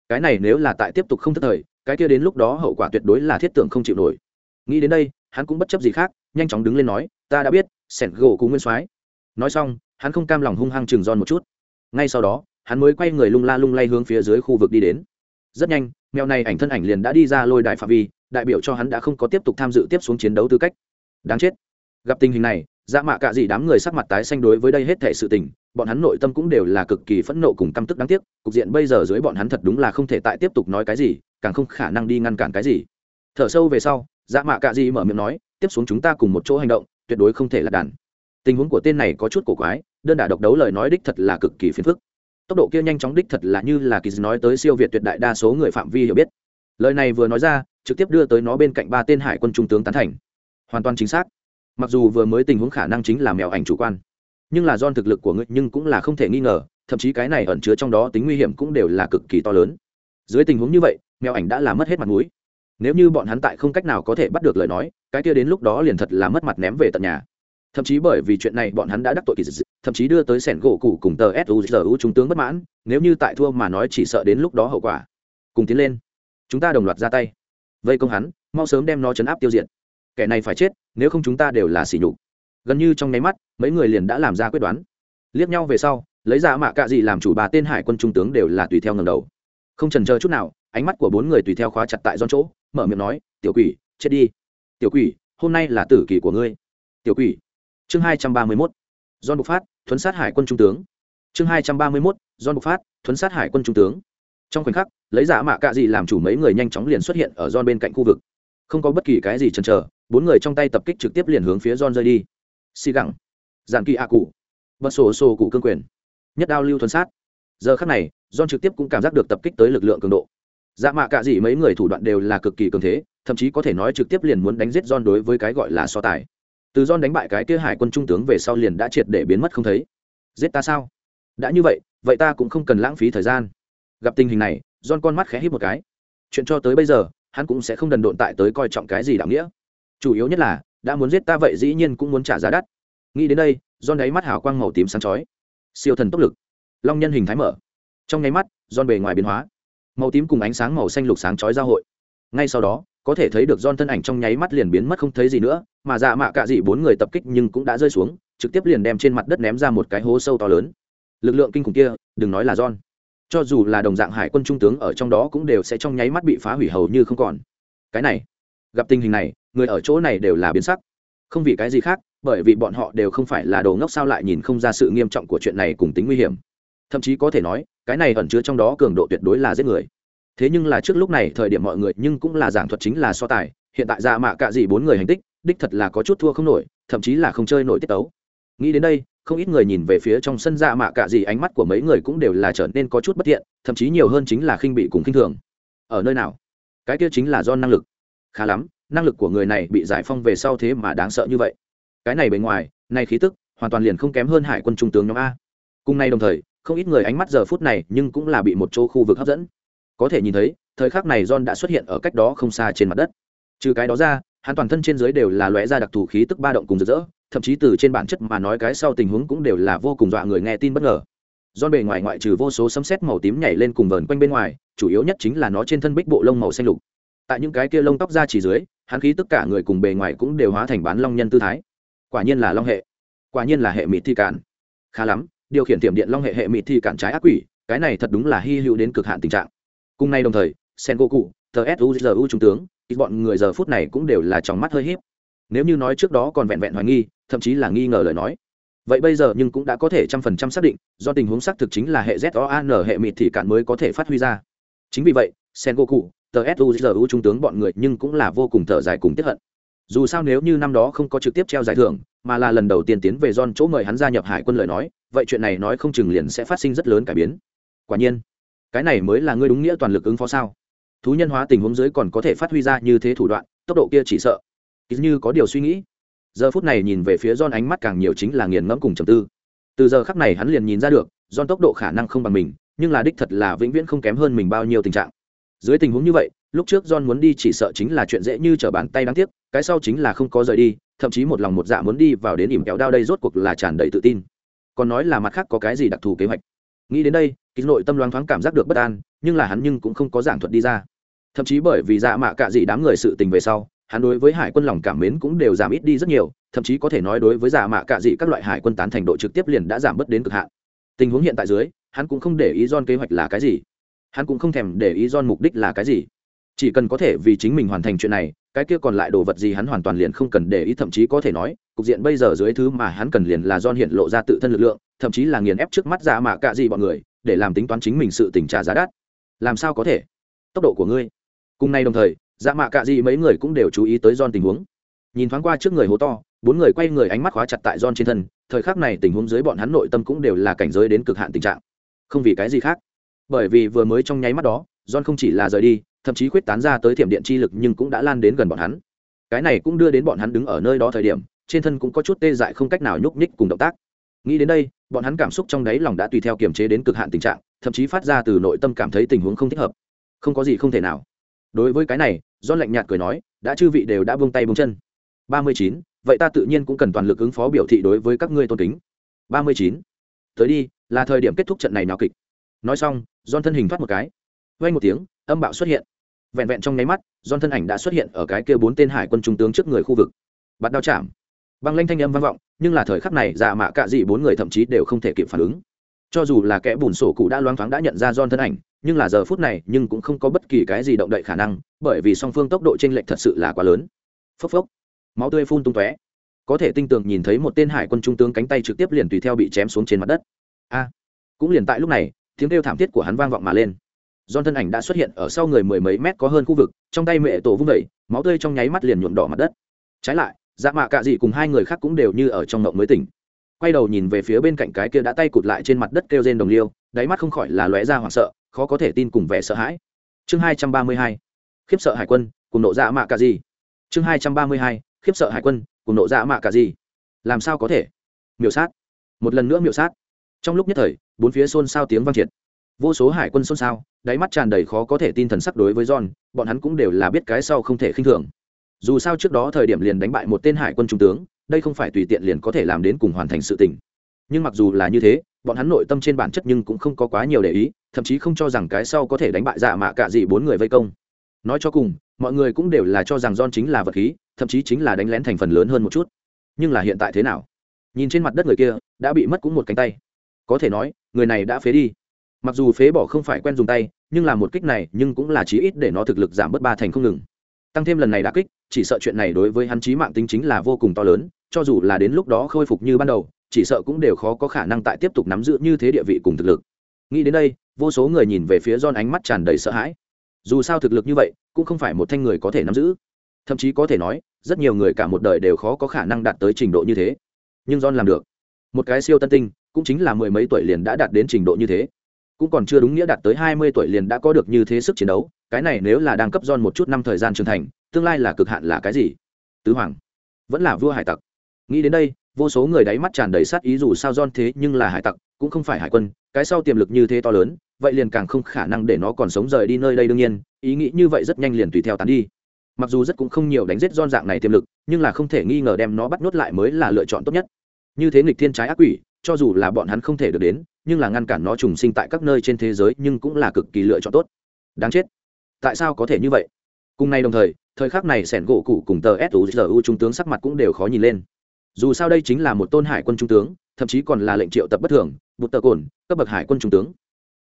[SPEAKER 1] Cái này nếu là tại tiếp tục không thất thời, cái kia đến lúc đó hậu quả tuyệt đối là thiết tưởng không chịu nổi. Nghĩ đến đây, hắn cũng bất chấp gì khác, nhanh chóng đứng lên nói, ta đã biết, sẻn gỗ cụ nguyên soái. Nói xong, hắn không cam lòng hung hăng chừng giòn một chút. Ngay sau đó, hắn mới quay người lung la lung lay hướng phía dưới khu vực đi đến. Rất nhanh mèo này ảnh thân ảnh liền đã đi ra lôi đại phạm vi, đại biểu cho hắn đã không có tiếp tục tham dự tiếp xuống chiến đấu tư cách. Đáng chết. Gặp tình hình này dạ mạ cả gì đám người sắc mặt tái xanh đối với đây hết thể sự tình, bọn hắn nội tâm cũng đều là cực kỳ phẫn nộ cùng căm tức đáng tiếc, cục diện bây giờ dưới bọn hắn thật đúng là không thể tại tiếp tục nói cái gì, càng không khả năng đi ngăn cản cái gì. Thở sâu về sau dạ mạ cả gì mở miệng nói, tiếp xuống chúng ta cùng một chỗ hành động, tuyệt đối không thể là đàn. Tình huống của tên này có chút cổ quái, đơn đả độc đấu lời nói đích thật là cực kỳ phiền phức tốc độ kia nhanh chóng đích thật là như là kỳ nói tới siêu việt tuyệt đại đa số người phạm vi hiểu biết. Lời này vừa nói ra, trực tiếp đưa tới nó bên cạnh ba tên hải quân trung tướng tán thành. Hoàn toàn chính xác. Mặc dù vừa mới tình huống khả năng chính là mèo ảnh chủ quan, nhưng là do thực lực của ngươi nhưng cũng là không thể nghi ngờ, thậm chí cái này ẩn chứa trong đó tính nguy hiểm cũng đều là cực kỳ to lớn. Dưới tình huống như vậy, mèo ảnh đã là mất hết mặt mũi. Nếu như bọn hắn tại không cách nào có thể bắt được lời nói, cái kia đến lúc đó liền thật là mất mặt ném về tận nhà thậm chí bởi vì chuyện này bọn hắn đã đắc tội kỳ dị thậm chí đưa tới sẻn gỗ cụ cùng tờ suzu trung tướng bất mãn, nếu như tại thua mà nói chỉ sợ đến lúc đó hậu quả. Cùng tiến lên. Chúng ta đồng loạt ra tay. Vây công hắn, mau sớm đem nó chấn áp tiêu diệt. Kẻ này phải chết, nếu không chúng ta đều là xỉ nhục. Gần như trong nháy mắt, mấy người liền đã làm ra quyết đoán. Liếc nhau về sau, lấy ra mạ cạ dị làm chủ bà tên hải quân trung tướng đều là tùy theo ngầm đầu. Không trần chờ chút nào, ánh mắt của bốn người tùy theo khóa chặt tại don chỗ, mở miệng nói, tiểu quỷ, chết đi. Tiểu quỷ, hôm nay là tử kỳ của ngươi. Tiểu quỷ chương hai trăm ba mươi mốt don bộc phát, thuấn sát hải quân trung tướng. Chương hai trăm ba mươi mốt don bộc phát, thuấn sát hải quân trung tướng. Trong khoảnh khắc, lấy giả mạ cạ dị làm chủ mấy người nhanh chóng liền xuất hiện ở don bên cạnh khu vực. Không có bất kỳ cái gì chần chờ, bốn người trong tay tập kích trực tiếp liền hướng phía don rơi đi. Xì gẳng. Giàn kỳ a cụ. Bật sổ sổ cụ cương quyền. Nhất đao lưu thuần sát. Giờ khắc này don trực tiếp cũng cảm giác được tập kích tới lực lượng cường độ. Dạ mạ cả gì mấy người thủ đoạn đều là cực kỳ cường thế, thậm chí có thể nói trực tiếp liền muốn đánh giết don đối với cái gọi là so tài từ don đánh bại cái kia hải quân trung tướng về sau liền đã triệt để biến mất không thấy. Giết ta sao? Đã như vậy vậy ta cũng không cần lãng phí thời gian. Gặp tình hình này don con mắt khẽ hít một cái. Chuyện cho tới bây giờ, hắn cũng sẽ không đần độn tại tới coi trọng cái gì đạo nghĩa. Chủ yếu nhất là, đã muốn giết ta vậy dĩ nhiên cũng muốn trả giá đắt. Nghĩ đến đây don đáy mắt hào quang màu tím sáng chói. Siêu thần tốc lực. Long nhân hình thái mở. Trong nháy mắt don bề ngoài biến hóa. Màu tím cùng ánh sáng màu xanh lục sáng chói giao hội. Ngay sau đó có thể thấy được don thân ảnh trong nháy mắt liền biến mất không thấy gì nữa, mà dạ mạ cả dị bốn người tập kích nhưng cũng đã rơi xuống, trực tiếp liền đem trên mặt đất ném ra một cái hố sâu to lớn. Lực lượng kinh khủng kia, đừng nói là don cho dù là đồng dạng hải quân trung tướng ở trong đó cũng đều sẽ trong nháy mắt bị phá hủy hầu như không còn. Cái này, gặp tình hình này, người ở chỗ này đều là biến sắc. Không vì cái gì khác, bởi vì bọn họ đều không phải là đồ ngốc sao lại nhìn không ra sự nghiêm trọng của chuyện này cùng tính nguy hiểm. Thậm chí có thể nói, cái này ẩn chứa trong đó cường độ tuyệt đối là giết người thế nhưng là trước lúc này, thời điểm mọi người nhưng cũng là giảng thuật chính là so tài. Hiện tại ra mạ cạ dị bốn người hành tích, đích thật là có chút thua không nổi, thậm chí là không chơi nổi tiết tấu. Nghĩ đến đây, không ít người nhìn về phía trong sân dạ mạ cạ dị ánh mắt của mấy người cũng đều là trở nên có chút bất thiện thậm chí nhiều hơn chính là khinh bị cùng khinh thường. Ở nơi nào? Cái kia chính là do năng lực. Khá lắm, năng lực của người này bị giải phong về sau thế mà đáng sợ như vậy. Cái này bề ngoài, này khí tức, hoàn toàn liền không kém hơn hải quân trung tướng nhóm a. Cùng nay đồng thời, không ít người ánh mắt giờ phút này nhưng cũng là bị một chỗ khu vực hấp dẫn có thể nhìn thấy, thời khắc này john đã xuất hiện ở cách đó không xa trên mặt đất. Trừ cái đó ra, hắn toàn thân trên dưới đều là lóe ra đặc thù khí tức ba động cùng rực rỡ, thậm chí từ trên bản chất mà nói cái sau tình huống cũng đều là vô cùng dọa người nghe tin bất ngờ. John bề ngoài ngoại trừ vô số sấm sét màu tím nhảy lên cùng vờn quanh bên ngoài, chủ yếu nhất chính là nó trên thân bích bộ lông màu xanh lục. Tại những cái kia lông tóc ra chỉ dưới, hắn khí tất cả người cùng bề ngoài cũng đều hóa thành bán long nhân tư thái. Quả nhiên là long hệ. Quả nhiên là hệ mịt thi cản. Khá lắm, điều khiển tiềm điện long hệ hệ mịt thi cản trái ác quỷ, cái này thật đúng là hy hữu đến cực hạn tình trạng cùng nay đồng thời sen goku tờ suzu trung tướng ít bọn người giờ phút này cũng đều là trong mắt hơi hiếp nếu như nói trước đó còn vẹn vẹn hoài nghi, thậm chí là nghi ngờ lời nói. Vậy bây giờ nhưng cũng đã có thể trăm phần trăm xác định, do tình huống xác thực chính là hệ z o n hệ mịt thì cạn mới có thể phát huy ra. Chính vì vậy sen goku tờ suzu trung tướng bọn người nhưng cũng là vô cùng thở dài cùng tiếp hận. Dù sao nếu như năm đó không có trực tiếp treo giải thưởng, mà là lần đầu tiên tiến về don chỗ mời hắn gia nhập hải quân lời nói, vậy chuyện này nói không chừng liền sẽ phát sinh rất lớn cải biến. Quả nhiên cái này mới là ngươi đúng nghĩa toàn lực ứng phó sao? Thú nhân hóa tình huống dưới còn có thể phát huy ra như thế thủ đoạn, tốc độ kia chỉ sợ. Như có điều suy nghĩ. Giờ phút này nhìn về phía don ánh mắt càng nhiều chính là nghiền ngẫm cùng trầm tư. Từ giờ khắc này hắn liền nhìn ra được don tốc độ khả năng không bằng mình, nhưng là đích thật là vĩnh viễn không kém hơn mình bao nhiêu tình trạng. Dưới tình huống như vậy, lúc trước john muốn đi chỉ sợ chính là chuyện dễ như trở bàn tay đáng tiếc, cái sau chính là không có rời đi, thậm chí một lòng một dạ muốn đi vào đến ỉm kéo đao đây rốt cuộc là tràn đầy tự tin. Còn nói là mặt khác có cái gì đặc thù kế hoạch? Nghĩ đến đây ký nội tâm loáng thoáng cảm giác được bất an, nhưng là hắn nhưng cũng không có giảng thuật đi ra. Thậm chí bởi vì dạ mạ cả dị đám người sự tình về sau, hắn đối với hải quân lòng cảm mến cũng đều giảm ít đi rất nhiều, thậm chí có thể nói đối với dạ mạ cả dị các loại hải quân tán thành độ trực tiếp liền đã giảm bớt đến cực hạn. Tình huống hiện tại dưới, hắn cũng không để ý don kế hoạch là cái gì. Hắn cũng không thèm để ý don mục đích là cái gì. Chỉ cần có thể vì chính mình hoàn thành chuyện này, cái kia còn lại đồ vật gì hắn hoàn toàn liền không cần để ý, thậm chí có thể nói, cục diện bây giờ dưới thứ mà hắn cần liền là don hiện lộ ra tự thân lực lượng thậm chí là nghiền ép trước mắt giả mạ cạ gì bọn người, để làm tính toán chính mình sự tình trả giá đắt. Làm sao có thể? Tốc độ của ngươi. Cùng nay đồng thời dạ mạ cạ gì mấy người cũng đều chú ý tới don tình huống. Nhìn thoáng qua trước người hố to, bốn người quay người ánh mắt khóa chặt tại don trên thân, thời khắc này tình huống dưới bọn hắn nội tâm cũng đều là cảnh giới đến cực hạn tình trạng. Không vì cái gì khác. Bởi vì vừa mới trong nháy mắt đó don không chỉ là rời đi, thậm chí quyết tán ra tới thiểm điện chi lực nhưng cũng đã lan đến gần bọn hắn. Cái này cũng đưa đến bọn hắn đứng ở nơi đó thời điểm, trên thân cũng có chút tê dại không cách nào nhúc nhích cùng động tác. Nghĩ đến đây bọn hắn cảm xúc trong đáy lòng đã tùy theo kiềm chế đến cực hạn tình trạng, thậm chí phát ra từ nội tâm cảm thấy tình huống không thích hợp. Không có gì không thể nào. Đối với cái này do lạnh nhạt cười nói, đã chư vị đều đã buông tay buông chân. Ba mươi chín, vậy ta tự nhiên cũng cần toàn lực ứng phó biểu thị đối với các ngươi tôn kính. Ba mươi chín, tới đi, là thời điểm kết thúc trận này nào kịch. Nói xong don thân hình thoát một cái. Vay một tiếng, âm bạo xuất hiện. Vẹn vẹn trong nháy mắt don thân ảnh đã xuất hiện ở cái kia bốn tên hải quân trung tướng trước người khu vực. Bắt đao chạm. Băng lanh thanh âm vang vọng nhưng là thời khắc này dạ mạ cạ dị bốn người thậm chí đều không thể kịp phản ứng. Cho dù là kẻ bùn sổ cụ đã loáng thoáng đã nhận ra don thân ảnh nhưng là giờ phút này nhưng cũng không có bất kỳ cái gì động đậy khả năng bởi vì song phương tốc độ t r ê n lệch thật sự là quá lớn. Phốc phốc. Máu tươi phun tung tóe. Có thể tinh tường nhìn thấy một tên hải quân trung tướng cánh tay trực tiếp liền tùy theo bị chém xuống trên mặt đất. A. Cũng liền tại lúc này tiếng kêu thảm thiết của hắn vang vọng mà lên. Don thân ảnh đã xuất hiện ở sau người mười mấy mét có hơn khu vực, trong tay mẹ tổ vung vẩy, máu tươi trong nháy mắt liền nhuộm đỏ mặt đất. Trái lại, Dạ Mạ Cạ Dị cùng hai người khác cũng đều như ở trong mộng mới tỉnh. Quay đầu nhìn về phía bên cạnh cái kia đã tay cụt lại trên mặt đất kêu rên đồng liêu, đáy mắt không khỏi là lóe ra hoảng sợ, khó có thể tin cùng vẻ sợ hãi. Chương hai trăm ba mươi hai, Khiếp sợ hải quân, cùng nộ Dạ Mạ Cạ Dị. Chương hai trăm ba mươi hai, Khiếp sợ hải quân, cùng nộ Dạ Mạ Cạ Dị. Làm sao có thể? Miểu sát. Một lần nữa miểu sát. Trong lúc nhất thời, bốn phía xôn xao tiếng vang triệt vô số hải quân xôn xao đáy mắt tràn đầy khó có thể tin thần sắc đối với john bọn hắn cũng đều là biết cái sau không thể khinh thường dù sao trước đó thời điểm liền đánh bại một tên hải quân trung tướng, đây không phải tùy tiện liền có thể làm đến cùng hoàn thành sự tình. Nhưng mặc dù là như thế, bọn hắn nội tâm trên bản chất nhưng cũng không có quá nhiều để ý, thậm chí không cho rằng cái sau có thể đánh bại dạ mạ cả gì bốn người vây công. Nói cho cùng, mọi người cũng đều là cho rằng don chính là vật khí, thậm chí chính là đánh lén thành phần lớn hơn một chút. Nhưng là hiện tại thế nào? Nhìn trên mặt đất người kia, đã bị mất cũng một cánh tay. Có thể nói, người này đã phế đi. Mặc dù phế bỏ không phải quen dùng tay, nhưng là một kích này nhưng cũng là chí ít để nó thực lực giảm bớt ba thành không ngừng tăng thêm lần này đã kích, chỉ sợ chuyện này đối với hắn chí mạng tính chính là vô cùng to lớn, cho dù là đến lúc đó khôi phục như ban đầu, chỉ sợ cũng đều khó có khả năng tại tiếp tục nắm giữ như thế địa vị cùng thực lực. Nghĩ đến đây, vô số người nhìn về phía don ánh mắt tràn đầy sợ hãi. Dù sao thực lực như vậy, cũng không phải một thanh người có thể nắm giữ. Thậm chí có thể nói, rất nhiều người cả một đời đều khó có khả năng đạt tới trình độ như thế. Nhưng don làm được. Một cái siêu tân tinh, cũng chính là mười mấy tuổi liền đã đạt đến trình độ như thế cũng còn chưa đúng nghĩa đạt tới hai mươi tuổi liền đã có được như thế sức chiến đấu, cái này nếu là đang cấp giòn một chút năm thời gian trưởng thành, tương lai là cực hạn là cái gì? Tứ hoàng, vẫn là vua hải tặc. Nghĩ đến đây, vô số người đáy mắt tràn đầy sát ý dù sao giòn thế nhưng là hải tặc, cũng không phải hải quân, cái sau tiềm lực như thế to lớn, vậy liền càng không khả năng để nó còn sống rời đi nơi đây đương nhiên, ý nghĩ như vậy rất nhanh liền tùy theo tán đi. Mặc dù rất cũng không nhiều đánh giết giòn dạng này tiềm lực, nhưng là không thể nghi ngờ đem nó bắt nuốt lại mới là lựa chọn tốt nhất. Như thế nghịch thiên trái ác quỷ, cho dù là bọn hắn không thể được đến nhưng là ngăn cản nó trùng sinh tại các nơi trên thế giới nhưng cũng là cực kỳ lựa chọn tốt. Đáng chết. Tại sao có thể như vậy? Cùng nay đồng thời thời khắc này sẻn gỗ cụ cùng tờ suzu trung tướng sắc mặt cũng đều khó nhìn lên. Dù sao đây chính là một tôn hải quân trung tướng, thậm chí còn là lệnh triệu tập bất thường, bụt tờ cồn, cấp bậc hải quân trung tướng.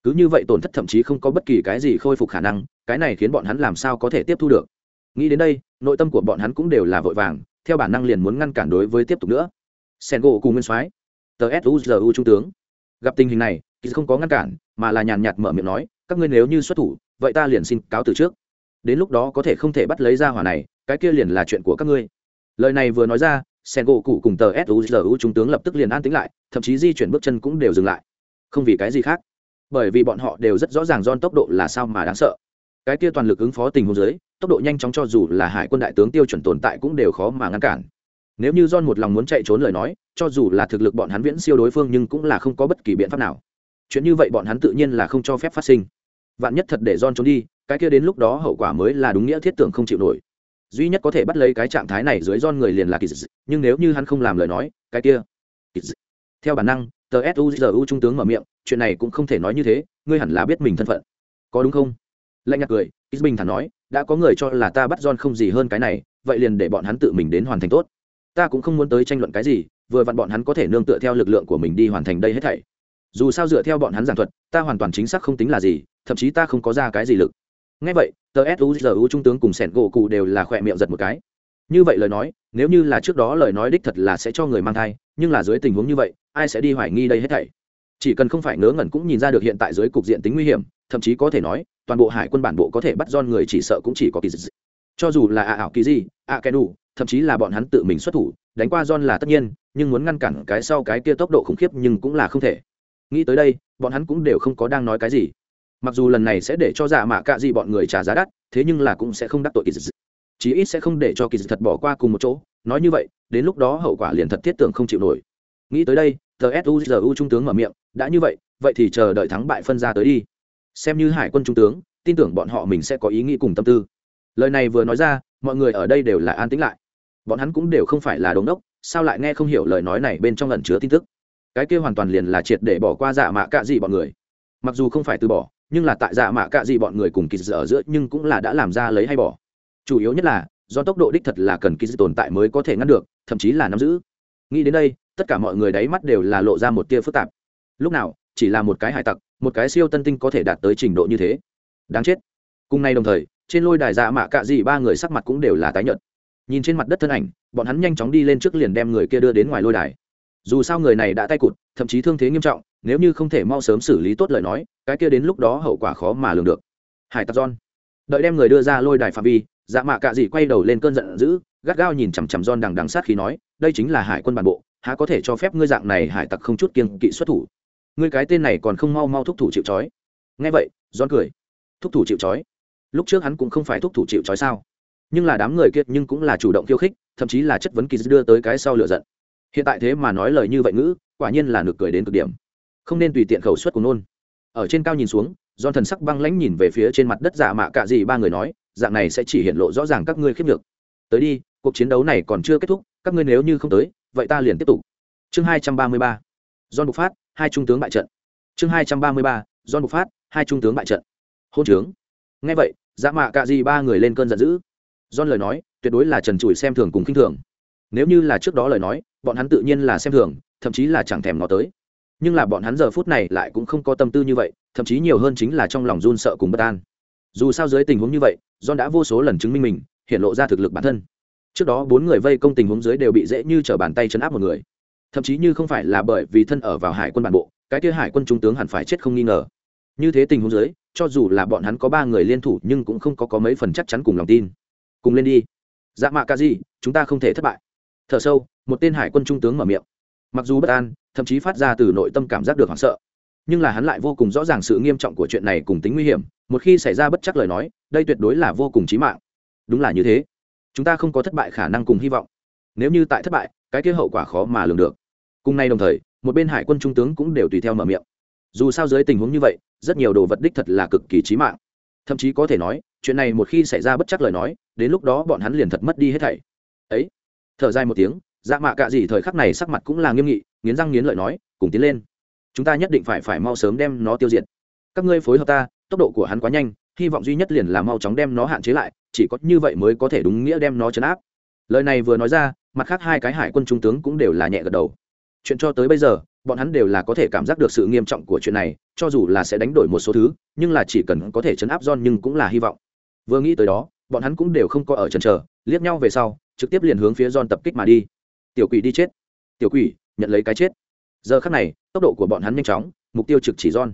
[SPEAKER 1] Cứ như vậy tổn thất thậm chí không có bất kỳ cái gì khôi phục khả năng, cái này khiến bọn hắn làm sao có thể tiếp thu được? Nghĩ đến đây, nội tâm của bọn hắn cũng đều là vội vàng, theo bản năng liền muốn ngăn cản đối với tiếp tục nữa. Sen gỗ cùng nguyên soái, tờ suzu trung tướng gặp tình hình này thì không có ngăn cản, mà là nhàn nhạt mở miệng nói, các ngươi nếu như xuất thủ, vậy ta liền xin cáo từ trước. Đến lúc đó có thể không thể bắt lấy ra hỏa này, cái kia liền là chuyện của các ngươi. Lời này vừa nói ra sen gỗ cụ cùng tờ suzu trung tướng lập tức liền an tính lại, thậm chí di chuyển bước chân cũng đều dừng lại. Không vì cái gì khác, bởi vì bọn họ đều rất rõ ràng don tốc độ là sao mà đáng sợ. Cái kia toàn lực ứng phó tình huống dưới, tốc độ nhanh chóng cho dù là hải quân đại tướng tiêu chuẩn tồn tại cũng đều khó mà ngăn cản nếu như John một lòng muốn chạy trốn lời nói, cho dù là thực lực bọn hắn viễn siêu đối phương nhưng cũng là không có bất kỳ biện pháp nào. Chuyện như vậy bọn hắn tự nhiên là không cho phép phát sinh. Vạn nhất thật để John trốn đi, cái kia đến lúc đó hậu quả mới là đúng nghĩa thiết tưởng không chịu nổi. Duy nhất có thể bắt lấy cái trạng thái này dưới don người liền là kỳ dị nhưng nếu như hắn không làm lời nói, cái kia kỳ dị. theo bản năng, tờ suzu trung tướng mở miệng, chuyện này cũng không thể nói như thế, ngươi hẳn là biết mình thân phận. Có đúng không? Lạnh nhạt cười ít bình thản nói, đã có người cho là ta bắt don không gì hơn cái này, vậy liền để bọn hắn tự mình đến hoàn thành tốt ta cũng không muốn tới tranh luận cái gì, vừa vặn bọn hắn có thể nương tựa theo lực lượng của mình đi hoàn thành đây hết thảy. Dù sao dựa theo bọn hắn giảng thuật, ta hoàn toàn chính xác không tính là gì, thậm chí ta không có ra cái gì lực. Ngay vậy, tờ suzu trung tướng cùng sẻn gỗ cụ đều là khỏe miệng giật một cái. Như vậy lời nói, nếu như là trước đó lời nói đích thật là sẽ cho người mang thai, nhưng là dưới tình huống như vậy, ai sẽ đi hoài nghi đây hết thảy? Chỉ cần không phải ngớ ngẩn cũng nhìn ra được hiện tại dưới cục diện tính nguy hiểm, thậm chí có thể nói, toàn bộ hải quân bản bộ có thể bắt don người chỉ sợ cũng chỉ có kỳ dị. Cho dù là ạ ảo kỳ gì ạ kẻ đủ thậm chí là bọn hắn tự mình xuất thủ, đánh qua John là tất nhiên, nhưng muốn ngăn cản cái sau cái kia tốc độ khủng khiếp nhưng cũng là không thể. Nghĩ tới đây, bọn hắn cũng đều không có đang nói cái gì. Mặc dù lần này sẽ để cho giả mạ cạ gì bọn người trả giá đắt, thế nhưng là cũng sẽ không đắc tội kỳ dị chí ít sẽ không để cho kỳ dị thật bỏ qua cùng một chỗ. Nói như vậy, đến lúc đó hậu quả liền thật thiết tưởng không chịu nổi. Nghĩ tới đây, tờ suzu trung tướng mở miệng, đã như vậy vậy thì chờ đợi thắng bại phân ra tới đi. Xem như hải quân trung tướng, tin tưởng bọn họ mình sẽ có ý nghĩ cùng tâm tư. Lời này vừa nói ra, mọi người ở đây đều là an tĩnh lại bọn hắn cũng đều không phải là đống đốc sao lại nghe không hiểu lời nói này bên trong lần chứa tin tức? Cái kia hoàn toàn liền là triệt để bỏ qua dạ mạ cạ dị bọn người. Mặc dù không phải từ bỏ, nhưng là tại dạ mạ cạ dị bọn người cùng kỳ dị ở giữa nhưng cũng là đã làm ra lấy hay bỏ. Chủ yếu nhất là, do tốc độ đích thật là cần kỳ dị tồn tại mới có thể ngăn được, thậm chí là nắm giữ. Nghĩ đến đây, tất cả mọi người đáy mắt đều là lộ ra một tia phức tạp. Lúc nào, chỉ là một cái hải tặc, một cái siêu tân tinh có thể đạt tới trình độ như thế. Đáng chết. Cùng nay đồng thời, trên lôi đài dạ mạ cạ dị ba người sắc mặt cũng đều là tái nhợt nhìn trên mặt đất thân ảnh, bọn hắn nhanh chóng đi lên trước liền đem người kia đưa đến ngoài lôi đài. Dù sao người này đã tay cụt, thậm chí thương thế nghiêm trọng, nếu như không thể mau sớm xử lý tốt lời nói, cái kia đến lúc đó hậu quả khó mà lường được. Hải tặc john. Đợi đem người đưa ra lôi đài phạm vi dạ mạ cạ dị quay đầu lên cơn giận dữ, gắt gao nhìn chằm chằm john đằng đằng sát khi nói, đây chính là hải quân bản bộ, há có thể cho phép ngươi dạng này hải tặc không chút kiên kỵ xuất thủ? Ngươi cái tên này còn không mau mau thúc thủ chịu trói. Nghe vậy, john cười. Thúc thủ chịu trói? Lúc trước hắn cũng không phải thúc thủ chịu trói sao? Nhưng là đám người kia nhưng cũng là chủ động khiêu khích, thậm chí là chất vấn kỳ đưa tới cái sau lựa giận. Hiện tại thế mà nói lời như vậy ngữ, quả nhiên là nực cười đến cực điểm. Không nên tùy tiện khẩu suất của nôn. Ở trên cao nhìn xuống do thần sắc băng lãnh nhìn về phía trên mặt đất giả mạ cạ gì ba người nói, dạng này sẽ chỉ hiện lộ rõ ràng các ngươi khiếp được tới đi, cuộc chiến đấu này còn chưa kết thúc, các ngươi nếu như không tới, vậy ta liền tiếp tục. Chương hai trăm ba mươi ba don bục phát, hai trung tướng bại trận. Chương hai trăm ba mươi ba don bục phát, hai trung tướng bại trận. Hôn trướng. Ngay vậy, giả mạ cạ gì ba người lên cơn giận dữ. John lời nói, tuyệt đối là trần trụi xem thường cùng khinh thường. Nếu như là trước đó lời nói, bọn hắn tự nhiên là xem thường, thậm chí là chẳng thèm ngó tới. Nhưng là bọn hắn giờ phút này lại cũng không có tâm tư như vậy, thậm chí nhiều hơn chính là trong lòng run sợ cùng bất an. Dù sao dưới tình huống như vậy, john đã vô số lần chứng minh mình, hiện lộ ra thực lực bản thân. Trước đó bốn người vây công tình huống dưới đều bị dễ như trở bàn tay chấn áp một người. Thậm chí như không phải là bởi vì thân ở vào hải quân bản bộ, cái kia hải quân trung tướng hẳn phải chết không nghi ngờ. Như thế tình huống dưới, cho dù là bọn hắn có ba người liên thủ nhưng cũng không có có mấy phần chắc chắn cùng lòng tin cùng lên đi. Dạ mạ ca gì chúng ta không thể thất bại. Thở sâu, một tên hải quân trung tướng mở miệng. Mặc dù bất an, thậm chí phát ra từ nội tâm cảm giác được hoảng sợ. Nhưng là hắn lại vô cùng rõ ràng sự nghiêm trọng của chuyện này cùng tính nguy hiểm. Một khi xảy ra bất chắc lời nói, đây tuyệt đối là vô cùng chí mạng. Đúng là như thế. Chúng ta không có thất bại khả năng cùng hy vọng. Nếu như tại thất bại, cái kia hậu quả khó mà lường được. Cùng nay đồng thời, một bên hải quân trung tướng cũng đều tùy theo mở miệng. Dù sao dưới tình huống như vậy, rất nhiều đồ vật đích thật là cực kỳ chí mạng thậm chí có thể nói, chuyện này một khi xảy ra bất chắc lời nói, đến lúc đó bọn hắn liền thật mất đi hết thảy. Ấy, thở dài một tiếng dạ mạ cạ gì thời khắc này sắc mặt cũng là nghiêm nghị, nghiến răng nghiến lợi nói, cùng tiến lên. Chúng ta nhất định phải phải mau sớm đem nó tiêu diệt. Các ngươi phối hợp ta, tốc độ của hắn quá nhanh, hy vọng duy nhất liền là mau chóng đem nó hạn chế lại, chỉ có như vậy mới có thể đúng nghĩa đem nó chấn áp. Lời này vừa nói ra, mặt khác hai cái hải quân trung tướng cũng đều là nhẹ gật đầu. Chuyện cho tới bây giờ bọn hắn đều là có thể cảm giác được sự nghiêm trọng của chuyện này, cho dù là sẽ đánh đổi một số thứ, nhưng là chỉ cần có thể chấn áp john nhưng cũng là hy vọng. Vừa nghĩ tới đó, bọn hắn cũng đều không có ở trần trờ liếc nhau về sau, trực tiếp liền hướng phía john tập kích mà đi. Tiểu quỷ đi chết. Tiểu quỷ, nhận lấy cái chết. Giờ khắc này, tốc độ của bọn hắn nhanh chóng, mục tiêu trực chỉ john.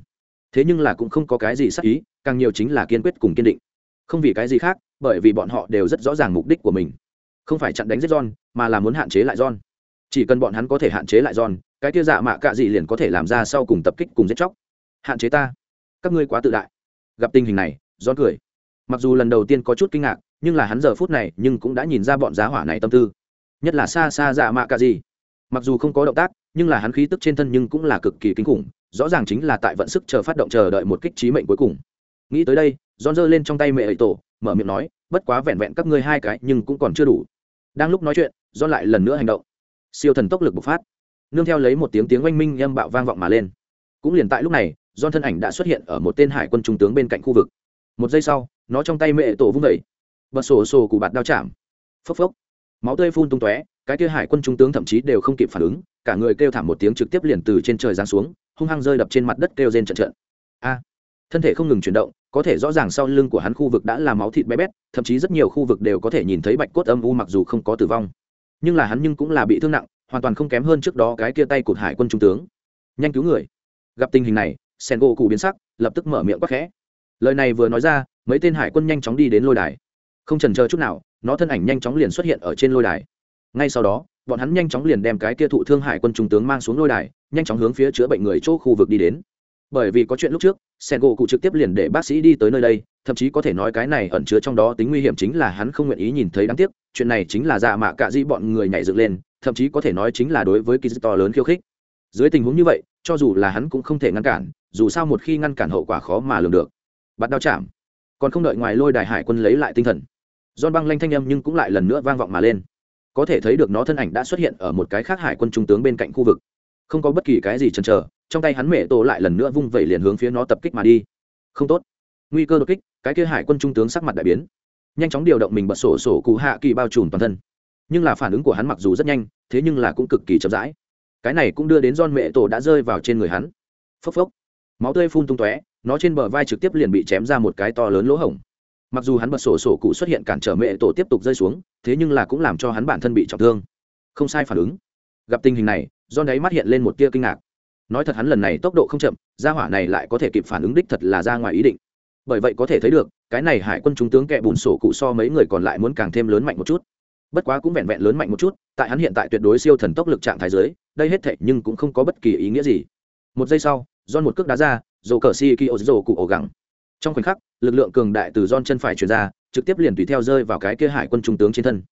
[SPEAKER 1] Thế nhưng là cũng không có cái gì sắc ý, càng nhiều chính là kiên quyết cùng kiên định. Không vì cái gì khác, bởi vì bọn họ đều rất rõ ràng mục đích của mình. Không phải chặn đánh giết john, mà là muốn hạn chế lại john. Chỉ cần bọn hắn có thể hạn chế lại john cái kia dạ mạ cạ gì liền có thể làm ra sau cùng tập kích cùng giết chóc. Hạn chế ta. Các ngươi quá tự đại. Gặp tình hình này john cười. Mặc dù lần đầu tiên có chút kinh ngạc, nhưng là hắn giờ phút này nhưng cũng đã nhìn ra bọn giá hỏa này tâm tư. Nhất là xa xa dạ mạ cạ gì. Mặc dù không có động tác, nhưng là hắn khí tức trên thân nhưng cũng là cực kỳ kinh khủng, rõ ràng chính là tại vận sức chờ phát động chờ đợi một kích trí mệnh cuối cùng. Nghĩ tới đây John giơ lên trong tay mẹ ấy tổ, mở miệng nói, bất quá vẹn vẹn các ngươi hai cái nhưng cũng còn chưa đủ. Đang lúc nói chuyện John lại lần nữa hành động. Siêu thần tốc lực bộc phát nương theo lấy một tiếng tiếng oanh minh âm bạo vang vọng mà lên. Cũng liền tại lúc này, John thân ảnh đã xuất hiện ở một tên hải quân trung tướng bên cạnh khu vực. Một giây sau, nó trong tay mẹ tổ vung vẩy bật sổ sổ cụ bạt đao chạm. Phốc phốc. Máu tươi phun tung tóe, cái kia hải quân trung tướng thậm chí đều không kịp phản ứng, cả người kêu thảm một tiếng trực tiếp liền từ trên trời giáng xuống, hung hăng rơi đập trên mặt đất kêu rên trận trận. A! Thân thể không ngừng chuyển động, có thể rõ ràng sau lưng của hắn khu vực đã là máu thịt bé bét, thậm chí rất nhiều khu vực đều có thể nhìn thấy bạch cốt âm u mặc dù không có tử vong. Nhưng là hắn nhưng cũng là bị thương nặng hoàn toàn không kém hơn trước đó cái kia tay cụt hải quân trung tướng. Nhanh cứu người. Gặp tình hình này sen gỗ cụ biến sắc, lập tức mở miệng quắc khẽ. Lời này vừa nói ra, mấy tên hải quân nhanh chóng đi đến lôi đài. Không trần chờ chút nào, nó thân ảnh nhanh chóng liền xuất hiện ở trên lôi đài. Ngay sau đó, bọn hắn nhanh chóng liền đem cái kia thụ thương hải quân trung tướng mang xuống lôi đài, nhanh chóng hướng phía chữa bệnh người chỗ khu vực đi đến. Bởi vì có chuyện lúc trước sen gỗ cụ trực tiếp liền để bác sĩ đi tới nơi đây, thậm chí có thể nói cái này ẩn chứa trong đó tính nguy hiểm chính là hắn không nguyện ý nhìn thấy đáng tiếc, chuyện này chính là dạ mạ cạ di bọn người nhảy dựng lên, thậm chí có thể nói chính là đối với kỳ to lớn khiêu khích. Dưới tình huống như vậy, cho dù là hắn cũng không thể ngăn cản, dù sao một khi ngăn cản hậu quả khó mà lường được. Bắt đao chạm. Còn không đợi ngoài lôi đài hải quân lấy lại tinh thần don băng lanh thanh âm nhưng cũng lại lần nữa vang vọng mà lên. Có thể thấy được nó thân ảnh đã xuất hiện ở một cái khác hải quân trung tướng bên cạnh khu vực. Không có bất kỳ cái gì chần chờ trong tay hắn mẹ tổ lại lần nữa vung vẩy liền hướng phía nó tập kích mà đi. Không tốt. Nguy cơ đột kích, cái kia hải quân trung tướng sắc mặt đại biến. Nhanh chóng điều động mình bật sổ sổ cụ hạ kỳ bao trùm toàn thân. Nhưng là phản ứng của hắn mặc dù rất nhanh, thế nhưng là cũng cực kỳ chậm rãi. Cái này cũng đưa đến don mẹ tổ đã rơi vào trên người hắn. Phốc phốc. Máu tươi phun tung tóe, nó trên bờ vai trực tiếp liền bị chém ra một cái to lớn lỗ hổng. Mặc dù hắn bật sổ sổ cụ xuất hiện cản trở mẹ tổ tiếp tục rơi xuống, thế nhưng là cũng làm cho hắn bản thân bị trọng thương. Không sai phản ứng. Gặp tình hình này do đấy mắt hiện lên một tia kinh ngạc nói thật hắn lần này tốc độ không chậm, gia hỏa này lại có thể kịp phản ứng đích thật là ra ngoài ý định. Bởi vậy có thể thấy được, cái này hải quân trung tướng kẹ bùn sổ cụ so mấy người còn lại muốn càng thêm lớn mạnh một chút. Bất quá cũng vẹn vẹn lớn mạnh một chút, tại hắn hiện tại tuyệt đối siêu thần tốc lực trạng thái giới đây hết thệ nhưng cũng không có bất kỳ ý nghĩa gì. Một giây sau do một cước đá ra dồ cờ si ki ô dồ cụ ổ gẳng. Trong khoảnh khắc, lực lượng cường đại từ don chân phải chuyển ra, trực tiếp liền tùy theo rơi vào cái kia hải quân trung tướng trên thân.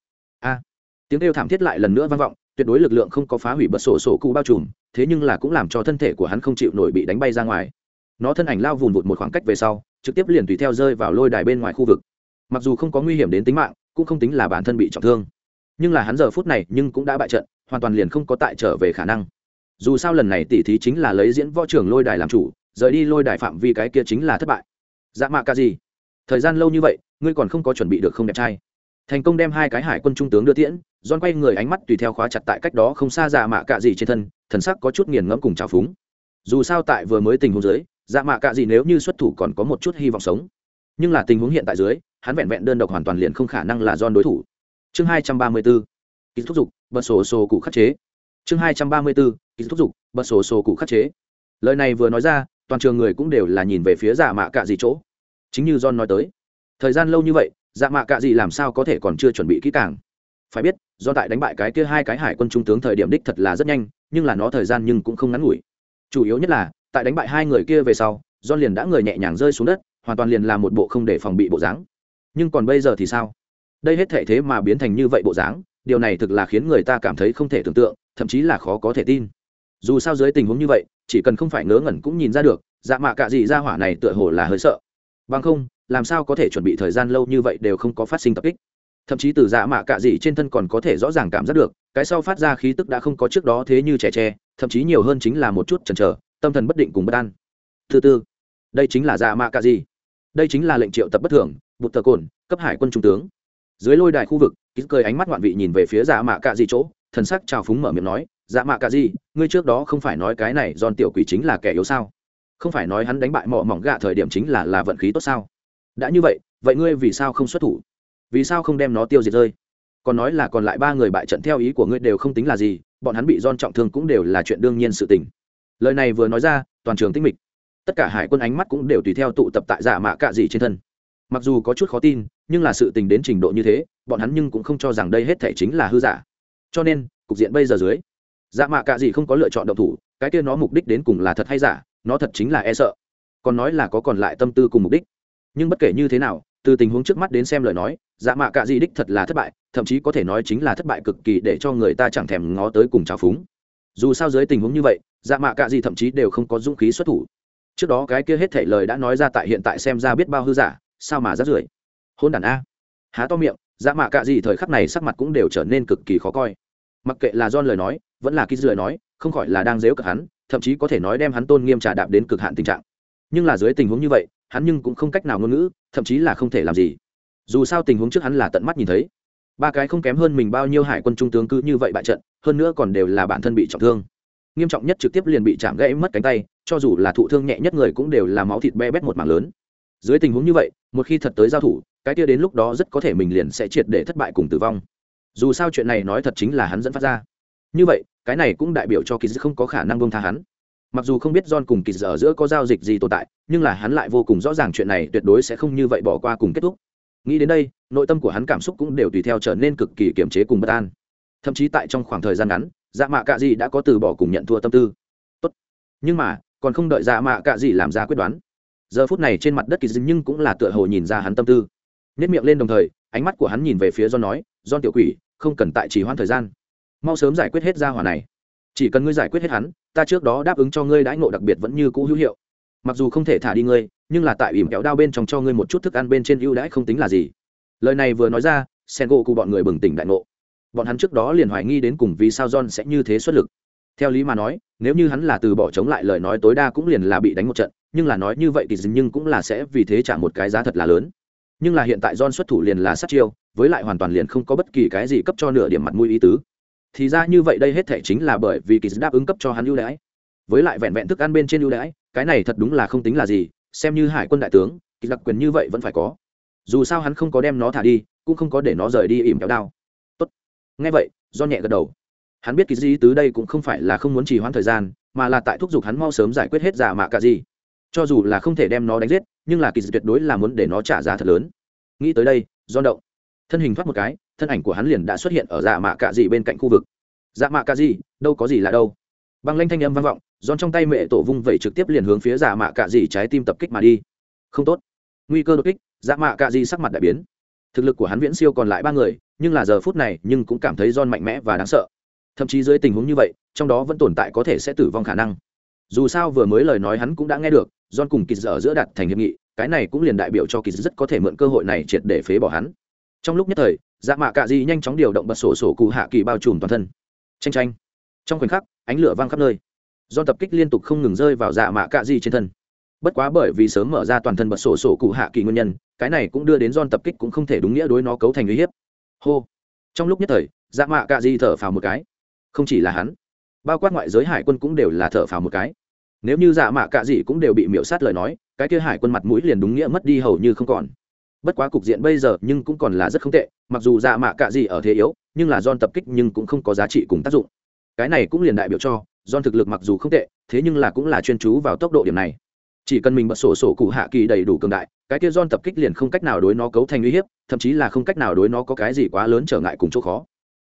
[SPEAKER 1] A! Tiếng kêu thảm thiết lại lần nữa vang vọng tuyệt đối lực lượng không có phá hủy bật sổ sổ cụ bao trùm, thế nhưng là cũng làm cho thân thể của hắn không chịu nổi bị đánh bay ra ngoài. Nó thân ảnh lao vùn vụt một khoảng cách về sau, trực tiếp liền tùy theo rơi vào lôi đài bên ngoài khu vực. Mặc dù không có nguy hiểm đến tính mạng, cũng không tính là bản thân bị trọng thương. Nhưng là hắn giờ phút này nhưng cũng đã bại trận, hoàn toàn liền không có tại trở về khả năng. Dù sao lần này tỉ thí chính là lấy diễn võ trưởng lôi đài làm chủ, rời đi lôi đài phạm vi cái kia chính là thất bại. Dạ mạ ca gì? Thời gian lâu như vậy, ngươi còn không có chuẩn bị được không đẹp trai. Thành công đem hai cái hải quân trung tướng đưa tiễn don quay người ánh mắt tùy theo khóa chặt tại cách đó không xa dạ mạ cạ gì trên thân, thần sắc có chút nghiền ngẫm cùng trào phúng. Dù sao tại vừa mới tình huống dưới dạ mạ cạ gì nếu như xuất thủ còn có một chút hy vọng sống. Nhưng là tình huống hiện tại dưới, hắn vẹn vẹn đơn độc hoàn toàn liền không khả năng là don đối thủ. Chương hai trăm ba mươi bốn, ký thúc giục, bật sổ sổ cụ khắc chế. Chương hai trăm ba mươi bốn, ký thúc giục, bật sổ sổ cụ khắc chế. Lời này vừa nói ra, toàn trường người cũng đều là nhìn về phía dạ mạ cạ gì chỗ. Chính như john nói tới, thời gian lâu như vậy dạ mạ cạ gì làm sao có thể còn chưa chuẩn bị kỹ càng? Phải biết, do tại đánh bại cái kia hai cái hải quân trung tướng thời điểm đích thật là rất nhanh, nhưng là nó thời gian nhưng cũng không ngắn ngủi. Chủ yếu nhất là, tại đánh bại hai người kia về sau, do liền đã người nhẹ nhàng rơi xuống đất, hoàn toàn liền là một bộ không để phòng bị bộ dáng. Nhưng còn bây giờ thì sao? Đây hết thể thế mà biến thành như vậy bộ dáng, điều này thực là khiến người ta cảm thấy không thể tưởng tượng, thậm chí là khó có thể tin. Dù sao dưới tình huống như vậy, chỉ cần không phải ngớ ngẩn cũng nhìn ra được dạ mạ cạ gì ra hỏa này tựa hồ là hơi sợ. Bằng không, làm sao có thể chuẩn bị thời gian lâu như vậy đều không có phát sinh tập kích thậm chí từ dạ mạ cạ dị trên thân còn có thể rõ ràng cảm giác được, cái sau phát ra khí tức đã không có trước đó thế như trẻ tre, thậm chí nhiều hơn chính là một chút chần chờ, tâm thần bất định cùng bất an. Thứ tư, đây chính là dạ mạ cạ dị đây chính là lệnh triệu tập bất thường, bụt tờ cồn, cấp hải quân trung tướng. Dưới lôi đài khu vực kýt cười ánh mắt ngoạn vị nhìn về phía dạ mạ cạ dị chỗ, thần sắc trào phúng mở miệng nói dạ mạ cạ gì, ngươi trước đó không phải nói cái này giòn tiểu quỷ chính là kẻ yếu sao? Không phải nói hắn đánh bại mỏ mỏng gạ thời điểm chính là là vận khí tốt sao? Đã như vậy vậy ngươi vì sao không xuất thủ? Vì sao không đem nó tiêu diệt rơi? Còn nói là còn lại ba người bại trận theo ý của ngươi đều không tính là gì, bọn hắn bị don trọng thương cũng đều là chuyện đương nhiên sự tình. Lời này vừa nói ra, toàn trường tinh mịch. Tất cả hải quân ánh mắt cũng đều tùy theo tụ tập tại giả mạ cạ dị trên thân. Mặc dù có chút khó tin, nhưng là sự tình đến trình độ như thế, bọn hắn nhưng cũng không cho rằng đây hết thể chính là hư giả. Cho nên, cục diện bây giờ dưới dạ mạ cạ dị không có lựa chọn động thủ, cái kia nó mục đích đến cùng là thật hay giả, nó thật chính là e sợ. Còn nói là có còn lại tâm tư cùng mục đích. Nhưng bất kể như thế nào từ tình huống trước mắt đến xem lời nói dạ mạ cạ di đích thật là thất bại, thậm chí có thể nói chính là thất bại cực kỳ để cho người ta chẳng thèm ngó tới cùng trào phúng. Dù sao dưới tình huống như vậy dạ mạ cạ di thậm chí đều không có dũng khí xuất thủ. Trước đó cái kia hết thể lời đã nói ra tại hiện tại xem ra biết bao hư giả, sao mà rát rưởi? Hôn đàn a. Há to miệng dạ mạ cạ di thời khắc này sắc mặt cũng đều trở nên cực kỳ khó coi. Mặc kệ là don lời nói, vẫn là ký lời nói, không khỏi là đang dếu cực hắn, thậm chí có thể nói đem hắn tôn nghiêm trà đạp đến cực hạn tình trạng. Nhưng là dưới tình huống như vậy, hắn nhưng cũng không cách nào ngôn ngữ thậm chí là không thể làm gì. Dù sao tình huống trước hắn là tận mắt nhìn thấy. Ba cái không kém hơn mình bao nhiêu hải quân trung tướng cứ như vậy bại trận, hơn nữa còn đều là bản thân bị trọng thương. Nghiêm trọng nhất trực tiếp liền bị chạm gãy mất cánh tay, cho dù là thụ thương nhẹ nhất người cũng đều là máu thịt be bét một mảng lớn. Dưới tình huống như vậy, một khi thật tới giao thủ, cái kia đến lúc đó rất có thể mình liền sẽ triệt để thất bại cùng tử vong. Dù sao chuyện này nói thật chính là hắn dẫn phát ra. Như vậy, cái này cũng đại biểu cho kỳ không có khả năng bông tha hắn mặc dù không biết john cùng kỳ ở giữa có giao dịch gì tồn tại, nhưng là hắn lại vô cùng rõ ràng chuyện này tuyệt đối sẽ không như vậy bỏ qua cùng kết thúc. Nghĩ đến đây, nội tâm của hắn cảm xúc cũng đều tùy theo trở nên cực kỳ kiềm chế cùng bất an. Thậm chí tại trong khoảng thời gian ngắn dạ mạ cạ dị đã có từ bỏ cùng nhận thua tâm tư. Tốt. nhưng mà, còn không đợi dạ mạ cạ dị làm ra quyết đoán. Giờ phút này trên mặt đất kỳ dinh nhưng cũng là tựa hồ nhìn ra hắn tâm tư. Nét miệng lên đồng thời, ánh mắt của hắn nhìn về phía john nói, john tiểu quỷ, không cần tại chỉ hoãn thời gian. Mau sớm giải quyết hết ra hỏa này chỉ cần ngươi giải quyết hết hắn, ta trước đó đáp ứng cho ngươi đãi ngộ đặc biệt vẫn như cũ hữu hiệu. Mặc dù không thể thả đi ngươi, nhưng là tại ỉm kéo đao bên trong cho ngươi một chút thức ăn bên trên ưu đãi không tính là gì. Lời này vừa nói ra sen gỗ cụ bọn người bừng tỉnh đại ngộ. Bọn hắn trước đó liền hoài nghi đến cùng vì sao john sẽ như thế xuất lực. Theo lý mà nói, nếu như hắn là từ bỏ chống lại lời nói tối đa cũng liền là bị đánh một trận, nhưng là nói như vậy thì dường nhưng cũng là sẽ vì thế trả một cái giá thật là lớn. Nhưng là hiện tại john xuất thủ liền là sát chiêu, với lại hoàn toàn liền không có bất kỳ cái gì cấp cho nửa điểm mặt mũi ý tứ thì ra như vậy đây hết thể chính là bởi vì kỳ đáp ứng cấp cho hắn ưu đãi. Với lại vẹn vẹn thức ăn bên trên ưu đãi, cái này thật đúng là không tính là gì, xem như hải quân đại tướng kỳ đặc quyền như vậy vẫn phải có. Dù sao hắn không có đem nó thả đi, cũng không có để nó rời đi ỉm kéo đao. Tốt. Ngay vậy, do nhẹ gật đầu. Hắn biết kỳ di tứ đây cũng không phải là không muốn trì hoãn thời gian, mà là tại thúc giục hắn mau sớm giải quyết hết giả mạ cả gì. Cho dù là không thể đem nó đánh giết, nhưng là kỳ tuyệt đối là muốn để nó trả giá thật lớn. Nghĩ tới đây, do động. Thân hình thoát một cái thân ảnh của hắn liền đã xuất hiện ở dạ mạ cạ dị bên cạnh khu vực. Dạ mạ cạ dị đâu có gì là đâu. Băng lanh thanh âm vang vọng giòn trong tay mẹ tổ vung vẩy trực tiếp liền hướng phía dạ mạ cạ dị trái tim tập kích mà đi. Không tốt. Nguy cơ đột kích dạ mạ cạ dị sắc mặt đại biến. Thực lực của hắn viễn siêu còn lại ba người nhưng là giờ phút này nhưng cũng cảm thấy giòn mạnh mẽ và đáng sợ. Thậm chí dưới tình huống như vậy trong đó vẫn tồn tại có thể sẽ tử vong khả năng. Dù sao vừa mới lời nói hắn cũng đã nghe được John cùng kiz ở giữa đặt thành hiệp nghị, cái này cũng liền đại biểu cho kiz rất có thể mượn cơ hội này triệt để phế bỏ hắn. Trong lúc nhất thời, Dạ Mạ Cạ Dị nhanh chóng điều động bật sổ sổ cụ hạ kỳ bao trùm toàn thân. Tranh tranh. Trong khoảnh khắc, ánh lửa vang khắp nơi. do tập kích liên tục không ngừng rơi vào Dạ Mạ Cạ Dị trên thân. Bất quá bởi vì sớm mở ra toàn thân bật sổ sổ cụ hạ kỳ nguyên nhân, cái này cũng đưa đến John tập kích cũng không thể đúng nghĩa đối nó cấu thành uy hiếp. Hô. Trong lúc nhất thời, Dạ Mạ Cạ di thở phào một cái. Không chỉ là hắn, bao quát ngoại giới hải quân cũng đều là thở phào một cái nếu như dạ mạ cạ dị cũng đều bị miễu sát lời nói cái kia hải quân mặt mũi liền đúng nghĩa mất đi hầu như không còn bất quá cục diện bây giờ nhưng cũng còn là rất không tệ, mặc dù dạ mạ cạ gì ở thế yếu, nhưng là don tập kích nhưng cũng không có giá trị cùng tác dụng. Cái này cũng liền đại biểu cho don thực lực mặc dù không tệ, thế nhưng là cũng là chuyên chú vào tốc độ điểm này. Chỉ cần mình bật sổ sổ cụ hạ kỳ đầy đủ cường đại, cái kia don tập kích liền không cách nào đối nó cấu thành uy hiếp, thậm chí là không cách nào đối nó có cái gì quá lớn trở ngại cùng chỗ khó.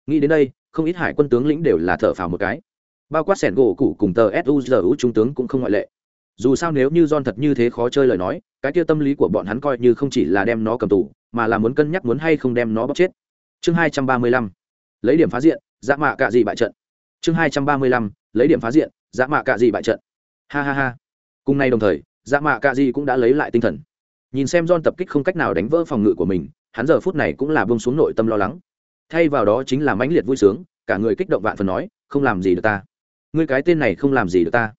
[SPEAKER 1] Nghĩ đến đây, không ít hải quân tướng lĩnh đều là thở phào một cái. Bao quát sẻn gỗ cụ cùng tờ suzu trung tướng cũng không ngoại lệ dù sao nếu như John thật như thế khó chơi lời nói, cái kia tâm lý của bọn hắn coi như không chỉ là đem nó cầm tù, mà là muốn cân nhắc muốn hay không đem nó bóc chết. Chương hai trăm ba mươi lăm, lấy điểm phá diện dã mạ cạ gì bại trận. Chương hai trăm ba mươi lăm, lấy điểm phá diện dã mạ cạ gì bại trận. Ha ha ha. Cùng nay đồng thời dã mạ cạ gì cũng đã lấy lại tinh thần. Nhìn xem John tập kích không cách nào đánh vỡ phòng ngự của mình, hắn giờ phút này cũng là bông xuống nội tâm lo lắng. Thay vào đó chính là mãnh liệt vui sướng, cả người kích động vạn phần nói, không làm gì được ta. Ngươi cái tên này không làm gì được ta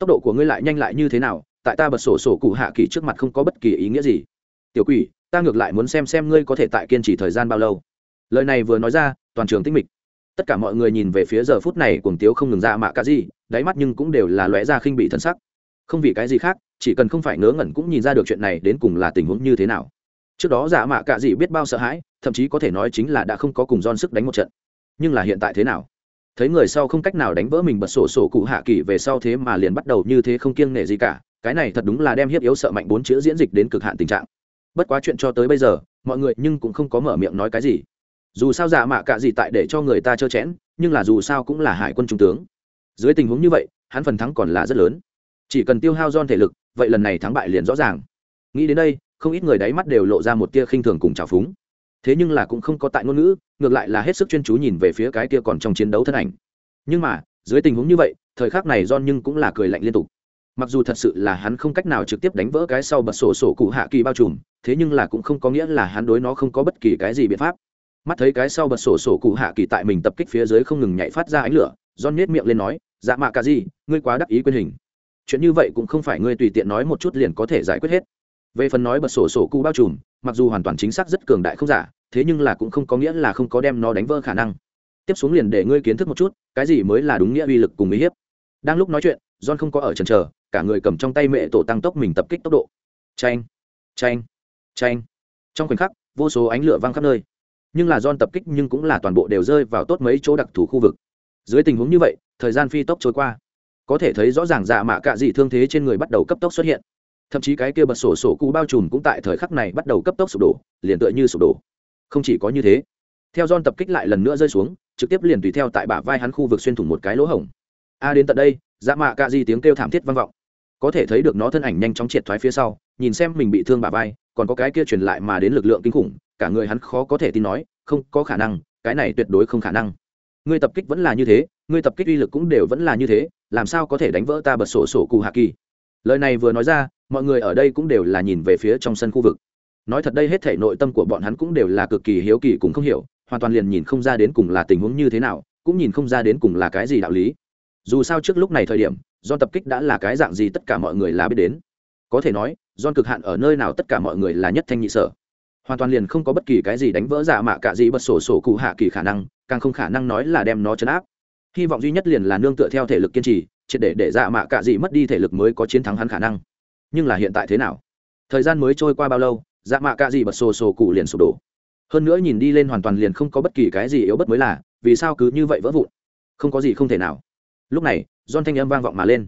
[SPEAKER 1] tốc độ của ngươi lại nhanh lại như thế nào, tại ta bật sổ sổ cụ hạ kỳ trước mặt không có bất kỳ ý nghĩa gì. Tiểu quỷ, ta ngược lại muốn xem xem ngươi có thể tại kiên trì thời gian bao lâu. Lời này vừa nói ra, toàn trường tinh mịch. Tất cả mọi người nhìn về phía giờ phút này cuồng tiếu không ngừng ra mạ cả gì, đáy mắt nhưng cũng đều là lóe ra khinh bị thân sắc. Không vì cái gì khác, chỉ cần không phải ngớ ngẩn cũng nhìn ra được chuyện này đến cùng là tình huống như thế nào. Trước đó giả mạ cả gì biết bao sợ hãi, thậm chí có thể nói chính là đã không có cùng don sức đánh một trận. Nhưng là hiện tại thế nào? Thấy người sau không cách nào đánh vỡ mình bật sổ sổ cụ hạ kỳ về sau thế mà liền bắt đầu như thế không kiêng nể gì cả, cái này thật đúng là đem hiếp yếu sợ mạnh bốn chữ diễn dịch đến cực hạn tình trạng. Bất quá chuyện cho tới bây giờ, mọi người nhưng cũng không có mở miệng nói cái gì. Dù sao giả mạ cả gì tại để cho người ta trơ chẽn, nhưng là dù sao cũng là hải quân trung tướng. Dưới tình huống như vậy, hắn phần thắng còn là rất lớn. Chỉ cần tiêu hao don thể lực, vậy lần này thắng bại liền rõ ràng. Nghĩ đến đây, không ít người đáy mắt đều lộ ra một tia khinh thường cùng trào phúng thế nhưng là cũng không có tại ngôn ngữ, ngược lại là hết sức chuyên chú nhìn về phía cái kia còn trong chiến đấu thân ảnh. Nhưng mà, dưới tình huống như vậy, thời khắc này don nhưng cũng là cười lạnh liên tục. Mặc dù thật sự là hắn không cách nào trực tiếp đánh vỡ cái sau bật sổ sổ cụ hạ kỳ bao trùm, thế nhưng là cũng không có nghĩa là hắn đối nó không có bất kỳ cái gì biện pháp. Mắt thấy cái sau bật sổ sổ cụ hạ kỳ tại mình tập kích phía dưới không ngừng nhảy phát ra ánh lửa don nhét miệng lên nói dạ mạ cả gì ngươi quá đắc ý quyền hình. Chuyện như vậy cũng không phải ngươi tùy tiện nói một chút liền có thể giải quyết hết. Về phần nói bật sổ sổ cụ bao trùm mặc dù hoàn toàn chính xác rất cường đại không giả, thế nhưng là cũng không có nghĩa là không có đem nó đánh vỡ khả năng. Tiếp xuống liền để ngươi kiến thức một chút, cái gì mới là đúng nghĩa uy lực cùng uy hiếp. Đang lúc nói chuyện, john không có ở trần trờ cả người cầm trong tay mẹ tổ tăng tốc mình tập kích tốc độ. Tranh tranh tranh trong khoảnh khắc, vô số ánh lửa văng khắp nơi. Nhưng là John tập kích nhưng cũng là toàn bộ đều rơi vào tốt mấy chỗ đặc thù khu vực. Dưới tình huống như vậy, thời gian phi tốc trôi qua. Có thể thấy rõ ràng dạ mạ cạ dị thương thế trên người bắt đầu cấp tốc xuất hiện thậm chí cái kia bật sổ sổ cũ bao trùm cũng tại thời khắc này bắt đầu cấp tốc sụp đổ, liền tựa như sụp đổ. Không chỉ có như thế, theo John tập kích lại lần nữa rơi xuống, trực tiếp liền tùy theo tại bả vai hắn khu vực xuyên thủng một cái lỗ hổng. A đến tận đây dạ mạ cạ di tiếng kêu thảm thiết vang vọng. Có thể thấy được nó thân ảnh nhanh chóng triệt thoái phía sau, nhìn xem mình bị thương bả vai, còn có cái kia truyền lại mà đến lực lượng kinh khủng, cả người hắn khó có thể tin nói, không có khả năng, cái này tuyệt đối không khả năng. Ngươi tập kích vẫn là như thế, ngươi tập kích uy lực cũng đều vẫn là như thế, làm sao có thể đánh vỡ ta bật sổ sổ cù hạ kỳ? Lời này vừa nói ra, mọi người ở đây cũng đều là nhìn về phía trong sân khu vực. Nói thật đây hết thể nội tâm của bọn hắn cũng đều là cực kỳ hiếu kỳ cũng không hiểu, hoàn toàn liền nhìn không ra đến cùng là tình huống như thế nào, cũng nhìn không ra đến cùng là cái gì đạo lý. Dù sao trước lúc này thời điểm do tập kích đã là cái dạng gì tất cả mọi người là biết đến. Có thể nói do cực hạn ở nơi nào tất cả mọi người là nhất thanh nhị sở. Hoàn toàn liền không có bất kỳ cái gì đánh vỡ giả mạ cả gì bật sổ sổ cụ hạ kỳ khả năng, càng không khả năng nói là đem nó chấn áp. Hy vọng duy nhất liền là nương tựa theo thể lực kiên trì triệt để để dạ mạ cả gì mất đi thể lực mới có chiến thắng hắn khả năng. Nhưng là hiện tại thế nào? Thời gian mới trôi qua bao lâu dạ mạ cả gì bật xô xô cụ liền sụp đổ. Hơn nữa nhìn đi lên hoàn toàn liền không có bất kỳ cái gì yếu bất mới là, vì sao cứ như vậy vỡ vụn? Không có gì không thể nào. Lúc này don thanh âm vang vọng mà lên.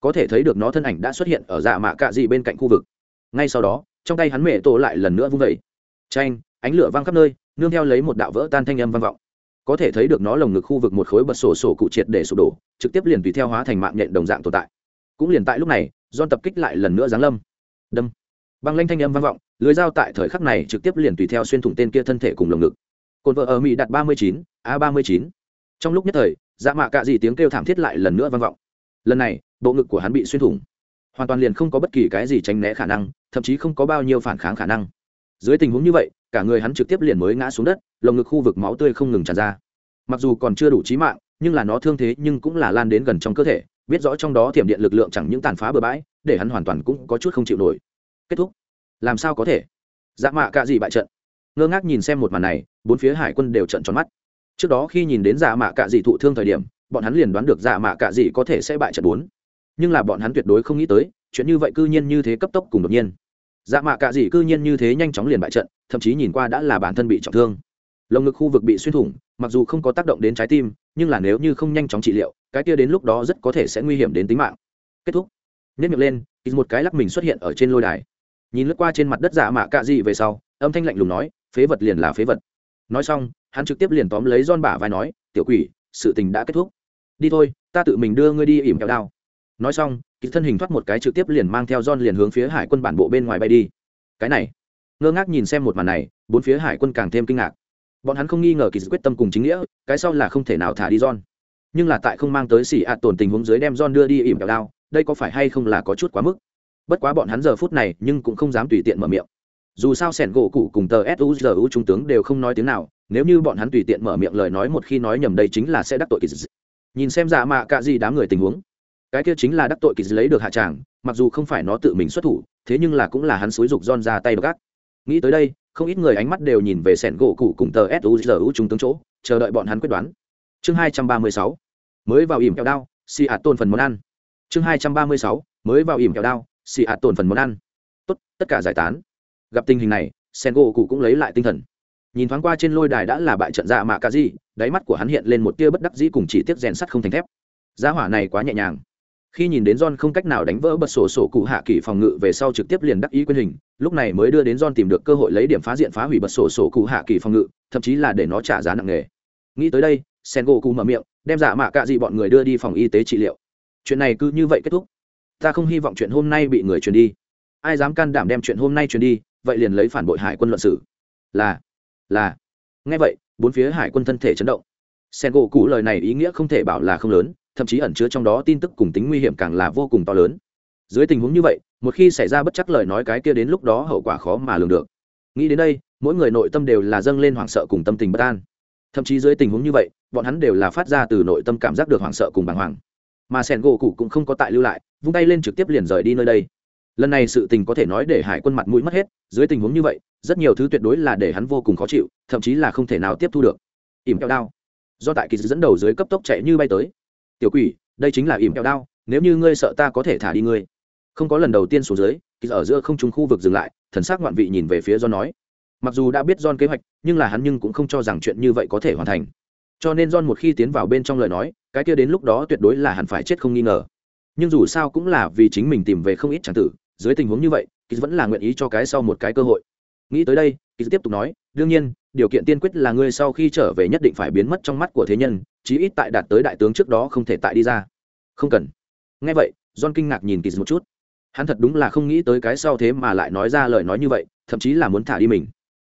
[SPEAKER 1] Có thể thấy được nó thân ảnh đã xuất hiện ở dạ mạ cạ dị bên cạnh khu vực. Ngay sau đó, trong tay hắn mẹ tổ lại lần nữa vung vẩy tranh ánh lửa vang khắp nơi, nương theo lấy một đạo vỡ tan thanh âm vang vọng có thể thấy được nó lồng ngực khu vực một khối bật sổ sổ cụ triệt để sụp đổ, trực tiếp liền tùy theo hóa thành mạng nhện đồng dạng tồn tại. Cũng liền tại lúc này don tập kích lại lần nữa giáng lâm. Đâm. Băng lanh thanh âm vang vọng, lưới dao tại thời khắc này trực tiếp liền tùy theo xuyên thủng tên kia thân thể cùng lồng ngực. Cồn vợ ở mỹ đạt ba mươi chín, a ba mươi chín. Trong lúc nhất thời dạ mạ cạ dị tiếng kêu thảm thiết lại lần nữa vang vọng. Lần này, bộ ngực của hắn bị xuyên thủng. Hoàn toàn liền không có bất kỳ cái gì tránh né khả năng, thậm chí không có bao nhiêu phản kháng khả năng. Dưới tình huống như vậy cả người hắn trực tiếp liền mới ngã xuống đất, lồng ngực khu vực máu tươi không ngừng tràn ra. Mặc dù còn chưa đủ trí mạng, nhưng là nó thương thế nhưng cũng là lan đến gần trong cơ thể, biết rõ trong đó thiểm điện lực lượng chẳng những tàn phá bừa bãi, để hắn hoàn toàn cũng có chút không chịu nổi. Kết thúc. Làm sao có thể? Dạ mạ cạ gì bại trận. Ngơ ngác nhìn xem một màn này, bốn phía hải quân đều trận tròn mắt. Trước đó khi nhìn đến dạ mạ cạ dị thụ thương thời điểm, bọn hắn liền đoán được dạ mạ cạ dị có thể sẽ bại trận bốn. Nhưng là bọn hắn tuyệt đối không nghĩ tới, chuyện như vậy cư nhiên như thế cấp tốc cùng đột nhiên dạ mạ cạ dị cư nhiên như thế nhanh chóng liền bại trận, thậm chí nhìn qua đã là bản thân bị trọng thương. Lồng ngực khu vực bị xuyên thủng, mặc dù không có tác động đến trái tim, nhưng là nếu như không nhanh chóng trị liệu, cái kia đến lúc đó rất có thể sẽ nguy hiểm đến tính mạng. Kết thúc. Nhất miệng lên một cái lắc mình xuất hiện ở trên lôi đài. Nhìn lướt qua trên mặt đất dạ mạ cạ dị về sau, âm thanh lạnh lùng nói, phế vật liền là phế vật. Nói xong, hắn trực tiếp liền tóm lấy don bả vai nói, tiểu quỷ, sự tình đã kết thúc. Đi thôi, ta tự mình đưa ngươi đi ỉm kẹo đao nói xong, kỳ thân hình thoát một cái trực tiếp liền mang theo don liền hướng phía hải quân bản bộ bên ngoài bay đi. Cái này, ngơ ngác nhìn xem một màn này, bốn phía hải quân càng thêm kinh ngạc. Bọn hắn không nghi ngờ kỳ quyết tâm cùng chính nghĩa, cái sau là không thể nào thả đi don nhưng là tại không mang tới xỉ ạt tổn tình huống dưới đem don đưa đi ỉm kẹo đao, đây có phải hay không là có chút quá mức? Bất quá bọn hắn giờ phút này nhưng cũng không dám tùy tiện mở miệng. Dù sao sẻn gỗ cụ cùng tờ suzu trung tướng đều không nói tiếng nào, nếu như bọn hắn tùy tiện mở miệng lời nói một khi nói nhầm đây chính là sẽ đắc tội kỳ. Dị nhìn xem dạ mạ cả gì đám người tình huống cái kia chính là đắc tội kỳ lấy được hạ tràng, mặc dù không phải nó tự mình xuất thủ, thế nhưng là cũng là hắn xúi dục don ra tay gác nghĩ tới đây, không ít người ánh mắt đều nhìn về sẻn gỗ cụ cùng tờ suzu chúng tướng chỗ, chờ đợi bọn hắn quyết đoán. Chương hai trăm ba mươi sáu, mới vào ỉm kẹo đao, xì hạt tồn phần món ăn. Chương hai trăm ba mươi sáu, mới vào ỉm kẹo đao, xì hạt tồn phần món ăn. Tốt, tất cả giải tán. Gặp tình hình này, sẻn gỗ cụ cũng lấy lại tinh thần. Nhìn thoáng qua trên lôi đài đã là bại trận dạ mạ cà di, đáy mắt của hắn hiện lên một tia bất đắc dĩ cùng chỉ tiếc rèn sắt không thành thép. Giá hỏa này quá nhẹ nhàng khi nhìn đến John không cách nào đánh vỡ bật sổ sổ cụ hạ kỳ phòng ngự về sau trực tiếp liền đắc ý quyền hình, lúc này mới đưa đến John tìm được cơ hội lấy điểm phá diện phá hủy bật sổ sổ cụ hạ kỳ phòng ngự, thậm chí là để nó trả giá nặng nề. Nghĩ tới đây sen gỗ cụ mở miệng, đem giả mạ cạ dị bọn người đưa đi phòng y tế trị liệu. Chuyện này cứ như vậy kết thúc. Ta không hy vọng chuyện hôm nay bị người truyền đi. Ai dám can đảm đem chuyện hôm nay truyền đi, vậy liền lấy phản bội hải quân luận sử. Là là. Nghe vậy, bốn phía hải quân thân thể chấn động. Sen gỗ cụ lời này ý nghĩa không thể bảo là không lớn thậm chí ẩn chứa trong đó tin tức cùng tính nguy hiểm càng là vô cùng to lớn. Dưới tình huống như vậy, một khi xảy ra bất chắc lời nói cái kia đến lúc đó hậu quả khó mà lường được. Nghĩ đến đây, mỗi người nội tâm đều là dâng lên hoảng sợ cùng tâm tình bất an. Thậm chí dưới tình huống như vậy, bọn hắn đều là phát ra từ nội tâm cảm giác được hoảng sợ cùng bàng hoàng. Mà sẻn gỗ cụ cũng không có tại lưu lại, vung tay lên trực tiếp liền rời đi nơi đây. Lần này sự tình có thể nói để hải quân mặt mũi mất hết, dưới tình huống như vậy, rất nhiều thứ tuyệt đối là để hắn vô cùng khó chịu, thậm chí là không thể nào tiếp thu được. Ỉm kẹo đao. Do tại kỳ dẫn đầu dưới cấp tốc chạy như bay tới tiểu quỷ, đây chính là ỉm kẹo đao, nếu như ngươi sợ ta có thể thả đi ngươi. Không có lần đầu tiên xuống dưới, kỳ ở giữa không trung khu vực dừng lại, thần sắc ngoạn vị nhìn về phía do nói. Mặc dù đã biết John kế hoạch, nhưng là hắn nhưng cũng không cho rằng chuyện như vậy có thể hoàn thành. Cho nên John một khi tiến vào bên trong lời nói, cái kia đến lúc đó tuyệt đối là hẳn phải chết không nghi ngờ. Nhưng dù sao cũng là vì chính mình tìm về không ít tràng tử, dưới tình huống như vậy, kỳ vẫn là nguyện ý cho cái sau một cái cơ hội. Nghĩ tới đây, kỳ tiếp tục nói đương nhiên, điều kiện tiên quyết là ngươi sau khi trở về nhất định phải biến mất trong mắt của thế nhân, chí ít tại đạt tới đại tướng trước đó không thể tại đi ra. Không cần. Ngay vậy, john kinh ngạc nhìn kỳ một chút. Hắn thật đúng là không nghĩ tới cái sau thế mà lại nói ra lời nói như vậy, thậm chí là muốn thả đi mình.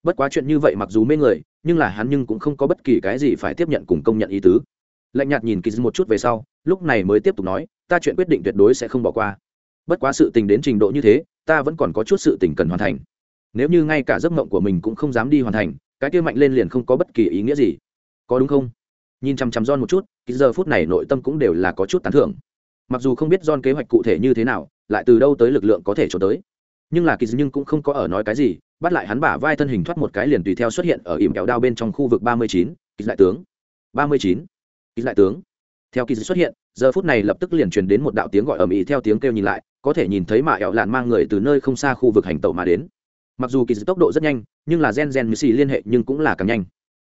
[SPEAKER 1] Bất quá chuyện như vậy mặc dù mê người, nhưng là hắn nhưng cũng không có bất kỳ cái gì phải tiếp nhận cùng công nhận ý tứ. Lạnh nhạt nhìn kỳ một chút về sau, lúc này mới tiếp tục nói, ta chuyện quyết định tuyệt đối sẽ không bỏ qua. Bất quá sự tình đến trình độ như thế, ta vẫn còn có chút sự tình cần hoàn thành nếu như ngay cả giấc mộng của mình cũng không dám đi hoàn thành, cái kia mạnh lên liền không có bất kỳ ý nghĩa gì. Có đúng không? Nhìn chăm chăm John một chút, cái giờ phút này nội tâm cũng đều là có chút tán thưởng. Mặc dù không biết John kế hoạch cụ thể như thế nào, lại từ đâu tới lực lượng có thể trốn tới. Nhưng là kỳ nhưng cũng không có ở nói cái gì, bắt lại hắn bả vai thân hình thoát một cái liền tùy theo xuất hiện ở ỉm kéo đao bên trong khu vực ba mươi chín kỳ đại tướng. ba mươi chín kỳ đại tướng. Theo kỳ xuất hiện, giờ phút này lập tức liền truyền đến một đạo tiếng gọi ầm ĩ theo tiếng kêu nhìn lại, có thể nhìn thấy mạ ẹo lạn mang người từ nơi không xa khu vực hành tẩu mà đến mặc dù kỳ tốc độ rất nhanh, nhưng là gen gen như xì liên hệ nhưng cũng là càng nhanh.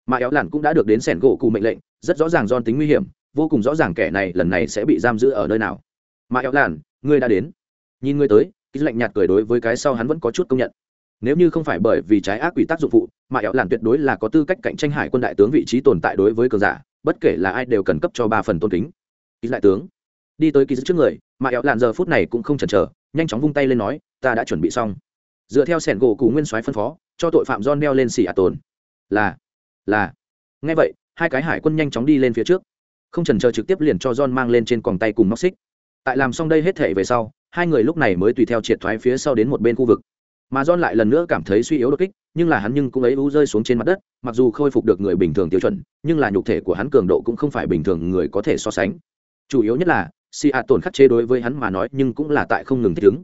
[SPEAKER 1] Mà éo lạn cũng đã được đến sẻn gỗ cụ mệnh lệnh, rất rõ ràng don tính nguy hiểm, vô cùng rõ ràng kẻ này lần này sẽ bị giam giữ ở nơi nào. Mà éo lạn, ngươi đã đến. Nhìn ngươi tới, kỳ lạnh nhạt cười đối với cái sau hắn vẫn có chút công nhận. Nếu như không phải bởi vì trái ác quỷ tác dụng phụ, mà éo lạn tuyệt đối là có tư cách cạnh tranh hải quân đại tướng vị trí tồn tại đối với cường giả, bất kể là ai đều cần cấp cho ba phần tôn kính. Kỳ đại tướng, đi tới kỳ trước người, mà éo lạn giờ phút này cũng không chần chờ, nhanh chóng vung tay lên nói, ta đã chuẩn bị xong dựa theo sẻn gỗ cụ nguyên soái phân phó, cho tội phạm don đeo lên xỉ ạ tồn. Là là. Ngay vậy, hai cái hải quân nhanh chóng đi lên phía trước. Không trần chờ trực tiếp liền cho john mang lên trên còng tay cùng móc xích. Tại làm xong đây hết thể về sau, hai người lúc này mới tùy theo triệt thoái phía sau đến một bên khu vực. Mà john lại lần nữa cảm thấy suy yếu đột kích, nhưng là hắn nhưng cũng ấy u rơi xuống trên mặt đất, mặc dù khôi phục được người bình thường tiêu chuẩn, nhưng là nhục thể của hắn cường độ cũng không phải bình thường người có thể so sánh. Chủ yếu nhất là si a tổn khắc chế đối với hắn mà nói nhưng cũng là tại không ngừng thích ứng.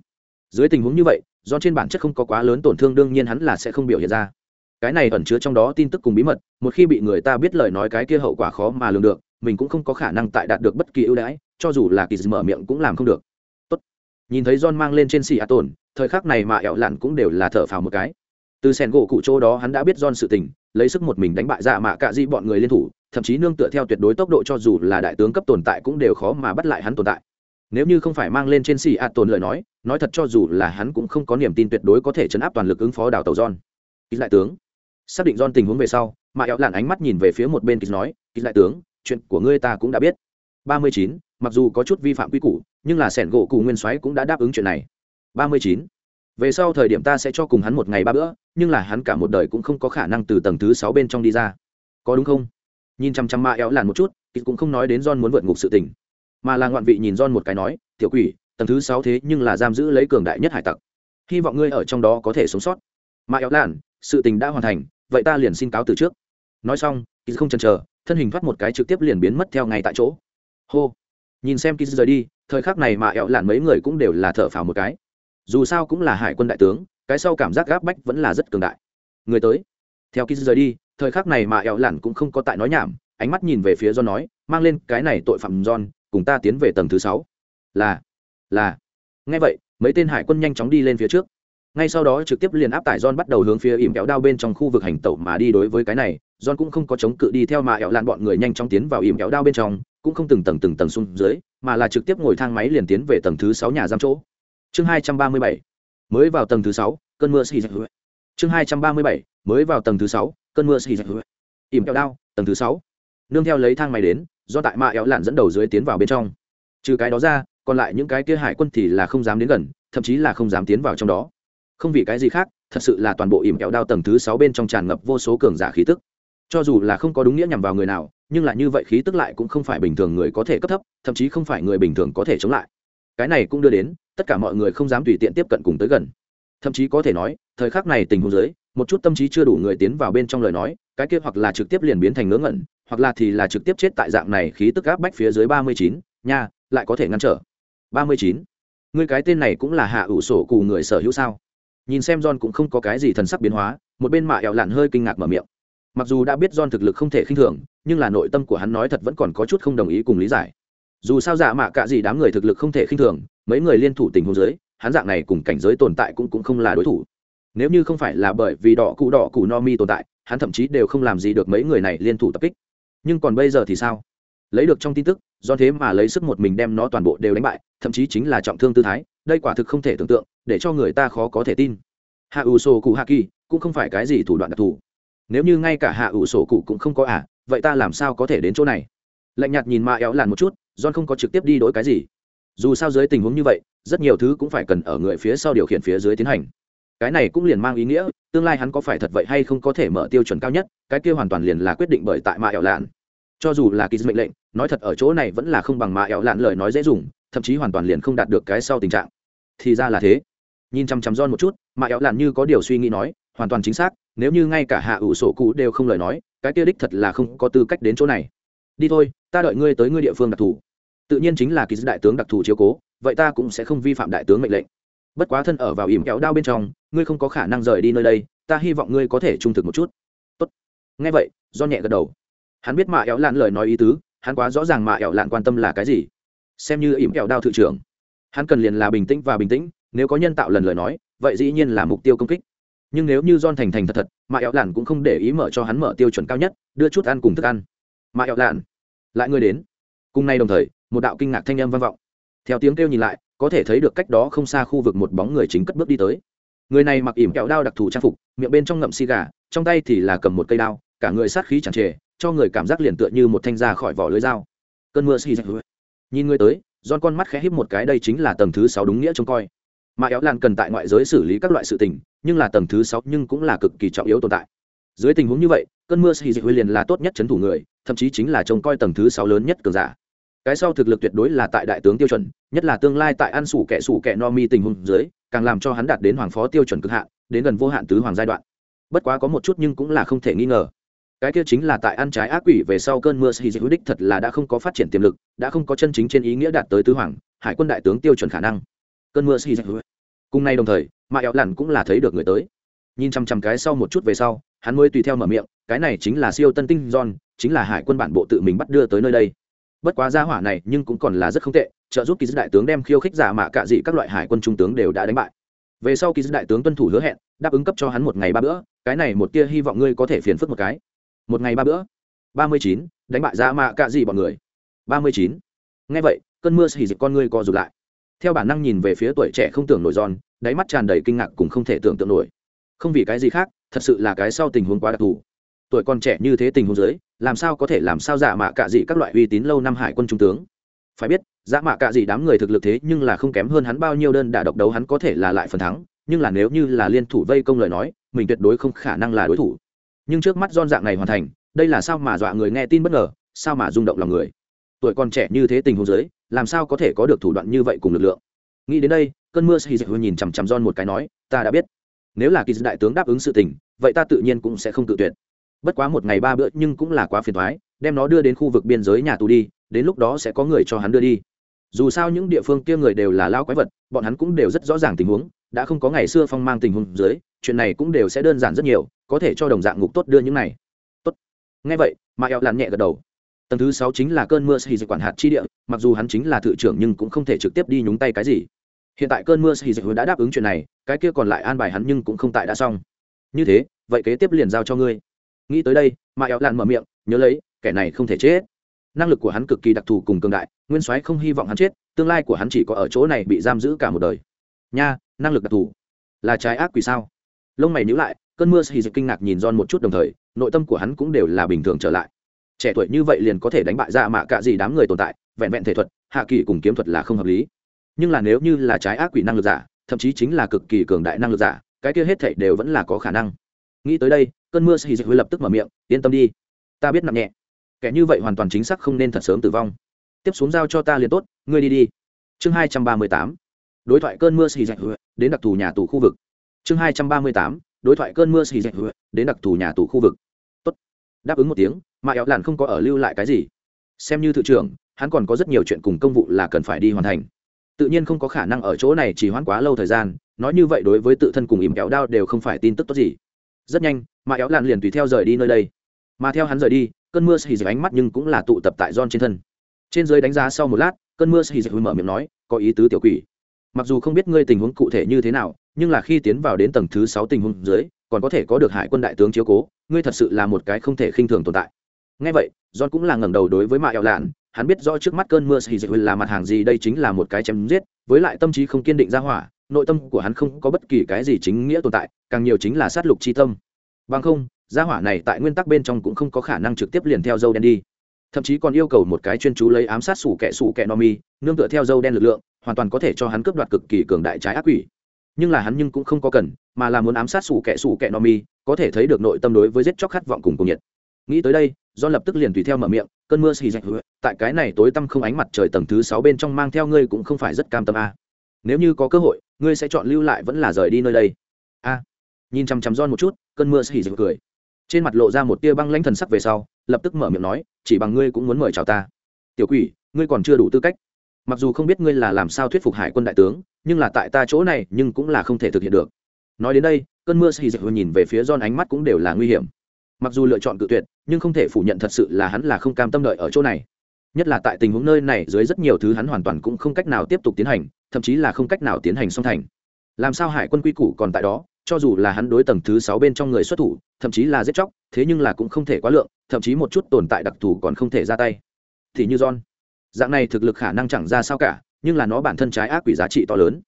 [SPEAKER 1] Dưới tình huống như vậy do trên bản chất không có quá lớn tổn thương, đương nhiên hắn là sẽ không biểu hiện ra. Cái này ẩn chứa trong đó tin tức cùng bí mật, một khi bị người ta biết lời nói cái kia hậu quả khó mà lường được, mình cũng không có khả năng tại đạt được bất kỳ ưu đãi, cho dù là kỳ mở miệng cũng làm không được. Tốt. nhìn thấy john mang lên trên xì a tổn thời khắc này mà ẹo lặn cũng đều là thở phào một cái. Từ sẻn gỗ cụ chỗ đó hắn đã biết john sự tình, lấy sức một mình đánh bại dạ mạ cạ di bọn người liên thủ, thậm chí nương tựa theo tuyệt đối tốc độ cho dù là đại tướng cấp tồn tại cũng đều khó mà bắt lại hắn tồn tại nếu như không phải mang lên trên xì a tồn lời nói nói thật cho dù là hắn cũng không có niềm tin tuyệt đối có thể chấn áp toàn lực ứng phó đào tàu john. Kýt lại tướng. Xác định john tình huống về sau, mà éo làn ánh mắt nhìn về phía một bên kýt nói kýt lại tướng, chuyện của ngươi ta cũng đã biết. Ba mươi chín, mặc dù có chút vi phạm quy củ, nhưng là sẻn gỗ cụ nguyên soái cũng đã đáp ứng chuyện này. Ba mươi chín, về sau thời điểm ta sẽ cho cùng hắn một ngày ba bữa, nhưng là hắn cả một đời cũng không có khả năng từ tầng thứ sáu bên trong đi ra. Có đúng không? Nhìn chăm chăm ma éo làn một chút kýt cũng không nói đến john muốn vượt ngục sự tình mà là ngoạn vị nhìn John một cái nói, "Tiểu quỷ, tầng thứ sáu thế nhưng là giam giữ lấy cường đại nhất hải tặc. Hy vọng ngươi ở trong đó có thể sống sót." Mà éo lạn, sự tình đã hoàn thành, vậy ta liền xin cáo từ trước. Nói xong, Kiz không chần chờ, thân hình thoát một cái trực tiếp liền biến mất theo ngay tại chỗ. Hô. Nhìn xem Kiz rời đi, thời khắc này mà éo lạn mấy người cũng đều là thở phào một cái. Dù sao cũng là hải quân đại tướng, cái sau cảm giác gáp bách vẫn là rất cường đại. Người tới. Theo Kiz rời đi, thời khắc này mà éo lạn cũng không có tại nói nhảm, ánh mắt nhìn về phía john nói mang lên cái này tội phạm john cùng ta tiến về tầng thứ sáu. Là là. Nghe vậy, mấy tên hải quân nhanh chóng đi lên phía trước. Ngay sau đó trực tiếp liền áp tải John bắt đầu hướng phía ỉm kéo đao bên trong khu vực hành tẩu mà đi đối với cái này. John cũng không có chống cự đi theo mà ẻo lạn bọn người nhanh chóng tiến vào ỉm kéo đao bên trong, cũng không từng tầng từng tầng xuống dưới, mà là trực tiếp ngồi thang máy liền tiến về tầng thứ sáu nhà giam chỗ. Chương hai trăm ba mươi bảy. Mới vào tầng thứ sáu, cơn mưa xì dạch chương hai trăm ba mươi bảy. Mới vào tầng thứ sáu, cơn mưa xì dạch ỉm kéo đao, tầng thứ sáu. Nương theo lấy thang máy đến do tại mạ éo lạn dẫn đầu dưới tiến vào bên trong. Trừ cái đó ra, còn lại những cái kia hải quân thì là không dám đến gần, thậm chí là không dám tiến vào trong đó. Không vì cái gì khác, thật sự là toàn bộ ỉm kẹo đao tầng thứ sáu bên trong tràn ngập vô số cường giả khí tức. Cho dù là không có đúng nghĩa nhằm vào người nào, nhưng là như vậy khí tức lại cũng không phải bình thường người có thể cấp thấp, thậm chí không phải người bình thường có thể chống lại. Cái này cũng đưa đến, tất cả mọi người không dám tùy tiện tiếp cận cùng tới gần. Thậm chí có thể nói, thời khắc này tình huống dưới, một chút tâm trí chưa đủ người tiến vào bên trong lời nói, cái kia hoặc là trực tiếp liền biến thành ngớ ngẩn hoặc là thì là trực tiếp chết tại dạng này khí tức áp bách phía dưới ba mươi chín, nha, lại có thể ngăn trở. ba mươi chín. Người cái tên này cũng là hạ ủ sổ cù người sở hữu sao? Nhìn xem john cũng không có cái gì thần sắc biến hóa, một bên mạ ẹo lạn hơi kinh ngạc mở miệng. Mặc dù đã biết john thực lực không thể khinh thường, nhưng là nội tâm của hắn nói thật vẫn còn có chút không đồng ý cùng lý giải. Dù sao dạ mạ cả gì đám người thực lực không thể khinh thường, mấy người liên thủ tình huống dưới, hắn dạng này cùng cảnh giới tồn tại cũng cũng không là đối thủ. Nếu như không phải là bởi vì đỏ cụ đỏ cụ no mi tồn tại, hắn thậm chí đều không làm gì được mấy người này liên thủ tập kích nhưng còn bây giờ thì sao? Lấy được trong tin tức do thế mà lấy sức một mình đem nó toàn bộ đều đánh bại thậm chí chính là trọng thương tư thái đây quả thực không thể tưởng tượng để cho người ta khó có thể tin. Hạ ủ sổ cụ hạ kỳ cũng không phải cái gì thủ đoạn đặc thù. Nếu như ngay cả hạ ủ sổ cụ cũng không có ả à, vậy ta làm sao có thể đến chỗ này? Lạnh nhạt nhìn ma éo làn một chút john không có trực tiếp đi đổi cái gì. Dù sao dưới tình huống như vậy rất nhiều thứ cũng phải cần ở người phía sau điều khiển phía dưới tiến hành cái này cũng liền mang ý nghĩa, tương lai hắn có phải thật vậy hay không có thể mở tiêu chuẩn cao nhất, cái kia hoàn toàn liền là quyết định bởi tại mạ ẻo lạn. Cho dù là kỳ mệnh lệnh, nói thật ở chỗ này vẫn là không bằng mạ ẻo lạn lời nói dễ dùng, thậm chí hoàn toàn liền không đạt được cái sau tình trạng. Thì ra là thế. Nhìn chăm chăm don một chút mạ ẻo lạn như có điều suy nghĩ nói, hoàn toàn chính xác, nếu như ngay cả hạ ủ sổ cũ đều không lời nói, cái kia đích thật là không có tư cách đến chỗ này. Đi thôi, ta đợi ngươi tới ngươi địa phương đặc thù. Tự nhiên chính là kỳ đại tướng đặc thù chiếu cố, vậy ta cũng sẽ không vi phạm đại tướng mệnh lệnh bất quá thân ở vào ỉm kéo đao bên trong, ngươi không có khả năng rời đi nơi đây, ta hy vọng ngươi có thể trung thực một chút. Tốt. nghe vậy do nhẹ gật đầu. Hắn biết mạ éo lạn lời nói ý tứ, hắn quá rõ ràng mạ éo lạn quan tâm là cái gì. Xem như ỉm kéo đao thự trưởng, hắn cần liền là bình tĩnh và bình tĩnh, nếu có nhân tạo lần lời nói, vậy dĩ nhiên là mục tiêu công kích. Nhưng nếu như don thành thành thật thật mạ éo lạn cũng không để ý mở cho hắn mở tiêu chuẩn cao nhất, đưa chút ăn cùng thức ăn. Mạ éo lạn, lại ngươi đến. Cùng nay đồng thời, một đạo kinh ngạc thanh âm vang vọng theo tiếng kêu nhìn lại, có thể thấy được cách đó không xa khu vực một bóng người chính cất bước đi tới. Người này mặc ỉm kẹo đao đặc thù trang phục, miệng bên trong ngậm xì gà, trong tay thì là cầm một cây đao, cả người sát khí chẳng trề, cho người cảm giác liền tựa như một thanh ra khỏi vỏ lưới dao. Cơn mưa xì dạch nhìn người tới don con mắt khẽ híp một cái, đây chính là tầng thứ sáu đúng nghĩa trông coi. Mà éo lan cần tại ngoại giới xử lý các loại sự tình, nhưng là tầng thứ sáu nhưng cũng là cực kỳ trọng yếu tồn tại. Dưới tình huống như vậy, cơn mưa xì dạch huy liền là tốt nhất c thủ người, thậm chí chính là trông coi tầng thứ sáu lớn nhất cường giả cái sau thực lực tuyệt đối là tại đại tướng tiêu chuẩn, nhất là tương lai tại ăn sủ kẻ sủ kẻ no mi tình huống dưới, càng làm cho hắn đạt đến hoàng phó tiêu chuẩn cực hạn, đến gần vô hạn tứ hoàng giai đoạn. Bất quá có một chút nhưng cũng là không thể nghi ngờ. Cái kia chính là tại ăn trái ác quỷ về sau cơn mưa sĩ dịch đích thật là đã không có phát triển tiềm lực, đã không có chân chính trên ý nghĩa đạt tới tứ hoàng, hải quân đại tướng tiêu chuẩn khả năng. Cơn mưa sĩ dịch cùng nay đồng thời mà éo lặn cũng là thấy được người tới. Nhìn chằm chằm cái sau một chút về sau, hắn mới tùy theo mở miệng, cái này chính là siêu tân tinh john chính là hải quân bản bộ tự mình bắt đưa tới nơi đây bất quá gia hỏa này nhưng cũng còn là rất không tệ, trợ giúp kỳ dư đại tướng đem khiêu khích giả mạ cạ dị các loại hải quân trung tướng đều đã đánh bại. Về sau kỳ dư đại tướng tuân thủ hứa hẹn, đáp ứng cấp cho hắn một ngày ba bữa, cái này một tia hy vọng ngươi có thể phiền phức một cái. Một ngày ba bữa? Ba mươi chín, đánh bại giả mạ cạ dị bọn người. Ba mươi chín. Ngay vậy, cơn mưa xì dịch con ngươi co rụt lại. Theo bản năng nhìn về phía tuổi trẻ không tưởng nổi giòn, đáy mắt tràn đầy kinh ngạc cùng không thể tưởng tượng nổi. Không vì cái gì khác, thật sự là cái sau tình huống quá đặc thù tuổi còn trẻ như thế tình huống dưới, làm sao có thể làm sao giả mạ cạ dị các loại uy tín lâu năm hải quân trung tướng? Phải biết giả mạ cạ dị đám người thực lực thế nhưng là không kém hơn hắn bao nhiêu đơn đả độc đấu hắn có thể là lại phần thắng, nhưng là nếu như là liên thủ vây công lời nói, mình tuyệt đối không khả năng là đối thủ. Nhưng trước mắt don dạng này hoàn thành, đây là sao mà dọa người nghe tin bất ngờ, sao mà rung động lòng người? Tuổi còn trẻ như thế tình huống dưới, làm sao có thể có được thủ đoạn như vậy cùng lực lượng? Nghĩ đến đây, cơn mưa xì dịch nhìn chằm chằm don một cái nói, ta đã biết. Nếu là kỳ đại tướng đáp ứng sự tình, vậy ta tự nhiên cũng sẽ không tự tuyệt bất quá một ngày ba bữa nhưng cũng là quá phiền thoái đem nó đưa đến khu vực biên giới nhà tù đi, đến lúc đó sẽ có người cho hắn đưa đi. Dù sao những địa phương kia người đều là lao quái vật, bọn hắn cũng đều rất rõ ràng tình huống, đã không có ngày xưa phong mang tình huống dưới, chuyện này cũng đều sẽ đơn giản rất nhiều, có thể cho đồng dạng ngục tốt đưa những này. Tốt. Ngay vậy mà eo làn nhẹ gật đầu. Tầng thứ sáu chính là cơn mưa xì dịch quản hạt chi địa, mặc dù hắn chính là thự trưởng nhưng cũng không thể trực tiếp đi nhúng tay cái gì. Hiện tại cơn mưa xì dịch đã đáp ứng chuyện này, cái kia còn lại an bài hắn nhưng cũng không tại đã xong. Như thế, vậy kế tiếp liền giao cho ngươi nghĩ tới đây, mà éo lan mở miệng, nhớ lấy, kẻ này không thể chết. Năng lực của hắn cực kỳ đặc thù cùng cường đại, nguyên soái không hy vọng hắn chết, tương lai của hắn chỉ có ở chỗ này bị giam giữ cả một đời. Nha, năng lực đặc thù. Là trái ác quỷ sao? Lông mày nhíu lại, cơn mưa xì dịch kinh ngạc nhìn John một chút đồng thời, nội tâm của hắn cũng đều là bình thường trở lại. Trẻ tuổi như vậy liền có thể đánh bại ra mạ cả gì đám người tồn tại, vẹn vẹn thể thuật, hạ kỳ cùng kiếm thuật là không hợp lý. Nhưng là nếu như là trái ác quỷ năng lực giả, thậm chí chính là cực kỳ cường đại năng lực giả, cái kia hết thảy đều vẫn là có khả năng nghĩ tới đây, cơn mưa xì dịch lập tức mở miệng, yên tâm đi, ta biết nặng nhẹ. Kẻ như vậy hoàn toàn chính xác không nên thật sớm tử vong. Tiếp xuống giao cho ta liền tốt, ngươi đi đi. Chương hai trăm ba mươi tám, đối thoại cơn mưa xì huy đến đặc thù nhà tù khu vực. Chương hai trăm ba mươi tám, đối thoại cơn mưa xì huy đến đặc thù nhà tù khu vực. Tốt. Đáp ứng một tiếng, mà éo làn không có ở lưu lại cái gì. Xem như thự trưởng, hắn còn có rất nhiều chuyện cùng công vụ là cần phải đi hoàn thành. Tự nhiên không có khả năng ở chỗ này chỉ hoãn quá lâu thời gian, nói như vậy đối với tự thân cùng ìm kéo đao đều không phải tin tức tốt gì rất nhanh mà éo lạn liền tùy theo rời đi nơi đây mà theo hắn rời đi cơn mưa xì dịch ánh mắt nhưng cũng là tụ tập tại John trên thân. Trên dưới đánh giá sau một lát, cơn mưa xì dịch mở miệng nói, có ý tứ tiểu quỷ. Mặc dù không biết ngươi tình huống cụ thể như thế nào, nhưng là khi tiến vào đến tầng thứ sáu tình huống dưới, còn có thể có được hải quân đại tướng chiếu cố, ngươi thật sự là một cái không thể khinh thường tồn tại. Nghe vậy, John cũng là ngẩng đầu đối với Mạ éo Lạn, hắn biết rõ trước mắt cơn mưa xì dịch là mặt hàng gì, đây chính là một cái chém giết, với lại tâm trí không kiên định ra hỏa, nội tâm của hắn không có bất kỳ cái gì chính nghĩa tồn tại, càng nhiều chính là sát lục chi tâm. Bằng không, gia hỏa này tại nguyên tắc bên trong cũng không có khả năng trực tiếp liền theo dâu đen đi. Thậm chí còn yêu cầu một cái chuyên chú lấy ám sát sủ kẻ sủ kẻ no mi nương tựa theo dâu đen lực lượng hoàn toàn có thể cho hắn cướp đoạt cực kỳ cường đại trái ác quỷ. Nhưng là hắn nhưng cũng không có cần mà là muốn ám sát sủ kẻ sủ kẻ no mi có thể thấy được nội tâm đối với giết chóc khát vọng cùng cùng nhiệt. Nghĩ tới đây do lập tức liền tùy theo mở miệng cơn mưa xì dạch tại cái này tối tăm không ánh mặt trời tầng thứ sáu bên trong mang theo ngươi cũng không phải rất cam tâm a nếu như có cơ hội ngươi sẽ chọn lưu lại vẫn là rời đi nơi đây. A, nhìn chăm chăm don một chút, cơn mưa xì dạch cười. Trên mặt lộ ra một tia băng lãnh thần sắc về sau, lập tức mở miệng nói, chỉ bằng ngươi cũng muốn mời chào ta. Tiểu quỷ, ngươi còn chưa đủ tư cách. Mặc dù không biết ngươi là làm sao thuyết phục hải quân đại tướng, nhưng là tại ta chỗ này, nhưng cũng là không thể thực hiện được. Nói đến đây, cơn mưa xì dịch nhìn về phía don ánh mắt cũng đều là nguy hiểm. Mặc dù lựa chọn cự tuyệt, nhưng không thể phủ nhận thật sự là hắn là không cam tâm đợi ở chỗ này. Nhất là tại tình huống nơi này, dưới rất nhiều thứ hắn hoàn toàn cũng không cách nào tiếp tục tiến hành thậm chí là không cách nào tiến hành song thành. Làm sao hải quân quy củ còn tại đó, cho dù là hắn đối tầng thứ sáu bên trong người xuất thủ, thậm chí là giết chóc, thế nhưng là cũng không thể quá lượng, thậm chí một chút tồn tại đặc thù còn không thể ra tay. Thì như john, dạng này thực lực khả năng chẳng ra sao cả, nhưng là nó bản thân trái ác quỷ giá trị to lớn.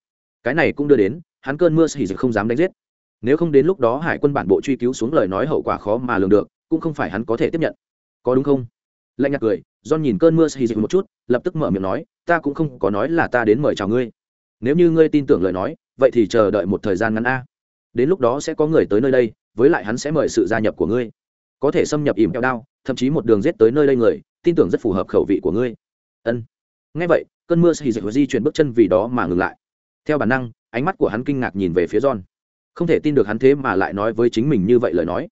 [SPEAKER 1] Cái này cũng đưa đến, hắn cơn mưa xì dịch không dám đánh giết. Nếu không đến lúc đó hải quân bản bộ truy cứu xuống lời nói hậu quả khó mà lường được, cũng không phải hắn có thể tiếp nhận. Có đúng không? Lạnh nhạt cười, john nhìn cơn mưa xì dịch một chút, lập tức mở miệng nói ta cũng không có nói là ta đến mời chào ngươi. Nếu như ngươi tin tưởng lời nói, vậy thì chờ đợi một thời gian ngắn a. Đến lúc đó sẽ có người tới nơi đây, với lại hắn sẽ mời sự gia nhập của ngươi. Có thể xâm nhập ìm kẹo đao, thậm chí một đường rết tới nơi đây người, tin tưởng rất phù hợp khẩu vị của ngươi. Ân. Ngay vậy, cơn mưa sẽ di chuyển bước chân vì đó mà ngừng lại. Theo bản năng, ánh mắt của hắn kinh ngạc nhìn về phía john. Không thể tin được hắn thế mà lại nói với chính mình như vậy lời nói.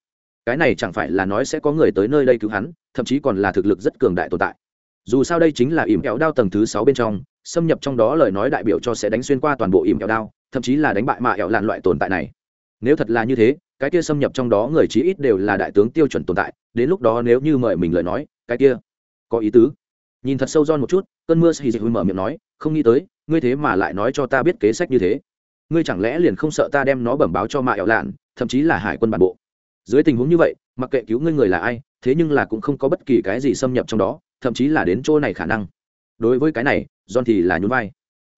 [SPEAKER 1] Cái này chẳng phải là nói sẽ có người tới nơi đây cứu hắn, thậm chí còn là thực lực rất cường đại tồn tại dù sao đây chính là ỉm kẹo đao tầng thứ sáu bên trong, xâm nhập trong đó lời nói đại biểu cho sẽ đánh xuyên qua toàn bộ ỉm kẹo đao, thậm chí là đánh bại mạ ẹo lạn loại tồn tại này. Nếu thật là như thế, cái kia xâm nhập trong đó người chí ít đều là đại tướng tiêu chuẩn tồn tại, đến lúc đó nếu như mời mình lời nói, cái kia có ý tứ. Nhìn thật sâu giòn một chút, cơn mưa xì dịch mở miệng nói, không nghĩ tới, ngươi thế mà lại nói cho ta biết kế sách như thế. Ngươi chẳng lẽ liền không sợ ta đem nó bẩm báo cho mạ ẹo lạn, thậm chí là hải quân bản bộ? Dưới tình huống như vậy, mặc kệ cứu ngươi người là ai, thế nhưng là cũng không có bất kỳ cái gì xâm nhập trong đó thậm chí là đến chỗ này khả năng. Đối với cái này, john thì là nhún vai.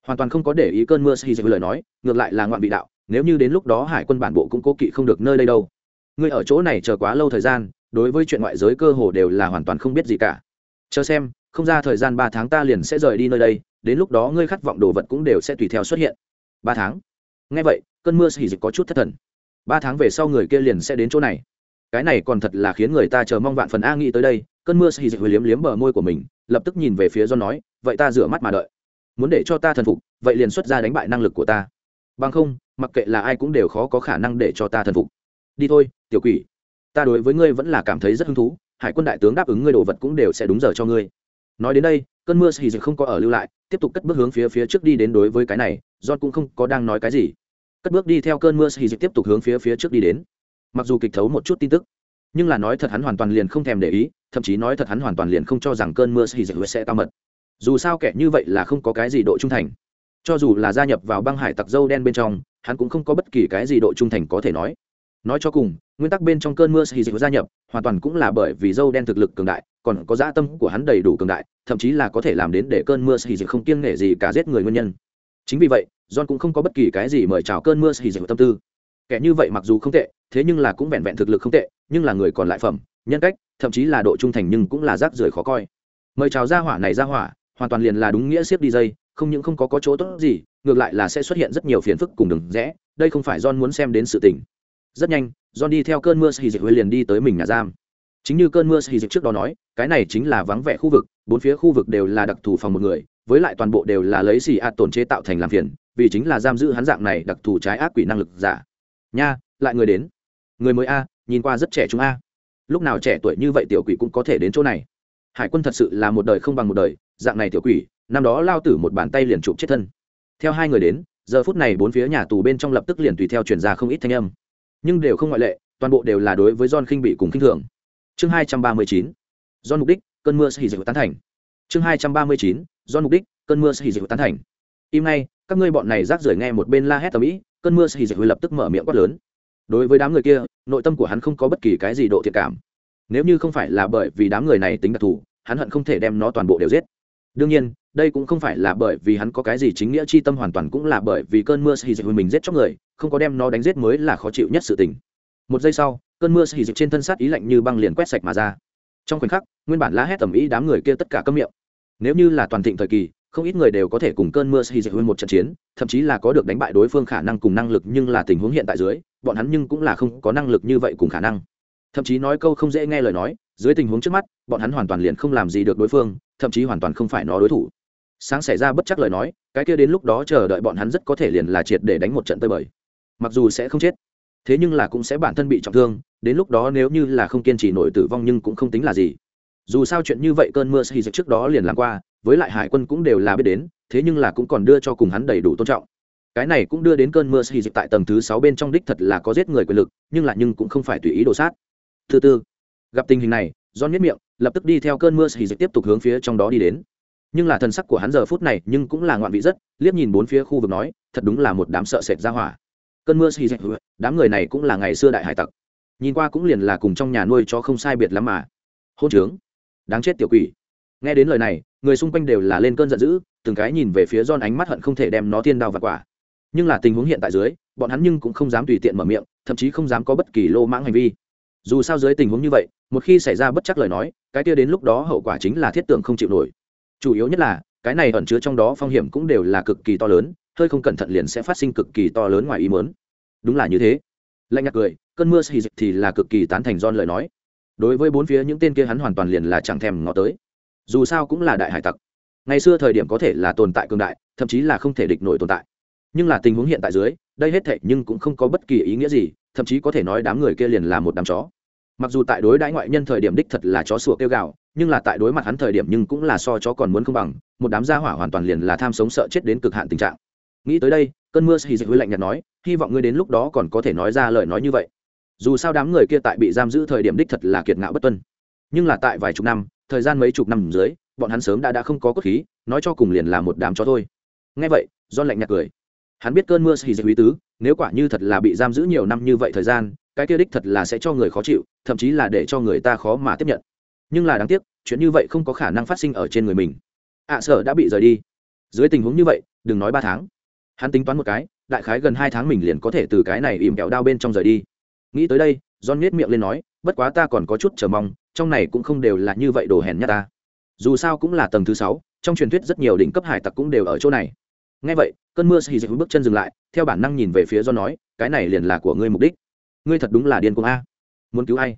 [SPEAKER 1] Hoàn toàn không có để ý cơn mưa xì lời nói, ngược lại là ngoạn vị đạo, nếu như đến lúc đó hải quân bản bộ cũng cố kỵ không được nơi đây đâu. Ngươi ở chỗ này chờ quá lâu thời gian, đối với chuyện ngoại giới cơ hồ đều là hoàn toàn không biết gì cả. Chờ xem, không ra thời gian ba tháng ta liền sẽ rời đi nơi đây, đến lúc đó ngươi khát vọng đồ vật cũng đều sẽ tùy theo xuất hiện. Ba tháng? Ngay vậy, cơn mưa xì dịch có chút thất thần. Ba tháng về sau người kia liền sẽ đến chỗ này. Cái này còn thật là khiến người ta chờ mong vạn phần a nghĩ tới đây cơn mưa xì dịch liếm liếm bờ môi của mình, lập tức nhìn về phía do nói, vậy ta rửa mắt mà đợi. Muốn để cho ta thần phục, vậy liền xuất ra đánh bại năng lực của ta. Bằng không, mặc kệ là ai cũng đều khó có khả năng để cho ta thần phục. Đi thôi, tiểu quỷ. Ta đối với ngươi vẫn là cảm thấy rất hứng thú, hải quân đại tướng đáp ứng ngươi đồ vật cũng đều sẽ đúng giờ cho ngươi. Nói đến đây, cơn mưa xì dịch không có ở lưu lại, tiếp tục cất bước hướng phía phía trước đi đến đối với cái này, john cũng không có đang nói cái gì. Cất bước đi theo cơn mưa xì dịch tiếp tục hướng phía phía trước đi đến. Mặc dù kịch thấu một chút tin tức, nhưng là nói thật hắn hoàn toàn liền không thèm để ý thậm chí nói thật hắn hoàn toàn liền không cho rằng cơn mưa xì dịch sẽ cao mật. Dù sao kẻ như vậy là không có cái gì độ trung thành. Cho dù là gia nhập vào băng hải tặc dâu đen bên trong, hắn cũng không có bất kỳ cái gì độ trung thành có thể nói. Nói cho cùng, nguyên tắc bên trong cơn mưa xì dịch gia nhập, hoàn toàn cũng là bởi vì dâu đen thực lực cường đại, còn có dã tâm của hắn đầy đủ cường đại, thậm chí là có thể làm đến để cơn mưa xì dịch không kiêng nể gì cả giết người nguyên nhân. Chính vì vậy, john cũng không có bất kỳ cái gì mời chào cơn mưa xì dịch tâm tư. Kẻ như vậy mặc dù không tệ, thế nhưng là cũng vẹn vẹn thực lực không tệ, nhưng là người còn lại phẩm, nhân cách thậm chí là độ trung thành nhưng cũng là rác rưởi khó coi. Mời chào ra hỏa này ra hỏa hoàn toàn liền là đúng nghĩa siết đi dây không những không có, có chỗ tốt gì ngược lại là sẽ xuất hiện rất nhiều phiền phức cùng đường rẽ đây không phải john muốn xem đến sự tình. Rất nhanh john đi theo cơn mưa xì dịch liền đi tới mình nhà giam. Chính như cơn mưa xì dịch trước đó nói cái này chính là vắng vẻ khu vực bốn phía khu vực đều là đặc thù phòng một người với lại toàn bộ đều là lấy xì ạt tổn chế tạo thành làm phiền vì chính là giam giữ hắn dạng này đặc thù trái ác quỷ năng lực giả. Nha lại người đến. Người mới a nhìn qua rất trẻ chúng a lúc nào trẻ tuổi như vậy tiểu quỷ cũng có thể đến chỗ này. Hải quân thật sự là một đời không bằng một đời, dạng này tiểu quỷ, năm đó lao tử một bàn tay liền chụp chết thân. Theo hai người đến, giờ phút này bốn phía nhà tù bên trong lập tức liền tùy theo chuyển ra không ít thanh âm. Nhưng đều không ngoại lệ, toàn bộ đều là đối với john khinh bị cùng khinh thường. Chương hai trăm ba mươi chín do mục đích, cơn mưa sẽ hì dịch tán thành. Chương hai trăm ba mươi chín do mục đích, cơn mưa sẽ hì dịch tán thành. Im nay các ngươi bọn này rác rưởi nghe một bên la hét tầm ĩ, cơn mưa sẽ hì dịch lập tức mở miệng quát lớn đối với đám người kia, nội tâm của hắn không có bất kỳ cái gì độ thiện cảm. Nếu như không phải là bởi vì đám người này tính đặc thù, hắn hận không thể đem nó toàn bộ đều giết. Đương nhiên, đây cũng không phải là bởi vì hắn có cái gì chính nghĩa chi tâm hoàn toàn cũng là bởi vì cơn mưa xì dịch mình giết chóc người, không có đem nó đánh giết mới là khó chịu nhất sự tình. Một giây sau, cơn mưa xì dịch trên thân sát ý lạnh như băng liền quét sạch mà ra. Trong khoảnh khắc, nguyên bản la hét tầm ý đám người kia tất cả câm miệng. Nếu như là toàn thịnh thời kỳ không ít người đều có thể cùng cơn mưa xì dịch một trận chiến, thậm chí là có được đánh bại đối phương khả năng cùng năng lực nhưng là tình huống hiện tại dưới, bọn hắn nhưng cũng là không có năng lực như vậy cùng khả năng. Thậm chí nói câu không dễ nghe lời nói, dưới tình huống trước mắt, bọn hắn hoàn toàn liền không làm gì được đối phương, thậm chí hoàn toàn không phải nó đối thủ. Sáng xảy ra bất chắc lời nói, cái kia đến lúc đó chờ đợi bọn hắn rất có thể liền là triệt để đánh một trận tơi bời. Mặc dù sẽ không chết, thế nhưng là cũng sẽ bản thân bị trọng thương, đến lúc đó nếu như là không kiên trì nổi tử vong nhưng cũng không tính là gì. Dù sao chuyện như vậy cơn mưa sẽ dịch trước đó liền làm qua với lại hải quân cũng đều là biết đến, thế nhưng là cũng còn đưa cho cùng hắn đầy đủ tôn trọng. Cái này cũng đưa đến cơn mưa xì dịch tại tầng thứ sáu bên trong đích thật là có giết người quyền lực, nhưng là nhưng cũng không phải tùy ý đồ sát. Thứ tư, gặp tình hình này do nhất miệng, lập tức đi theo cơn mưa xì dịch tiếp tục hướng phía trong đó đi đến. Nhưng là thần sắc của hắn giờ phút này nhưng cũng là ngoạn vị rất, liếc nhìn bốn phía khu vực nói, thật đúng là một đám sợ sệt ra hỏa. Cơn mưa xì dịch, đám người này cũng là ngày xưa đại hải tặc. Nhìn qua cũng liền là cùng trong nhà nuôi cho không sai biệt lắm mà. Hôn trướng. Đáng chết tiểu quỷ. Nghe đến lời này người xung quanh đều là lên cơn giận dữ, từng cái nhìn về phía don ánh mắt hận không thể đem nó thiên đao và quả. Nhưng là tình huống hiện tại dưới, bọn hắn nhưng cũng không dám tùy tiện mở miệng, thậm chí không dám có bất kỳ lô mãng hành vi. Dù sao dưới tình huống như vậy, một khi xảy ra bất chắc lời nói, cái kia đến lúc đó hậu quả chính là thiết tưởng không chịu nổi. Chủ yếu nhất là, cái này ẩn chứa trong đó phong hiểm cũng đều là cực kỳ to lớn, hơi không cẩn thận liền sẽ phát sinh cực kỳ to lớn ngoài ý mớn đúng là như thế. Lạnh ngạc cười, cơn mưa xì dịch thì là cực kỳ tán thành don lời nói. Đối với bốn phía những tên kia hắn hoàn toàn liền là chẳng thèm ngó tới dù sao cũng là đại hải tặc. Ngày xưa thời điểm có thể là tồn tại cường đại, thậm chí là không thể địch nổi tồn tại. Nhưng là tình huống hiện tại dưới, đây hết thệ nhưng cũng không có bất kỳ ý nghĩa gì, thậm chí có thể nói đám người kia liền là một đám chó. Mặc dù tại đối đãi ngoại nhân thời điểm đích thật là chó sủa kêu gào, nhưng là tại đối mặt hắn thời điểm nhưng cũng là so chó còn muốn không bằng, một đám gia hỏa hoàn toàn liền là tham sống sợ chết đến cực hạn tình trạng. Nghĩ tới đây, cơn mưa xì dịch hơi lạnh nhạt nói, hy vọng ngươi đến lúc đó còn có thể nói ra lời nói như vậy. Dù sao đám người kia tại bị giam giữ thời điểm đích thật là kiệt ngạo bất tuân. Nhưng là tại vài chục năm thời gian mấy chục năm dưới bọn hắn sớm đã đã không có cốt khí nói cho cùng liền là một đám chó thôi. Nghe vậy do lạnh nhạt cười. Hắn biết cơn mưa xì dịch quý tứ nếu quả như thật là bị giam giữ nhiều năm như vậy thời gian cái kia đích thật là sẽ cho người khó chịu thậm chí là để cho người ta khó mà tiếp nhận. Nhưng là đáng tiếc chuyện như vậy không có khả năng phát sinh ở trên người mình. Ạ à, sở đã bị rời đi. Dưới tình huống như vậy đừng nói ba tháng. Hắn tính toán một cái đại khái gần hai tháng mình liền có thể từ cái này ìm kẹo đao bên trong rời đi. Nghĩ tới đây john nhét miệng lên nói bất quá ta còn có chút chờ mong trong này cũng không đều là như vậy đồ hèn nhát ta. Dù sao cũng là tầng thứ sáu, trong truyền thuyết rất nhiều đỉnh cấp hải tặc cũng đều ở chỗ này. Ngay vậy, cơn mưa xì dịch bước chân dừng lại, theo bản năng nhìn về phía do nói, cái này liền là của ngươi mục đích. Ngươi thật đúng là điên cuồng a. Muốn cứu ai?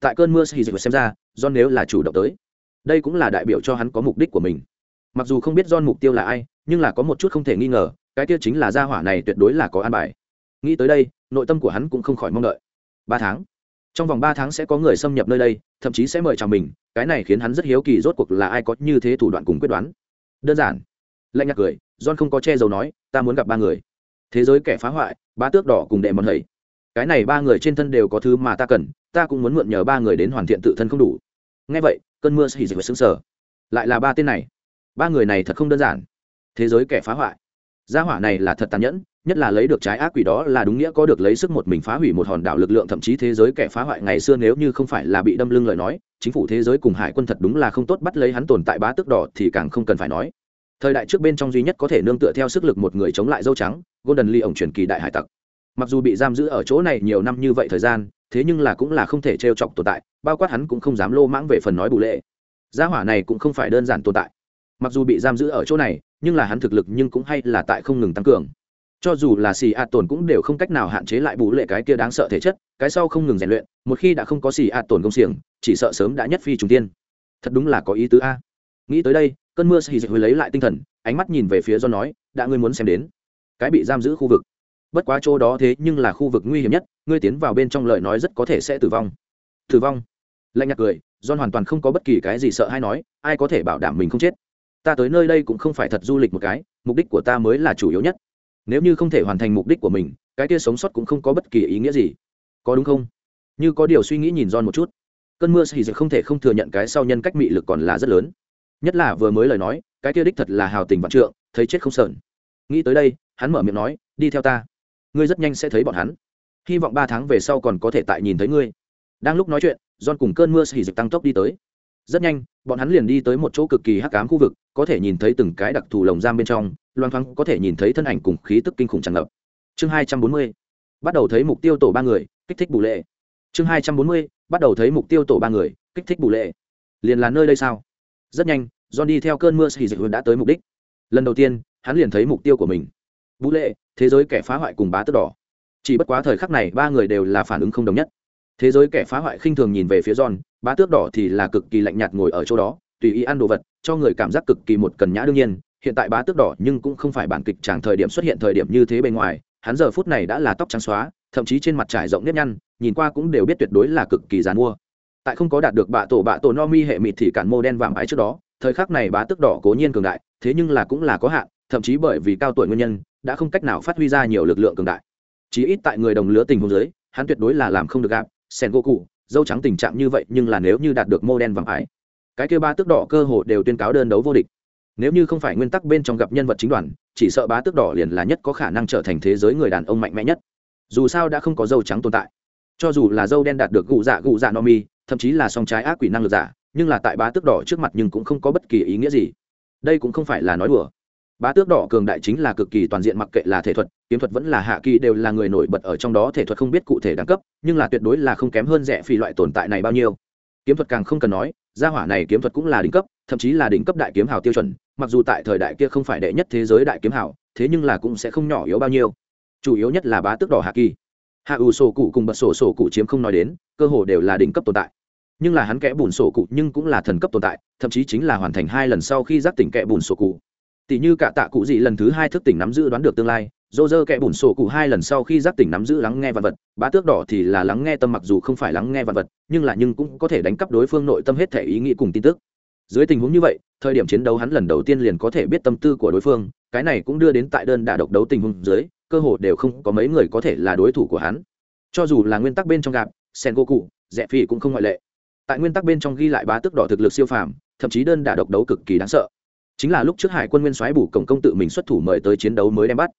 [SPEAKER 1] Tại cơn mưa xì dịch xem ra do nếu là chủ động tới, đây cũng là đại biểu cho hắn có mục đích của mình. Mặc dù không biết do mục tiêu là ai, nhưng là có một chút không thể nghi ngờ, cái tiêu chính là gia hỏa này tuyệt đối là có an bài. Nghĩ tới đây, nội tâm của hắn cũng không khỏi mong đợi. Ba tháng trong vòng ba tháng sẽ có người xâm nhập nơi đây, thậm chí sẽ mời chào mình, cái này khiến hắn rất hiếu kỳ rốt cuộc là ai có như thế thủ đoạn cùng quyết đoán. Đơn giản. Lạnh nhạt cười, john không có che giấu nói, ta muốn gặp ba người. Thế giới kẻ phá hoại, ba tước đỏ cùng đệ mòn hầy. Cái này ba người trên thân đều có thứ mà ta cần, ta cũng muốn mượn nhờ ba người đến hoàn thiện tự thân không đủ. Ngay vậy, cơn mưa xì dịch xứng sở lại là ba tên này. Ba người này thật không đơn giản. Thế giới kẻ phá hoại. Gia hỏa này là thật tàn nhẫn nhất là lấy được trái ác quỷ đó là đúng nghĩa có được lấy sức một mình phá hủy một hòn đảo lực lượng, thậm chí thế giới kẻ phá hoại ngày xưa nếu như không phải là bị đâm lưng lời nói, chính phủ thế giới cùng hải quân thật đúng là không tốt bắt lấy hắn tồn tại bá tước đỏ thì càng không cần phải nói. Thời đại trước bên trong duy nhất có thể nương tựa theo sức lực một người chống lại dâu trắng, golden lee ổng truyền kỳ đại hải tặc. Mặc dù bị giam giữ ở chỗ này nhiều năm như vậy thời gian, thế nhưng là cũng là không thể trêu chọc tồn tại, bao quát hắn cũng không dám lô mãng về phần nói bù lệ. Gia hỏa này cũng không phải đơn giản tồn tại. Mặc dù bị giam giữ ở chỗ này, nhưng là hắn thực lực nhưng cũng hay là tại không ngừng tăng cường cho dù là xì ạt tổn cũng đều không cách nào hạn chế lại bù lệ cái kia đáng sợ thể chất, cái sau không ngừng rèn luyện, một khi đã không có xì ạt tổn công xiềng, chỉ sợ sớm đã nhất phi trùng tiên. Thật đúng là có ý tứ a. Nghĩ tới đây, cơn mưa xì dịch hồi lấy lại tinh thần, ánh mắt nhìn về phía do nói, đã ngươi muốn xem đến, cái bị giam giữ khu vực. Bất quá chỗ đó thế nhưng là khu vực nguy hiểm nhất, ngươi tiến vào bên trong lời nói rất có thể sẽ tử vong. Tử vong? Lạnh nhạt cười, john hoàn toàn không có bất kỳ cái gì sợ hay nói, ai có thể bảo đảm mình không chết? Ta tới nơi đây cũng không phải thật du lịch một cái, mục đích của ta mới là chủ yếu nhất nếu như không thể hoàn thành mục đích của mình, cái kia sống sót cũng không có bất kỳ ý nghĩa gì. Có đúng không? Như có điều suy nghĩ nhìn John một chút. Cơn mưa xì dịch không thể không thừa nhận cái sau nhân cách mị lực còn là rất lớn. Nhất là vừa mới lời nói, cái kia đích thật là hào tình vạn trượng, thấy chết không sờn. Nghĩ tới đây, hắn mở miệng nói, đi theo ta. Ngươi rất nhanh sẽ thấy bọn hắn. Hy vọng ba tháng về sau còn có thể tại nhìn thấy ngươi. Đang lúc nói chuyện, John cùng cơn mưa xì dịch tăng tốc đi tới. Rất nhanh, bọn hắn liền đi tới một chỗ cực kỳ hắc ám khu vực, có thể nhìn thấy từng cái đặc thù lồng giam bên trong loan thoáng có thể nhìn thấy thân ảnh cùng khí tức kinh khủng tràn ngập. Chương hai trăm bốn mươi, bắt đầu thấy mục tiêu tổ ba người, kích thích bù lệ. Chương hai trăm bốn mươi, bắt đầu thấy mục tiêu tổ ba người, kích thích bù lệ. Liền là nơi đây sao? Rất nhanh, john đi theo cơn mưa xì dịch đã tới mục đích. Lần đầu tiên, hắn liền thấy mục tiêu của mình. Bù lệ, thế giới kẻ phá hoại cùng bá tước đỏ. Chỉ bất quá thời khắc này, ba người đều là phản ứng không đồng nhất. Thế giới kẻ phá hoại khinh thường nhìn về phía john, bá tước đỏ thì là cực kỳ lạnh nhạt ngồi ở chỗ đó, tùy ý ăn đồ vật, cho người cảm giác cực kỳ một cần nhã đương nhiên hiện tại bá tước đỏ nhưng cũng không phải bản kịch tràng thời điểm xuất hiện thời điểm như thế bên ngoài, hắn giờ phút này đã là tóc trắng xóa, thậm chí trên mặt trải rộng nếp nhăn, nhìn qua cũng đều biết tuyệt đối là cực kỳ dàn mua. Tại không có đạt được bạ tổ bạ tổ no mi hệ mịt thì cản mô đen vàng ái trước đó, thời khắc này bá tước đỏ cố nhiên cường đại, thế nhưng là cũng là có hạn, thậm chí bởi vì cao tuổi nguyên nhân, đã không cách nào phát huy ra nhiều lực lượng cường đại. Chí ít tại người đồng lứa tình huống giới hắn tuyệt đối là làm không được gạp sen gỗ cụ, dâu trắng tình trạng như vậy nhưng là nếu như đạt được mô đen vàng ái. Cái kêu ba tước đỏ cơ hồ đều tuyên cáo đơn đấu vô địch nếu như không phải nguyên tắc bên trong gặp nhân vật chính đoàn, chỉ sợ bá tước đỏ liền là nhất có khả năng trở thành thế giới người đàn ông mạnh mẽ nhất. Dù sao đã không có dâu trắng tồn tại. Cho dù là dâu đen đạt được gụ dạ gụ dạ no mi, thậm chí là song trái ác quỷ năng lực giả, nhưng là tại bá tước đỏ trước mặt nhưng cũng không có bất kỳ ý nghĩa gì. Đây cũng không phải là nói đùa. Bá tước đỏ cường đại chính là cực kỳ toàn diện mặc kệ là thể thuật, kiếm thuật vẫn là hạ kỳ đều là người nổi bật ở trong đó, thể thuật không biết cụ thể đẳng cấp, nhưng là tuyệt đối là không kém hơn rẻ phi loại tồn tại này bao nhiêu. Kiếm thuật càng không cần nói, gia hỏa này kiếm thuật cũng là đỉnh cấp, thậm chí là đỉnh cấp đại kiếm hào tiêu chuẩn mặc dù tại thời đại kia không phải đệ nhất thế giới đại kiếm hảo, thế nhưng là cũng sẽ không nhỏ yếu bao nhiêu. Chủ yếu nhất là bá tước đỏ hạ kỳ. Hạ ủ sổ cụ cùng bật sổ sổ cụ chiếm không nói đến cơ hồ đều là đỉnh cấp tồn tại. Nhưng là hắn kẽ bùn sổ cụ nhưng cũng là thần cấp tồn tại thậm chí chính là hoàn thành hai lần sau khi giác tỉnh kẽ bùn sổ cụ. Tỷ như cả tạ cụ dị lần thứ hai thức tỉnh nắm giữ đoán được tương lai dô dơ kẽ bùn sổ cụ hai lần sau khi giác tỉnh nắm giữ lắng nghe vật vật bá tước đỏ thì là lắng nghe tâm mặc dù không phải lắng nghe vật vật nhưng là nhưng cũng có thể đánh cắp đối phương nội tâm hết thể ý nghĩ cùng tin tức dưới tình huống như vậy, thời điểm chiến đấu hắn lần đầu tiên liền có thể biết tâm tư của đối phương, cái này cũng đưa đến tại đơn đả độc đấu tình huống dưới, cơ hội đều không có mấy người có thể là đối thủ của hắn. Cho dù là nguyên tắc bên trong gạp sen goku rẽ phi cũng không ngoại lệ. Tại nguyên tắc bên trong ghi lại bá tước đỏ thực lực siêu phàm, thậm chí đơn đả độc đấu cực kỳ đáng sợ. Chính là lúc trước hải quân nguyên soái bù cổng công tự mình xuất thủ mời tới chiến đấu mới đem bắt.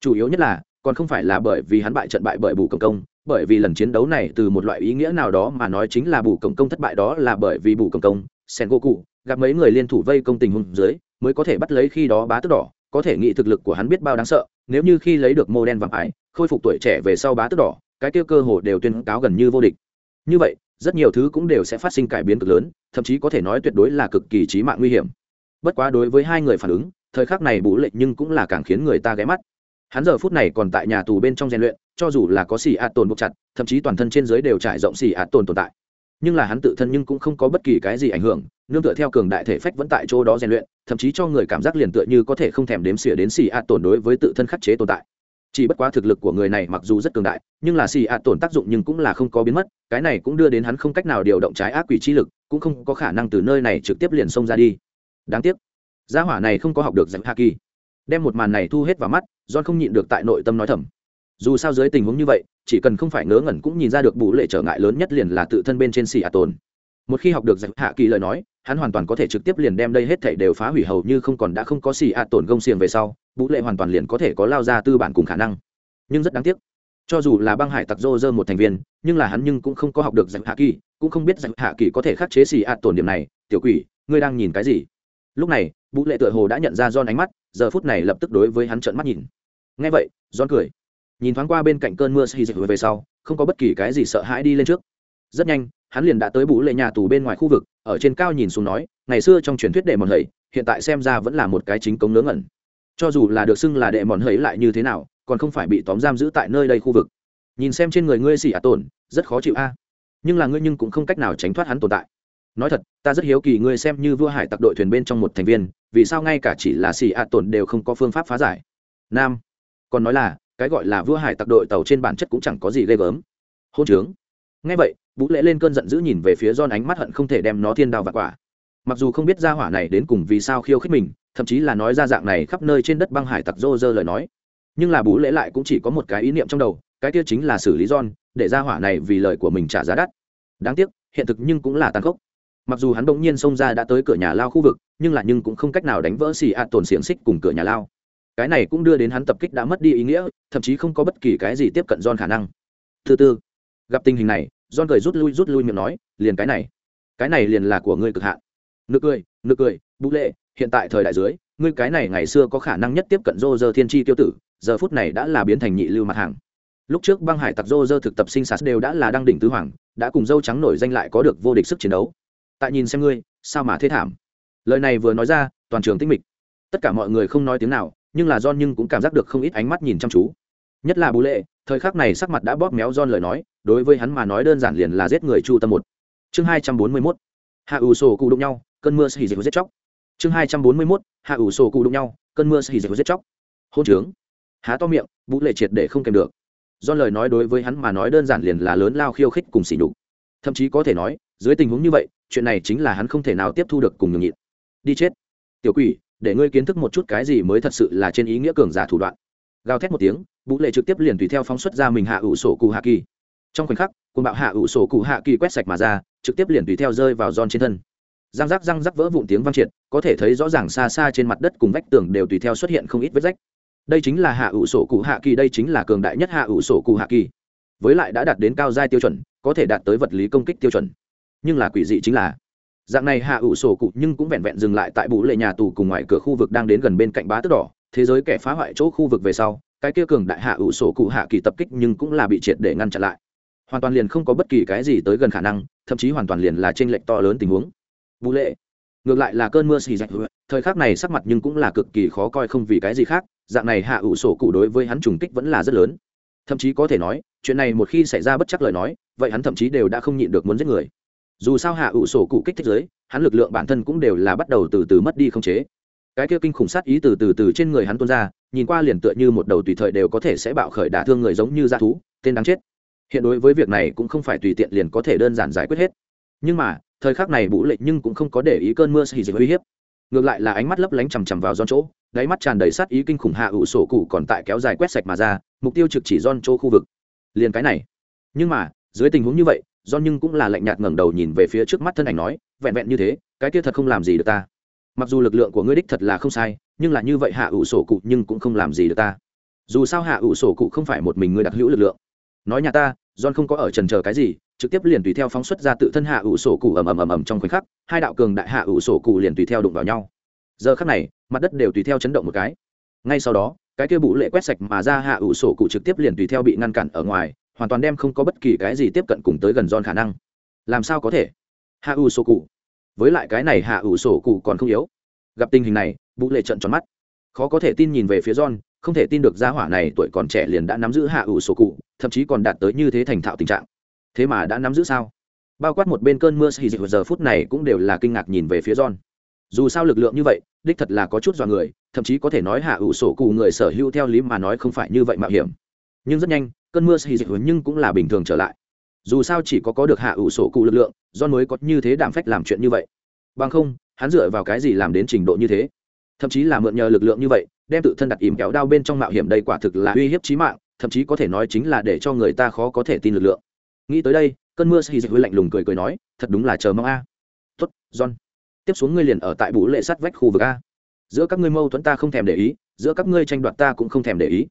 [SPEAKER 1] Chủ yếu nhất là, còn không phải là bởi vì hắn bại trận bại bởi bù cổng công, bởi vì lần chiến đấu này từ một loại ý nghĩa nào đó mà nói chính là bù cổng công thất bại đó là bởi vì bù cổng công sen goku gặp mấy người liên thủ vây công tình hùng dưới, mới có thể bắt lấy khi đó bá tước đỏ, có thể nghĩ thực lực của hắn biết bao đáng sợ, nếu như khi lấy được mô đen vàng ái, khôi phục tuổi trẻ về sau bá tước đỏ, cái tiêu cơ hồ đều tuyên cáo gần như vô địch. Như vậy, rất nhiều thứ cũng đều sẽ phát sinh cải biến cực lớn, thậm chí có thể nói tuyệt đối là cực kỳ trí mạng nguy hiểm. Bất quá đối với hai người phản ứng, thời khắc này bù lệ nhưng cũng là càng khiến người ta ghé mắt. Hắn giờ phút này còn tại nhà tù bên trong rèn luyện, cho dù là có xì ạt tồn buộc chặt, thậm chí toàn thân trên giới đều trải rộng xì ạt tồn tồn tại. Nhưng là hắn tự thân nhưng cũng không có bất kỳ cái gì ảnh hưởng nương tựa theo cường đại thể phách vẫn tại chỗ đó rèn luyện, thậm chí cho người cảm giác liền tựa như có thể không thèm đếm xỉa đến xì ạ tổn đối với tự thân khắc chế tồn tại. Chỉ bất quá thực lực của người này mặc dù rất cường đại, nhưng là xì ạ tổn tác dụng nhưng cũng là không có biến mất, cái này cũng đưa đến hắn không cách nào điều động trái ác quỷ chi lực, cũng không có khả năng từ nơi này trực tiếp liền xông ra đi. Đáng tiếc, gia hỏa này không có học được dạy hạ kỳ. Đem một màn này thu hết vào mắt, john không nhịn được tại nội tâm nói thầm. Dù sao dưới tình huống như vậy, chỉ cần không phải ngớ ngẩn cũng nhìn ra được bù lệ trở ngại lớn nhất liền là tự thân bên trên xì ạ tồn một khi học được giải hạ kỳ lời nói, hắn hoàn toàn có thể trực tiếp liền đem đây hết thảy đều phá hủy hầu như không còn đã không có xì ạ tổn gông xiềng về sau, vũ lệ hoàn toàn liền có thể có lao ra tư bản cùng khả năng. Nhưng rất đáng tiếc, cho dù là băng hải tặc dô dơ một thành viên, nhưng là hắn nhưng cũng không có học được giải hạ kỳ, cũng không biết giải hạ kỳ có thể khắc chế xì ạ tổn điểm này. Tiểu quỷ, ngươi đang nhìn cái gì? Lúc này, vũ lệ tựa hồ đã nhận ra don ánh mắt, giờ phút này lập tức đối với hắn trợn mắt nhìn. Ngay vậy don cười. Nhìn thoáng qua bên cạnh cơn mưa xì dịch về sau, không có bất kỳ cái gì sợ hãi đi lên trước. Rất nhanh hắn liền đã tới bú lệ nhà tù bên ngoài khu vực, ở trên cao nhìn xuống nói, ngày xưa trong truyền thuyết đệ mòn hầy, hiện tại xem ra vẫn là một cái chính cống ngớ ngẩn. Cho dù là được xưng là đệ mòn hầy lại như thế nào, còn không phải bị tóm giam giữ tại nơi đây khu vực. Nhìn xem trên người ngươi xỉ ạ tổn, rất khó chịu a. Nhưng là ngươi nhưng cũng không cách nào tránh thoát hắn tồn tại. Nói thật, ta rất hiếu kỳ ngươi xem như vua hải tặc đội thuyền bên trong một thành viên, vì sao ngay cả chỉ là xỉ ạ tổn đều không có phương pháp phá giải? Nam, còn nói là, cái gọi là vua hải tặc đội tàu trên bản chất cũng chẳng có gì ghê gớm. Hôn trướng. Ngay vậy vũ lễ lên cơn giận dữ nhìn về phía don ánh mắt hận không thể đem nó thiên đao vặt quả. Mặc dù không biết ra hỏa này đến cùng vì sao khiêu khích mình, thậm chí là nói ra dạng này khắp nơi trên đất băng hải tặc rô rơ lời nói. Nhưng là bú lễ lại cũng chỉ có một cái ý niệm trong đầu, cái kia chính là xử lý don để ra hỏa này vì lời của mình trả giá đắt. Đáng tiếc, hiện thực nhưng cũng là tàn khốc. Mặc dù hắn bỗng nhiên xông ra đã tới cửa nhà lao khu vực, nhưng là nhưng cũng không cách nào đánh vỡ xì ạt tồn xiềng xích cùng cửa nhà lao. Cái này cũng đưa đến hắn tập kích đã mất đi ý nghĩa, thậm chí không có bất kỳ cái gì tiếp cận don khả năng. Thứ tư, gặp tình hình này don cười rút lui rút lui miệng nói liền cái này cái này liền là của ngươi cực hạn. Nực cười nực cười bú lệ hiện tại thời đại dưới ngươi cái này ngày xưa có khả năng nhất tiếp cận rô rơ thiên tri tiêu tử giờ phút này đã là biến thành nhị lưu mặt hàng. Lúc trước băng hải tặc rô rơ thực tập sinh sạt đều đã là đăng đỉnh tứ hoàng đã cùng dâu trắng nổi danh lại có được vô địch sức chiến đấu. Tại nhìn xem ngươi sao mà thế thảm? Lời này vừa nói ra toàn trường tĩnh mịch. Tất cả mọi người không nói tiếng nào nhưng là John nhưng cũng cảm giác được không ít ánh mắt nhìn chăm chú. Nhất là Bú Lệ, thời khắc này sắc mặt đã bóp méo John lời nói, đối với hắn mà nói đơn giản liền là giết người chu tâm một. Chương 241. Hạ ủ sổ cụ đụng nhau, cơn mưa xì dịch giết chóc. Chương 241. Hạ ủ sổ cụ đụng nhau, cơn mưa xì dịch giết chóc. Hôn trướng. Há to miệng, vũ Lệ triệt để không kèm được. do lời nói đối với hắn mà nói đơn giản liền là lớn lao khiêu khích cùng xỉ nhục. Thậm chí có thể nói, dưới tình huống như vậy, chuyện này chính là hắn không thể nào tiếp thu được cùng nhường nhịn. Đi chết. Tiểu quỷ, để ngươi kiến thức một chút cái gì mới thật sự là trên ý nghĩa cường giả thủ đoạn gào thét một tiếng vũ lệ trực tiếp liền tùy theo phóng xuất ra mình hạ ủ sổ cụ hạ kỳ trong khoảnh khắc, cuồng bạo hạ ủ sổ cụ hạ kỳ quét sạch mà ra, trực tiếp liền tùy theo rơi vào giòn trên thân. Răng rắc răng rắc vỡ vụn tiếng vang triệt, có thể thấy rõ ràng xa xa trên mặt đất cùng vách tường đều tùy theo xuất hiện không ít vết rách. Đây chính là hạ ủ sổ cụ hạ kỳ, đây chính là cường đại nhất hạ ủ sổ cụ hạ kỳ. Với lại đã đạt đến cao giai tiêu chuẩn, có thể đạt tới vật lý công kích tiêu chuẩn. Nhưng là quỷ dị chính là, dạng này hạ ủ sổ cụ nhưng cũng vẹn vẹn dừng lại tại bụ lệ nhà tù cùng ngoài cửa khu vực đang đến gần bên cạnh bá tước đỏ. Thế giới kẻ phá hoại chỗ khu vực về sau, cái kia cường đại hạ ủ sổ cụ hạ kỳ tập kích nhưng cũng là bị triệt để ngăn chặn lại hoàn toàn liền không có bất kỳ cái gì tới gần khả năng, thậm chí hoàn toàn liền là t r ê n lệch to lớn tình huống. Vũ lệ, ngược lại là cơn mưa xì dạch thời khắc này sắc mặt nhưng cũng là cực kỳ khó coi không vì cái gì khác, dạng này hạ ủ sổ cụ đối với hắn trùng kích vẫn là rất lớn. Thậm chí có thể nói, chuyện này một khi xảy ra bất chắc lời nói, vậy hắn thậm chí đều đã không nhịn được muốn giết người. Dù sao hạ ủ sổ cụ kích thích giới, hắn lực lượng bản thân cũng đều là bắt đầu từ từ mất đi không chế. Cái kia kinh khủng sát ý từ từ từ trên người hắn tuôn ra, nhìn qua liền tựa như một đầu tùy thời đều có thể sẽ bạo khởi đả thương người giống như dã thú, tên đáng chết hiện đối với việc này cũng không phải tùy tiện liền có thể đơn giản giải quyết hết. Nhưng mà, thời khắc này bụ lệ nhưng cũng không có để ý cơn mưa xì dịch uy hiếp. Ngược lại là ánh mắt lấp lánh chằm chằm vào giòn chỗ, đáy mắt tràn đầy sát ý kinh khủng hạ ủ sổ cụ còn tại kéo dài quét sạch mà ra, mục tiêu trực chỉ giòn chỗ khu vực. Liền cái này. Nhưng mà, dưới tình huống như vậy do nhưng cũng là lạnh nhạt ngẩng đầu nhìn về phía trước mắt thân ảnh nói, vẹn vẹn như thế, cái kia thật không làm gì được ta. Mặc dù lực lượng của ngươi đích thật là không sai, nhưng là như vậy hạ ủ sổ cụ nhưng cũng không làm gì được ta. Dù sao hạ ủ sổ cụ không phải một mình ngươi đặc hữu lực lượng. Nói nhà ta john không có ở trần chờ cái gì, trực tiếp liền tùy theo phóng xuất ra tự thân hạ ủ sổ cụ ầm ầm ầm ầm trong khoảnh khắc, hai đạo cường đại hạ ủ sổ cụ liền tùy theo đụng vào nhau. Giờ khắc này, mặt đất đều tùy theo chấn động một cái. Ngay sau đó, cái kia bụ lệ quét sạch mà ra hạ ủ sổ cụ trực tiếp liền tùy theo bị ngăn cản ở ngoài, hoàn toàn đem không có bất kỳ cái gì tiếp cận cùng tới gần John khả năng. Làm sao có thể? Hạ ủ sổ cụ. Với lại cái này hạ ủ sổ cụ còn không yếu. Gặp tình hình này bụ lệ trợn tròn mắt. Khó có thể tin nhìn về phía john, không thể tin được gia hỏa này tuổi còn trẻ liền đã nắm giữ hạ ủ sổ cụ thậm chí còn đạt tới như thế thành thạo tình trạng. Thế mà đã nắm giữ sao? Bao quát một bên cơn mưa xì dịch giờ phút này cũng đều là kinh ngạc nhìn về phía john. Dù sao lực lượng như vậy, đích thật là có chút dọa người, thậm chí có thể nói hạ ủ sổ cụ người sở hữu theo lý mà nói không phải như vậy mạo hiểm. Nhưng rất nhanh, cơn mưa xì dịch nhưng cũng là bình thường trở lại. Dù sao chỉ có có được hạ ủ sổ cụ lực lượng do mới có như thế đảm phách làm chuyện như vậy. Bằng không, hắn dựa vào cái gì làm đến trình độ như thế? Thậm chí là mượn nhờ lực lượng như vậy, đem tự thân đặt ìm kéo đao bên trong mạo hiểm đây quả thực là uy hiếp trí mạng thậm chí có thể nói chính là để cho người ta khó có thể tin lực lượng. Nghĩ tới đây, cơn mưa xì dịch hơi lạnh lùng cười cười nói, thật đúng là chờ mong a. Tốt, john, tiếp xuống ngươi liền ở tại bù lệ sắt vách khu vực a. Giữa các ngươi mâu thuẫn ta không thèm để ý, giữa các ngươi tranh đoạt ta cũng không thèm để ý.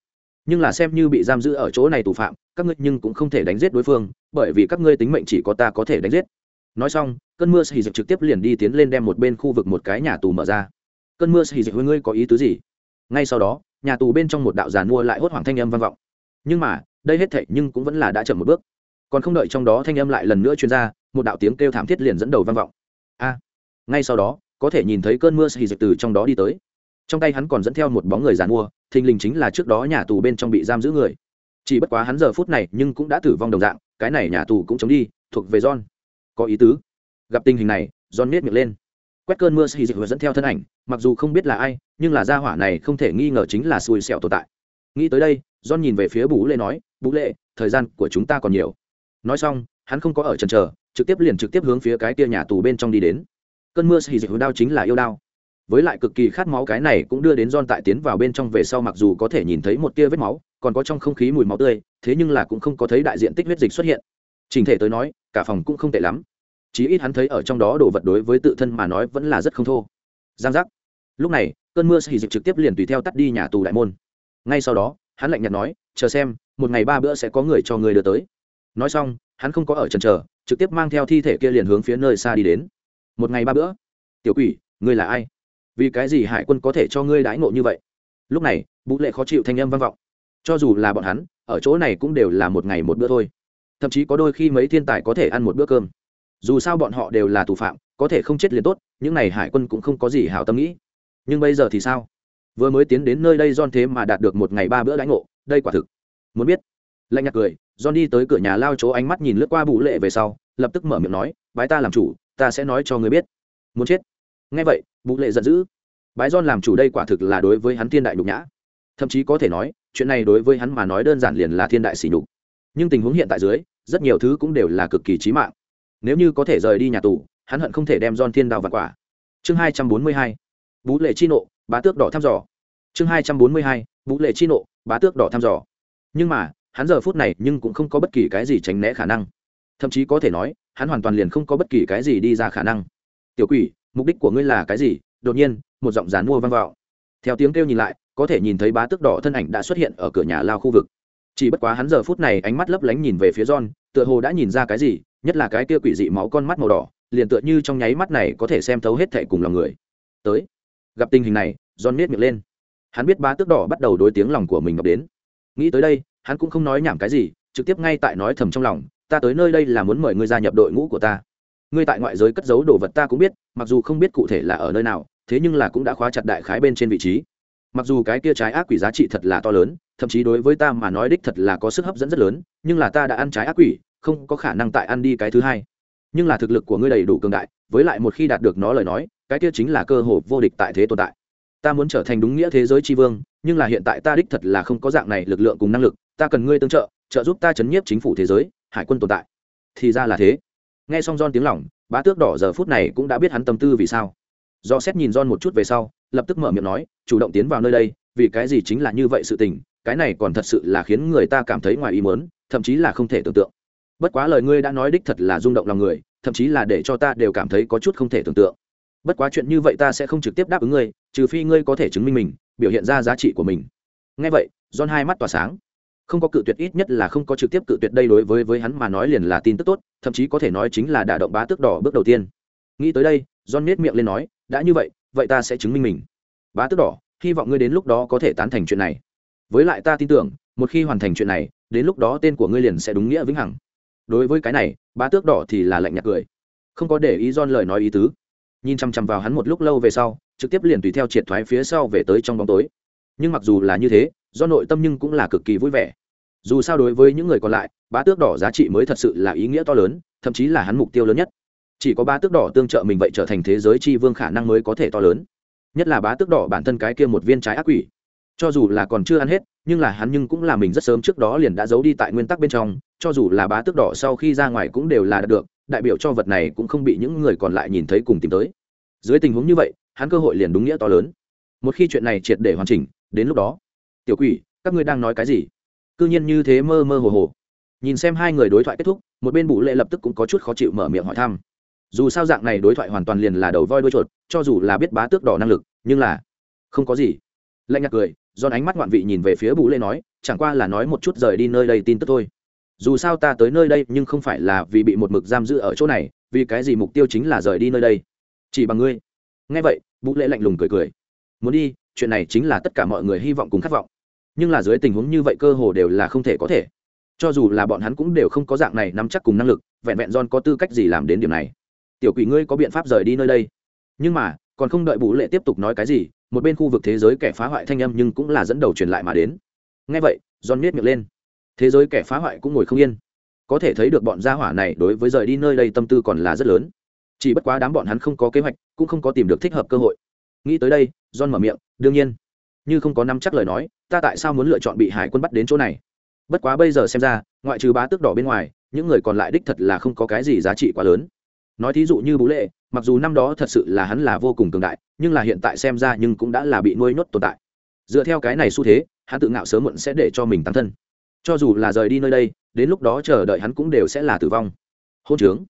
[SPEAKER 1] Nhưng là xem như bị giam giữ ở chỗ này tù phạm, các ngươi nhưng cũng không thể đánh giết đối phương, bởi vì các ngươi tính mệnh chỉ có ta có thể đánh giết. Nói xong, cơn mưa xì dịch trực tiếp liền đi tiến lên đem một bên khu vực một cái nhà tù mở ra. Cơn mưa xì dịch với ngươi có ý tứ gì? Ngay sau đó, nhà tù bên trong một đạo giàn mua lại hốt hoảng thanh âm vang vọng nhưng mà, đây hết thệ nhưng cũng vẫn là đã chậm một bước. Còn không đợi trong đó thanh âm lại lần nữa chuyên ra, một đạo tiếng kêu thảm thiết liền dẫn đầu vang vọng. A! Ngay sau đó, có thể nhìn thấy cơn mưa xì dịch từ trong đó đi tới. Trong tay hắn còn dẫn theo một bóng người giàn mua thình lình chính là trước đó nhà tù bên trong bị giam giữ người. Chỉ bất quá hắn giờ phút này nhưng cũng đã tử vong đồng dạng, cái này nhà tù cũng chống đi, thuộc về john. Có ý tứ. Gặp tình hình này, john miết miệng lên. Quét cơn mưa xì dịch dẫn theo thân ảnh, mặc dù không biết là ai, nhưng là gia hỏa này không thể nghi ngờ chính là xui xẻo tồn tại. Nghĩ tới đây john nhìn về phía bú lệ nói bú lệ thời gian của chúng ta còn nhiều nói xong hắn không có ở chần chờ, trực tiếp liền trực tiếp hướng phía cái kia nhà tù bên trong đi đến cơn mưa xì dịch đao chính là yêu đao với lại cực kỳ khát máu cái này cũng đưa đến John tại tiến vào bên trong về sau mặc dù có thể nhìn thấy một tia vết máu, còn có trong không khí mùi máu tươi, thế nhưng là cũng không có thấy đại diện tích huyết dịch xuất hiện. Trình thể tới nói, cả phòng cũng không tệ lắm. Chí ít hắn thấy ở trong đó đồ vật đối với tự thân mà nói vẫn là rất không thô. Giang giác. Lúc này, cơn mưa xì dịch trực tiếp liền tùy theo tắt đi nhà tù đại môn. Ngay sau đó, hắn lạnh nhạt nói, "Chờ xem, một ngày ba bữa sẽ có người cho người đưa tới." Nói xong, hắn không có ở trần chờ, trực tiếp mang theo thi thể kia liền hướng phía nơi xa đi đến. Một ngày ba bữa. "Tiểu quỷ, ngươi là ai?" vì cái gì hải quân có thể cho ngươi đãi ngộ như vậy lúc này vũ lệ khó chịu thanh âm vang vọng cho dù là bọn hắn ở chỗ này cũng đều là một ngày một bữa thôi thậm chí có đôi khi mấy thiên tài có thể ăn một bữa cơm dù sao bọn họ đều là tù phạm có thể không chết liền tốt những n à y hải quân cũng không có gì hảo tâm nghĩ nhưng bây giờ thì sao vừa mới tiến đến nơi đây don thế mà đạt được một ngày ba bữa đãi ngộ, đây quả thực. Muốn biết. Lạnh nhạt cười don đi tới cửa nhà lao chỗ ánh mắt nhìn lướt qua bụ lệ về sau, lập tức mở miệng nói, bái ta làm chủ, ta sẽ nói cho người biết. Muốn chết? Ngay vậy bụ lệ giận dữ. Bái don làm chủ đây quả thực là đối với hắn thiên đại nhục nhã. Thậm chí có thể nói, chuyện này đối với hắn mà nói đơn giản liền là thiên đại sỉ nhục. Nhưng tình huống hiện tại dưới, rất nhiều thứ cũng đều là cực kỳ chí mạng. Nếu như có thể rời đi nhà tù, hắn hận không thể đem don thiên đào vặt quả. Chương hai trăm bốn mươi hai. Bú lệ chi nộ bá tước đỏ thăm dò. Chương hai trăm bốn mươi hai, vũ lệ chi nộ, bá tước đỏ thăm dò. Nhưng mà, hắn giờ phút này nhưng cũng không có bất kỳ cái gì tránh né khả năng. Thậm chí có thể nói, hắn hoàn toàn liền không có bất kỳ cái gì đi ra khả năng. Tiểu quỷ, mục đích của ngươi là cái gì? Đột nhiên, một giọng dán mua vang vào theo tiếng kêu nhìn lại, có thể nhìn thấy bá tước đỏ thân ảnh đã xuất hiện ở cửa nhà lao khu vực. Chỉ bất quá hắn giờ phút này ánh mắt lấp lánh nhìn về phía john, tựa hồ đã nhìn ra cái gì, nhất là cái kia quỷ dị máu con mắt màu đỏ, liền tựa như trong nháy mắt này có thể xem thấu hết thệ cùng lòng người. Tới gặp tình hình này, john miết miệng lên. Hắn biết bá tước đỏ bắt đầu đối tiếng lòng của mình ngập đến. Nghĩ tới đây, hắn cũng không nói nhảm cái gì, trực tiếp ngay tại nói thầm trong lòng, ta tới nơi đây là muốn mời ngươi gia nhập đội ngũ của ta. Ngươi tại ngoại giới cất giấu đồ vật ta cũng biết, mặc dù không biết cụ thể là ở nơi nào, thế nhưng là cũng đã khóa chặt đại khái bên trên vị trí. Mặc dù cái kia trái ác quỷ giá trị thật là to lớn, thậm chí đối với ta mà nói đích thật là có sức hấp dẫn rất lớn, nhưng là ta đã ăn trái ác quỷ, không có khả năng tại ăn đi cái thứ hai. Nhưng là thực lực của ngươi đầy đủ cường đại, với lại một khi đạt được nó lời nói cái kia chính là cơ hội vô địch tại thế tồn tại. Ta muốn trở thành đúng nghĩa thế giới tri vương, nhưng là hiện tại ta đích thật là không có dạng này lực lượng cùng năng lực, ta cần ngươi tương trợ trợ giúp ta chấn nhiếp chính phủ thế giới, hải quân tồn tại. Thì ra là thế. Nghe xong John tiếng lòng, bá tước đỏ giờ phút này cũng đã biết hắn tâm tư vì sao. Do xét nhìn John một chút về sau, lập tức mở miệng nói, chủ động tiến vào nơi đây, vì cái gì chính là như vậy sự tình, cái này còn thật sự là khiến người ta cảm thấy ngoài ý muốn, thậm chí là không thể tưởng tượng. Bất quá lời ngươi đã nói đích thật là rung động lòng người, thậm chí là để cho ta đều cảm thấy có chút không thể tưởng tượng bất quá chuyện như vậy ta sẽ không trực tiếp đáp ứng ngươi, trừ phi ngươi có thể chứng minh mình, biểu hiện ra giá trị của mình. Ngay vậy, John hai mắt tỏa sáng. Không có cự tuyệt ít nhất là không có trực tiếp cự tuyệt đây đối với với hắn mà nói liền là tin tức tốt, thậm chí có thể nói chính là đả động bá tước đỏ bước đầu tiên. Nghĩ tới đây, john nết miệng lên nói, đã như vậy vậy ta sẽ chứng minh mình. Bá tước đỏ, hy vọng ngươi đến lúc đó có thể tán thành chuyện này. Với lại ta tin tưởng, một khi hoàn thành chuyện này, đến lúc đó tên của ngươi liền sẽ đúng nghĩa vĩnh hằng. Đối với cái này, bá tước đỏ thì là lạnh nhạt cười. Không có để ý John lời nói ý tứ nhìn chăm chăm vào hắn một lúc lâu về sau, trực tiếp liền tùy theo triệt thoái phía sau về tới trong bóng tối. Nhưng mặc dù là như thế, do nội tâm nhưng cũng là cực kỳ vui vẻ. Dù sao đối với những người còn lại, bá tước đỏ giá trị mới thật sự là ý nghĩa to lớn, thậm chí là hắn mục tiêu lớn nhất. Chỉ có bá tước đỏ tương trợ mình vậy trở thành thế giới tri vương khả năng mới có thể to lớn. Nhất là bá tước đỏ bản thân cái kia một viên trái ác quỷ. Cho dù là còn chưa ăn hết, nhưng là hắn nhưng cũng là mình rất sớm trước đó liền đã giấu đi tại nguyên tắc bên trong, cho dù là bá tước đỏ sau khi ra ngoài cũng đều là được đại biểu cho vật này cũng không bị những người còn lại nhìn thấy cùng tìm tới. Dưới tình huống như vậy, hắn cơ hội liền đúng nghĩa to lớn. Một khi chuyện này triệt để hoàn chỉnh, đến lúc đó, tiểu quỷ, các ngươi đang nói cái gì? Cư nhiên như thế mơ mơ hồ hồ. Nhìn xem hai người đối thoại kết thúc, một bên bụ lệ lập tức cũng có chút khó chịu mở miệng hỏi thăm. Dù sao dạng này đối thoại hoàn toàn liền là đầu voi đuôi chuột, cho dù là biết bá tước đỏ năng lực, nhưng là không có gì. Lạnh nhạt cười do ánh mắt ngoạn vị nhìn về phía bụ lệ nói, chẳng qua là nói một chút rời đi nơi đây tin tức thôi dù sao ta tới nơi đây nhưng không phải là vì bị một mực giam giữ ở chỗ này, vì cái gì mục tiêu chính là rời đi nơi đây? Chỉ bằng ngươi. Nghe vậy vũ lệ lạnh lùng cười cười. Muốn đi, chuyện này chính là tất cả mọi người hy vọng cùng khát vọng. Nhưng là dưới tình huống như vậy cơ hồ đều là không thể có thể. Cho dù là bọn hắn cũng đều không có dạng này nắm chắc cùng năng lực, vẹn vẹn don có tư cách gì làm đến điểm này? Tiểu quỷ ngươi có biện pháp rời đi nơi đây? Nhưng mà, còn không đợi bù lệ tiếp tục nói cái gì, một bên khu vực thế giới kẻ phá hoại thanh âm nhưng cũng là dẫn đầu truyền lại mà đến. Ngay vậy don miết miệng lên thế giới kẻ phá hoại cũng ngồi không yên. Có thể thấy được bọn gia hỏa này đối với rời đi nơi đây tâm tư còn là rất lớn. Chỉ bất quá đám bọn hắn không có kế hoạch, cũng không có tìm được thích hợp cơ hội. Nghĩ tới đây, john mở miệng, đương nhiên. Như không có nắm chắc lời nói, ta tại sao muốn lựa chọn bị hải quân bắt đến chỗ này? Bất quá bây giờ xem ra, ngoại trừ bá tước đỏ bên ngoài, những người còn lại đích thật là không có cái gì giá trị quá lớn. Nói thí dụ như bú lệ, mặc dù năm đó thật sự là hắn là vô cùng cường đại, nhưng là hiện tại xem ra nhưng cũng đã là bị nuôi nhốt tồn tại. Dựa theo cái này xu thế, hắn tự ngạo sớm muộn sẽ để cho mình tăng thân cho dù là rời đi nơi đây, đến lúc đó chờ đợi hắn cũng đều sẽ là tử vong. Hôn trướng.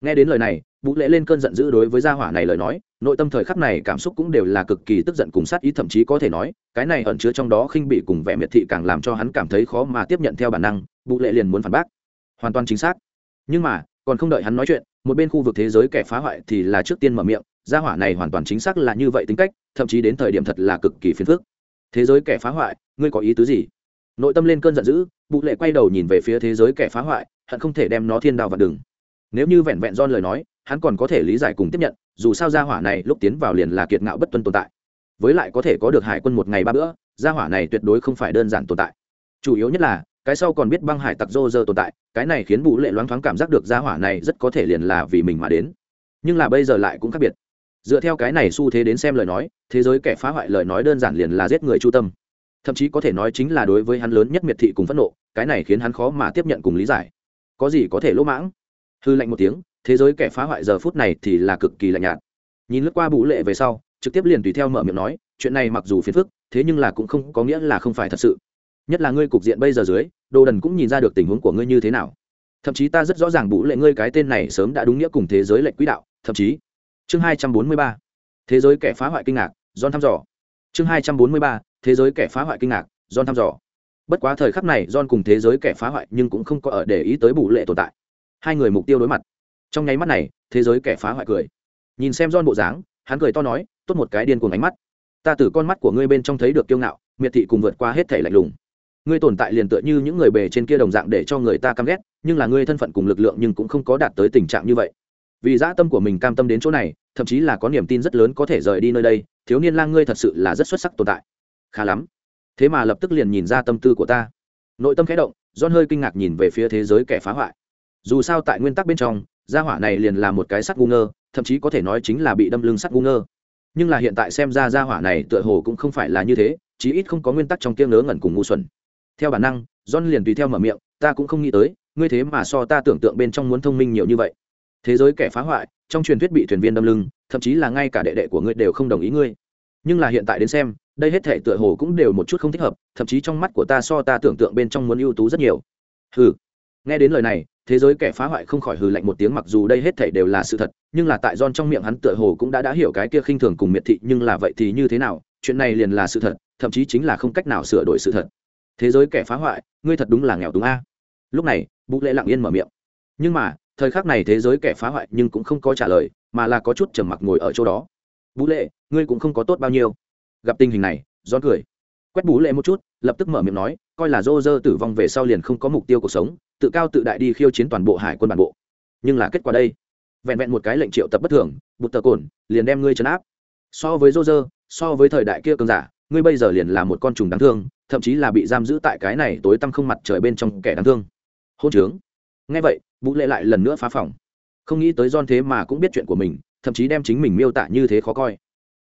[SPEAKER 1] Nghe đến lời này, vũ lễ lên cơn giận dữ đối với gia hỏa này lời nói, nội tâm thời khắc này cảm xúc cũng đều là cực kỳ tức giận cùng sát ý, thậm chí có thể nói, cái này ẩn chứa trong đó khinh bị cùng vẻ miệt thị càng làm cho hắn cảm thấy khó mà tiếp nhận theo bản năng, vũ lễ liền muốn phản bác. Hoàn toàn chính xác. Nhưng mà, còn không đợi hắn nói chuyện, một bên khu vực thế giới kẻ phá hoại thì là trước tiên mở miệng, gia hỏa này hoàn toàn chính xác là như vậy tính cách, thậm chí đến thời điểm thật là cực kỳ phiền phức. Thế giới kẻ phá hoại, ngươi có ý tứ gì? Nội tâm lên cơn giận dữ bụ lệ quay đầu nhìn về phía thế giới kẻ phá hoại, hận không thể đem nó thiên đao vào đường. Nếu như vẹn vẹn don lời nói, hắn còn có thể lý giải cùng tiếp nhận, dù sao gia hỏa này lúc tiến vào liền là kiệt ngạo bất tuân tồn tại. Với lại có thể có được hải quân một ngày ba bữa, gia hỏa này tuyệt đối không phải đơn giản tồn tại. Chủ yếu nhất là, cái sau còn biết băng hải tặc rô rơ tồn tại, cái này khiến bụ lệ loáng thoáng cảm giác được gia hỏa này rất có thể liền là vì mình mà đến. Nhưng là bây giờ lại cũng khác biệt. Dựa theo cái này xu thế đến xem lời nói, thế giới kẻ phá hoại lời nói đơn giản liền là giết người chu tâm thậm chí có thể nói chính là đối với hắn lớn nhất miệt thị cùng phẫn nộ, cái này khiến hắn khó mà tiếp nhận cùng lý giải. Có gì có thể lỗ mãng? Hư lạnh một tiếng, thế giới kẻ phá hoại giờ phút này thì là cực kỳ lạnh nhạt. Nhìn lướt qua bụ lệ về sau, trực tiếp liền tùy theo mở miệng nói, chuyện này mặc dù phiền phức, thế nhưng là cũng không có nghĩa là không phải thật sự. Nhất là ngươi cục diện bây giờ dưới, đồ đần cũng nhìn ra được tình huống của ngươi như thế nào. Thậm chí ta rất rõ ràng bụ lệ ngươi cái tên này sớm đã đúng nghĩa cùng thế giới lệnh quỹ đạo, thậm chí. Chương hai trăm bốn mươi ba. Thế giới kẻ phá hoại kinh ngạc don thăm dò. Chương hai trăm bốn mươi ba thế giới kẻ phá hoại kinh ngạc don thăm dò. Bất quá thời khắc này don cùng thế giới kẻ phá hoại nhưng cũng không có ở để ý tới bù lệ tồn tại. Hai người mục tiêu đối mặt. Trong nháy mắt này, thế giới kẻ phá hoại cười. Nhìn xem don bộ dáng, hắn cười to nói, tốt một cái điên cuồng ánh mắt. Ta từ con mắt của ngươi bên trong thấy được kiêu ngạo, miệt thị cùng vượt qua hết thể lạnh lùng. Ngươi tồn tại liền tựa như những người bề trên kia đồng dạng để cho người ta căm ghét, nhưng là ngươi thân phận cùng lực lượng nhưng cũng không có đạt tới tình trạng như vậy. Vì dã tâm của mình cam tâm đến chỗ này, thậm chí là có niềm tin rất lớn có thể rời đi nơi đây, thiếu niên lang ngươi thật sự là rất xuất sắc tồn tại khá lắm. Thế mà lập tức liền nhìn ra tâm tư của ta. Nội tâm khẽ động don hơi kinh ngạc nhìn về phía thế giới kẻ phá hoại. Dù sao tại nguyên tắc bên trong, gia hỏa này liền là một cái sắt ngu ngơ, thậm chí có thể nói chính là bị đâm lưng sắt ngu ngơ. Nhưng là hiện tại xem ra gia hỏa này tựa hồ cũng không phải là như thế, chí ít không có nguyên tắc trong kia ngớ ngẩn cùng ngu xuẩn. Theo bản năng, john liền tùy theo mở miệng, ta cũng không nghĩ tới, ngươi thế mà so ta tưởng tượng bên trong muốn thông minh nhiều như vậy. Thế giới kẻ phá hoại, trong truyền thuyết bị thuyền viên đâm lưng, thậm chí là ngay cả đệ đệ của ngươi đều không đồng ý ngươi. Nhưng là hiện tại đến xem đây hết thể tựa hồ cũng đều một chút không thích hợp, thậm chí trong mắt của ta so ta tưởng tượng bên trong muốn ưu tú rất nhiều. Hừ. Nghe đến lời này, thế giới kẻ phá hoại không khỏi hừ lạnh một tiếng mặc dù đây hết thể đều là sự thật, nhưng là tại don trong miệng hắn tựa hồ cũng đã đã hiểu cái kia khinh thường cùng miệt thị, nhưng là vậy thì như thế nào, chuyện này liền là sự thật, thậm chí chính là không cách nào sửa đổi sự thật. Thế giới kẻ phá hoại, ngươi thật đúng là nghèo túng a. Lúc này bụ lệ lặng yên mở miệng. Nhưng mà, thời khắc này thế giới kẻ phá hoại nhưng cũng không có trả lời, mà là có chút trầm mặc ngồi ở chỗ đó. Bú lệ, ngươi cũng không có tốt bao nhiêu gặp tình hình này gión cười. Quét bú lệ một chút, lập tức mở miệng nói, coi là dô dơ tử vong về sau liền không có mục tiêu cuộc sống, tự cao tự đại đi khiêu chiến toàn bộ hải quân bản bộ. Nhưng là kết quả đây. Vẹn vẹn một cái lệnh triệu tập bất thường, bụt tờ cồn, liền đem ngươi trấn áp. So với dô dơ so với thời đại kia cường giả, ngươi bây giờ liền là một con trùng đáng thương, thậm chí là bị giam giữ tại cái này tối tăm không mặt trời bên trong kẻ đáng thương. Hôn trướng. Ngay vậy vũ lệ lại lần nữa phá phòng. Không nghĩ tới don thế mà cũng biết chuyện của mình, thậm chí đem chính mình miêu tả như thế khó coi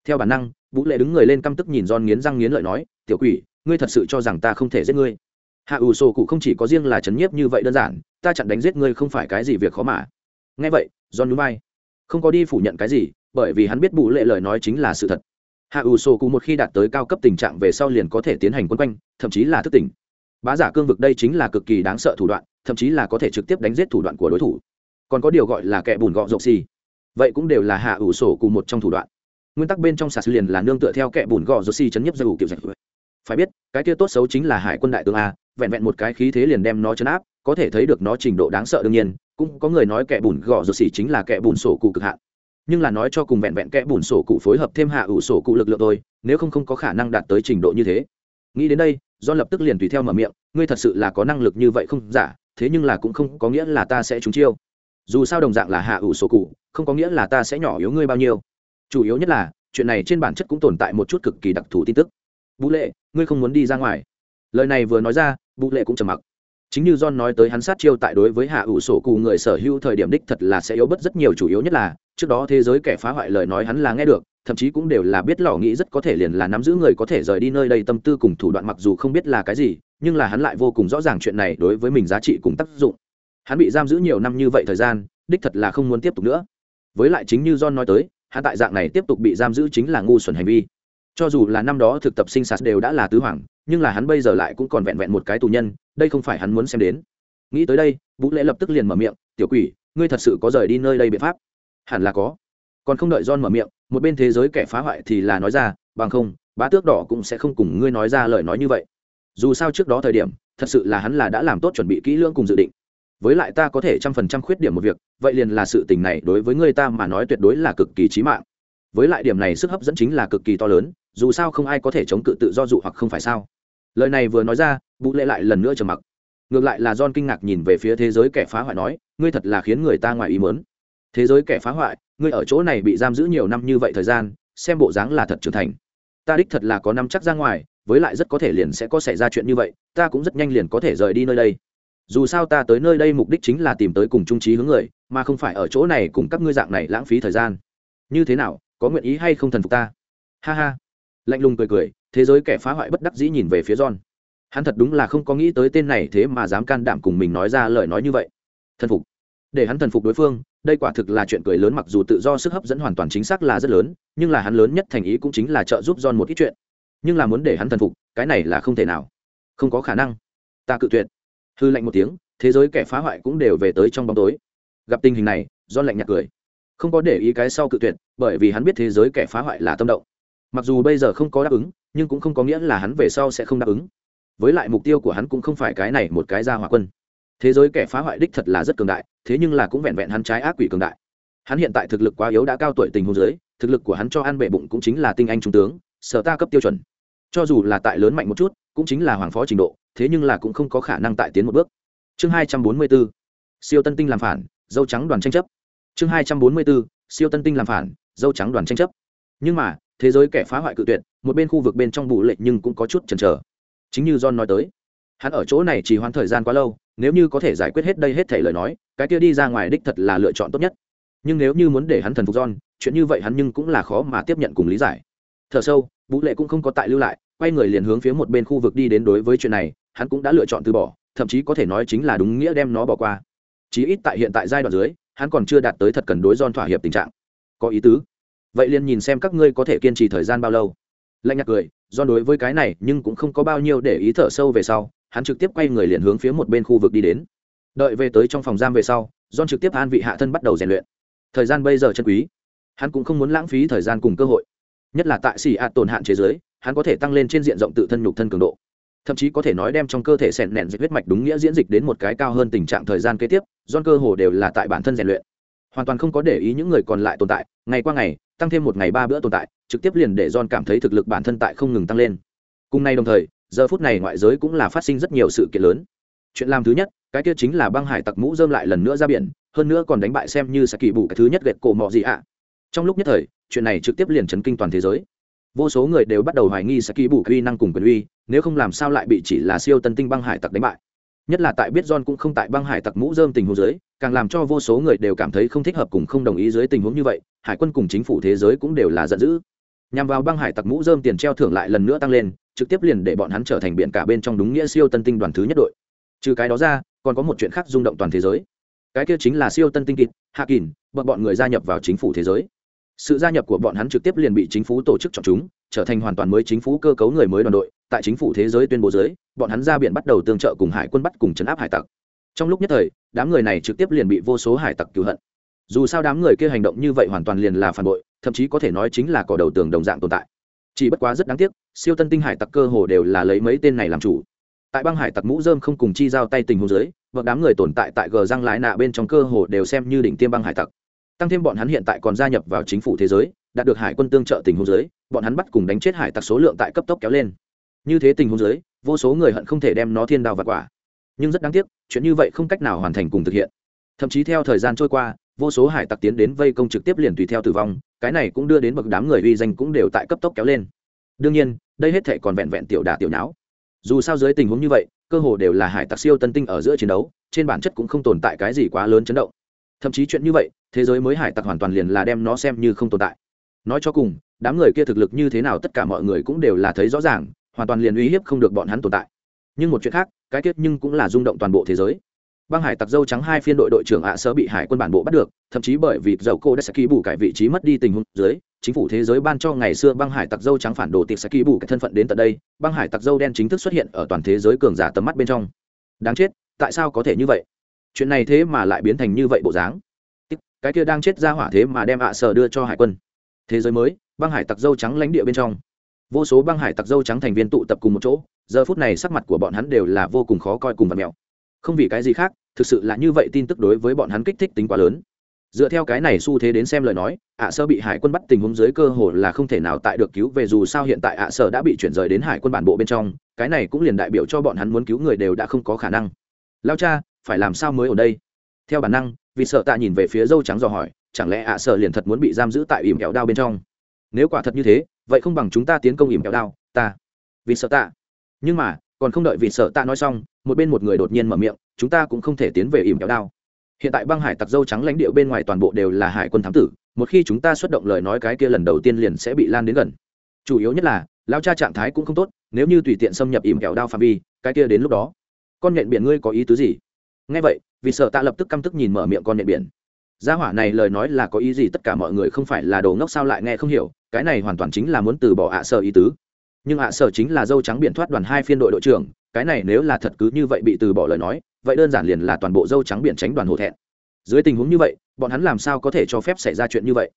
[SPEAKER 1] theo bản năng, vũ lệ đứng người lên căm tức nhìn John nghiến răng nghiến lợi nói, tiểu quỷ, ngươi thật sự cho rằng ta không thể giết ngươi? Hạ ủ sổ cụ không chỉ có riêng là chấn nhiếp như vậy đơn giản, ta chặn đánh giết ngươi không phải cái gì việc khó mà. Nghe vậy John núi bay không có đi phủ nhận cái gì, bởi vì hắn biết vũ lệ lời nói chính là sự thật. Hạ ủ sổ cụ một khi đạt tới cao cấp tình trạng về sau liền có thể tiến hành quân quanh, thậm chí là thức tỉnh. Bá giả cương vực đây chính là cực kỳ đáng sợ thủ đoạn, thậm chí là có thể trực tiếp đánh giết thủ đoạn của đối thủ. Còn có điều gọi là kẻ bùn gọ rộng xì. Vậy cũng đều là hạ ủ sổ cụ một trong thủ đoạn nguyên tắc bên trong sạt liền là nương tựa theo kẻ bùn gò rộng xì chấn nhấp ra ủ kiểu dạch. Phải biết, cái kia tốt xấu chính là hải quân đại tướng a, vẹn vẹn một cái khí thế liền đem nó chấn áp, có thể thấy được nó trình độ đáng sợ đương nhiên, cũng có người nói kẻ bùn gò rộng xì chính là kẻ bùn sổ cụ cực hạn. Nhưng là nói cho cùng vẹn vẹn kẽ bùn sổ cụ phối hợp thêm hạ ủ sổ cụ lực lượng thôi, nếu không không có khả năng đạt tới trình độ như thế. Nghĩ đến đây do lập tức liền tùy theo mở miệng, ngươi thật sự là có năng lực như vậy không? Giả thế nhưng là cũng không có nghĩa là ta sẽ trúng chiêu. Dù sao đồng dạng là hạ ủ sổ cụ, không có nghĩa là ta sẽ nhỏ yếu ngươi bao nhiêu chủ yếu nhất là, chuyện này trên bản chất cũng tồn tại một chút cực kỳ đặc thù tin tức. Vũ lệ, ngươi không muốn đi ra ngoài. Lời này vừa nói ra vũ lệ cũng trầm mặc. Chính như john nói tới hắn sát chiêu tại đối với hạ ủ sổ cù người sở hữu thời điểm đích thật là sẽ yếu bất rất nhiều, chủ yếu nhất là, trước đó thế giới kẻ phá hoại lời nói hắn là nghe được, thậm chí cũng đều là biết lò nghĩ rất có thể liền là nắm giữ người có thể rời đi nơi đây tâm tư cùng thủ đoạn mặc dù không biết là cái gì, nhưng là hắn lại vô cùng rõ ràng chuyện này đối với mình giá trị cùng tác dụng. Hắn bị giam giữ nhiều năm như vậy thời gian, đích thật là không muốn tiếp tục nữa. Với lại chính như john nói tới hắn tại dạng này tiếp tục bị giam giữ chính là ngu xuẩn hành vi. Cho dù là năm đó thực tập sinh sạt đều đã là tứ hoàng, nhưng là hắn bây giờ lại cũng còn vẹn vẹn một cái tù nhân, đây không phải hắn muốn xem đến. Nghĩ tới đây, vũ lễ lập tức liền mở miệng, tiểu quỷ, ngươi thật sự có rời đi nơi đây biện pháp? Hẳn là có. Còn không đợi john mở miệng, một bên thế giới kẻ phá hoại thì là nói ra, bằng không, bá tước đỏ cũng sẽ không cùng ngươi nói ra lời nói như vậy. Dù sao trước đó thời điểm, thật sự là hắn là đã làm tốt chuẩn bị kỹ lưỡng cùng dự định với lại ta có thể trăm phần trăm khuyết điểm một việc, vậy liền là sự tình này đối với người ta mà nói tuyệt đối là cực kỳ trí mạng. Với lại điểm này sức hấp dẫn chính là cực kỳ to lớn, dù sao không ai có thể chống cự tự do dụ hoặc không phải sao. Lời này vừa nói ra vũ lệ lại lần nữa trầm mặc. Ngược lại là john kinh ngạc nhìn về phía thế giới kẻ phá hoại nói, ngươi thật là khiến người ta ngoài ý mớn thế giới kẻ phá hoại, ngươi ở chỗ này bị giam giữ nhiều năm như vậy thời gian, xem bộ dáng là thật trưởng thành. Ta đích thật là có năm chắc ra ngoài, với lại rất có thể liền sẽ có xảy ra chuyện như vậy, ta cũng rất nhanh liền có thể rời đi nơi đây dù sao ta tới nơi đây mục đích chính là tìm tới cùng trung trí hướng người, mà không phải ở chỗ này cùng các ngươi dạng này lãng phí thời gian. Như thế nào, có nguyện ý hay không thần phục ta? Ha ha. Lạnh lùng cười cười, thế giới kẻ phá hoại bất đắc dĩ nhìn về phía john. Hắn thật đúng là không có nghĩ tới tên này thế mà dám can đảm cùng mình nói ra lời nói như vậy. Thần phục. Để hắn thần phục đối phương, đây quả thực là chuyện cười lớn mặc dù tự do sức hấp dẫn hoàn toàn chính xác là rất lớn, nhưng là hắn lớn nhất thành ý cũng chính là trợ giúp John một ít chuyện. Nhưng là muốn để hắn thần phục, cái này là không thể nào. Không có khả năng. Ta cự tuyệt hư lạnh một tiếng, thế giới kẻ phá hoại cũng đều về tới trong bóng tối. Gặp tình hình này do lạnh nhạt cười. Không có để ý cái sau cự tuyệt, bởi vì hắn biết thế giới kẻ phá hoại là tâm động. Mặc dù bây giờ không có đáp ứng, nhưng cũng không có nghĩa là hắn về sau sẽ không đáp ứng. Với lại mục tiêu của hắn cũng không phải cái này một cái ra hỏa quân. Thế giới kẻ phá hoại đích thật là rất cường đại, thế nhưng là cũng vẹn vẹn hắn trái ác quỷ cường đại. Hắn hiện tại thực lực quá yếu đã cao tuổi tình hôn giới thực lực của hắn cho ăn bệ bụng cũng chính là tinh anh trung tướng, sở ta cấp tiêu chuẩn. Cho dù là tại lớn mạnh một chút, cũng chính là hoàng phó trình độ thế nhưng là cũng không có khả năng tại tiến một bước. Chương hai trăm bốn mươi bốn, siêu tân tinh làm phản, dâu trắng đoàn tranh chấp. Chương hai trăm bốn mươi bốn, siêu tân tinh làm phản, dâu trắng đoàn tranh chấp. Nhưng mà, thế giới kẻ phá hoại cự tuyệt, một bên khu vực bên trong vụ lệnh nhưng cũng có chút chần chờ. Chính như john nói tới, hắn ở chỗ này chỉ hoãn thời gian quá lâu, nếu như có thể giải quyết hết đây hết thể lời nói, cái kia đi ra ngoài đích thật là lựa chọn tốt nhất. Nhưng nếu như muốn để hắn thần phục john, chuyện như vậy hắn nhưng cũng là khó mà tiếp nhận cùng lý giải. Thở sâu vũ lệ cũng không có tại lưu lại, quay người liền hướng phía một bên khu vực đi đến đối với chuyện này hắn cũng đã lựa chọn từ bỏ, thậm chí có thể nói chính là đúng nghĩa đem nó bỏ qua. Chí ít tại hiện tại giai đoạn dưới, hắn còn chưa đạt tới thật cần đối don thỏa hiệp tình trạng. Có ý tứ. Vậy liền nhìn xem các ngươi có thể kiên trì thời gian bao lâu. Lạnh nhạt cười do đối với cái này nhưng cũng không có bao nhiêu để ý thở sâu về sau, hắn trực tiếp quay người liền hướng phía một bên khu vực đi đến. Đợi về tới trong phòng giam về sau don trực tiếp an vị hạ thân bắt đầu rèn luyện. Thời gian bây giờ chân quý. Hắn cũng không muốn lãng phí thời gian cùng cơ hội. Nhất là tại xì ạt tồn hạn chế giới hắn có thể tăng lên trên diện rộng tự thân nhục thân cường độ thậm chí có thể nói đem trong cơ thể sẹn nẹn dịch huyết mạch đúng nghĩa diễn dịch đến một cái cao hơn tình trạng thời gian kế tiếp don cơ hồ đều là tại bản thân rèn luyện. Hoàn toàn không có để ý những người còn lại tồn tại, ngày qua ngày, tăng thêm một ngày ba bữa tồn tại, trực tiếp liền để don cảm thấy thực lực bản thân tại không ngừng tăng lên. Cùng nay đồng thời, giờ phút này ngoại giới cũng là phát sinh rất nhiều sự kiện lớn. Chuyện làm thứ nhất, cái kia chính là băng hải tặc mũ dơm lại lần nữa ra biển, hơn nữa còn đánh bại xem như sẽ kỳ bù cái thứ nhất gệt cổ mọ gì ạ. Trong lúc nhất thời, chuyện này trực tiếp liền chấn kinh toàn thế giới vô số người đều bắt đầu hoài nghi saki bù quy năng cùng quyền uy, nếu không làm sao lại bị chỉ là siêu tân tinh băng hải tặc đánh bại. Nhất là tại biết john cũng không tại băng hải tặc mũ dơm tình huống dưới, càng làm cho vô số người đều cảm thấy không thích hợp cùng không đồng ý dưới tình huống như vậy, hải quân cùng chính phủ thế giới cũng đều là giận dữ. Nhằm vào băng hải tặc mũ dơm tiền treo thưởng lại lần nữa tăng lên, trực tiếp liền để bọn hắn trở thành biển cả bên trong đúng nghĩa siêu tân tinh đoàn thứ nhất đội. Trừ cái đó ra, còn có một chuyện khác rung động toàn thế giới. Cái kia chính là siêu tân tinh kịt, hạ kỳn bọn bọn người gia nhập vào chính phủ thế giới sự gia nhập của bọn hắn trực tiếp liền bị chính phủ tổ chức chọn chúng, trở thành hoàn toàn mới chính phủ cơ cấu người mới đoàn đội. Tại chính phủ thế giới tuyên bố giới bọn hắn ra biển bắt đầu tương trợ cùng hải quân bắt cùng chấn áp hải tặc. Trong lúc nhất thời, đám người này trực tiếp liền bị vô số hải tặc cứu hận. Dù sao đám người kia hành động như vậy hoàn toàn liền là phản bội, thậm chí có thể nói chính là cỏ đầu tường đồng dạng tồn tại. Chỉ bất quá rất đáng tiếc, siêu tân tinh hải tặc cơ hồ đều là lấy mấy tên này làm chủ. Tại băng hải tặc mũ dơm không cùng chi giao tay tình hồ dưới và đám người tồn tại tại gờ răng lái nạ bên trong cơ hồ đều xem như đỉnh tiêm băng hải tặc tăng thêm bọn hắn hiện tại còn gia nhập vào chính phủ thế giới, đạt được hải quân tương trợ tình huống dưới bọn hắn bắt cùng đánh chết hải tặc số lượng tại cấp tốc kéo lên. Như thế tình huống dưới vô số người hận không thể đem nó thiên đao và quả. Nhưng rất đáng tiếc, chuyện như vậy không cách nào hoàn thành cùng thực hiện. Thậm chí theo thời gian trôi qua, vô số hải tặc tiến đến vây công trực tiếp liền tùy theo tử vong, cái này cũng đưa đến bậc đám người uy danh cũng đều tại cấp tốc kéo lên. Đương nhiên, đây hết thể còn vẹn vẹn tiểu đà tiểu não dù sao dưới tình huống như vậy, cơ hồ đều là hải tặc siêu tân tinh ở giữa chiến đấu, trên bản chất cũng không tồn tại cái gì quá lớn chấn động. Thậm chí chuyện như vậy thế giới mới hải tặc hoàn toàn liền là đem nó xem như không tồn tại. Nói cho cùng, đám người kia thực lực như thế nào tất cả mọi người cũng đều là thấy rõ ràng, hoàn toàn liền uy hiếp không được bọn hắn tồn tại. Nhưng một chuyện khác, cái kết nhưng cũng là rung động toàn bộ thế giới. Băng hải tặc dâu trắng hai phiên đội đội trưởng ạ sơ bị hải quân bản bộ bắt được, thậm chí bởi vì dầu cô đã sẽ ký bù cải vị trí mất đi tình huống dưới, chính phủ thế giới ban cho ngày xưa băng hải tặc dâu trắng phản đồ tiệc sẽ ký bù cái thân phận đến tận đây, băng hải tặc dâu đen chính thức xuất hiện ở toàn thế giới cường giả tầm mắt bên trong. Đáng chết, tại sao có thể như vậy? Chuyện này thế mà lại biến thành như vậy bộ dáng? Cái kia đang chết ra hỏa thế mà đem ạ sở đưa cho hải quân. Thế giới mới, băng hải tặc dâu trắng lãnh địa bên trong. Vô số băng hải tặc dâu trắng thành viên tụ tập cùng một chỗ, giờ phút này sắc mặt của bọn hắn đều là vô cùng khó coi cùng vật mèo không vì cái gì khác, thực sự là như vậy tin tức đối với bọn hắn kích thích tính quá lớn. Dựa theo cái này xu thế đến xem lời nói, ạ sơ bị hải quân bắt tình huống dưới cơ hồ là không thể nào tại được cứu về dù sao hiện tại ạ sơ đã bị chuyển rời đến hải quân bản bộ bên trong, cái này cũng liền đại biểu cho bọn hắn muốn cứu người đều đã không có khả năng. Lao cha, phải làm sao mới ở đây? Theo bản năng vì sợ tạ nhìn về phía dâu trắng dò hỏi, chẳng lẽ ạ sợ liền thật muốn bị giam giữ tại ỉm kẹo đao bên trong? Nếu quả thật như thế, vậy không bằng chúng ta tiến công ỉm kẹo đao, ta. Vì sợ tạ. Nhưng mà, còn không đợi vì sợ tạ nói xong, một bên một người đột nhiên mở miệng, chúng ta cũng không thể tiến về ỉm kẹo đao. Hiện tại băng hải tặc dâu trắng lãnh địa bên ngoài toàn bộ đều là hải quân thám tử, một khi chúng ta xuất động lời nói cái kia lần đầu tiên liền sẽ bị lan đến gần. Chủ yếu nhất là, lao cha trạng thái cũng không tốt, nếu như tùy tiện xâm nhập ỉm kẹo đao phạm vi, cái kia đến lúc đó, con nhện biển ngươi có ý tứ gì? Nghe vậy, vì sợ ta lập tức căm tức nhìn mở miệng con nhện biển. Gia hỏa này lời nói là có ý gì tất cả mọi người không phải là đồ ngốc sao lại nghe không hiểu, cái này hoàn toàn chính là muốn từ bỏ ạ sở ý tứ. Nhưng ạ sở chính là dâu trắng biển thoát đoàn hai phiên đội đội trưởng, cái này nếu là thật cứ như vậy bị từ bỏ lời nói, vậy đơn giản liền là toàn bộ dâu trắng biển tránh đoàn hổ thẹn. Dưới tình huống như vậy, bọn hắn làm sao có thể cho phép xảy ra chuyện như vậy?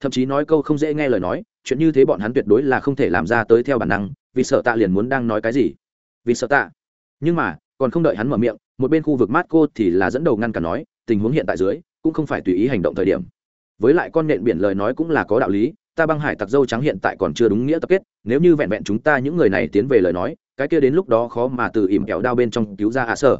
[SPEAKER 1] Thậm chí nói câu không dễ nghe lời nói, chuyện như thế bọn hắn tuyệt đối là không thể làm ra tới theo bản năng, vì sợ tạ liền muốn đang nói cái gì? Vì sợ tạ. Nhưng mà, còn không đợi hắn mở miệng một bên khu vực mát cô thì là dẫn đầu ngăn cản nói, tình huống hiện tại dưới, cũng không phải tùy ý hành động thời điểm. Với lại con nện biển lời nói cũng là có đạo lý, ta băng hải tặc dâu trắng hiện tại còn chưa đúng nghĩa tập kết, nếu như vẹn vẹn chúng ta những người này tiến về lời nói, cái kia đến lúc đó khó mà từ ỉm kẹo đao bên trong cứu ra hạ sở.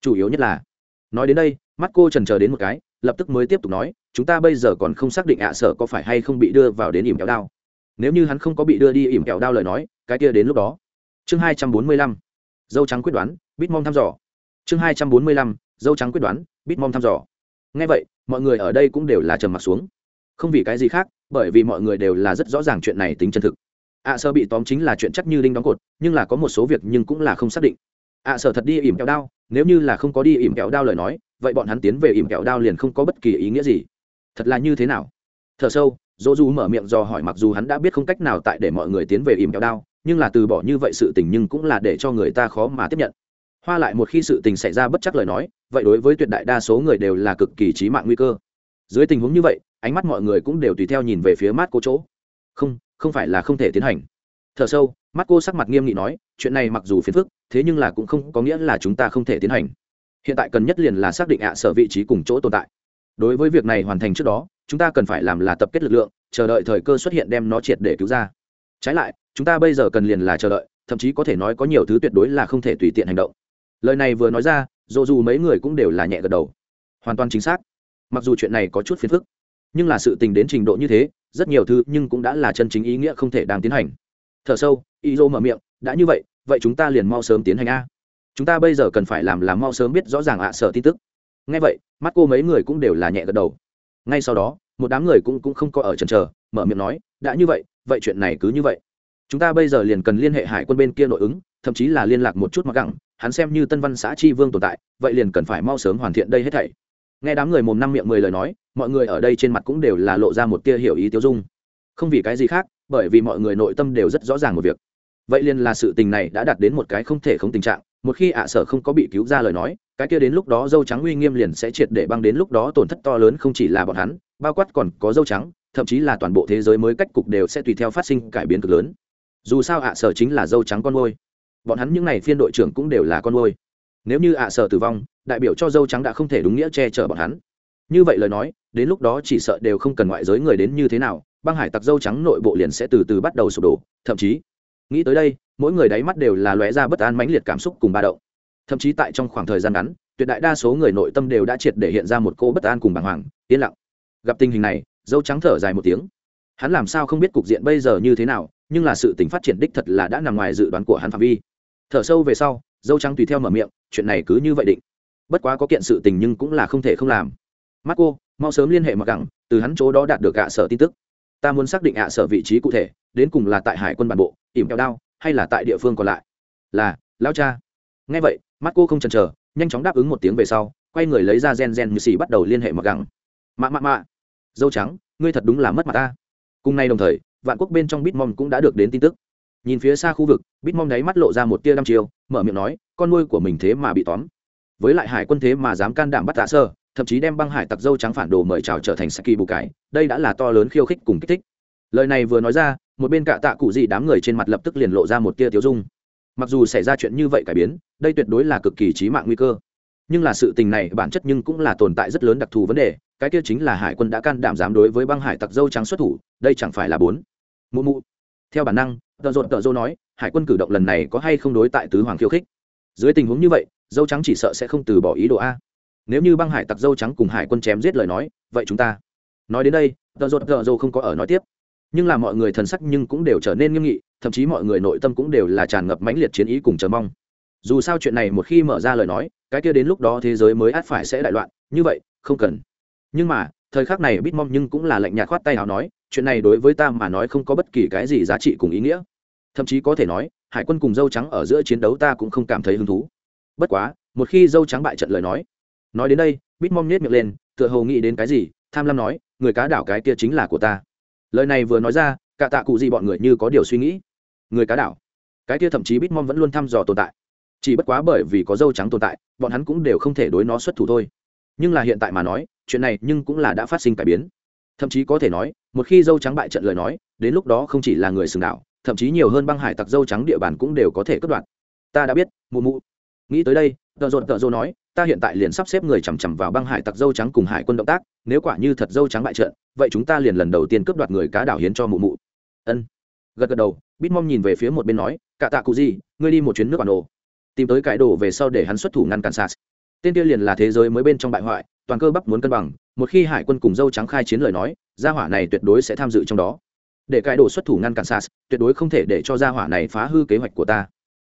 [SPEAKER 1] Chủ yếu nhất là, nói đến đây mắt cô trần chờ đến một cái, lập tức mới tiếp tục nói, chúng ta bây giờ còn không xác định ạ sở có phải hay không bị đưa vào đến ỉm kẹo đao. Nếu như hắn không có bị đưa đi ỉm kẹo đao lời nói, cái kia đến lúc đó. Chương hai trăm bốn mươi lăm, dâu trắng quyết đoán bít mong thăm dò chương hai trăm bốn mươi lăm, dâu trắng quyết đoán, bít mong thăm dò. Ngay vậy, mọi người ở đây cũng đều là trầm m ặ t xuống. Không vì cái gì khác, bởi vì mọi người đều là rất rõ ràng chuyện này tính chân thực. Ạ sơ bị tóm chính là chuyện chắc như đinh đóng cột, nhưng là có một số việc nhưng cũng là không xác định. Ạ sơ thật đi ỉm kẹo đao, nếu như là không có đi ỉm kẹo đao lời nói, vậy bọn hắn tiến về ỉm kẹo đao liền không có bất kỳ ý nghĩa gì. Thật là như thế nào? Thở sâu, dỗ du mở miệng do hỏi mặc dù hắn đã biết không cách nào tại để mọi người tiến về ỉm kẹo đao, nhưng là từ bỏ như vậy sự tình nhưng cũng là để cho người ta khó mà tiếp nhận hoa lại một khi sự tình xảy ra bất chắc lời nói, vậy đối với tuyệt đại đa số người đều là cực kỳ trí mạng nguy cơ. Dưới tình huống như vậy, ánh mắt mọi người cũng đều tùy theo nhìn về phía mắt cô chỗ. Không không phải là không thể tiến hành. Thở sâu mắt cô sắc mặt nghiêm nghị nói, chuyện này mặc dù phiền phức, thế nhưng là cũng không có nghĩa là chúng ta không thể tiến hành. Hiện tại cần nhất liền là xác định ạ sở vị trí cùng chỗ tồn tại. Đối với việc này hoàn thành trước đó, chúng ta cần phải làm là tập kết lực lượng, chờ đợi thời cơ xuất hiện đem nó triệt để cứu ra. Trái lại, chúng ta bây giờ cần liền là chờ đợi, thậm chí có thể nói có nhiều thứ tuyệt đối là không thể tùy tiện hành động lời này vừa nói ra, dù dù mấy người cũng đều là nhẹ gật đầu. Hoàn toàn chính xác. Mặc dù chuyện này có chút phiền phức, nhưng là sự tình đến trình độ như thế, rất nhiều thứ nhưng cũng đã là chân chính ý nghĩa không thể đang tiến hành. Thở sâu y dô mở miệng, đã như vậy vậy chúng ta liền mau sớm tiến hành a. Chúng ta bây giờ cần phải làm là mau sớm biết rõ ràng ạ, sở tin tức. Ngay vậy, mắt cô mấy người cũng đều là nhẹ gật đầu. Ngay sau đó, một đám người cũng cũng không có ở trần trờ mở miệng nói, đã như vậy vậy chuyện này cứ như vậy chúng ta bây giờ liền cần liên hệ hải quân bên kia nội ứng, thậm chí là liên lạc một chút mặc gẳng, hắn xem như tân văn xã tri vương tồn tại, vậy liền cần phải mau sớm hoàn thiện đây hết thảy. Nghe đám người mồm năm miệng mười lời nói, mọi người ở đây trên mặt cũng đều là lộ ra một tia hiểu ý tiêu dung. Không vì cái gì khác, bởi vì mọi người nội tâm đều rất rõ ràng một việc. Vậy liền là sự tình này đã đạt đến một cái không thể không tình trạng, một khi ạ sở không có bị cứu ra lời nói, cái kia đến lúc đó dâu trắng uy nghiêm liền sẽ triệt để băng đến lúc đó tổn thất to lớn không chỉ là bọn hắn, bao quát còn có dâu trắng, thậm chí là toàn bộ thế giới mới cách cục đều sẽ tùy theo phát sinh cải biến cực lớn dù sao ạ sở chính là dâu trắng con ngôi. Bọn hắn những n à y phiên đội trưởng cũng đều là con ngôi. Nếu như ạ sở tử vong, đại biểu cho dâu trắng đã không thể đúng nghĩa che chở bọn hắn. Như vậy lời nói, đến lúc đó chỉ sợ đều không cần ngoại giới người đến như thế nào, băng hải tặc dâu trắng nội bộ liền sẽ từ từ bắt đầu sụp đổ, thậm chí, nghĩ tới đây, mỗi người đáy mắt đều là lóe ra bất an mãnh liệt cảm xúc cùng ba động. Thậm chí tại trong khoảng thời gian ngắn, tuyệt đại đa số người nội tâm đều đã triệt để hiện ra một cô bất an cùng bàng hoàng, yên lặng. Gặp tình hình này, dâu trắng thở dài một tiếng. Hắn làm sao không biết cục diện bây giờ như thế nào nhưng là sự tình phát triển đích thật là đã nằm ngoài dự đoán của hắn phạm vi. Thở sâu về sau, dâu trắng tùy theo mở miệng, chuyện này cứ như vậy định. Bất quá có kiện sự tình nhưng cũng là không thể không làm. Mắt cô mau sớm liên hệ mặc gẳng, từ hắn chỗ đó đạt được ạ sở tin tức. Ta muốn xác định ạ sở vị trí cụ thể, đến cùng là tại hải quân bản bộ, ỉm kẹo đao, hay là tại địa phương còn lại. Là, lao cha. Nghe vậy mắt cô không chần chờ, nhanh chóng đáp ứng một tiếng về sau, quay người lấy ra gen gen như xì bắt đầu liên hệ mặc gẳng. Mạ mạ mạ. Dâu trắng, ngươi thật đúng là mất mặt ta. Cùng nay đồng thời vạn quốc bên trong bitmom cũng đã được đến tin tức. Nhìn phía xa khu vực, bitmom đáy mắt lộ ra một tia năm chiều mở miệng nói, con nuôi của mình thế mà bị tóm. Với lại hải quân thế mà dám can đảm bắt tạ sơ, thậm chí đem băng hải tặc dâu trắng phản đồ mời chào trở thành saki bù cải, đây đã là to lớn khiêu khích cùng kích thích. Lời này vừa nói ra, một bên cạ tạ cụ gì đám người trên mặt lập tức liền lộ ra một tia tiêu dung. Mặc dù xảy ra chuyện như vậy cải biến, đây tuyệt đối là cực kỳ trí mạng nguy cơ. Nhưng là sự tình này bản chất nhưng cũng là tồn tại rất lớn đặc thù vấn đề, cái kia chính là hải quân đã can đảm dám đối với băng hải tặc dâu trắng xuất thủ, đây chẳng phải là bốn mụ mụ. Theo bản năng, tợ rột tợ dô nói, hải quân cử động lần này có hay không đối tại tứ hoàng khiêu khích? Dưới tình huống như vậy, dâu trắng chỉ sợ sẽ không từ bỏ ý đồ a. Nếu như băng hải tặc dâu trắng cùng hải quân chém giết lời nói, vậy chúng ta nói đến đây, tợ rột tợ dô không có ở nói tiếp. Nhưng là mọi người thần sắc nhưng cũng đều trở nên nghiêm nghị, thậm chí mọi người nội tâm cũng đều là tràn ngập mãnh liệt chiến ý cùng chờ mong. Dù sao chuyện này một khi mở ra lời nói, cái kia đến lúc đó thế giới mới át phải sẽ đại loạn, như vậy, không cần. Nhưng mà thời khắc này bitmom nhưng cũng là lạnh nhạt khoát tay nào nói, chuyện này đối với ta mà nói không có bất kỳ cái gì giá trị cùng ý nghĩa. Thậm chí có thể nói, hải quân cùng dâu trắng ở giữa chiến đấu ta cũng không cảm thấy hứng thú. Bất quá, một khi dâu trắng bại trận lời nói nói đến đây, bitmom nhét miệng lên, tựa hồ nghĩ đến cái gì, tham lam nói, người cá đảo cái kia chính là của ta. Lời này vừa nói ra, cả tạ cụ gì bọn người như có điều suy nghĩ. Người cá đảo? Cái kia thậm chí bitmom vẫn luôn thăm dò tồn tại. Chỉ bất quá bởi vì có dâu trắng tồn tại, bọn hắn cũng đều không thể đối nó xuất thủ thôi. Nhưng là hiện tại mà nói chuyện này nhưng cũng là đã phát sinh cải biến. Thậm chí có thể nói, một khi dâu trắng bại trận lời nói, đến lúc đó không chỉ là người sừng đảo, thậm chí nhiều hơn băng hải tặc dâu trắng địa bàn cũng đều có thể cất đoạn ta đã biết, mụ mụ. Nghĩ tới đây, tợ rộn tợ rô nói, ta hiện tại liền sắp xếp người chằm chằm vào băng hải tặc dâu trắng cùng hải quân động tác, nếu quả như thật dâu trắng bại trận, vậy chúng ta liền lần đầu tiên cướp đoạt người cá đảo hiến cho mụ mụ. Ân. Gật gật đầu bitmom nhìn về phía một bên nói, cả tạ cụ gì, ngươi đi một chuyến nước bản đồ, tìm tới cái đồ về sau để hắn xuất thủ ngăn cản sas tên kia liền là thế giới mới bên trong bại hoại, toàn cơ bắp muốn cân bằng, một khi hải quân cùng dâu trắng khai chiến lời nói, gia hỏa này tuyệt đối sẽ tham dự trong đó. Để cái đồ xuất thủ ngăn cản sas tuyệt đối không thể để cho gia hỏa này phá hư kế hoạch của ta.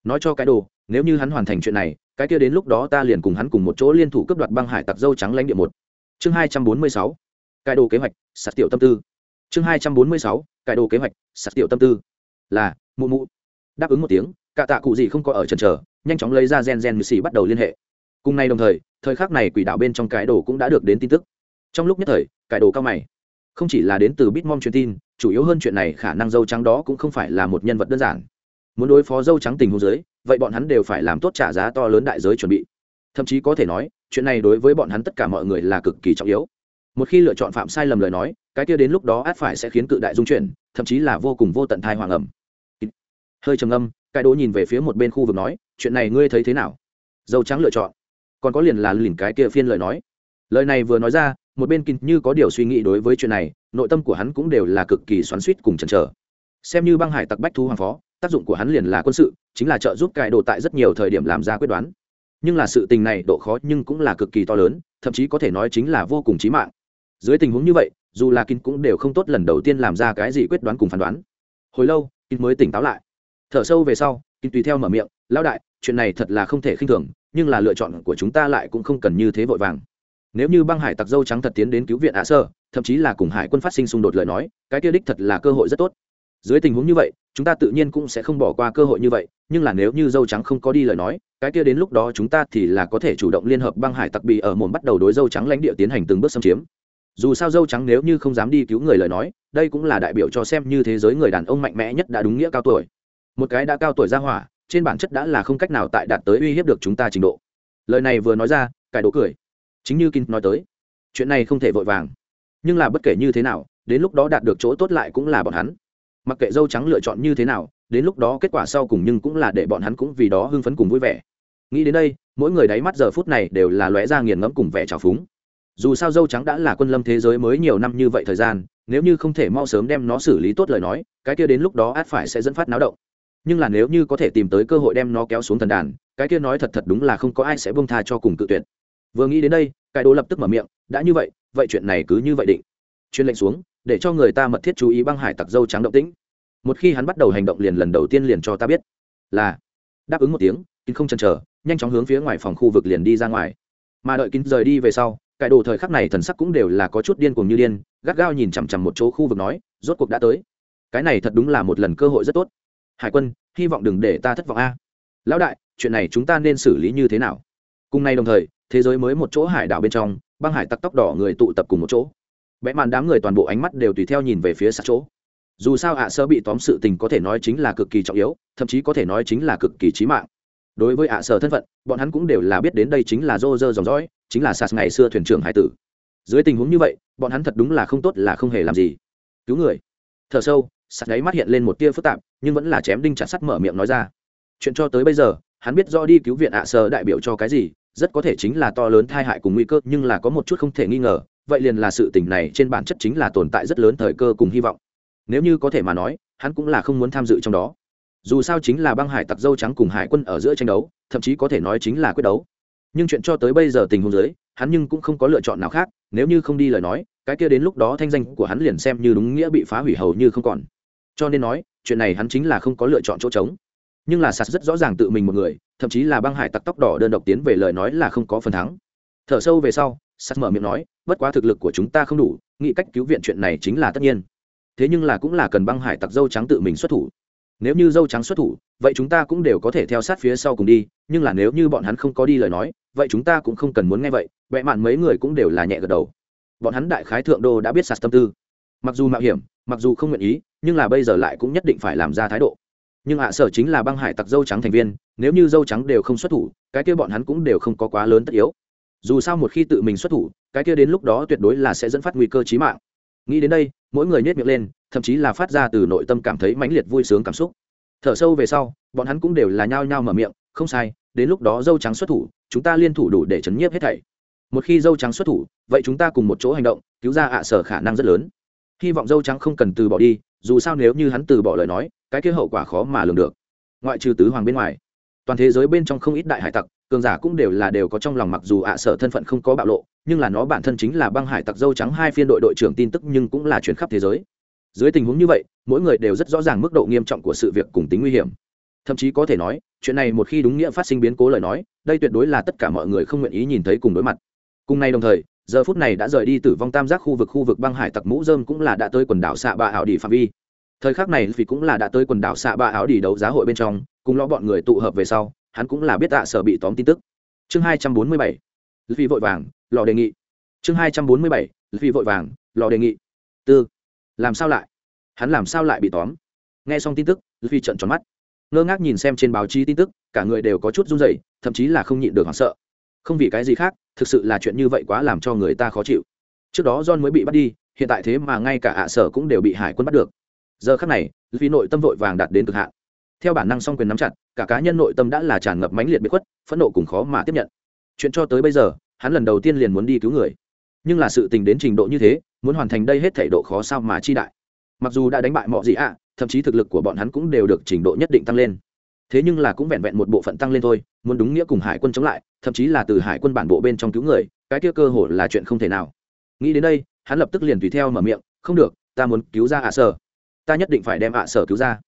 [SPEAKER 1] Nói cho cái đồ, nếu như hắn hoàn thành chuyện này, cái kia đến lúc đó ta liền cùng hắn cùng một chỗ liên thủ cướp đoạt băng hải tặc dâu trắng lãnh địa một. Chương hai trăm bốn mươi sáu. Cái đồ kế hoạch sạt tiểu tâm tư. Chương hai trăm bốn mươi sáu. Cái đồ kế hoạch sạt tiểu tâm tư. Là, mụ mụ. Đáp ứng một tiếng, cả tạ cụ gì không có ở trần trở nhanh chóng lấy ra gen gen như xì bắt đầu liên hệ cùng nay đồng thời thời khắc này quỷ đạo bên trong cái đồ cũng đã được đến tin tức. Trong lúc nhất thời cải đồ cao mày. Không chỉ là đến từ bitmom truyền tin, chủ yếu hơn chuyện này khả năng dâu trắng đó cũng không phải là một nhân vật đơn giản. Muốn đối phó dâu trắng tình huống giới vậy bọn hắn đều phải làm tốt trả giá to lớn đại giới chuẩn bị. Thậm chí có thể nói, chuyện này đối với bọn hắn tất cả mọi người là cực kỳ trọng yếu. Một khi lựa chọn phạm sai lầm lời nói, cái kia đến lúc đó át phải sẽ khiến cự đại dung chuyển, thậm chí là vô cùng vô tận thai hoàng ẩm. Hơi trầm âm cái đỗ nhìn về phía một bên khu vực nói, chuyện này ngươi thấy thế nào? Dâu trắng lựa chọn còn có liền là lìn cái kia phiên lời nói. Lời này vừa nói ra, một bên kinh như có điều suy nghĩ đối với chuyện này, nội tâm của hắn cũng đều là cực kỳ xoắn suýt cùng chần chờ. Xem như băng hải tặc bách thu hoàng phó, tác dụng của hắn liền là quân sự, chính là trợ giúp cải đồ tại rất nhiều thời điểm làm ra quyết đoán. Nhưng là sự tình này độ khó nhưng cũng là cực kỳ to lớn, thậm chí có thể nói chính là vô cùng chí mạng. Dưới tình huống như vậy, dù là kinh cũng đều không tốt lần đầu tiên làm ra cái gì quyết đoán cùng phán đoán. Hồi lâu kinh mới tỉnh táo lại. Thở sâu về sau kinh tùy theo mở miệng, lão đại, chuyện này thật là không thể khinh thường nhưng là lựa chọn của chúng ta lại cũng không cần như thế vội vàng. Nếu như băng hải tặc dâu trắng thật tiến đến cứu viện ạ sơ, thậm chí là cùng hải quân phát sinh xung đột lời nói, cái kia đích thật là cơ hội rất tốt. Dưới tình huống như vậy, chúng ta tự nhiên cũng sẽ không bỏ qua cơ hội như vậy, nhưng là nếu như dâu trắng không có đi lời nói, cái kia đến lúc đó chúng ta thì là có thể chủ động liên hợp băng hải tặc bị ở mồm bắt đầu đối dâu trắng lãnh địa tiến hành từng bước xâm chiếm. Dù sao dâu trắng nếu như không dám đi cứu người lời nói, đây cũng là đại biểu cho xem như thế giới người đàn ông mạnh mẽ nhất đã đúng nghĩa cao tuổi. Một cái đã cao tuổi ra hỏa trên bản chất đã là không cách nào tại đạt tới uy hiếp được chúng ta trình độ. Lời này vừa nói ra, cải đố cười. Chính như kinh nói tới, chuyện này không thể vội vàng. Nhưng là bất kể như thế nào, đến lúc đó đạt được chỗ tốt lại cũng là bọn hắn. Mặc kệ dâu trắng lựa chọn như thế nào, đến lúc đó kết quả sau cùng nhưng cũng là để bọn hắn cũng vì đó hưng phấn cùng vui vẻ. Nghĩ đến đây, mỗi người đáy mắt giờ phút này đều là lóe ra nghiền ngẫm cùng vẻ trào phúng. Dù sao dâu trắng đã là quân lâm thế giới mới nhiều năm như vậy thời gian, nếu như không thể mau sớm đem nó xử lý tốt lời nói, cái kia đến lúc đó át phải sẽ dẫn phát náo động nhưng là nếu như có thể tìm tới cơ hội đem nó kéo xuống thần đàn, cái kia nói thật thật đúng là không có ai sẽ bông tha cho cùng cự tuyệt. Vừa nghĩ đến đây, cái đồ lập tức mở miệng, đã như vậy vậy chuyện này cứ như vậy định. Chuyên lệnh xuống, để cho người ta mật thiết chú ý băng hải tặc dâu trắng động tĩnh. Một khi hắn bắt đầu hành động liền lần đầu tiên liền cho ta biết. Là, đáp ứng một tiếng, kín không chần chờ, nhanh chóng hướng phía ngoài phòng khu vực liền đi ra ngoài. Mà đợi kín rời đi về sau cải đồ thời khắc này thần sắc cũng đều là có chút điên cuồng như điên, gắt gao nhìn chằm chằm một chỗ khu vực nói, rốt cuộc đã tới. Cái này thật đúng là một lần cơ hội rất tốt hải quân, hy vọng đừng để ta thất vọng a. Lão đại, chuyện này chúng ta nên xử lý như thế nào? Cùng nay đồng thời, thế giới mới một chỗ hải đảo bên trong, băng hải tặc tóc đỏ người tụ tập cùng một chỗ. Vẽ màn đám người toàn bộ ánh mắt đều tùy theo nhìn về phía sát chỗ. Dù sao ạ sơ bị tóm sự tình có thể nói chính là cực kỳ trọng yếu, thậm chí có thể nói chính là cực kỳ trí mạng. Đối với ạ sơ thân phận, bọn hắn cũng đều là biết đến đây chính là rô rơ dòng dõi, chính là sạt ngày xưa thuyền trưởng hải tử. Dưới tình huống như vậy, bọn hắn thật đúng là không tốt là không hề làm gì. Cứu người. Thở sâu, sạt đáy mắt hiện lên một tia phức tạp nhưng vẫn là chém đinh chặt sắt mở miệng nói ra. Chuyện cho tới bây giờ, hắn biết do đi cứu viện ạ sơ đại biểu cho cái gì, rất có thể chính là to lớn tai hại cùng nguy cơ, nhưng là có một chút không thể nghi ngờ, vậy liền là sự tình này trên bản chất chính là tồn tại rất lớn thời cơ cùng hy vọng. Nếu như có thể mà nói, hắn cũng là không muốn tham dự trong đó. Dù sao chính là băng hải tặc dâu trắng cùng hải quân ở giữa tranh đấu, thậm chí có thể nói chính là quyết đấu. Nhưng chuyện cho tới bây giờ tình huống dưới, hắn nhưng cũng không có lựa chọn nào khác, nếu như không đi lời nói, cái kia đến lúc đó thanh danh của hắn liền xem như đúng nghĩa bị phá hủy hầu như không còn. Cho nên nói chuyện này hắn chính là không có lựa chọn chỗ trống. Nhưng là sạt rất rõ ràng tự mình một người, thậm chí là băng hải tặc tóc đỏ đơn độc tiến về lời nói là không có phần thắng. Thở sâu về sau sạt mở miệng nói, bất quá thực lực của chúng ta không đủ, nghĩ cách cứu viện chuyện này chính là tất nhiên. Thế nhưng là cũng là cần băng hải tặc dâu trắng tự mình xuất thủ. Nếu như dâu trắng xuất thủ, vậy chúng ta cũng đều có thể theo sát phía sau cùng đi, nhưng là nếu như bọn hắn không có đi lời nói, vậy chúng ta cũng không cần muốn nghe vậy. Vẽ mạn mấy người cũng đều là nhẹ gật đầu. Bọn hắn đại khái thượng đô đã biết sạt tâm tư. Mặc dù mạo hiểm, mặc dù không nguyện ý nhưng là bây giờ lại cũng nhất định phải làm ra thái độ. Nhưng ạ sở chính là băng hải tặc dâu trắng thành viên, nếu như dâu trắng đều không xuất thủ, cái kia bọn hắn cũng đều không có quá lớn tất yếu. Dù sao một khi tự mình xuất thủ, cái kia đến lúc đó tuyệt đối là sẽ dẫn phát nguy cơ chí mạng. Nghĩ đến đây, mỗi người nhét miệng lên, thậm chí là phát ra từ nội tâm cảm thấy mãnh liệt vui sướng cảm xúc. Thở sâu về sau, bọn hắn cũng đều là nhao nhao mở miệng, không sai, đến lúc đó dâu trắng xuất thủ, chúng ta liên thủ đủ để chấn nhiếp hết thảy. Một khi dâu trắng xuất thủ, vậy chúng ta cùng một chỗ hành động, cứu ra ạ sở khả năng rất lớn. Hy vọng dâu trắng không cần từ bỏ đi dù sao nếu như hắn từ bỏ lời nói, cái kia hậu quả khó mà lường được. Ngoại trừ tứ hoàng bên ngoài, toàn thế giới bên trong không ít đại hải tặc, cường giả cũng đều là đều có trong lòng mặc dù ạ sở thân phận không có bạo lộ, nhưng là nó bản thân chính là băng hải tặc dâu trắng hai phiên đội đội trưởng tin tức nhưng cũng là chuyển khắp thế giới. Dưới tình huống như vậy, mỗi người đều rất rõ ràng mức độ nghiêm trọng của sự việc cùng tính nguy hiểm. Thậm chí có thể nói, chuyện này một khi đúng nghĩa phát sinh biến cố lời nói, đây tuyệt đối là tất cả mọi người không nguyện ý nhìn thấy cùng đối mặt. Cùng nay đồng thời giờ phút này đã rời đi tử vong tam giác khu vực khu vực băng hải tặc mũ dơm cũng là đã tới quần đảo xạ bạ ảo đi phạm vi. Thời khắc này vì cũng là đã tới quần đảo xạ bạ ảo đi đấu giá hội bên trong, cùng lo bọn người tụ hợp về sau, hắn cũng là biết tạ sở bị tóm tin tức. Chương hai trăm bốn mươi bảy vì vội vàng lò đề nghị. Chương hai trăm bốn mươi bảy vì vội vàng lò đề nghị. Tư, làm sao lại? Hắn làm sao lại bị tóm? Nghe xong tin tức vì trận tròn mắt. Ngơ ngác nhìn xem trên báo chí tin tức, cả người đều có chút run rẩy, thậm chí là không nhịn được hoảng sợ không vì cái gì khác, thực sự là chuyện như vậy quá làm cho người ta khó chịu. Trước đó john mới bị bắt đi, hiện tại thế mà ngay cả ạ sở cũng đều bị hải quân bắt được. Giờ khắc này, vì nội tâm vội vàng đạt đến cực hạn. Theo bản năng song quyền nắm chặt, cả cá nhân nội tâm đã là tràn ngập mãnh liệt bị khuất, phẫn nộ cùng khó mà tiếp nhận. Chuyện cho tới bây giờ, hắn lần đầu tiên liền muốn đi cứu người. Nhưng là sự tình đến trình độ như thế, muốn hoàn thành đây hết thể độ khó sao mà chi đại. Mặc dù đã đánh bại mọi gì ạ, thậm chí thực lực của bọn hắn cũng đều được trình độ nhất định tăng lên thế nhưng là cũng vẹn vẹn một bộ phận tăng lên thôi, muốn đúng nghĩa cùng hải quân chống lại, thậm chí là từ hải quân bản bộ bên trong cứu người, cái kia cơ hội là chuyện không thể nào. Nghĩ đến đây, hắn lập tức liền tùy theo mở miệng, không được, ta muốn cứu ra ạ sở. Ta nhất định phải đem ạ sở cứu ra.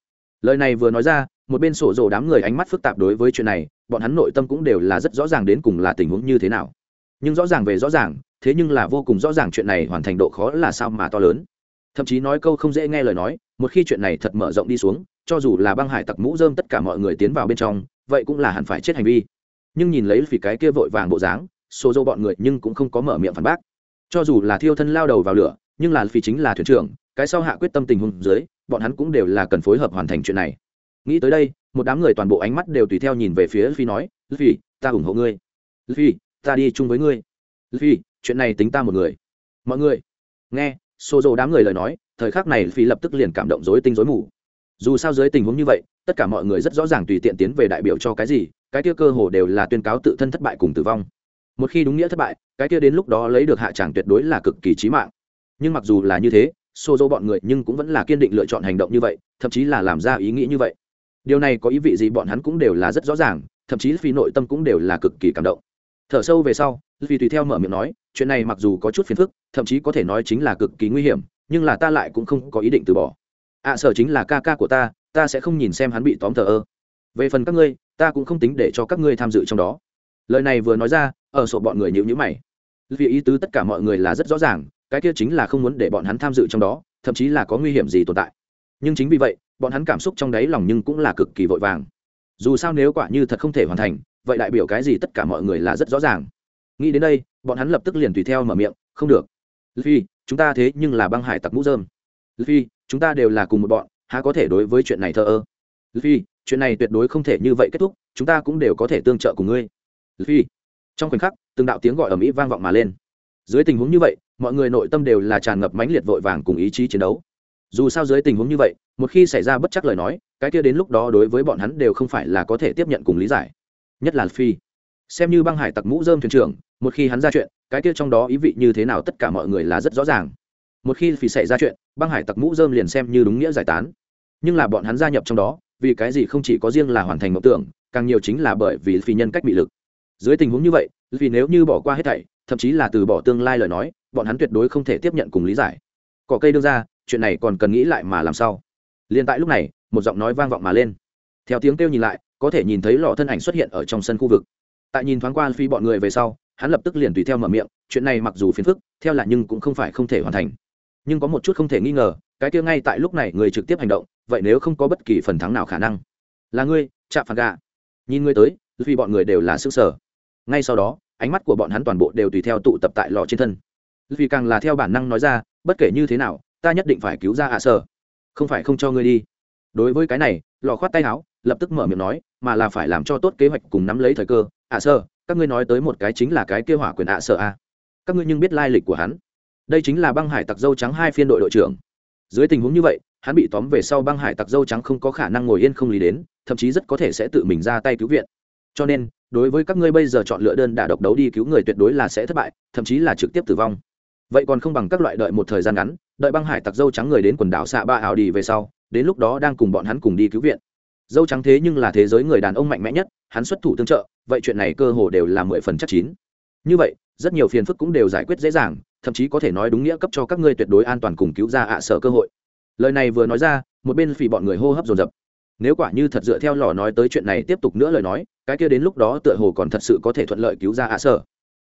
[SPEAKER 1] Lời này vừa nói ra, một bên sổ rồ đám người ánh mắt phức tạp đối với chuyện này, bọn hắn nội tâm cũng đều là rất rõ ràng đến cùng là tình huống như thế nào. Nhưng rõ ràng về rõ ràng, thế nhưng là vô cùng rõ ràng chuyện này hoàn thành độ khó là sao mà to lớn. Thậm chí nói câu không dễ nghe lời nói, một khi chuyện này thật mở rộng đi xuống cho dù là băng hải tặc mũ dơm tất cả mọi người tiến vào bên trong, vậy cũng là hẳn phải chết hành vi. Nhưng nhìn lấy vì cái kia vội vàng bộ dáng số dâu bọn người nhưng cũng không có mở miệng phản bác. Cho dù là thiêu thân lao đầu vào lửa, nhưng là vì chính là thuyền trưởng, cái sau hạ quyết tâm tình huống dưới, bọn hắn cũng đều là cần phối hợp hoàn thành chuyện này. Nghĩ tới đây, một đám người toàn bộ ánh mắt đều tùy theo nhìn về phía phi nói phi ta ủng hộ ngươi. Phi ta đi chung với ngươi. Phi chuyện này tính ta một người. Mọi người, nghe xô dâu đám người lời nói, thời khắc này phi lập tức liền cảm động dối tinh dối mù dù sao dưới tình huống như vậy, tất cả mọi người rất rõ ràng tùy tiện tiến về đại biểu cho cái gì, cái kia cơ hồ đều là tuyên cáo tự thân thất bại cùng tử vong. Một khi đúng nghĩa thất bại, cái kia đến lúc đó lấy được hạ tràng tuyệt đối là cực kỳ trí mạng. Nhưng mặc dù là như thế xô dỗ bọn người nhưng cũng vẫn là kiên định lựa chọn hành động như vậy, thậm chí là làm ra ý nghĩ như vậy. Điều này có ý vị gì bọn hắn cũng đều là rất rõ ràng, thậm chí phi nội tâm cũng đều là cực kỳ cảm động. Thở sâu về sau vì tùy theo mở miệng nói, chuyện này mặc dù có chút phiền phức, thậm chí có thể nói chính là cực kỳ nguy hiểm, nhưng là ta lại cũng không có ý định từ bỏ ạ à, sở chính là ca ca của ta ta sẽ không nhìn xem hắn bị tóm thờ ơ. Về phần các ngươi ta cũng không tính để cho các ngươi tham dự trong đó. Lời này vừa nói ra ở sổ bọn người nhịu nhữ mày. Vì ý tứ tất cả mọi người là rất rõ ràng cái kia chính là không muốn để bọn hắn tham dự trong đó thậm chí là có nguy hiểm gì tồn tại. Nhưng chính vì vậy bọn hắn cảm xúc trong đáy lòng nhưng cũng là cực kỳ vội vàng. Dù sao nếu quả như thật không thể hoàn thành vậy đại biểu cái gì tất cả mọi người là rất rõ ràng. Nghĩ đến đây bọn hắn lập tức liền tùy theo mở miệng không được. Vì chúng ta thế nhưng là băng hải tặc mũ dơm phi chúng ta đều là cùng một bọn, há có thể đối với chuyện này thờ ơ? Phi chuyện này tuyệt đối không thể như vậy kết thúc, chúng ta cũng đều có thể tương trợ cùng ngươi. Phi trong khoảnh khắc, từng đạo tiếng gọi ở mỹ vang vọng mà lên. Dưới tình huống như vậy, mọi người nội tâm đều là tràn ngập mãnh liệt vội vàng cùng ý chí chiến đấu. Dù sao dưới tình huống như vậy, một khi xảy ra bất chắc lời nói, cái kia đến lúc đó đối với bọn hắn đều không phải là có thể tiếp nhận cùng lý giải. Nhất là phi xem như băng hải tặc mũ dơm thuyền trưởng, một khi hắn ra chuyện, cái kia trong đó ý vị như thế nào tất cả mọi người là rất rõ ràng một khi phi xảy ra chuyện, băng hải tặc mũ dơm liền xem như đúng nghĩa giải tán. Nhưng là bọn hắn gia nhập trong đó, vì cái gì không chỉ có riêng là hoàn thành mộng tưởng, càng nhiều chính là bởi vì phi nhân cách bị lực. Dưới tình huống như vậy vì nếu như bỏ qua hết thảy, thậm chí là từ bỏ tương lai lời nói, bọn hắn tuyệt đối không thể tiếp nhận cùng lý giải. Cỏ cây đưa ra, chuyện này còn cần nghĩ lại mà làm sao? Liền tại lúc này, một giọng nói vang vọng mà lên. Theo tiếng kêu nhìn lại, có thể nhìn thấy lọ thân ảnh xuất hiện ở trong sân khu vực. Tại nhìn thoáng qua phi bọn người về sau, hắn lập tức liền tùy theo mở miệng, chuyện này mặc dù phiền phức, theo là nhưng cũng không phải không thể hoàn thành nhưng có một chút không thể nghi ngờ, cái kia ngay tại lúc này người trực tiếp hành động, vậy nếu không có bất kỳ phần thắng nào khả năng? Là ngươi chạm phản gà nhìn ngươi tới vì bọn người đều là sức sở ngay sau đó, ánh mắt của bọn hắn toàn bộ đều tùy theo tụ tập tại lò trên thân. Vì càng là theo bản năng nói ra, bất kể như thế nào, ta nhất định phải cứu ra ạ sở không phải không cho ngươi đi. Đối với cái này, lò khoát tay áo, lập tức mở miệng nói, mà là phải làm cho tốt kế hoạch cùng nắm lấy thời cơ. Ạ sở các ngươi nói tới một cái chính là cái kêu hỏa quyền ạ sở a. Các ngươi nhưng biết lai lịch của hắn đây chính là băng hải tặc dâu trắng hai phiên đội đội trưởng. Dưới tình huống như vậy, hắn bị tóm về sau băng hải tặc dâu trắng không có khả năng ngồi yên không lý đến, thậm chí rất có thể sẽ tự mình ra tay cứu viện. Cho nên, đối với các ngươi bây giờ chọn lựa đơn đả độc đấu đi cứu người tuyệt đối là sẽ thất bại, thậm chí là trực tiếp tử vong. Vậy còn không bằng các loại đợi một thời gian ngắn, đợi băng hải tặc dâu trắng người đến quần đảo xạ ba ảo đi về sau, đến lúc đó đang cùng bọn hắn cùng đi cứu viện. Dâu trắng thế nhưng là thế giới người đàn ông mạnh mẽ nhất, hắn xuất thủ tương trợ, vậy chuyện này cơ hồ đều là mười phần chắc chín. Như vậy, rất nhiều phiền phức cũng đều giải quyết dễ dàng thậm chí có thể nói đúng nghĩa cấp cho các ngươi tuyệt đối an toàn cùng cứu ra ạ sở cơ hội. Lời này vừa nói ra, một bên phỉ bọn người hô hấp dồn dập. Nếu quả như thật dựa theo lò nói tới chuyện này tiếp tục nữa lời nói, cái kia đến lúc đó tựa hồ còn thật sự có thể thuận lợi cứu ra ạ sở.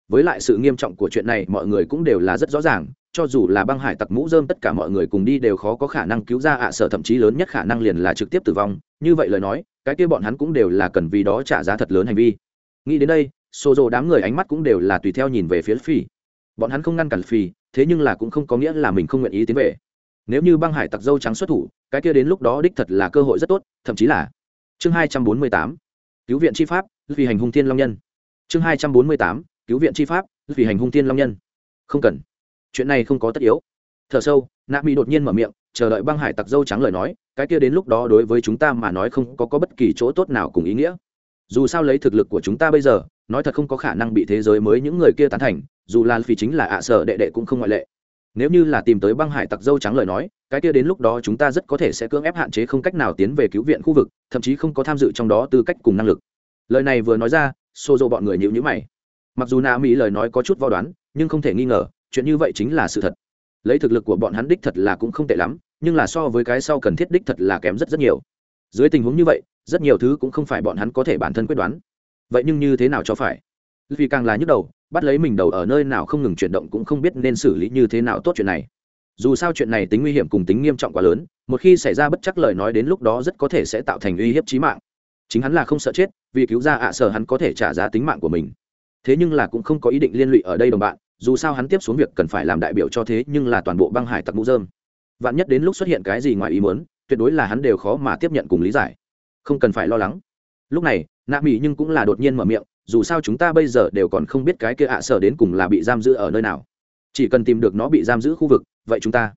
[SPEAKER 1] Với lại sự nghiêm trọng của chuyện này mọi người cũng đều là rất rõ ràng, cho dù là băng hải tặc mũ dơm tất cả mọi người cùng đi đều khó có khả năng cứu ra ạ sở, thậm chí lớn nhất khả năng liền là trực tiếp tử vong. Như vậy lời nói, cái kia bọn hắn cũng đều là cần vì đó trả giá thật lớn hành vi. Nghĩ đến đây xô rồ đám người ánh mắt cũng đều là tùy theo nhìn về phía phỉ bọn hắn không ngăn cản phi thế nhưng là cũng không có nghĩa là mình không nguyện ý tiến về. Nếu như băng hải tặc dâu trắng xuất thủ cái kia đến lúc đó đích thật là cơ hội rất tốt thậm chí là. Chương hai trăm bốn mươi tám cứu viện chi pháp vì hành hung thiên long nhân. Chương hai trăm bốn mươi tám cứu viện chi pháp vì hành hung thiên long nhân. Không cần. Chuyện này không có tất yếu. Thở sâu nạ mỹ đột nhiên mở miệng chờ đợi băng hải tặc dâu trắng lời nói cái kia đến lúc đó đối với chúng ta mà nói không có, có bất kỳ chỗ tốt nào cùng ý nghĩa. Dù sao lấy thực lực của chúng ta bây giờ nói thật không có khả năng bị thế giới mới những người kia tán thành dù là phi chính là ạ sợ đệ đệ cũng không ngoại lệ. Nếu như là tìm tới băng hải tặc dâu trắng lời nói, cái kia đến lúc đó chúng ta rất có thể sẽ cưỡng ép hạn chế không cách nào tiến về cứu viện khu vực, thậm chí không có tham dự trong đó tư cách cùng năng lực. Lời này vừa nói ra xô dô bọn người nhịu nhữ mày. Mặc dù na mỹ lời nói có chút vo đoán, nhưng không thể nghi ngờ, chuyện như vậy chính là sự thật. Lấy thực lực của bọn hắn đích thật là cũng không tệ lắm, nhưng là so với cái sau cần thiết đích thật là kém rất rất nhiều. Dưới tình huống như vậy, rất nhiều thứ cũng không phải bọn hắn có thể bản thân quyết đoán. Vậy nhưng như thế nào cho phải? Vì càng là nhức đầu, bắt lấy mình đầu ở nơi nào không ngừng chuyển động cũng không biết nên xử lý như thế nào tốt chuyện này. Dù sao chuyện này tính nguy hiểm cùng tính nghiêm trọng quá lớn, một khi xảy ra bất chắc lời nói đến lúc đó rất có thể sẽ tạo thành uy hiếp trí mạng. Chính hắn là không sợ chết, vì cứu ra ạ sở hắn có thể trả giá tính mạng của mình. Thế nhưng là cũng không có ý định liên lụy ở đây đồng bạn, dù sao hắn tiếp xuống việc cần phải làm đại biểu cho thế nhưng là toàn bộ băng hải tặc mũ dơm vạn nhất đến lúc xuất hiện cái gì ngoài ý muốn, tuyệt đối là hắn đều khó mà tiếp nhận cùng lý giải. Không cần phải lo lắng. Lúc này, nạ mỹ nhưng cũng là đột nhiên mở miệng dù sao chúng ta bây giờ đều còn không biết cái kia ạ sở đến cùng là bị giam giữ ở nơi nào. Chỉ cần tìm được nó bị giam giữ khu vực, vậy chúng ta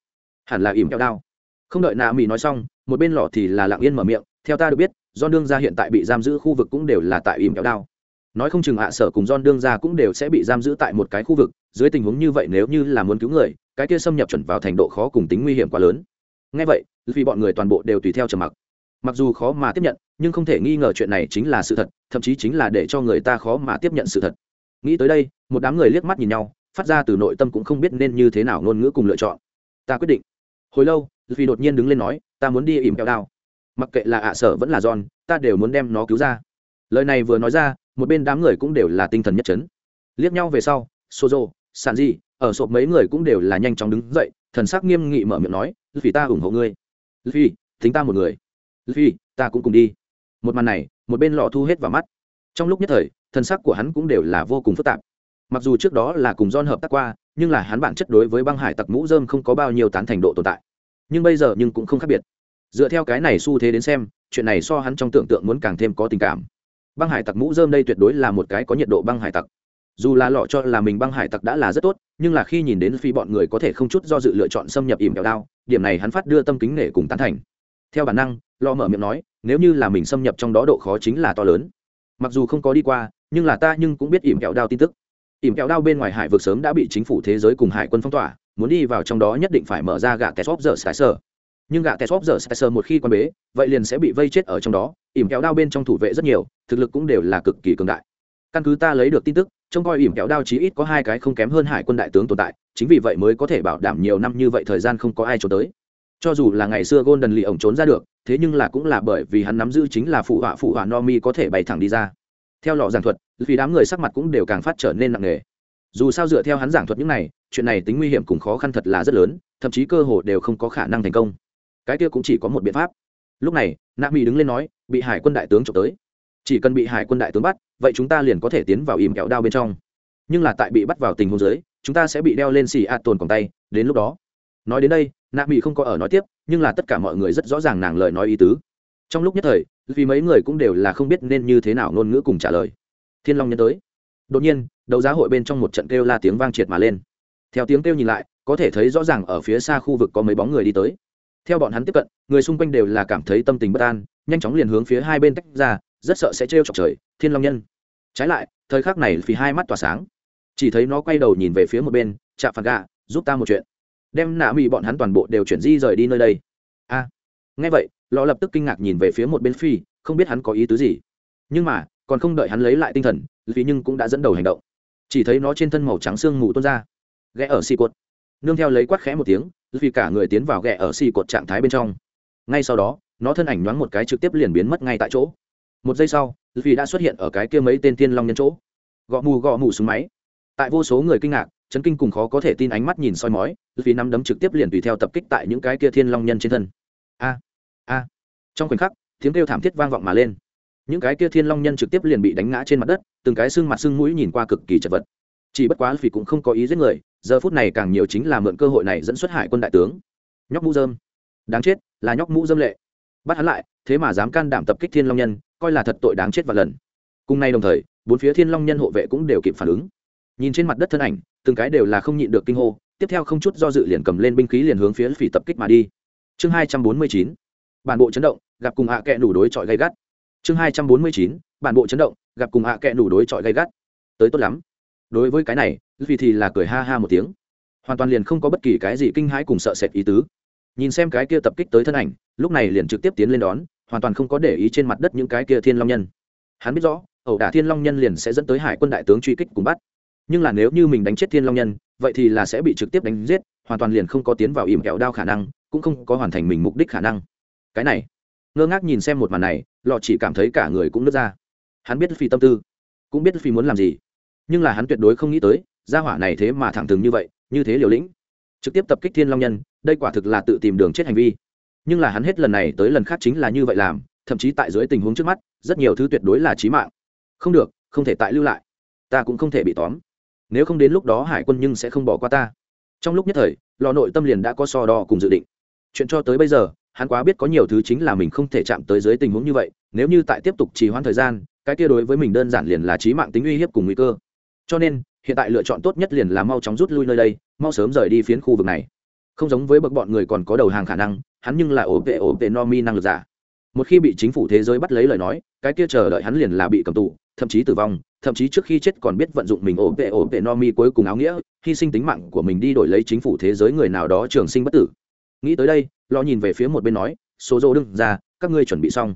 [SPEAKER 1] hẳn là ỉm kẹo đao. Không đợi nạ mỹ nói xong, một bên lọ thì là lặng yên mở miệng, theo ta được biết do đương gia hiện tại bị giam giữ khu vực cũng đều là tại ỉm kẹo đao. Nói không chừng ạ sở cùng don đương gia cũng đều sẽ bị giam giữ tại một cái khu vực, dưới tình huống như vậy nếu như là muốn cứu người, cái kia xâm nhập chuẩn vào thành độ khó cùng tính nguy hiểm quá lớn. Ngay vậy, vì bọn người toàn bộ đều tùy theo trầm mặc. Mặc dù khó mà tiếp nhận nhưng không thể nghi ngờ chuyện này chính là sự thật, thậm chí chính là để cho người ta khó mà tiếp nhận sự thật. Nghĩ tới đây, một đám người liếc mắt nhìn nhau, phát ra từ nội tâm cũng không biết nên như thế nào ngôn ngữ cùng lựa chọn. Ta quyết định. Hồi lâu vì đột nhiên đứng lên nói, ta muốn đi ìm kẹo đao. Mặc kệ là ạ sở vẫn là giòn ta đều muốn đem nó cứu ra. Lời này vừa nói ra, một bên đám người cũng đều là tinh thần nhất trấn liếc nhau về sau, sozo sàn di ở sộp mấy người cũng đều là nhanh chóng đứng dậy, thần sắc nghiêm nghị mở miệng nói vì ta ủng hộ ngươi. Vì tính ta một người. Vì ta cũng cùng đi một màn này, một bên lọ thu hết vào mắt. Trong lúc nhất thời, thân sắc của hắn cũng đều là vô cùng phức tạp. Mặc dù trước đó là cùng don hợp tác qua, nhưng là hắn bản chất đối với băng hải tặc mũ dơm không có bao nhiêu tán thành độ tồn tại. Nhưng bây giờ nhưng cũng không khác biệt. Dựa theo cái này xu thế đến xem, chuyện này so hắn trong tưởng tượng muốn càng thêm có tình cảm. Băng hải tặc mũ dơm đây tuyệt đối là một cái có nhiệt độ băng hải tặc. Dù là lọ cho là mình băng hải tặc đã là rất tốt, nhưng là khi nhìn đến phi bọn người có thể không chút do dự lựa chọn xâm nhập ỉm kẹo đao, điểm này hắn phát đưa tâm kính nể cùng tán thành. Theo bản năng, lọ mở miệng nói nếu như là mình xâm nhập trong đó độ khó chính là to lớn. Mặc dù không có đi qua, nhưng là ta nhưng cũng biết ỉm kẹo đao tin tức. Ỉm kẹo đao bên ngoài hải vực sớm đã bị chính phủ thế giới cùng hải quân phong tỏa, muốn đi vào trong đó nhất định phải mở ra gạ tesop giờ sài sơ nhưng gạ tesop giờ sài sơ một khi quan bế, vậy liền sẽ bị vây chết ở trong đó. Ỉm kẹo đao bên trong thủ vệ rất nhiều, thực lực cũng đều là cực kỳ cường đại. Căn cứ ta lấy được tin tức, trông coi ỉm kẹo đao chí ít có hai cái không kém hơn hải quân đại tướng tồn tại, chính vì vậy mới có thể bảo đảm nhiều năm như vậy thời gian không có ai trốn tới cho dù là ngày xưa golden lì ổng trốn ra được, thế nhưng là cũng là bởi vì hắn nắm giữ chính là phụ họa phụ họa no mi có thể bày thẳng đi ra. Theo lọ giảng thuật, vì đám người sắc mặt cũng đều càng phát trở nên nặng nề. Dù sao dựa theo hắn giảng thuật những này, chuyện này tính nguy hiểm cùng khó khăn thật là rất lớn, thậm chí cơ hồ đều không có khả năng thành công. Cái kia cũng chỉ có một biện pháp. Lúc này nạ mỹ đứng lên nói, bị hải quân đại tướng trộm tới. Chỉ cần bị hải quân đại tướng bắt, vậy chúng ta liền có thể tiến vào im kẹo đao bên trong. Nhưng là tại bị bắt vào tình huống giới chúng ta sẽ bị đeo lên xì a tồn còng tay, đến lúc đó. Nói đến đây nạ mỹ không có ở nói tiếp, nhưng là tất cả mọi người rất rõ ràng nàng lời nói ý tứ. Trong lúc nhất thời, vì mấy người cũng đều là không biết nên như thế nào ngôn ngữ cùng trả lời. Thiên long nhân tới. Đột nhiên, đấu giá hội bên trong một trận kêu la tiếng vang triệt mà lên. Theo tiếng kêu nhìn lại, có thể thấy rõ ràng ở phía xa khu vực có mấy bóng người đi tới. Theo bọn hắn tiếp cận, người xung quanh đều là cảm thấy tâm tình bất an, nhanh chóng liền hướng phía hai bên tách ra, rất sợ sẽ trêu chọc trời, thiên long nhân. Trái lại, thời khắc này vì hai mắt tỏa sáng. Chỉ thấy nó quay đầu nhìn về phía một bên, chạm phạt gà giúp ta một chuyện đem nạ mỹ bọn hắn toàn bộ đều chuyển di rời đi nơi đây. A à, nghe vậy lò lập tức kinh ngạc nhìn về phía một bên phi không biết hắn có ý tứ gì. Nhưng mà còn không đợi hắn lấy lại tinh thần vì nhưng cũng đã dẫn đầu hành động. Chỉ thấy nó trên thân màu trắng xương mù tuôn ra ghé ở xì cột. Nương theo lấy quát khẽ một tiếng vì cả người tiến vào ghẹ ở xì cột trạng thái bên trong. Ngay sau đó nó thân ảnh nhoáng một cái trực tiếp liền biến mất ngay tại chỗ. Một giây sau vì đã xuất hiện ở cái kia mấy tên thiên long nhân chỗ. Gõ mù gõ mù xuống máy. Tại vô số người kinh ngạc chấn kinh cùng khó có thể tin ánh mắt nhìn soi mói vì nắm đấm trực tiếp liền tùy theo tập kích tại những cái kia thiên long nhân trên thân. A a. Trong khoảnh khắc, tiếng kêu thảm thiết vang vọng mà lên. Những cái kia thiên long nhân trực tiếp liền bị đánh ngã trên mặt đất, từng cái xương mặt xương mũi nhìn qua cực kỳ chật vật. Chỉ bất quá vì cũng không có ý giết người, giờ phút này càng nhiều chính là mượn cơ hội này dẫn xuất hải quân đại tướng. Nhóc mũ dơm. Đáng chết, là nhóc mũ dâm lệ. Bắt hắn lại, thế mà dám can đảm tập kích thiên long nhân, coi là thật tội đáng chết và lần. Cùng nay đồng thời, bốn phía thiên long nhân hộ vệ cũng đều kịp phản ứng nhìn trên mặt đất thân ảnh, từng cái đều là không nhịn được kinh hô, tiếp theo không chút do dự liền cầm lên binh khí liền hướng phía phỉ tập kích mà đi. Chương hai trăm bốn mươi chín, bản bộ chấn động, gặp cùng hạ à kẹ đủ đối chọi gay gắt. Chương hai trăm bốn mươi chín, bản bộ chấn động, gặp cùng hạ à kẹ đủ đối chọi gay gắt. Tới tốt lắm. Đối với cái này vì thì là cười ha ha một tiếng. Hoàn toàn liền không có bất kỳ cái gì kinh hãi cùng sợ sệt ý tứ. Nhìn xem cái kia tập kích tới thân ảnh, lúc này liền trực tiếp tiến lên đón, hoàn toàn không có để ý trên mặt đất những cái kia thiên long nhân. Hắn biết rõ, ẩu đả thiên long nhân liền sẽ dẫn tới hải quân đại tướng truy kích cùng bắt nhưng là nếu như mình đánh chết thiên long nhân, vậy thì là sẽ bị trực tiếp đánh giết, hoàn toàn liền không có tiến vào ìm kẹo đao khả năng, cũng không có hoàn thành mình mục đích khả năng. Cái này, ngơ ngác nhìn xem một màn này, lọ chỉ cảm thấy cả người cũng nứt ra. Hắn biết phi tâm tư, cũng biết phi muốn làm gì. Nhưng là hắn tuyệt đối không nghĩ tới, gia hỏa này thế mà thẳng thừng như vậy, như thế liều lĩnh. Trực tiếp tập kích thiên long nhân, đây quả thực là tự tìm đường chết hành vi. Nhưng là hắn hết lần này tới lần khác chính là như vậy làm, thậm chí tại dưới tình huống trước mắt, rất nhiều thứ tuyệt đối là trí mạng. Không được, không thể tại lưu lại. Ta cũng không thể bị tóm nếu không đến lúc đó hải quân nhưng sẽ không bỏ qua ta. Trong lúc nhất thời, lò nội tâm liền đã có so đo cùng dự định. Chuyện cho tới bây giờ, hắn quá biết có nhiều thứ chính là mình không thể chạm tới dưới tình huống như vậy, nếu như tại tiếp tục trì hoãn thời gian, cái kia đối với mình đơn giản liền là trí mạng tính uy hiếp cùng nguy cơ. Cho nên, hiện tại lựa chọn tốt nhất liền là mau chóng rút lui nơi đây, mau sớm rời đi phiến khu vực này. Không giống với bậc bọn người còn có đầu hàng khả năng, hắn nhưng là ổ vệ ổ vệ no mi năng lực giả một khi bị chính phủ thế giới bắt lấy lời nói, cái kia chờ đợi hắn liền là bị cầm tù, thậm chí tử vong, thậm chí trước khi chết còn biết vận dụng mình ổn vệ ổn vệ no mi cuối cùng áo nghĩa, hy sinh tính mạng của mình đi đổi lấy chính phủ thế giới người nào đó trường sinh bất tử. Nghĩ tới đây, lo nhìn về phía một bên nói, số dô đừng ra, các ngươi chuẩn bị xong.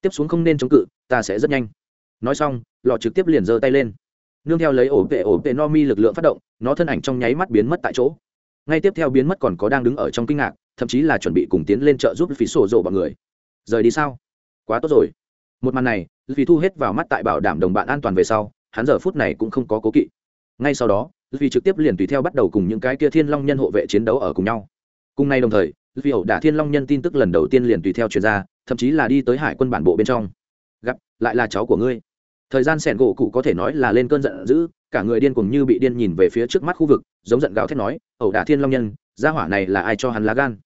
[SPEAKER 1] Tiếp xuống không nên chống cự, ta sẽ rất nhanh. Nói xong lọ trực tiếp liền giơ tay lên. Nương theo lấy ổ vệ ổ vệ no mi lực lượng phát động, nó thân ảnh trong nháy mắt biến mất tại chỗ. Ngay tiếp theo biến mất còn có đang đứng ở trong kinh ngạc, thậm chí là chuẩn bị cùng tiến lên chợ giúp phí sổ rộ bọn người rời đi sao? Quá tốt rồi. Một màn này vì thu hết vào mắt tại bảo đảm đồng bạn an toàn về sau, hắn giờ phút này cũng không có cố kỵ. Ngay sau đó vì trực tiếp liền tùy theo bắt đầu cùng những cái kia thiên long nhân hộ vệ chiến đấu ở cùng nhau. Cùng nay đồng thời vì ẩu đả thiên long nhân tin tức lần đầu tiên liền tùy theo chuyển ra, thậm chí là đi tới hải quân bản bộ bên trong. Gặp, lại là cháu của ngươi. Thời gian sẻn gỗ cụ có thể nói là lên cơn giận dữ, cả người điên cùng như bị điên nhìn về phía trước mắt khu vực, giống giận gào thét nói, ẩu đả thiên long nhân, gia hỏa này là ai cho hắn lá gan?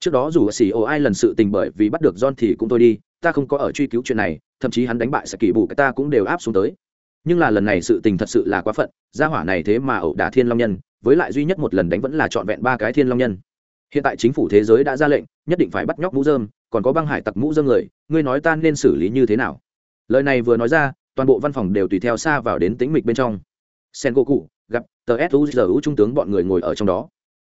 [SPEAKER 1] Trước đó dù xì ô ai lần sự tình bởi vì bắt được john thì cũng tôi đi, ta không có ở truy cứu chuyện này, thậm chí hắn đánh bại sẽ kỳ bù cái ta cũng đều áp xuống tới. Nhưng là lần này sự tình thật sự là quá phận, gia hỏa này thế mà ẩu đả thiên long nhân, với lại duy nhất một lần đánh vẫn là trọn vẹn ba cái thiên long nhân. Hiện tại chính phủ thế giới đã ra lệnh, nhất định phải bắt nhóc mũ dơm, còn có băng hải tặc mũ dơm người, ngươi nói ta nên xử lý như thế nào? Lời này vừa nói ra, toàn bộ văn phòng đều tùy theo xa vào đến tính mịch bên trong. Sen gỗ cụ gặp tờ suzu trung tướng bọn người ngồi ở trong đó.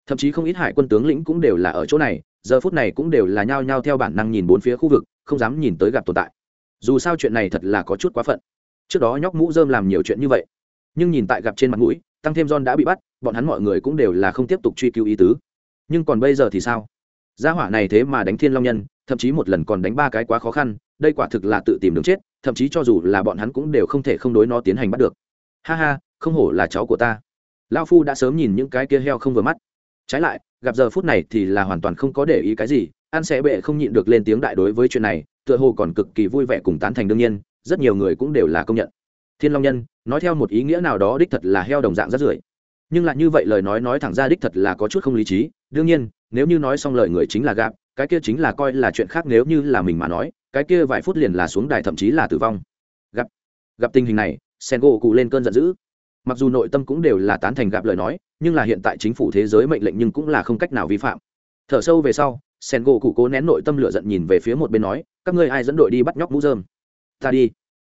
[SPEAKER 1] Thậm chí không ít hải quân tướng lĩnh cũng đều là ở chỗ này giờ phút này cũng đều là nhao nhao theo bản năng nhìn bốn phía khu vực, không dám nhìn tới gặp tồn tại. Dù sao chuyện này thật là có chút quá phận. Trước đó nhóc mũ dơm làm nhiều chuyện như vậy, nhưng nhìn tại gặp trên mặt mũi, tăng thêm john đã bị bắt, bọn hắn mọi người cũng đều là không tiếp tục truy cứu ý tứ. Nhưng còn bây giờ thì sao? Gia hỏa này thế mà đánh thiên long nhân, thậm chí một lần còn đánh ba cái quá khó khăn, đây quả thực là tự tìm đường chết, thậm chí cho dù là bọn hắn cũng đều không thể không đối nó tiến hành bắt được. Ha ha, không hổ là cháu của ta. Lao phu đã sớm nhìn những cái kia heo không vừa mắt trái lại, gặp giờ phút này thì là hoàn toàn không có để ý cái gì, an sẽ bệ không nhịn được lên tiếng đại đối với chuyện này, tựa hồ còn cực kỳ vui vẻ cùng tán thành đương nhiên, rất nhiều người cũng đều là công nhận. Thiên long nhân, nói theo một ý nghĩa nào đó đích thật là heo đồng dạng rất rưởi. Nhưng lại như vậy lời nói nói thẳng ra đích thật là có chút không lý trí, đương nhiên, nếu như nói xong lời người chính là gạp cái kia chính là coi là chuyện khác nếu như là mình mà nói, cái kia vài phút liền là xuống đài thậm chí là tử vong. Gặp gặp tình hình này sen gỗ cụ lên cơn giận dữ mặc dù nội tâm cũng đều là tán thành gặp lời nói, nhưng là hiện tại chính phủ thế giới mệnh lệnh nhưng cũng là không cách nào vi phạm. Thở sâu về sau sen gỗ cụ cố nén nội tâm lửa giận nhìn về phía một bên nói, các ngươi ai dẫn đội đi bắt nhóc mũ dơm ta đi.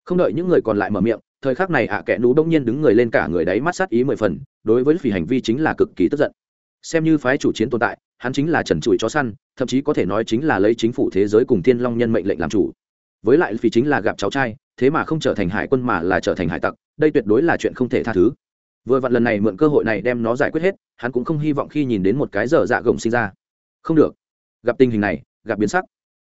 [SPEAKER 1] Không đợi những người còn lại mở miệng, thời khắc này ạ à kẻ nú đông nhiên đứng người lên cả người đấy mắt sát ý mười phần, đối với phỉ hành vi chính là cực kỳ tức giận. Xem như phái chủ chiến tồn tại, hắn chính là trần trụi chó săn, thậm chí có thể nói chính là lấy chính phủ thế giới cùng thiên long nhân mệnh lệnh làm chủ. Với lại vì chính là gặp cháu trai, thế mà không trở thành hải quân mà là trở thành hải tặc đây tuyệt đối là chuyện không thể tha thứ. Vừa vặn lần này mượn cơ hội này đem nó giải quyết hết, hắn cũng không hy vọng khi nhìn đến một cái dở dạ gồng sinh ra. Không được. Gặp tình hình này, gặp biến sắc.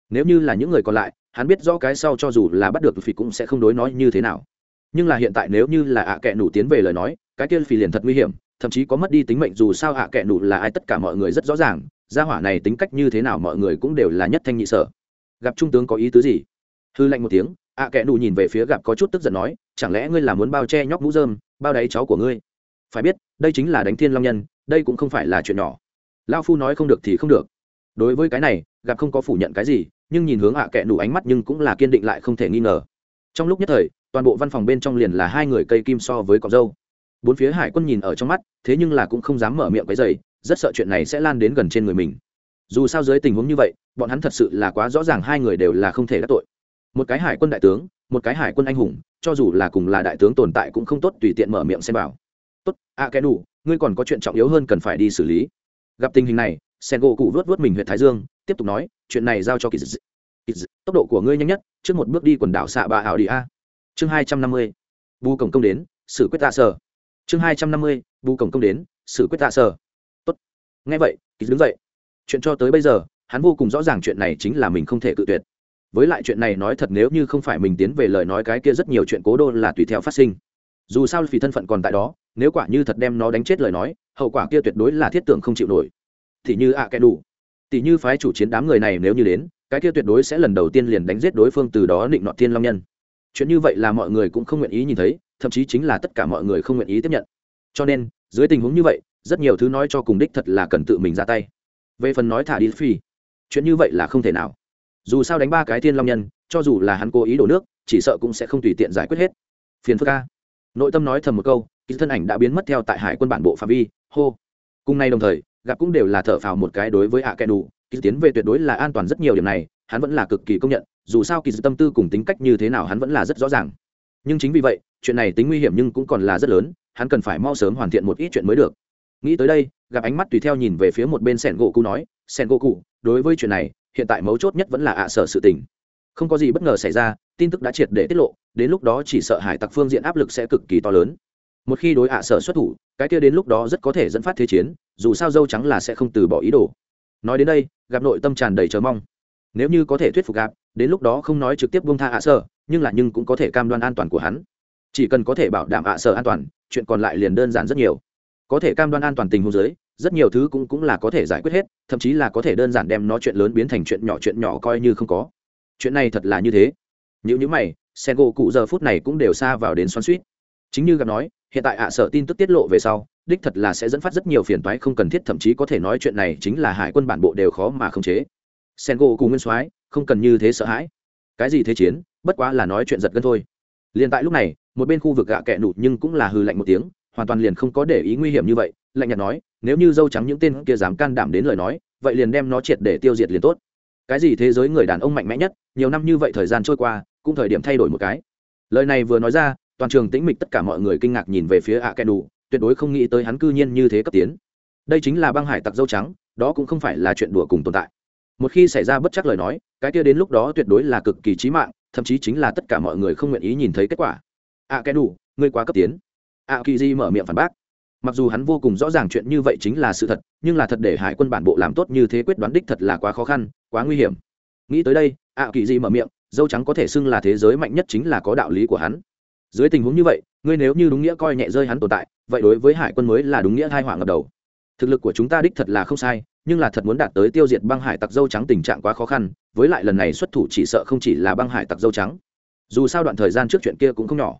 [SPEAKER 1] Nếu như là những người còn lại, hắn biết rõ cái sau cho dù là bắt được phỉ cũng sẽ không đối nói như thế nào. Nhưng là hiện tại nếu như là ạ à kệ nủ tiến về lời nói, cái kia phỉ liền thật nguy hiểm, thậm chí có mất đi tính mệnh dù sao ạ à kệ nủ là ai tất cả mọi người rất rõ ràng, gia hỏa này tính cách như thế nào mọi người cũng đều là nhất thanh nhị sở. Gặp trung tướng có ý tứ gì? Hư lạnh một tiếng, ạ à kệ nủ nhìn về phía gặp có chút tức giận nói chẳng lẽ ngươi là muốn bao che nhóc mũ dơm bao đáy cháu của ngươi? Phải biết, đây chính là đánh thiên long nhân, đây cũng không phải là chuyện nhỏ. Lao phu nói không được thì không được. Đối với cái này, gặp không có phủ nhận cái gì, nhưng nhìn hướng ạ à kệ đủ ánh mắt nhưng cũng là kiên định lại không thể nghi ngờ. Trong lúc nhất thời, toàn bộ văn phòng bên trong liền là hai người cây kim so với cọc dâu. Bốn phía hải quân nhìn ở trong mắt, thế nhưng là cũng không dám mở miệng cái giày rất sợ chuyện này sẽ lan đến gần trên người mình. Dù sao dưới tình huống như vậy, bọn hắn thật sự là quá rõ ràng hai người đều là không thể đắc tội một cái hải quân đại tướng một cái hải quân anh hùng cho dù là cùng là đại tướng tồn tại cũng không tốt tùy tiện mở miệng xem vào. Tốt a à, cái đủ ngươi còn có chuyện trọng yếu hơn cần phải đi xử lý. Gặp tình hình này sen gỗ cụ vớt vớt mình huyện thái dương tiếp tục nói chuyện này giao cho kỳ dị tốc độ của ngươi nhanh nhất trước một bước đi quần đảo xạ bà ảo đi a. Chương hai trăm năm mươi bù cổng công đến xử quyết tạ sở chương hai trăm năm mươi bù cổng công đến xử quyết tạ sở tốt. Nghe vậy kỳ đứng dậy. Chuyện cho tới bây giờ hắn vô cùng rõ ràng chuyện này chính là mình không thể cự tuyệt với lại chuyện này nói thật nếu như không phải mình tiến về lời nói cái kia rất nhiều chuyện cố đô là tùy theo phát sinh. Dù sao vì thân phận còn tại đó, nếu quả như thật đem nó đánh chết lời nói, hậu quả kia tuyệt đối là thiết tưởng không chịu nổi. Thì như ạ à kẻ đủ. Tỷ như phái chủ chiến đám người này nếu như đến, cái kia tuyệt đối sẽ lần đầu tiên liền đánh giết đối phương từ đó định nọ thiên long nhân. Chuyện như vậy là mọi người cũng không nguyện ý nhìn thấy, thậm chí chính là tất cả mọi người không nguyện ý tiếp nhận. Cho nên, dưới tình huống như vậy, rất nhiều thứ nói cho cùng đích thật là cần tự mình ra tay. Về phần nói thả đi phi, chuyện như vậy là không thể nào dù sao đánh ba cái thiên long nhân, cho dù là hắn cố ý đổ nước, chỉ sợ cũng sẽ không tùy tiện giải quyết hết. Phiền phức ca nội tâm nói thầm một câu ký thân ảnh đã biến mất theo tại hải quân bản bộ phạm vi, hô. Cùng nay đồng thời, gặp cũng đều là thở phào một cái đối với ạ kẻ đủ ký tiến về tuyệt đối là an toàn rất nhiều điểm này, hắn vẫn là cực kỳ công nhận, dù sao kỳ tâm tư cùng tính cách như thế nào hắn vẫn là rất rõ ràng. Nhưng chính vì vậy, chuyện này tính nguy hiểm nhưng cũng còn là rất lớn, hắn cần phải mau sớm hoàn thiện một ít chuyện mới được. Nghĩ tới đây, gặp ánh mắt tùy theo nhìn về phía một bên sẻn gỗ cụ nói, sẻn gỗ cụ, đối với chuyện này hiện tại mấu chốt nhất vẫn là ạ sở sự tình. Không có gì bất ngờ xảy ra, tin tức đã triệt để tiết lộ, đến lúc đó chỉ sợ hải tặc phương diện áp lực sẽ cực kỳ to lớn. Một khi đối ạ sở xuất thủ, cái kia đến lúc đó rất có thể dẫn phát thế chiến, dù sao dâu trắng là sẽ không từ bỏ ý đồ. Nói đến đây, gặp nội tâm tràn đầy chờ mong. Nếu như có thể thuyết phục gặp, đến lúc đó không nói trực tiếp buông tha ạ sở, nhưng là nhưng cũng có thể cam đoan an toàn của hắn. Chỉ cần có thể bảo đảm ạ sở an toàn, chuyện còn lại liền đơn giản rất nhiều. Có thể cam đoan an toàn tình huống giới rất nhiều thứ cũng cũng là có thể giải quyết hết, thậm chí là có thể đơn giản đem nó chuyện lớn biến thành chuyện nhỏ chuyện nhỏ coi như không có. Chuyện này thật là như thế. Những những mày sen gỗ cụ giờ phút này cũng đều xa vào đến xoắn suýt. Chính như gặp nói, hiện tại ạ sở tin tức tiết lộ về sau, đích thật là sẽ dẫn phát rất nhiều phiền toái không cần thiết, thậm chí có thể nói chuyện này chính là hải quân bản bộ đều khó mà khống chế. Sen gỗ cụ nguyên soái, không cần như thế sợ hãi. Cái gì thế chiến, bất quá là nói chuyện giật gân thôi. Liền tại lúc này, một bên khu vực gạ kẹ nụt nhưng cũng là hư lạnh một tiếng, hoàn toàn liền không có để ý nguy hiểm như vậy lạnh nhạt nói, nếu như dâu trắng những tên kia dám can đảm đến lời nói, vậy liền đem nó triệt để tiêu diệt liền tốt. Cái gì thế giới người đàn ông mạnh mẽ nhất, nhiều năm như vậy thời gian trôi qua, cũng thời điểm thay đổi một cái. Lời này vừa nói ra, toàn trường tĩnh mịch tất cả mọi người kinh ngạc nhìn về phía ạ đủ tuyệt đối không nghĩ tới hắn cư nhiên như thế cấp tiến. Đây chính là băng hải tặc dâu trắng, đó cũng không phải là chuyện đùa cùng tồn tại. Một khi xảy ra bất chắc lời nói, cái kia đến lúc đó tuyệt đối là cực kỳ trí mạng, thậm chí chính là tất cả mọi người không nguyện ý nhìn thấy kết quả. Ạ đủ ngươi quá cấp tiến. Ạ kỳ di mở miệng phản bác mặc dù hắn vô cùng rõ ràng chuyện như vậy chính là sự thật, nhưng là thật để hải quân bản bộ làm tốt như thế quyết đoán đích thật là quá khó khăn, quá nguy hiểm. Nghĩ tới đây, ạ kỳ di mở miệng, dâu trắng có thể xưng là thế giới mạnh nhất chính là có đạo lý của hắn. Dưới tình huống như vậy, ngươi nếu như đúng nghĩa coi nhẹ rơi hắn tồn tại, vậy đối với hải quân mới là đúng nghĩa hai hỏa ngập đầu. Thực lực của chúng ta đích thật là không sai, nhưng là thật muốn đạt tới tiêu diệt băng hải tặc dâu trắng tình trạng quá khó khăn, với lại lần này xuất thủ chỉ sợ không chỉ là băng hải tặc dâu trắng. Dù sao đoạn thời gian trước chuyện kia cũng không nhỏ.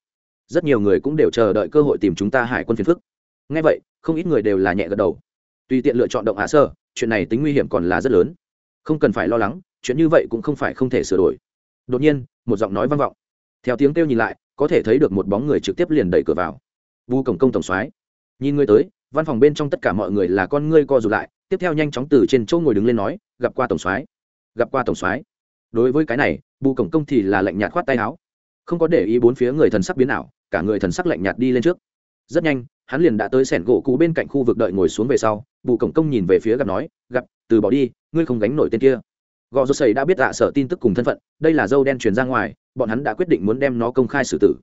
[SPEAKER 1] Rất nhiều người cũng đều chờ đợi cơ hội tìm chúng ta hải quân phiền phức ngay vậy, không ít người đều là nhẹ gật đầu. Tùy tiện lựa chọn động hạ sơ, chuyện này tính nguy hiểm còn là rất lớn. Không cần phải lo lắng, chuyện như vậy cũng không phải không thể sửa đổi. Đột nhiên, một giọng nói vang vọng. Theo tiếng kêu nhìn lại, có thể thấy được một bóng người trực tiếp liền đẩy cửa vào. Vu cổng công tổng soái, nhìn người tới, văn phòng bên trong tất cả mọi người là con ngươi co rụt lại, tiếp theo nhanh chóng từ trên chỗ ngồi đứng lên nói, gặp qua tổng soái, gặp qua tổng soái. Đối với cái này bù cổng công thì là lạnh nhạt khoát tay áo. Không có để ý bốn phía người thần sắc biến ảo, cả người thần sắc lạnh nhạt đi lên trước. Rất nhanh hắn liền đã tới sẻn gỗ cũ bên cạnh khu vực đợi ngồi xuống về sau, bù cổng công nhìn về phía gặp nói, gặp, từ bỏ đi, ngươi không gánh nổi tên kia. Gò rô sầy đã biết dạ sở tin tức cùng thân phận, đây là dâu đen truyền ra ngoài, bọn hắn đã quyết định muốn đem nó công khai xử tử.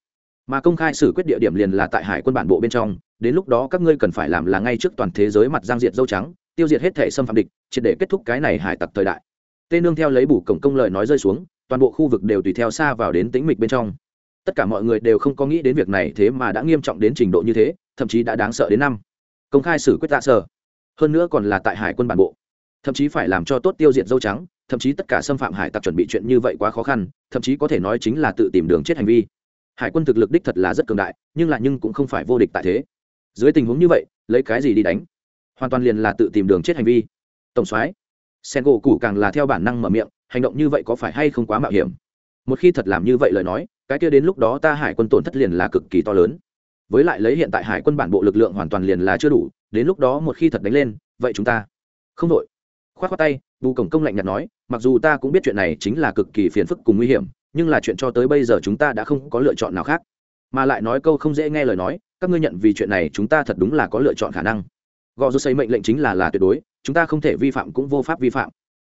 [SPEAKER 1] Mà công khai xử quyết địa điểm liền là tại hải quân bản bộ bên trong, đến lúc đó các ngươi cần phải làm là ngay trước toàn thế giới mặt giang diệt dâu trắng, tiêu diệt hết thể xâm phạm địch, triệt để kết thúc cái này hải tặc thời đại. Tên nương theo lấy bù cổng công lời nói rơi xuống, toàn bộ khu vực đều tùy theo xa vào đến tĩnh mịch bên trong. Tất cả mọi người đều không có nghĩ đến việc này thế mà đã nghiêm trọng đến trình độ như thế thậm chí đã đáng sợ đến năm. Công khai xử quyết tạ sở. Hơn nữa còn là tại hải quân bản bộ. Thậm chí phải làm cho tốt tiêu diệt dâu trắng, thậm chí tất cả xâm phạm hải tặc chuẩn bị chuyện như vậy quá khó khăn, thậm chí có thể nói chính là tự tìm đường chết hành vi. Hải quân thực lực đích thật là rất cường đại, nhưng là nhưng cũng không phải vô địch tại thế. Dưới tình huống như vậy, lấy cái gì đi đánh? Hoàn toàn liền là tự tìm đường chết hành vi. Tổng soái, sen gỗ cũ càng là theo bản năng mở miệng, hành động như vậy có phải hay không quá mạo hiểm? Một khi thật làm như vậy lời nói, cái kia đến lúc đó ta hải quân tổn thất liền là cực kỳ to lớn với lại lấy hiện tại hải quân bản bộ lực lượng hoàn toàn liền là chưa đủ, đến lúc đó một khi thật đánh lên, vậy chúng ta không đội. K h o á t k tay, bù cổng công lạnh nhạt nói, mặc dù ta cũng biết chuyện này chính là cực kỳ phiền phức cùng nguy hiểm, nhưng là chuyện cho tới bây giờ chúng ta đã không có lựa chọn nào khác. Mà lại nói câu không dễ nghe lời nói, các ngươi nhận vì chuyện này chúng ta thật đúng là có lựa chọn khả năng. Gò rút xây mệnh lệnh chính là là tuyệt đối, chúng ta không thể vi phạm cũng vô pháp vi phạm.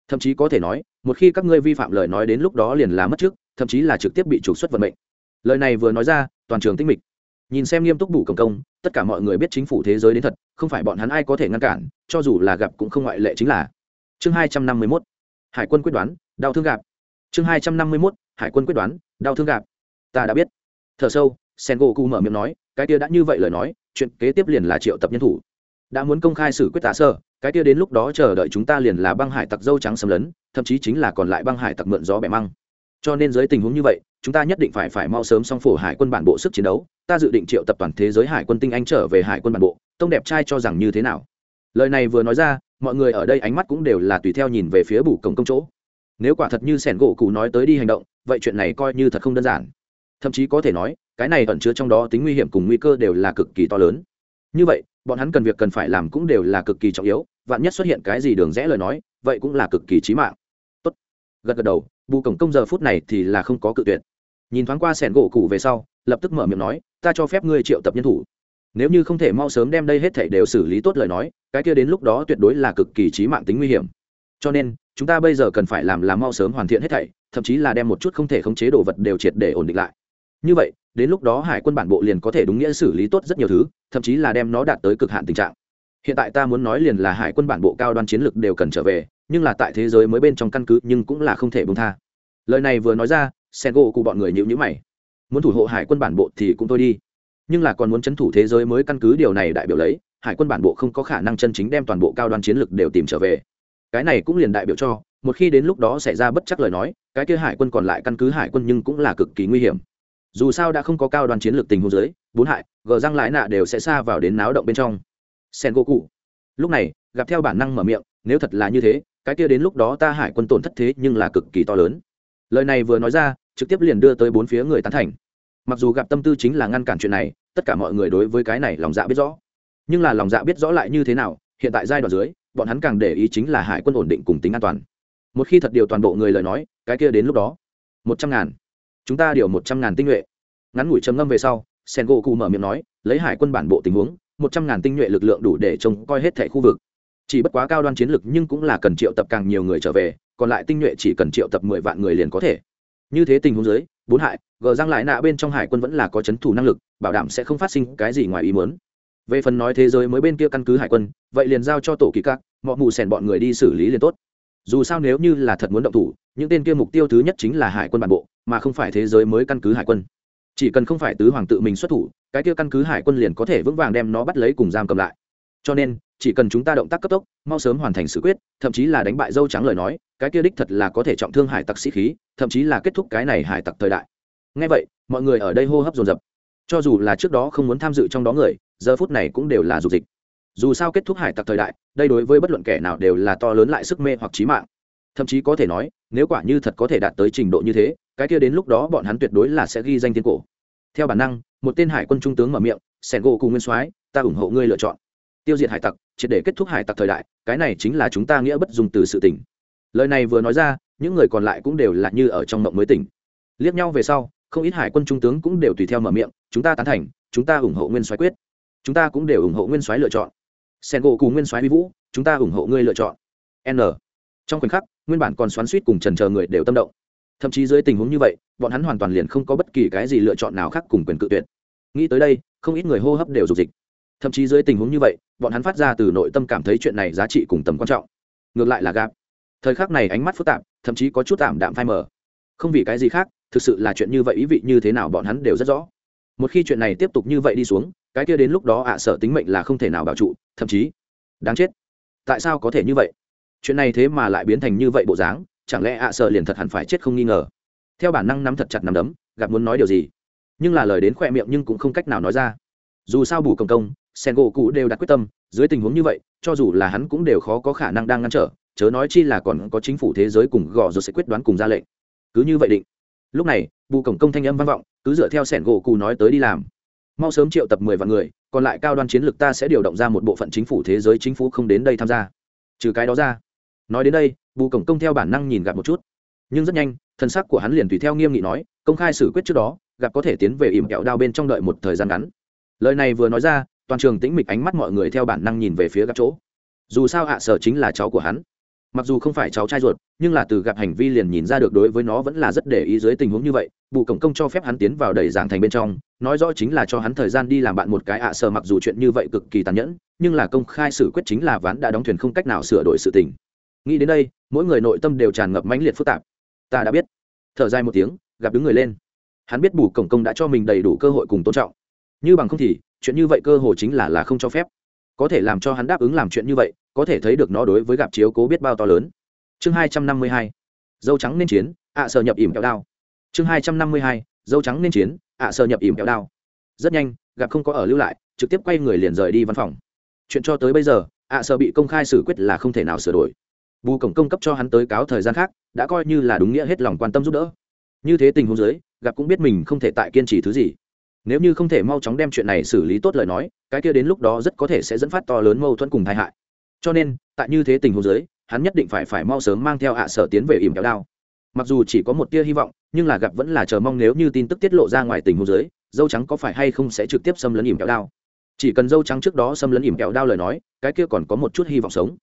[SPEAKER 1] Thậm chí có thể nói, một khi các ngươi vi phạm lời nói đến lúc đó liền là mất trước, thậm chí là trực tiếp bị trục xuất vận mệnh. Lời này vừa nói ra, toàn trường tinh mịch nhìn xem nghiêm túc bù công công, tất cả mọi người biết chính phủ thế giới đến thật, không phải bọn hắn ai có thể ngăn cản, cho dù là gặp cũng không ngoại lệ chính là. Chương hai trăm năm mươi mốt, hải quân quyết đoán, đau thương gặp chương hai trăm năm mươi mốt, hải quân quyết đoán, đau thương gặp ta đã biết. Thở sâu sen goku cụ mở miệng nói, cái kia đã như vậy lời nói, chuyện kế tiếp liền là triệu tập nhân thủ. Đã muốn công khai xử quyết tạ sơ, cái kia đến lúc đó chờ đợi chúng ta liền là băng hải tặc dâu trắng xâm lấn, thậm chí chính là còn lại băng hải tặc mượn gió bẻ măng cho nên dưới tình huống như vậy, chúng ta nhất định phải phải mau sớm xong phổ hải quân bản bộ sức chiến đấu. Ta dự định triệu tập toàn thế giới hải quân tinh anh trở về hải quân bản bộ, tông đẹp trai cho rằng như thế nào? Lời này vừa nói ra, mọi người ở đây ánh mắt cũng đều là tùy theo nhìn về phía bù cổng công chỗ. Nếu quả thật như sẻn gỗ cụ nói tới đi hành động, vậy chuyện này coi như thật không đơn giản. Thậm chí có thể nói, cái này ẩn chứa trong đó tính nguy hiểm cùng nguy cơ đều là cực kỳ to lớn. Như vậy, bọn hắn cần việc cần phải làm cũng đều là cực kỳ trọng yếu, vạn nhất xuất hiện cái gì đường rẽ lời nói, vậy cũng là cực kỳ trí mạng. Tốt. Gật gật đầu bù cổng công giờ phút này thì là không có cự tuyệt. Nhìn thoáng qua sẻn gỗ cụ về sau, lập tức mở miệng nói, ta cho phép ngươi triệu tập nhân thủ. Nếu như không thể mau sớm đem đây hết thảy đều xử lý tốt lời nói, cái kia đến lúc đó tuyệt đối là cực kỳ trí mạng tính nguy hiểm. Cho nên, chúng ta bây giờ cần phải làm là mau sớm hoàn thiện hết thảy, thậm chí là đem một chút không thể khống chế đồ vật đều triệt để ổn định lại. Như vậy, đến lúc đó hải quân bản bộ liền có thể đúng nghĩa xử lý tốt rất nhiều thứ, thậm chí là đem nó đạt tới cực hạn tình trạng. Hiện tại ta muốn nói liền là hải quân bản bộ cao đoan chiến lược đều cần trở về nhưng là tại thế giới mới bên trong căn cứ nhưng cũng là không thể bông tha. Lời này vừa nói ra sen gỗ cụ bọn người nhịu nhữ mày. Muốn thủ hộ hải quân bản bộ thì cũng thôi đi. Nhưng là còn muốn c h ấ n thủ thế giới mới căn cứ điều này đại biểu lấy, hải quân bản bộ không có khả năng chân chính đem toàn bộ cao đoan chiến lược đều tìm trở về. Cái này cũng liền đại biểu cho, một khi đến lúc đó xảy ra bất chắc lời nói, cái kia hải quân còn lại căn cứ hải quân nhưng cũng là cực kỳ nguy hiểm. Dù sao đã không có cao đoàn chiến lược tình huống giới bốn hại, gờ răng lãi nạ đều sẽ xa vào đến náo động bên trong. Sen gỗ cụ lúc này, gặp theo bản năng mở miệng, nếu thật là như thế cái kia đến lúc đó ta hải quân tổn thất thế nhưng là cực kỳ to lớn. Lời này vừa nói ra, trực tiếp liền đưa tới bốn phía người tán thành. Mặc dù gặp tâm tư chính là ngăn cản chuyện này, tất cả mọi người đối với cái này lòng dạ biết rõ. Nhưng là lòng dạ biết rõ lại như thế nào, hiện tại giai đoạn dưới, bọn hắn càng để ý chính là hải quân ổn định cùng tính an toàn. Một khi thật điều toàn bộ người lời nói, cái kia đến lúc đó, một trăm ngàn. Chúng ta điều một trăm ngàn tinh nhuệ. Ngắn ngủi chấm ngâm về sau sen gỗ cụ mở miệng nói, lấy hải quân bản bộ tình huống, một trăm ngàn tinh nhuệ lực lượng đủ để trông coi hết thẻ khu vực chỉ bất quá cao đoan chiến lực nhưng cũng là cần triệu tập càng nhiều người trở về, còn lại tinh nhuệ chỉ cần triệu tập mười vạn người liền có thể. Như thế tình huống dưới, bốn hại gờ răng lại nạ bên trong hải quân vẫn là có c h ấ n thủ năng lực, bảo đảm sẽ không phát sinh cái gì ngoài ý muốn. Về phần nói thế giới mới bên kia căn cứ hải quân, vậy liền giao cho tổ kỳ các mọi mù sèn bọn người đi xử lý liền tốt. Dù sao nếu như là thật muốn động thủ, những tên kia mục tiêu thứ nhất chính là hải quân bản bộ, mà không phải thế giới mới căn cứ hải quân. Chỉ cần không phải tứ hoàng tự mình xuất thủ, cái kia căn cứ hải quân liền có thể vững vàng đem nó bắt lấy cùng giam cầm lại. Cho nên chỉ cần chúng ta động tác cấp tốc, mau sớm hoàn thành sự quyết, thậm chí là đánh bại dâu trắng lời nói, cái kia đích thật là có thể trọng thương hải tặc sĩ khí, thậm chí là kết thúc cái này hải tặc thời đại. Ngay vậy, mọi người ở đây hô hấp dồn dập. Cho dù là trước đó không muốn tham dự trong đó người, giờ phút này cũng đều là dục dịch. Dù sao kết thúc hải tặc thời đại, đây đối với bất luận kẻ nào đều là to lớn lại sức mê hoặc trí mạng. Thậm chí có thể nói, nếu quả như thật có thể đạt tới trình độ như thế, cái kia đến lúc đó bọn hắn tuyệt đối là sẽ ghi danh thiên cổ. Theo bản năng, một tên hải quân trung tướng mở miệng, sẻn gỗ cùng nguyên soái, ta ủng hộ ngươi lựa chọn. Tiêu diệt hải tặc triệt để kết thúc hải tặc thời đại, cái này chính là chúng ta nghĩa bất dùng từ sự tỉnh lời này vừa nói ra, những người còn lại cũng đều là như ở trong mộng mới tỉnh. Liếc nhau về sau, không ít hải quân trung tướng cũng đều tùy theo mở miệng, chúng ta tán thành, chúng ta ủng hộ nguyên soái quyết. Chúng ta cũng đều ủng hộ nguyên soái lựa chọn. Sen gỗ cùng nguyên soái vi vũ, chúng ta ủng hộ ngươi lựa chọn. N. Trong khoảnh khắc, nguyên bản còn xoắn suýt cùng trần chờ người đều tâm động. Thậm chí dưới tình huống như vậy, bọn hắn hoàn toàn liền không có bất kỳ cái gì lựa chọn nào khác cùng quyền cự tuyệt. Nghĩ tới đây, không ít người hô hấp đều dục dịch thậm chí dưới tình huống như vậy, bọn hắn phát ra từ nội tâm cảm thấy chuyện này giá trị cùng tầm quan trọng. Ngược lại là gạp thời khắc này ánh mắt phức tạp, thậm chí có chút tạm đạm phai mờ. Không vì cái gì khác, thực sự là chuyện như vậy, ý vị như thế nào bọn hắn đều rất rõ. Một khi chuyện này tiếp tục như vậy đi xuống, cái kia đến lúc đó ạ sợ tính mệnh là không thể nào bảo trụ, thậm chí đáng chết. Tại sao có thể như vậy? Chuyện này thế mà lại biến thành như vậy bộ dáng, chẳng lẽ ạ sợ liền thật hẳn phải chết không nghi ngờ? Theo bản năng nắm thật chặt nắm đấm, gặp muốn nói điều gì. Nhưng là lời đến khoe miệng nhưng cũng không cách nào nói ra. Dù sao bù công công sen gỗ cụ đều đặt quyết tâm, dưới tình huống như vậy, cho dù là hắn cũng đều khó có khả năng đang ngăn trở, chớ nói chi là còn có chính phủ thế giới cùng gò rồi sẽ quyết đoán cùng ra lệnh. Cứ như vậy định. Lúc này, bù cổng công thanh âm vang vọng, cứ dựa theo sẻn gỗ cụ nói tới đi làm. Mau sớm triệu tập mười vạn người, còn lại cao đoan chiến lược ta sẽ điều động ra một bộ phận chính phủ thế giới chính phủ không đến đây tham gia. Trừ cái đó ra. Nói đến đây, bù cổng công theo bản năng nhìn gặp một chút. Nhưng rất nhanh, thân sắc của hắn liền tùy theo nghiêm nghị nói, công khai xử quyết trước đó, gặp có thể tiến về ỉm kẹo đao bên trong đợi một thời gian ngắn. Lời này vừa nói ra toàn trường tĩnh mịch ánh mắt mọi người theo bản năng nhìn về phía gặp chỗ. Dù sao ạ, sở chính là cháu của hắn. Mặc dù không phải cháu trai ruột, nhưng là từ gặp hành vi liền nhìn ra được đối với nó vẫn là rất để ý dưới tình huống như vậy, bù cổng công cho phép hắn tiến vào đầy giảng thành bên trong, nói rõ chính là cho hắn thời gian đi làm bạn một cái ạ, sở mặc dù chuyện như vậy cực kỳ tàn nhẫn, nhưng là công khai xử quyết chính là ván đã đóng thuyền không cách nào sửa đổi sự tình. Nghĩ đến đây, mỗi người nội tâm đều tràn ngập mãnh liệt phức tạp. Ta đã biết. Thở dài một tiếng, gặp đứng người lên. Hắn biết bù cổng công đã cho mình đầy đủ cơ hội cùng tôn trọng. Như bằng không thì chuyện như vậy cơ hội chính là là không cho phép. Có thể làm cho hắn đáp ứng làm chuyện như vậy, có thể thấy được nó đối với gặp chiếu cố biết bao to lớn. Chương hai trăm năm mươi hai dâu trắng nên chiến, ạ à sợ nhập ỉm kéo đao. Chương hai trăm năm mươi hai dâu trắng nên chiến, ạ à sợ nhập ỉm kéo đao. Rất nhanh, gặp không có ở lưu lại, trực tiếp quay người liền rời đi văn phòng. Chuyện cho tới bây giờ, ạ sợ bị công khai xử quyết là không thể nào sửa đổi. Bù cổng công cấp cho hắn tới cáo thời gian khác, đã coi như là đúng nghĩa hết lòng quan tâm giúp đỡ. Như thế tình huống dưới, gặp cũng biết mình không thể tại kiên trì thứ gì nếu như không thể mau chóng đem chuyện này xử lý tốt lời nói, cái kia đến lúc đó rất có thể sẽ dẫn phát to lớn mâu thuẫn cùng tai hại. Cho nên, tại như thế tình huống dưới, hắn nhất định phải phải mau sớm mang theo ạ sở tiến về ỉm kéo đao. Mặc dù chỉ có một tia hy vọng, nhưng là gặp vẫn là chờ mong nếu như tin tức tiết lộ ra ngoài tình huống dưới, dâu trắng có phải hay không sẽ trực tiếp xâm lấn ỉm kéo đao? Chỉ cần dâu trắng trước đó xâm lấn ỉm kéo đao lời nói, cái kia còn có một chút hy vọng sống.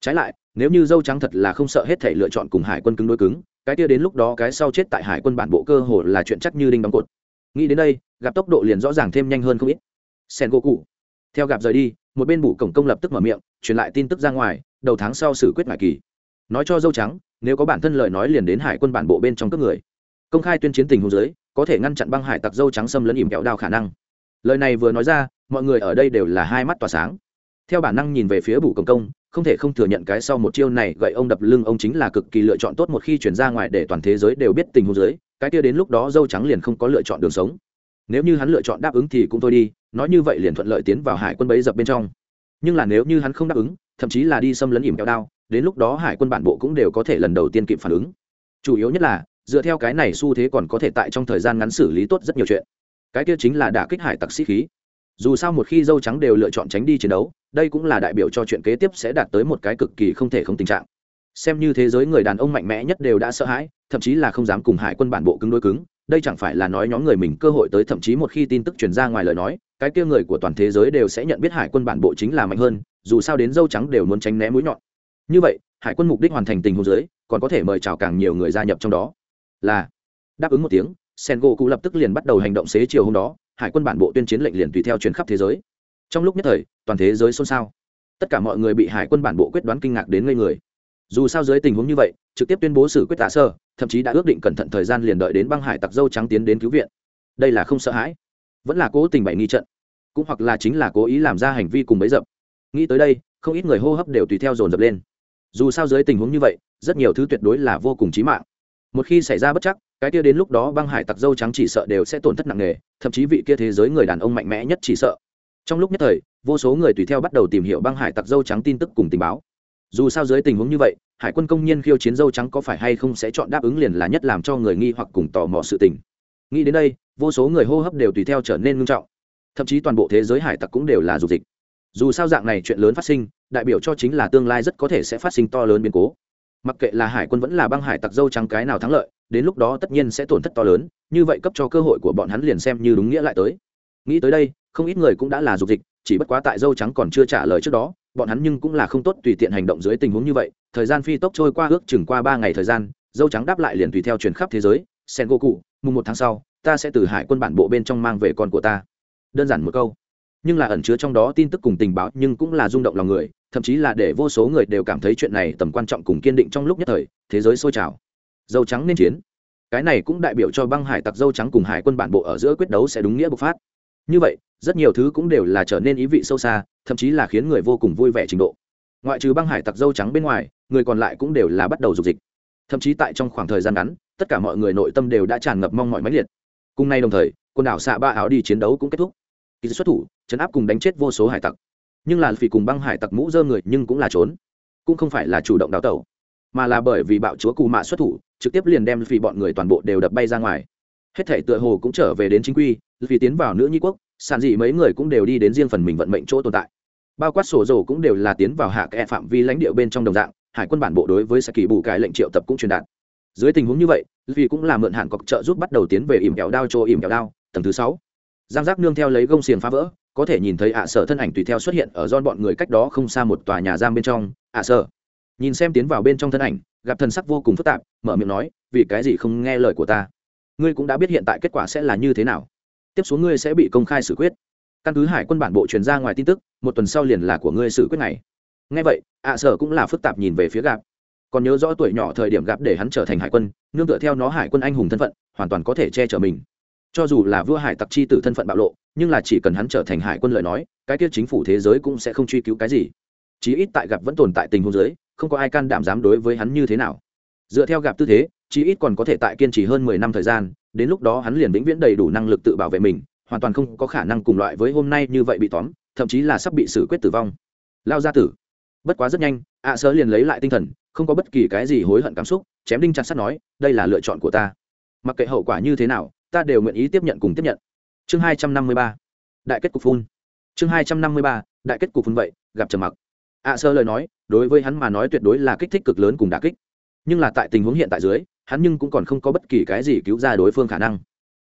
[SPEAKER 1] Trái lại, nếu như dâu trắng thật là không sợ hết thể lựa chọn cùng hải quân cứng đối cứng, cái kia đến lúc đó cái sau chết tại hải quân bản bộ cơ hồ là chuyện chắc như đinh đóng cột nghĩ đến đây, gặp tốc độ liền rõ ràng thêm nhanh hơn không ít. Sen gỗ cụ theo gặp rời đi, một bên bủ cổng công lập tức mở miệng, truyền lại tin tức ra ngoài, đầu tháng sau xử quyết ngoại kỳ. Nói cho dâu trắng, nếu có bản thân lời nói liền đến hải quân bản bộ bên trong cướp người. Công khai tuyên chiến tình hồ dưới, có thể ngăn chặn băng hải tặc dâu trắng xâm lấn ỉm kẹo đao khả năng. Lời này vừa nói ra, mọi người ở đây đều là hai mắt tỏa sáng. Theo bản năng nhìn về phía bủ công công, không thể không thừa nhận cái sau một chiêu này gậy ông đập lưng ông chính là cực kỳ lựa chọn tốt một khi chuyển ra ngoài để toàn thế giới đều biết tình huống dưới cái kia đến lúc đó dâu trắng liền không có lựa chọn đường sống. Nếu như hắn lựa chọn đáp ứng thì cũng thôi đi, nói như vậy liền thuận lợi tiến vào hải quân bấy dập bên trong. Nhưng là nếu như hắn không đáp ứng, thậm chí là đi xâm lấn ỉm kẹo đao, đến lúc đó hải quân bản bộ cũng đều có thể lần đầu tiên kịp phản ứng. Chủ yếu nhất là, dựa theo cái này xu thế còn có thể tại trong thời gian ngắn xử lý tốt rất nhiều chuyện. Cái kia chính là đả kích hải tặc sĩ khí. Dù sao một khi dâu trắng đều lựa chọn tránh đi chiến đấu, đây cũng là đại biểu cho chuyện kế tiếp sẽ đạt tới một cái cực kỳ không thể không tình trạng xem như thế giới người đàn ông mạnh mẽ nhất đều đã sợ hãi thậm chí là không dám cùng hải quân bản bộ cứng đối cứng. Đây chẳng phải là nói nhóm người mình cơ hội tới thậm chí một khi tin tức truyền ra ngoài lời nói cái kia người của toàn thế giới đều sẽ nhận biết hải quân bản bộ chính là mạnh hơn dù sao đến dâu trắng đều muốn tránh né mũi nhọn. Như vậy hải quân mục đích hoàn thành tình huống dưới, còn có thể mời chào càng nhiều người gia nhập trong đó. Là đáp ứng một tiếng sen gỗ cụ lập tức liền bắt đầu hành động xế chiều hôm đó hải quân bản bộ tuyên chiến lệnh liền tùy theo chuyến khắp thế giới. Trong lúc nhất thời toàn thế giới xôn xao. Tất cả mọi người bị hải quân bản bộ quyết đoán kinh ngạc đến ngây người dù sao dưới tình huống như vậy, trực tiếp tuyên bố xử quyết tạ sơ, thậm chí đã ước định cẩn thận thời gian liền đợi đến băng hải tặc dâu trắng tiến đến cứu viện. Đây là không sợ hãi, vẫn là cố tình bày nghi trận, cũng hoặc là chính là cố ý làm ra hành vi cùng bấy dập. Nghĩ tới đây, không ít người hô hấp đều tùy theo dồn dập lên. Dù sao dưới tình huống như vậy, rất nhiều thứ tuyệt đối là vô cùng chí mạng. Một khi xảy ra bất chắc, cái kia đến lúc đó băng hải tặc dâu trắng chỉ sợ đều sẽ tổn thất nặng nề, thậm chí vị kia thế giới người đàn ông mạnh mẽ nhất chỉ sợ. Trong lúc nhất thời, vô số người tùy theo bắt đầu tìm hiểu băng hải tặc dâu trắng tin tức cùng tình báo dù sao dưới tình huống như vậy, hải quân công nhân khiêu chiến dâu trắng có phải hay không sẽ chọn đáp ứng liền là nhất làm cho người nghi hoặc cùng tò mò sự tình. Nghĩ đến đây, vô số người hô hấp đều tùy theo trở nên ngưng trọng. Thậm chí toàn bộ thế giới hải tặc cũng đều là dục dịch. Dù sao dạng này chuyện lớn phát sinh, đại biểu cho chính là tương lai rất có thể sẽ phát sinh to lớn biến cố. Mặc kệ là hải quân vẫn là băng hải tặc dâu trắng cái nào thắng lợi, đến lúc đó tất nhiên sẽ tổn thất to lớn, như vậy cấp cho cơ hội của bọn hắn liền xem như đúng nghĩa lại tới. Nghĩ tới đây, không ít người cũng đã là dục dịch, chỉ bất quá tại dâu trắng còn chưa trả lời trước đó bọn hắn nhưng cũng là không tốt tùy tiện hành động dưới tình huống như vậy, thời gian phi tốc trôi qua ước chừng qua ba ngày thời gian, dâu trắng đáp lại liền tùy theo truyền khắp thế giới, sen go cụ mùng một tháng sau, ta sẽ từ hải quân bản bộ bên trong mang về con của ta. Đơn giản một câu. Nhưng là ẩn chứa trong đó tin tức cùng tình báo nhưng cũng là rung động lòng người, thậm chí là để vô số người đều cảm thấy chuyện này tầm quan trọng cùng kiên định trong lúc nhất thời, thế giới sôi trào. Dâu trắng nên chiến. Cái này cũng đại biểu cho băng hải tặc dâu trắng cùng hải quân bản bộ ở giữa quyết đấu sẽ đúng nghĩa bộc phát. Như vậy rất nhiều thứ cũng đều là trở nên ý vị sâu xa, thậm chí là khiến người vô cùng vui vẻ trình độ. Ngoại trừ băng hải tặc dâu trắng bên ngoài, người còn lại cũng đều là bắt đầu dục dịch. Thậm chí tại trong khoảng thời gian ngắn, tất cả mọi người nội tâm đều đã tràn ngập mong mọi máy liệt. Cùng nay đồng thời, quần đảo xạ ba áo đi chiến đấu cũng kết thúc. Kỳ xuất thủ chấn áp cùng đánh chết vô số hải tặc. Nhưng là vì cùng băng hải tặc mũ dơ người nhưng cũng là trốn, cũng không phải là chủ động đào tẩu, mà là bởi vì bạo chúa cù mạ xuất thủ, trực tiếp liền đem vì bọn người toàn bộ đều đập bay ra ngoài. Hết thể tựa hồ cũng trở về đến chính quy vì tiến vào nữ nhi quốc sản dị mấy người cũng đều đi đến riêng phần mình vận mệnh chỗ tồn tại. Bao quát sổ rồ cũng đều là tiến vào hạ kẽ phạm vi lãnh địa bên trong đồng dạng, hải quân bản bộ đối với sa kỳ bù cải lệnh triệu tập cũng truyền đạt. Dưới tình huống như vậy, vì cũng là mượn hạn cọc trợ giúp bắt đầu tiến về ỉm kẹo đao cho ỉm kẹo đao, tầng thứ sáu. Giang giác nương theo lấy gông xiềng phá vỡ, có thể nhìn thấy ạ sở thân ảnh tùy theo xuất hiện ở don bọn người cách đó không xa một tòa nhà giam bên trong, ạ sở. Nhìn xem tiến vào bên trong thân ảnh, gặp thần sắc vô cùng phức tạp, mở miệng nói, vì cái gì không nghe lời của ta? Ngươi cũng đã biết hiện tại kết quả sẽ là như thế nào tiếp xuống ngươi sẽ bị công khai xử quyết. Căn cứ hải quân bản bộ truyền ra ngoài tin tức, một tuần sau liền là của ngươi xử quyết này ngay vậy, ạ sở cũng là phức tạp nhìn về phía gặp còn nhớ rõ tuổi nhỏ thời điểm gặp để hắn trở thành hải quân, nương tựa theo nó hải quân anh hùng thân phận, hoàn toàn có thể che chở mình. Cho dù là vua hải tặc chi tử thân phận bạo lộ, nhưng là chỉ cần hắn trở thành hải quân lời nói, cái tiết chính phủ thế giới cũng sẽ không truy cứu cái gì. Chí ít tại gặp vẫn tồn tại tình huống giới không có ai can đảm dám đối với hắn như thế nào. Dựa theo gặp tư thế chí ít còn có thể tại kiên trì hơn mười năm thời gian, đến lúc đó hắn liền vĩnh viễn đầy đủ năng lực tự bảo vệ mình, hoàn toàn không có khả năng cùng loại với hôm nay như vậy bị tóm, thậm chí là sắp bị xử quyết tử vong. Lao gia tử. Bất quá rất nhanh ạ sơ liền lấy lại tinh thần, không có bất kỳ cái gì hối hận cảm xúc, chém đinh chặt sắt nói, đây là lựa chọn của ta. Mặc kệ hậu quả như thế nào, ta đều nguyện ý tiếp nhận cùng tiếp nhận. Chương hai trăm năm mươi ba. Đại kết cục phun. Chương hai trăm năm mươi ba, đại kết cục phun vậy, gặp trầm mặc. Ạ sơ lời nói, đối với hắn mà nói tuyệt đối là kích thích cực lớn cùng đà kích. Nhưng là tại tình huống hiện tại dưới hắn nhưng cũng còn không có bất kỳ cái gì cứu ra đối phương khả năng.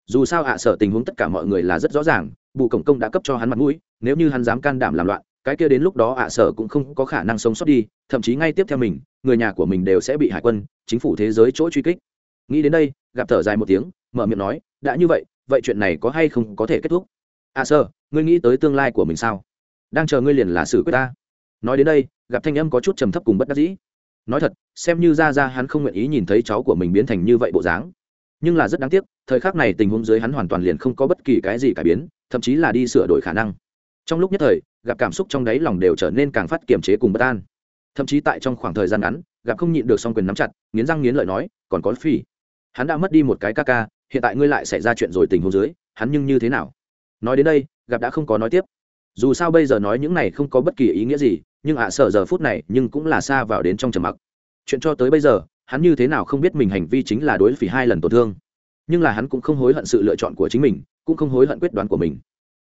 [SPEAKER 1] Dù sao ạ sở tình huống tất cả mọi người là rất rõ ràng, bù cổng công đã cấp cho hắn mặt mũi, nếu như hắn dám can đảm làm loạn, cái kia đến lúc đó ạ sở cũng không có khả năng sống sót đi, thậm chí ngay tiếp theo mình, người nhà của mình đều sẽ bị hải quân, chính phủ thế giới chỗ truy kích. Nghĩ đến đây, gặp thở dài một tiếng, mở miệng nói, đã như vậy vậy chuyện này có hay không có thể kết thúc? Ạ sở, ngươi nghĩ tới tương lai của mình sao? Đang chờ ngươi liền là xử quyết ta. Nói đến đây, gặp thanh âm có chút trầm thấp cùng bất đắc dĩ nói thật, xem như ra ra hắn không nguyện ý nhìn thấy cháu của mình biến thành như vậy bộ dáng. Nhưng là rất đáng tiếc, thời khắc này tình huống dưới hắn hoàn toàn liền không có bất kỳ cái gì cải biến, thậm chí là đi sửa đổi khả năng. Trong lúc nhất thời, gặp cảm xúc trong đáy lòng đều trở nên càng phát kiềm chế cùng bất an. Thậm chí tại trong khoảng thời gian ngắn, gặp không nhịn được song quyền nắm chặt, nghiến răng nghiến lợi nói, còn có phi hắn đã mất đi một cái ca ca, hiện tại ngươi lại xảy ra chuyện rồi tình huống dưới, hắn nhưng như thế nào? Nói đến đây, gặp đã không có nói tiếp. Dù sao bây giờ nói những này không có bất kỳ ý nghĩa gì nhưng ạ à sợ giờ phút này nhưng cũng là xa vào đến trong trầm mặc. Chuyện cho tới bây giờ, hắn như thế nào không biết mình hành vi chính là đối phỉ hai lần tổn thương. Nhưng là hắn cũng không hối hận sự lựa chọn của chính mình, cũng không hối hận quyết đoán của mình.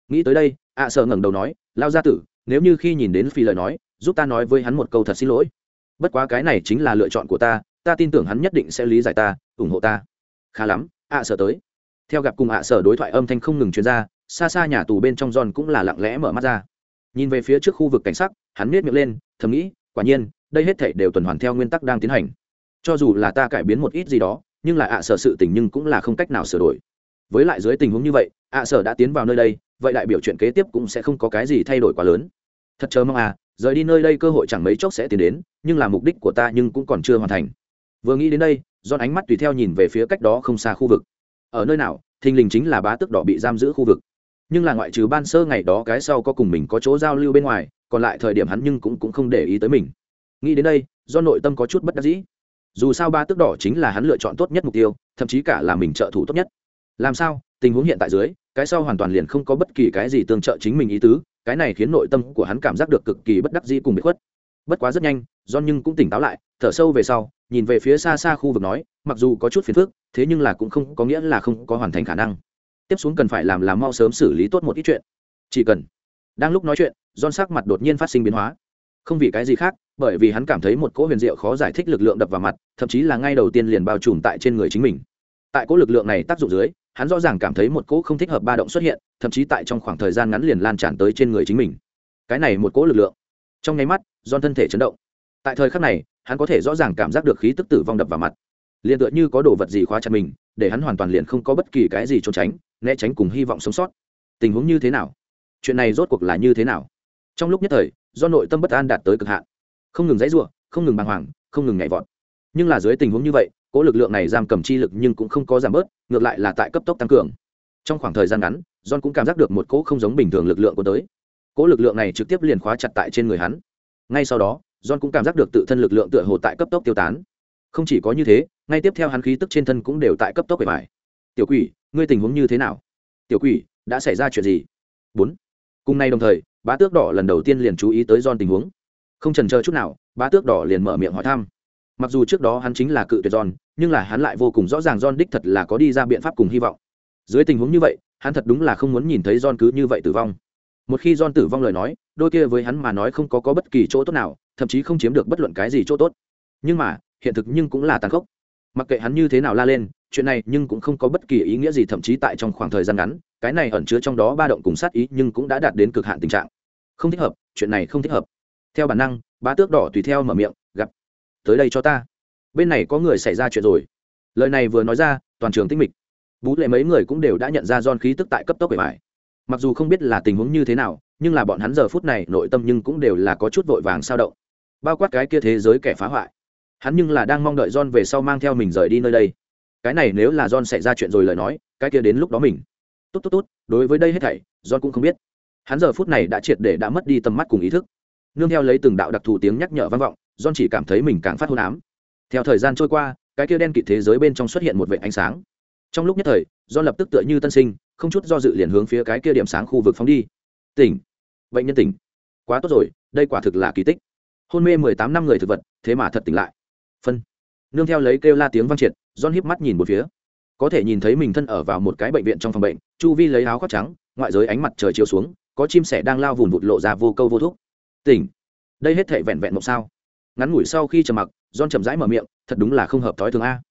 [SPEAKER 1] Nghĩ tới đây, ạ à sợ ngẩng đầu nói lao gia tử, nếu như khi nhìn đến phi lời nói, giúp ta nói với hắn một câu thật xin lỗi. Bất quá cái này chính là lựa chọn của ta ta tin tưởng hắn nhất định sẽ lý giải ta, ủng hộ ta. Khá lắm, ạ à tới. Theo gặp cùng ạ à, sở đối thoại âm thanh không ngừng chuyên ra, xa xa nhà tù bên trong giòn cũng là lặng lẽ mở mắt ra nhìn về phía trước khu vực cảnh sắc, hắn miết miệng lên, thầm nghĩ, quả nhiên, đây hết thể đều tuần hoàn theo nguyên tắc đang tiến hành. Cho dù là ta cải biến một ít gì đó, nhưng là ạ sở sự tình nhưng cũng là không cách nào sửa đổi. Với lại dưới tình huống như vậy, ạ sở đã tiến vào nơi đây, vậy đại biểu chuyện kế tiếp cũng sẽ không có cái gì thay đổi quá lớn. Thật chờ mong à rời đi nơi đây cơ hội chẳng mấy chốc sẽ tiến đến, nhưng là mục đích của ta nhưng cũng còn chưa hoàn thành. Vừa nghĩ đến đây do ánh mắt tùy theo nhìn về phía cách đó không xa khu vực. Ở nơi nào, thình lình chính là bá tước đỏ bị giam giữ khu vực nhưng là ngoại trừ ban sơ ngày đó cái sau có cùng mình có chỗ giao lưu bên ngoài còn lại thời điểm hắn nhưng cũng, cũng không để ý tới mình. Nghĩ đến đây do nội tâm có chút bất đắc dĩ. Dù sao ba tước đỏ chính là hắn lựa chọn tốt nhất mục tiêu thậm chí cả là mình trợ thủ tốt nhất. Làm sao? Tình huống hiện tại dưới cái sau hoàn toàn liền không có bất kỳ cái gì tương trợ chính mình ý tứ cái này khiến nội tâm của hắn cảm giác được cực kỳ bất đắc dĩ cùng bị khuất. Bất quá rất nhanh do nhưng cũng tỉnh táo lại thở sâu về sau nhìn về phía xa xa khu vực nói mặc dù có chút phiền phức thế nhưng là cũng không có nghĩa là không có hoàn thành khả năng tiếp xuống cần phải làm là mau sớm xử lý tốt một ít chuyện. Chỉ cần. Đang lúc nói chuyện don sắc mặt đột nhiên phát sinh biến hóa. Không vì cái gì khác, bởi vì hắn cảm thấy một cỗ huyền diệu khó giải thích lực lượng đập vào mặt, thậm chí là ngay đầu tiên liền bao trùm tại trên người chính mình. Tại cỗ lực lượng này tác dụng dưới, hắn rõ ràng cảm thấy một cỗ không thích hợp ba động xuất hiện, thậm chí tại trong khoảng thời gian ngắn liền lan tràn tới trên người chính mình. Cái này một cỗ lực lượng. Trong nháy mắt don thân thể chấn động. Tại thời khắc này, hắn có thể rõ ràng cảm giác được khí tức tử vong đập vào mặt. Liền tựa như có đồ vật gì khóa chặt mình, để hắn hoàn toàn liền không có bất kỳ cái gì trốn tránh né tránh cùng hy vọng sống sót. Tình huống như thế nào? Chuyện này rốt cuộc là như thế nào? Trong lúc nhất thời, do nội tâm bất an đạt tới cực hạn. Không ngừng dãy ruộng không ngừng bàng hoàng, không ngừng nhảy vọt. Nhưng là dưới tình huống như vậy, cỗ lực lượng này giam cầm chi lực nhưng cũng không có giảm bớt, ngược lại là tại cấp tốc tăng cường. Trong khoảng thời gian ngắn, john cũng cảm giác được một cỗ không giống bình thường lực lượng của tới. Cỗ lực lượng này trực tiếp liền khóa chặt tại trên người hắn. Ngay sau đó, john cũng cảm giác được tự thân lực lượng tựa hồ tại cấp tốc tiêu tán. Không chỉ có như thế, ngay tiếp theo hắn khí tức trên thân cũng đều tại cấp tốc bề bài. Tiểu quỷ ngươi tình huống như thế nào? Tiểu quỷ đã xảy ra chuyện gì? Bốn. Cùng nay đồng thời bá tước đỏ lần đầu tiên liền chú ý tới don tình huống. Không trần chờ chút nào bá tước đỏ liền mở miệng hỏi thăm. Mặc dù trước đó hắn chính là cự tuyệt don nhưng là hắn lại vô cùng rõ ràng don đích thật là có đi ra biện pháp cùng hy vọng. Dưới tình huống như vậy hắn thật đúng là không muốn nhìn thấy don cứ như vậy tử vong. Một khi don tử vong lời nói đôi kia với hắn mà nói không có, có bất kỳ chỗ tốt nào thậm chí không chiếm được bất luận cái gì chỗ tốt. Nhưng mà hiện thực nhưng cũng là tàn khốc. Mặc kệ hắn như thế nào la lên chuyện này nhưng cũng không có bất kỳ ý nghĩa gì, thậm chí tại trong khoảng thời gian ngắn, cái này ẩn chứa trong đó ba động cùng sát ý nhưng cũng đã đạt đến cực hạn tình trạng. Không thích hợp, chuyện này không thích hợp. Theo bản năng, bá tước đỏ tùy theo mở miệng, gặp. Tới đây cho ta. Bên này có người xảy ra chuyện rồi. Lời này vừa nói ra, toàn trường tinh mịch. Bú lệ mấy người cũng đều đã nhận ra don khí tức tại cấp tốc bề bài. Mặc dù không biết là tình huống như thế nào, nhưng là bọn hắn giờ phút này nội tâm nhưng cũng đều là có chút vội vàng sao động. Bao quát cái kia thế giới kẻ phá hoại. Hắn nhưng là đang mong đợi john về sau mang theo mình rời đi nơi đây cái này nếu là john xảy ra chuyện rồi lời nói, cái kia đến lúc đó mình. Tốt tốt tốt, đối với đây hết thảy, john cũng không biết. Hắn giờ phút này đã triệt để đã mất đi tầm mắt cùng ý thức. Nương theo lấy từng đạo đặc thù tiếng nhắc nhở vang vọng, john chỉ cảm thấy mình càng phát hôn ám. Theo thời gian trôi qua, cái kia đen kịt thế giới bên trong xuất hiện một vệ ánh sáng. Trong lúc nhất thời, john lập tức tựa như tân sinh, không chút do dự liền hướng phía cái kia điểm sáng khu vực phóng đi. Tỉnh. Bệnh nhân tỉnh. Quá tốt rồi, đây quả thực là kỳ tích. Hôn mê mười tám năm người thực vật, thế mà thật tỉnh lại. Phân. Nương theo lấy kêu la tiếng vang triệt john híp mắt nhìn một phía. Có thể nhìn thấy mình thân ở vào một cái bệnh viện trong phòng bệnh, chu vi lấy áo khoác trắng, ngoại giới ánh mặt trời chiếu xuống, có chim sẻ đang lao vùn vụt lộ ra vô câu vô thuốc tỉnh, đây hết thảy vẹn vẹn một sao. Ngắn ngủi sau khi trầm mặc, john chậm rãi mở miệng, thật đúng là không hợp thói thường a.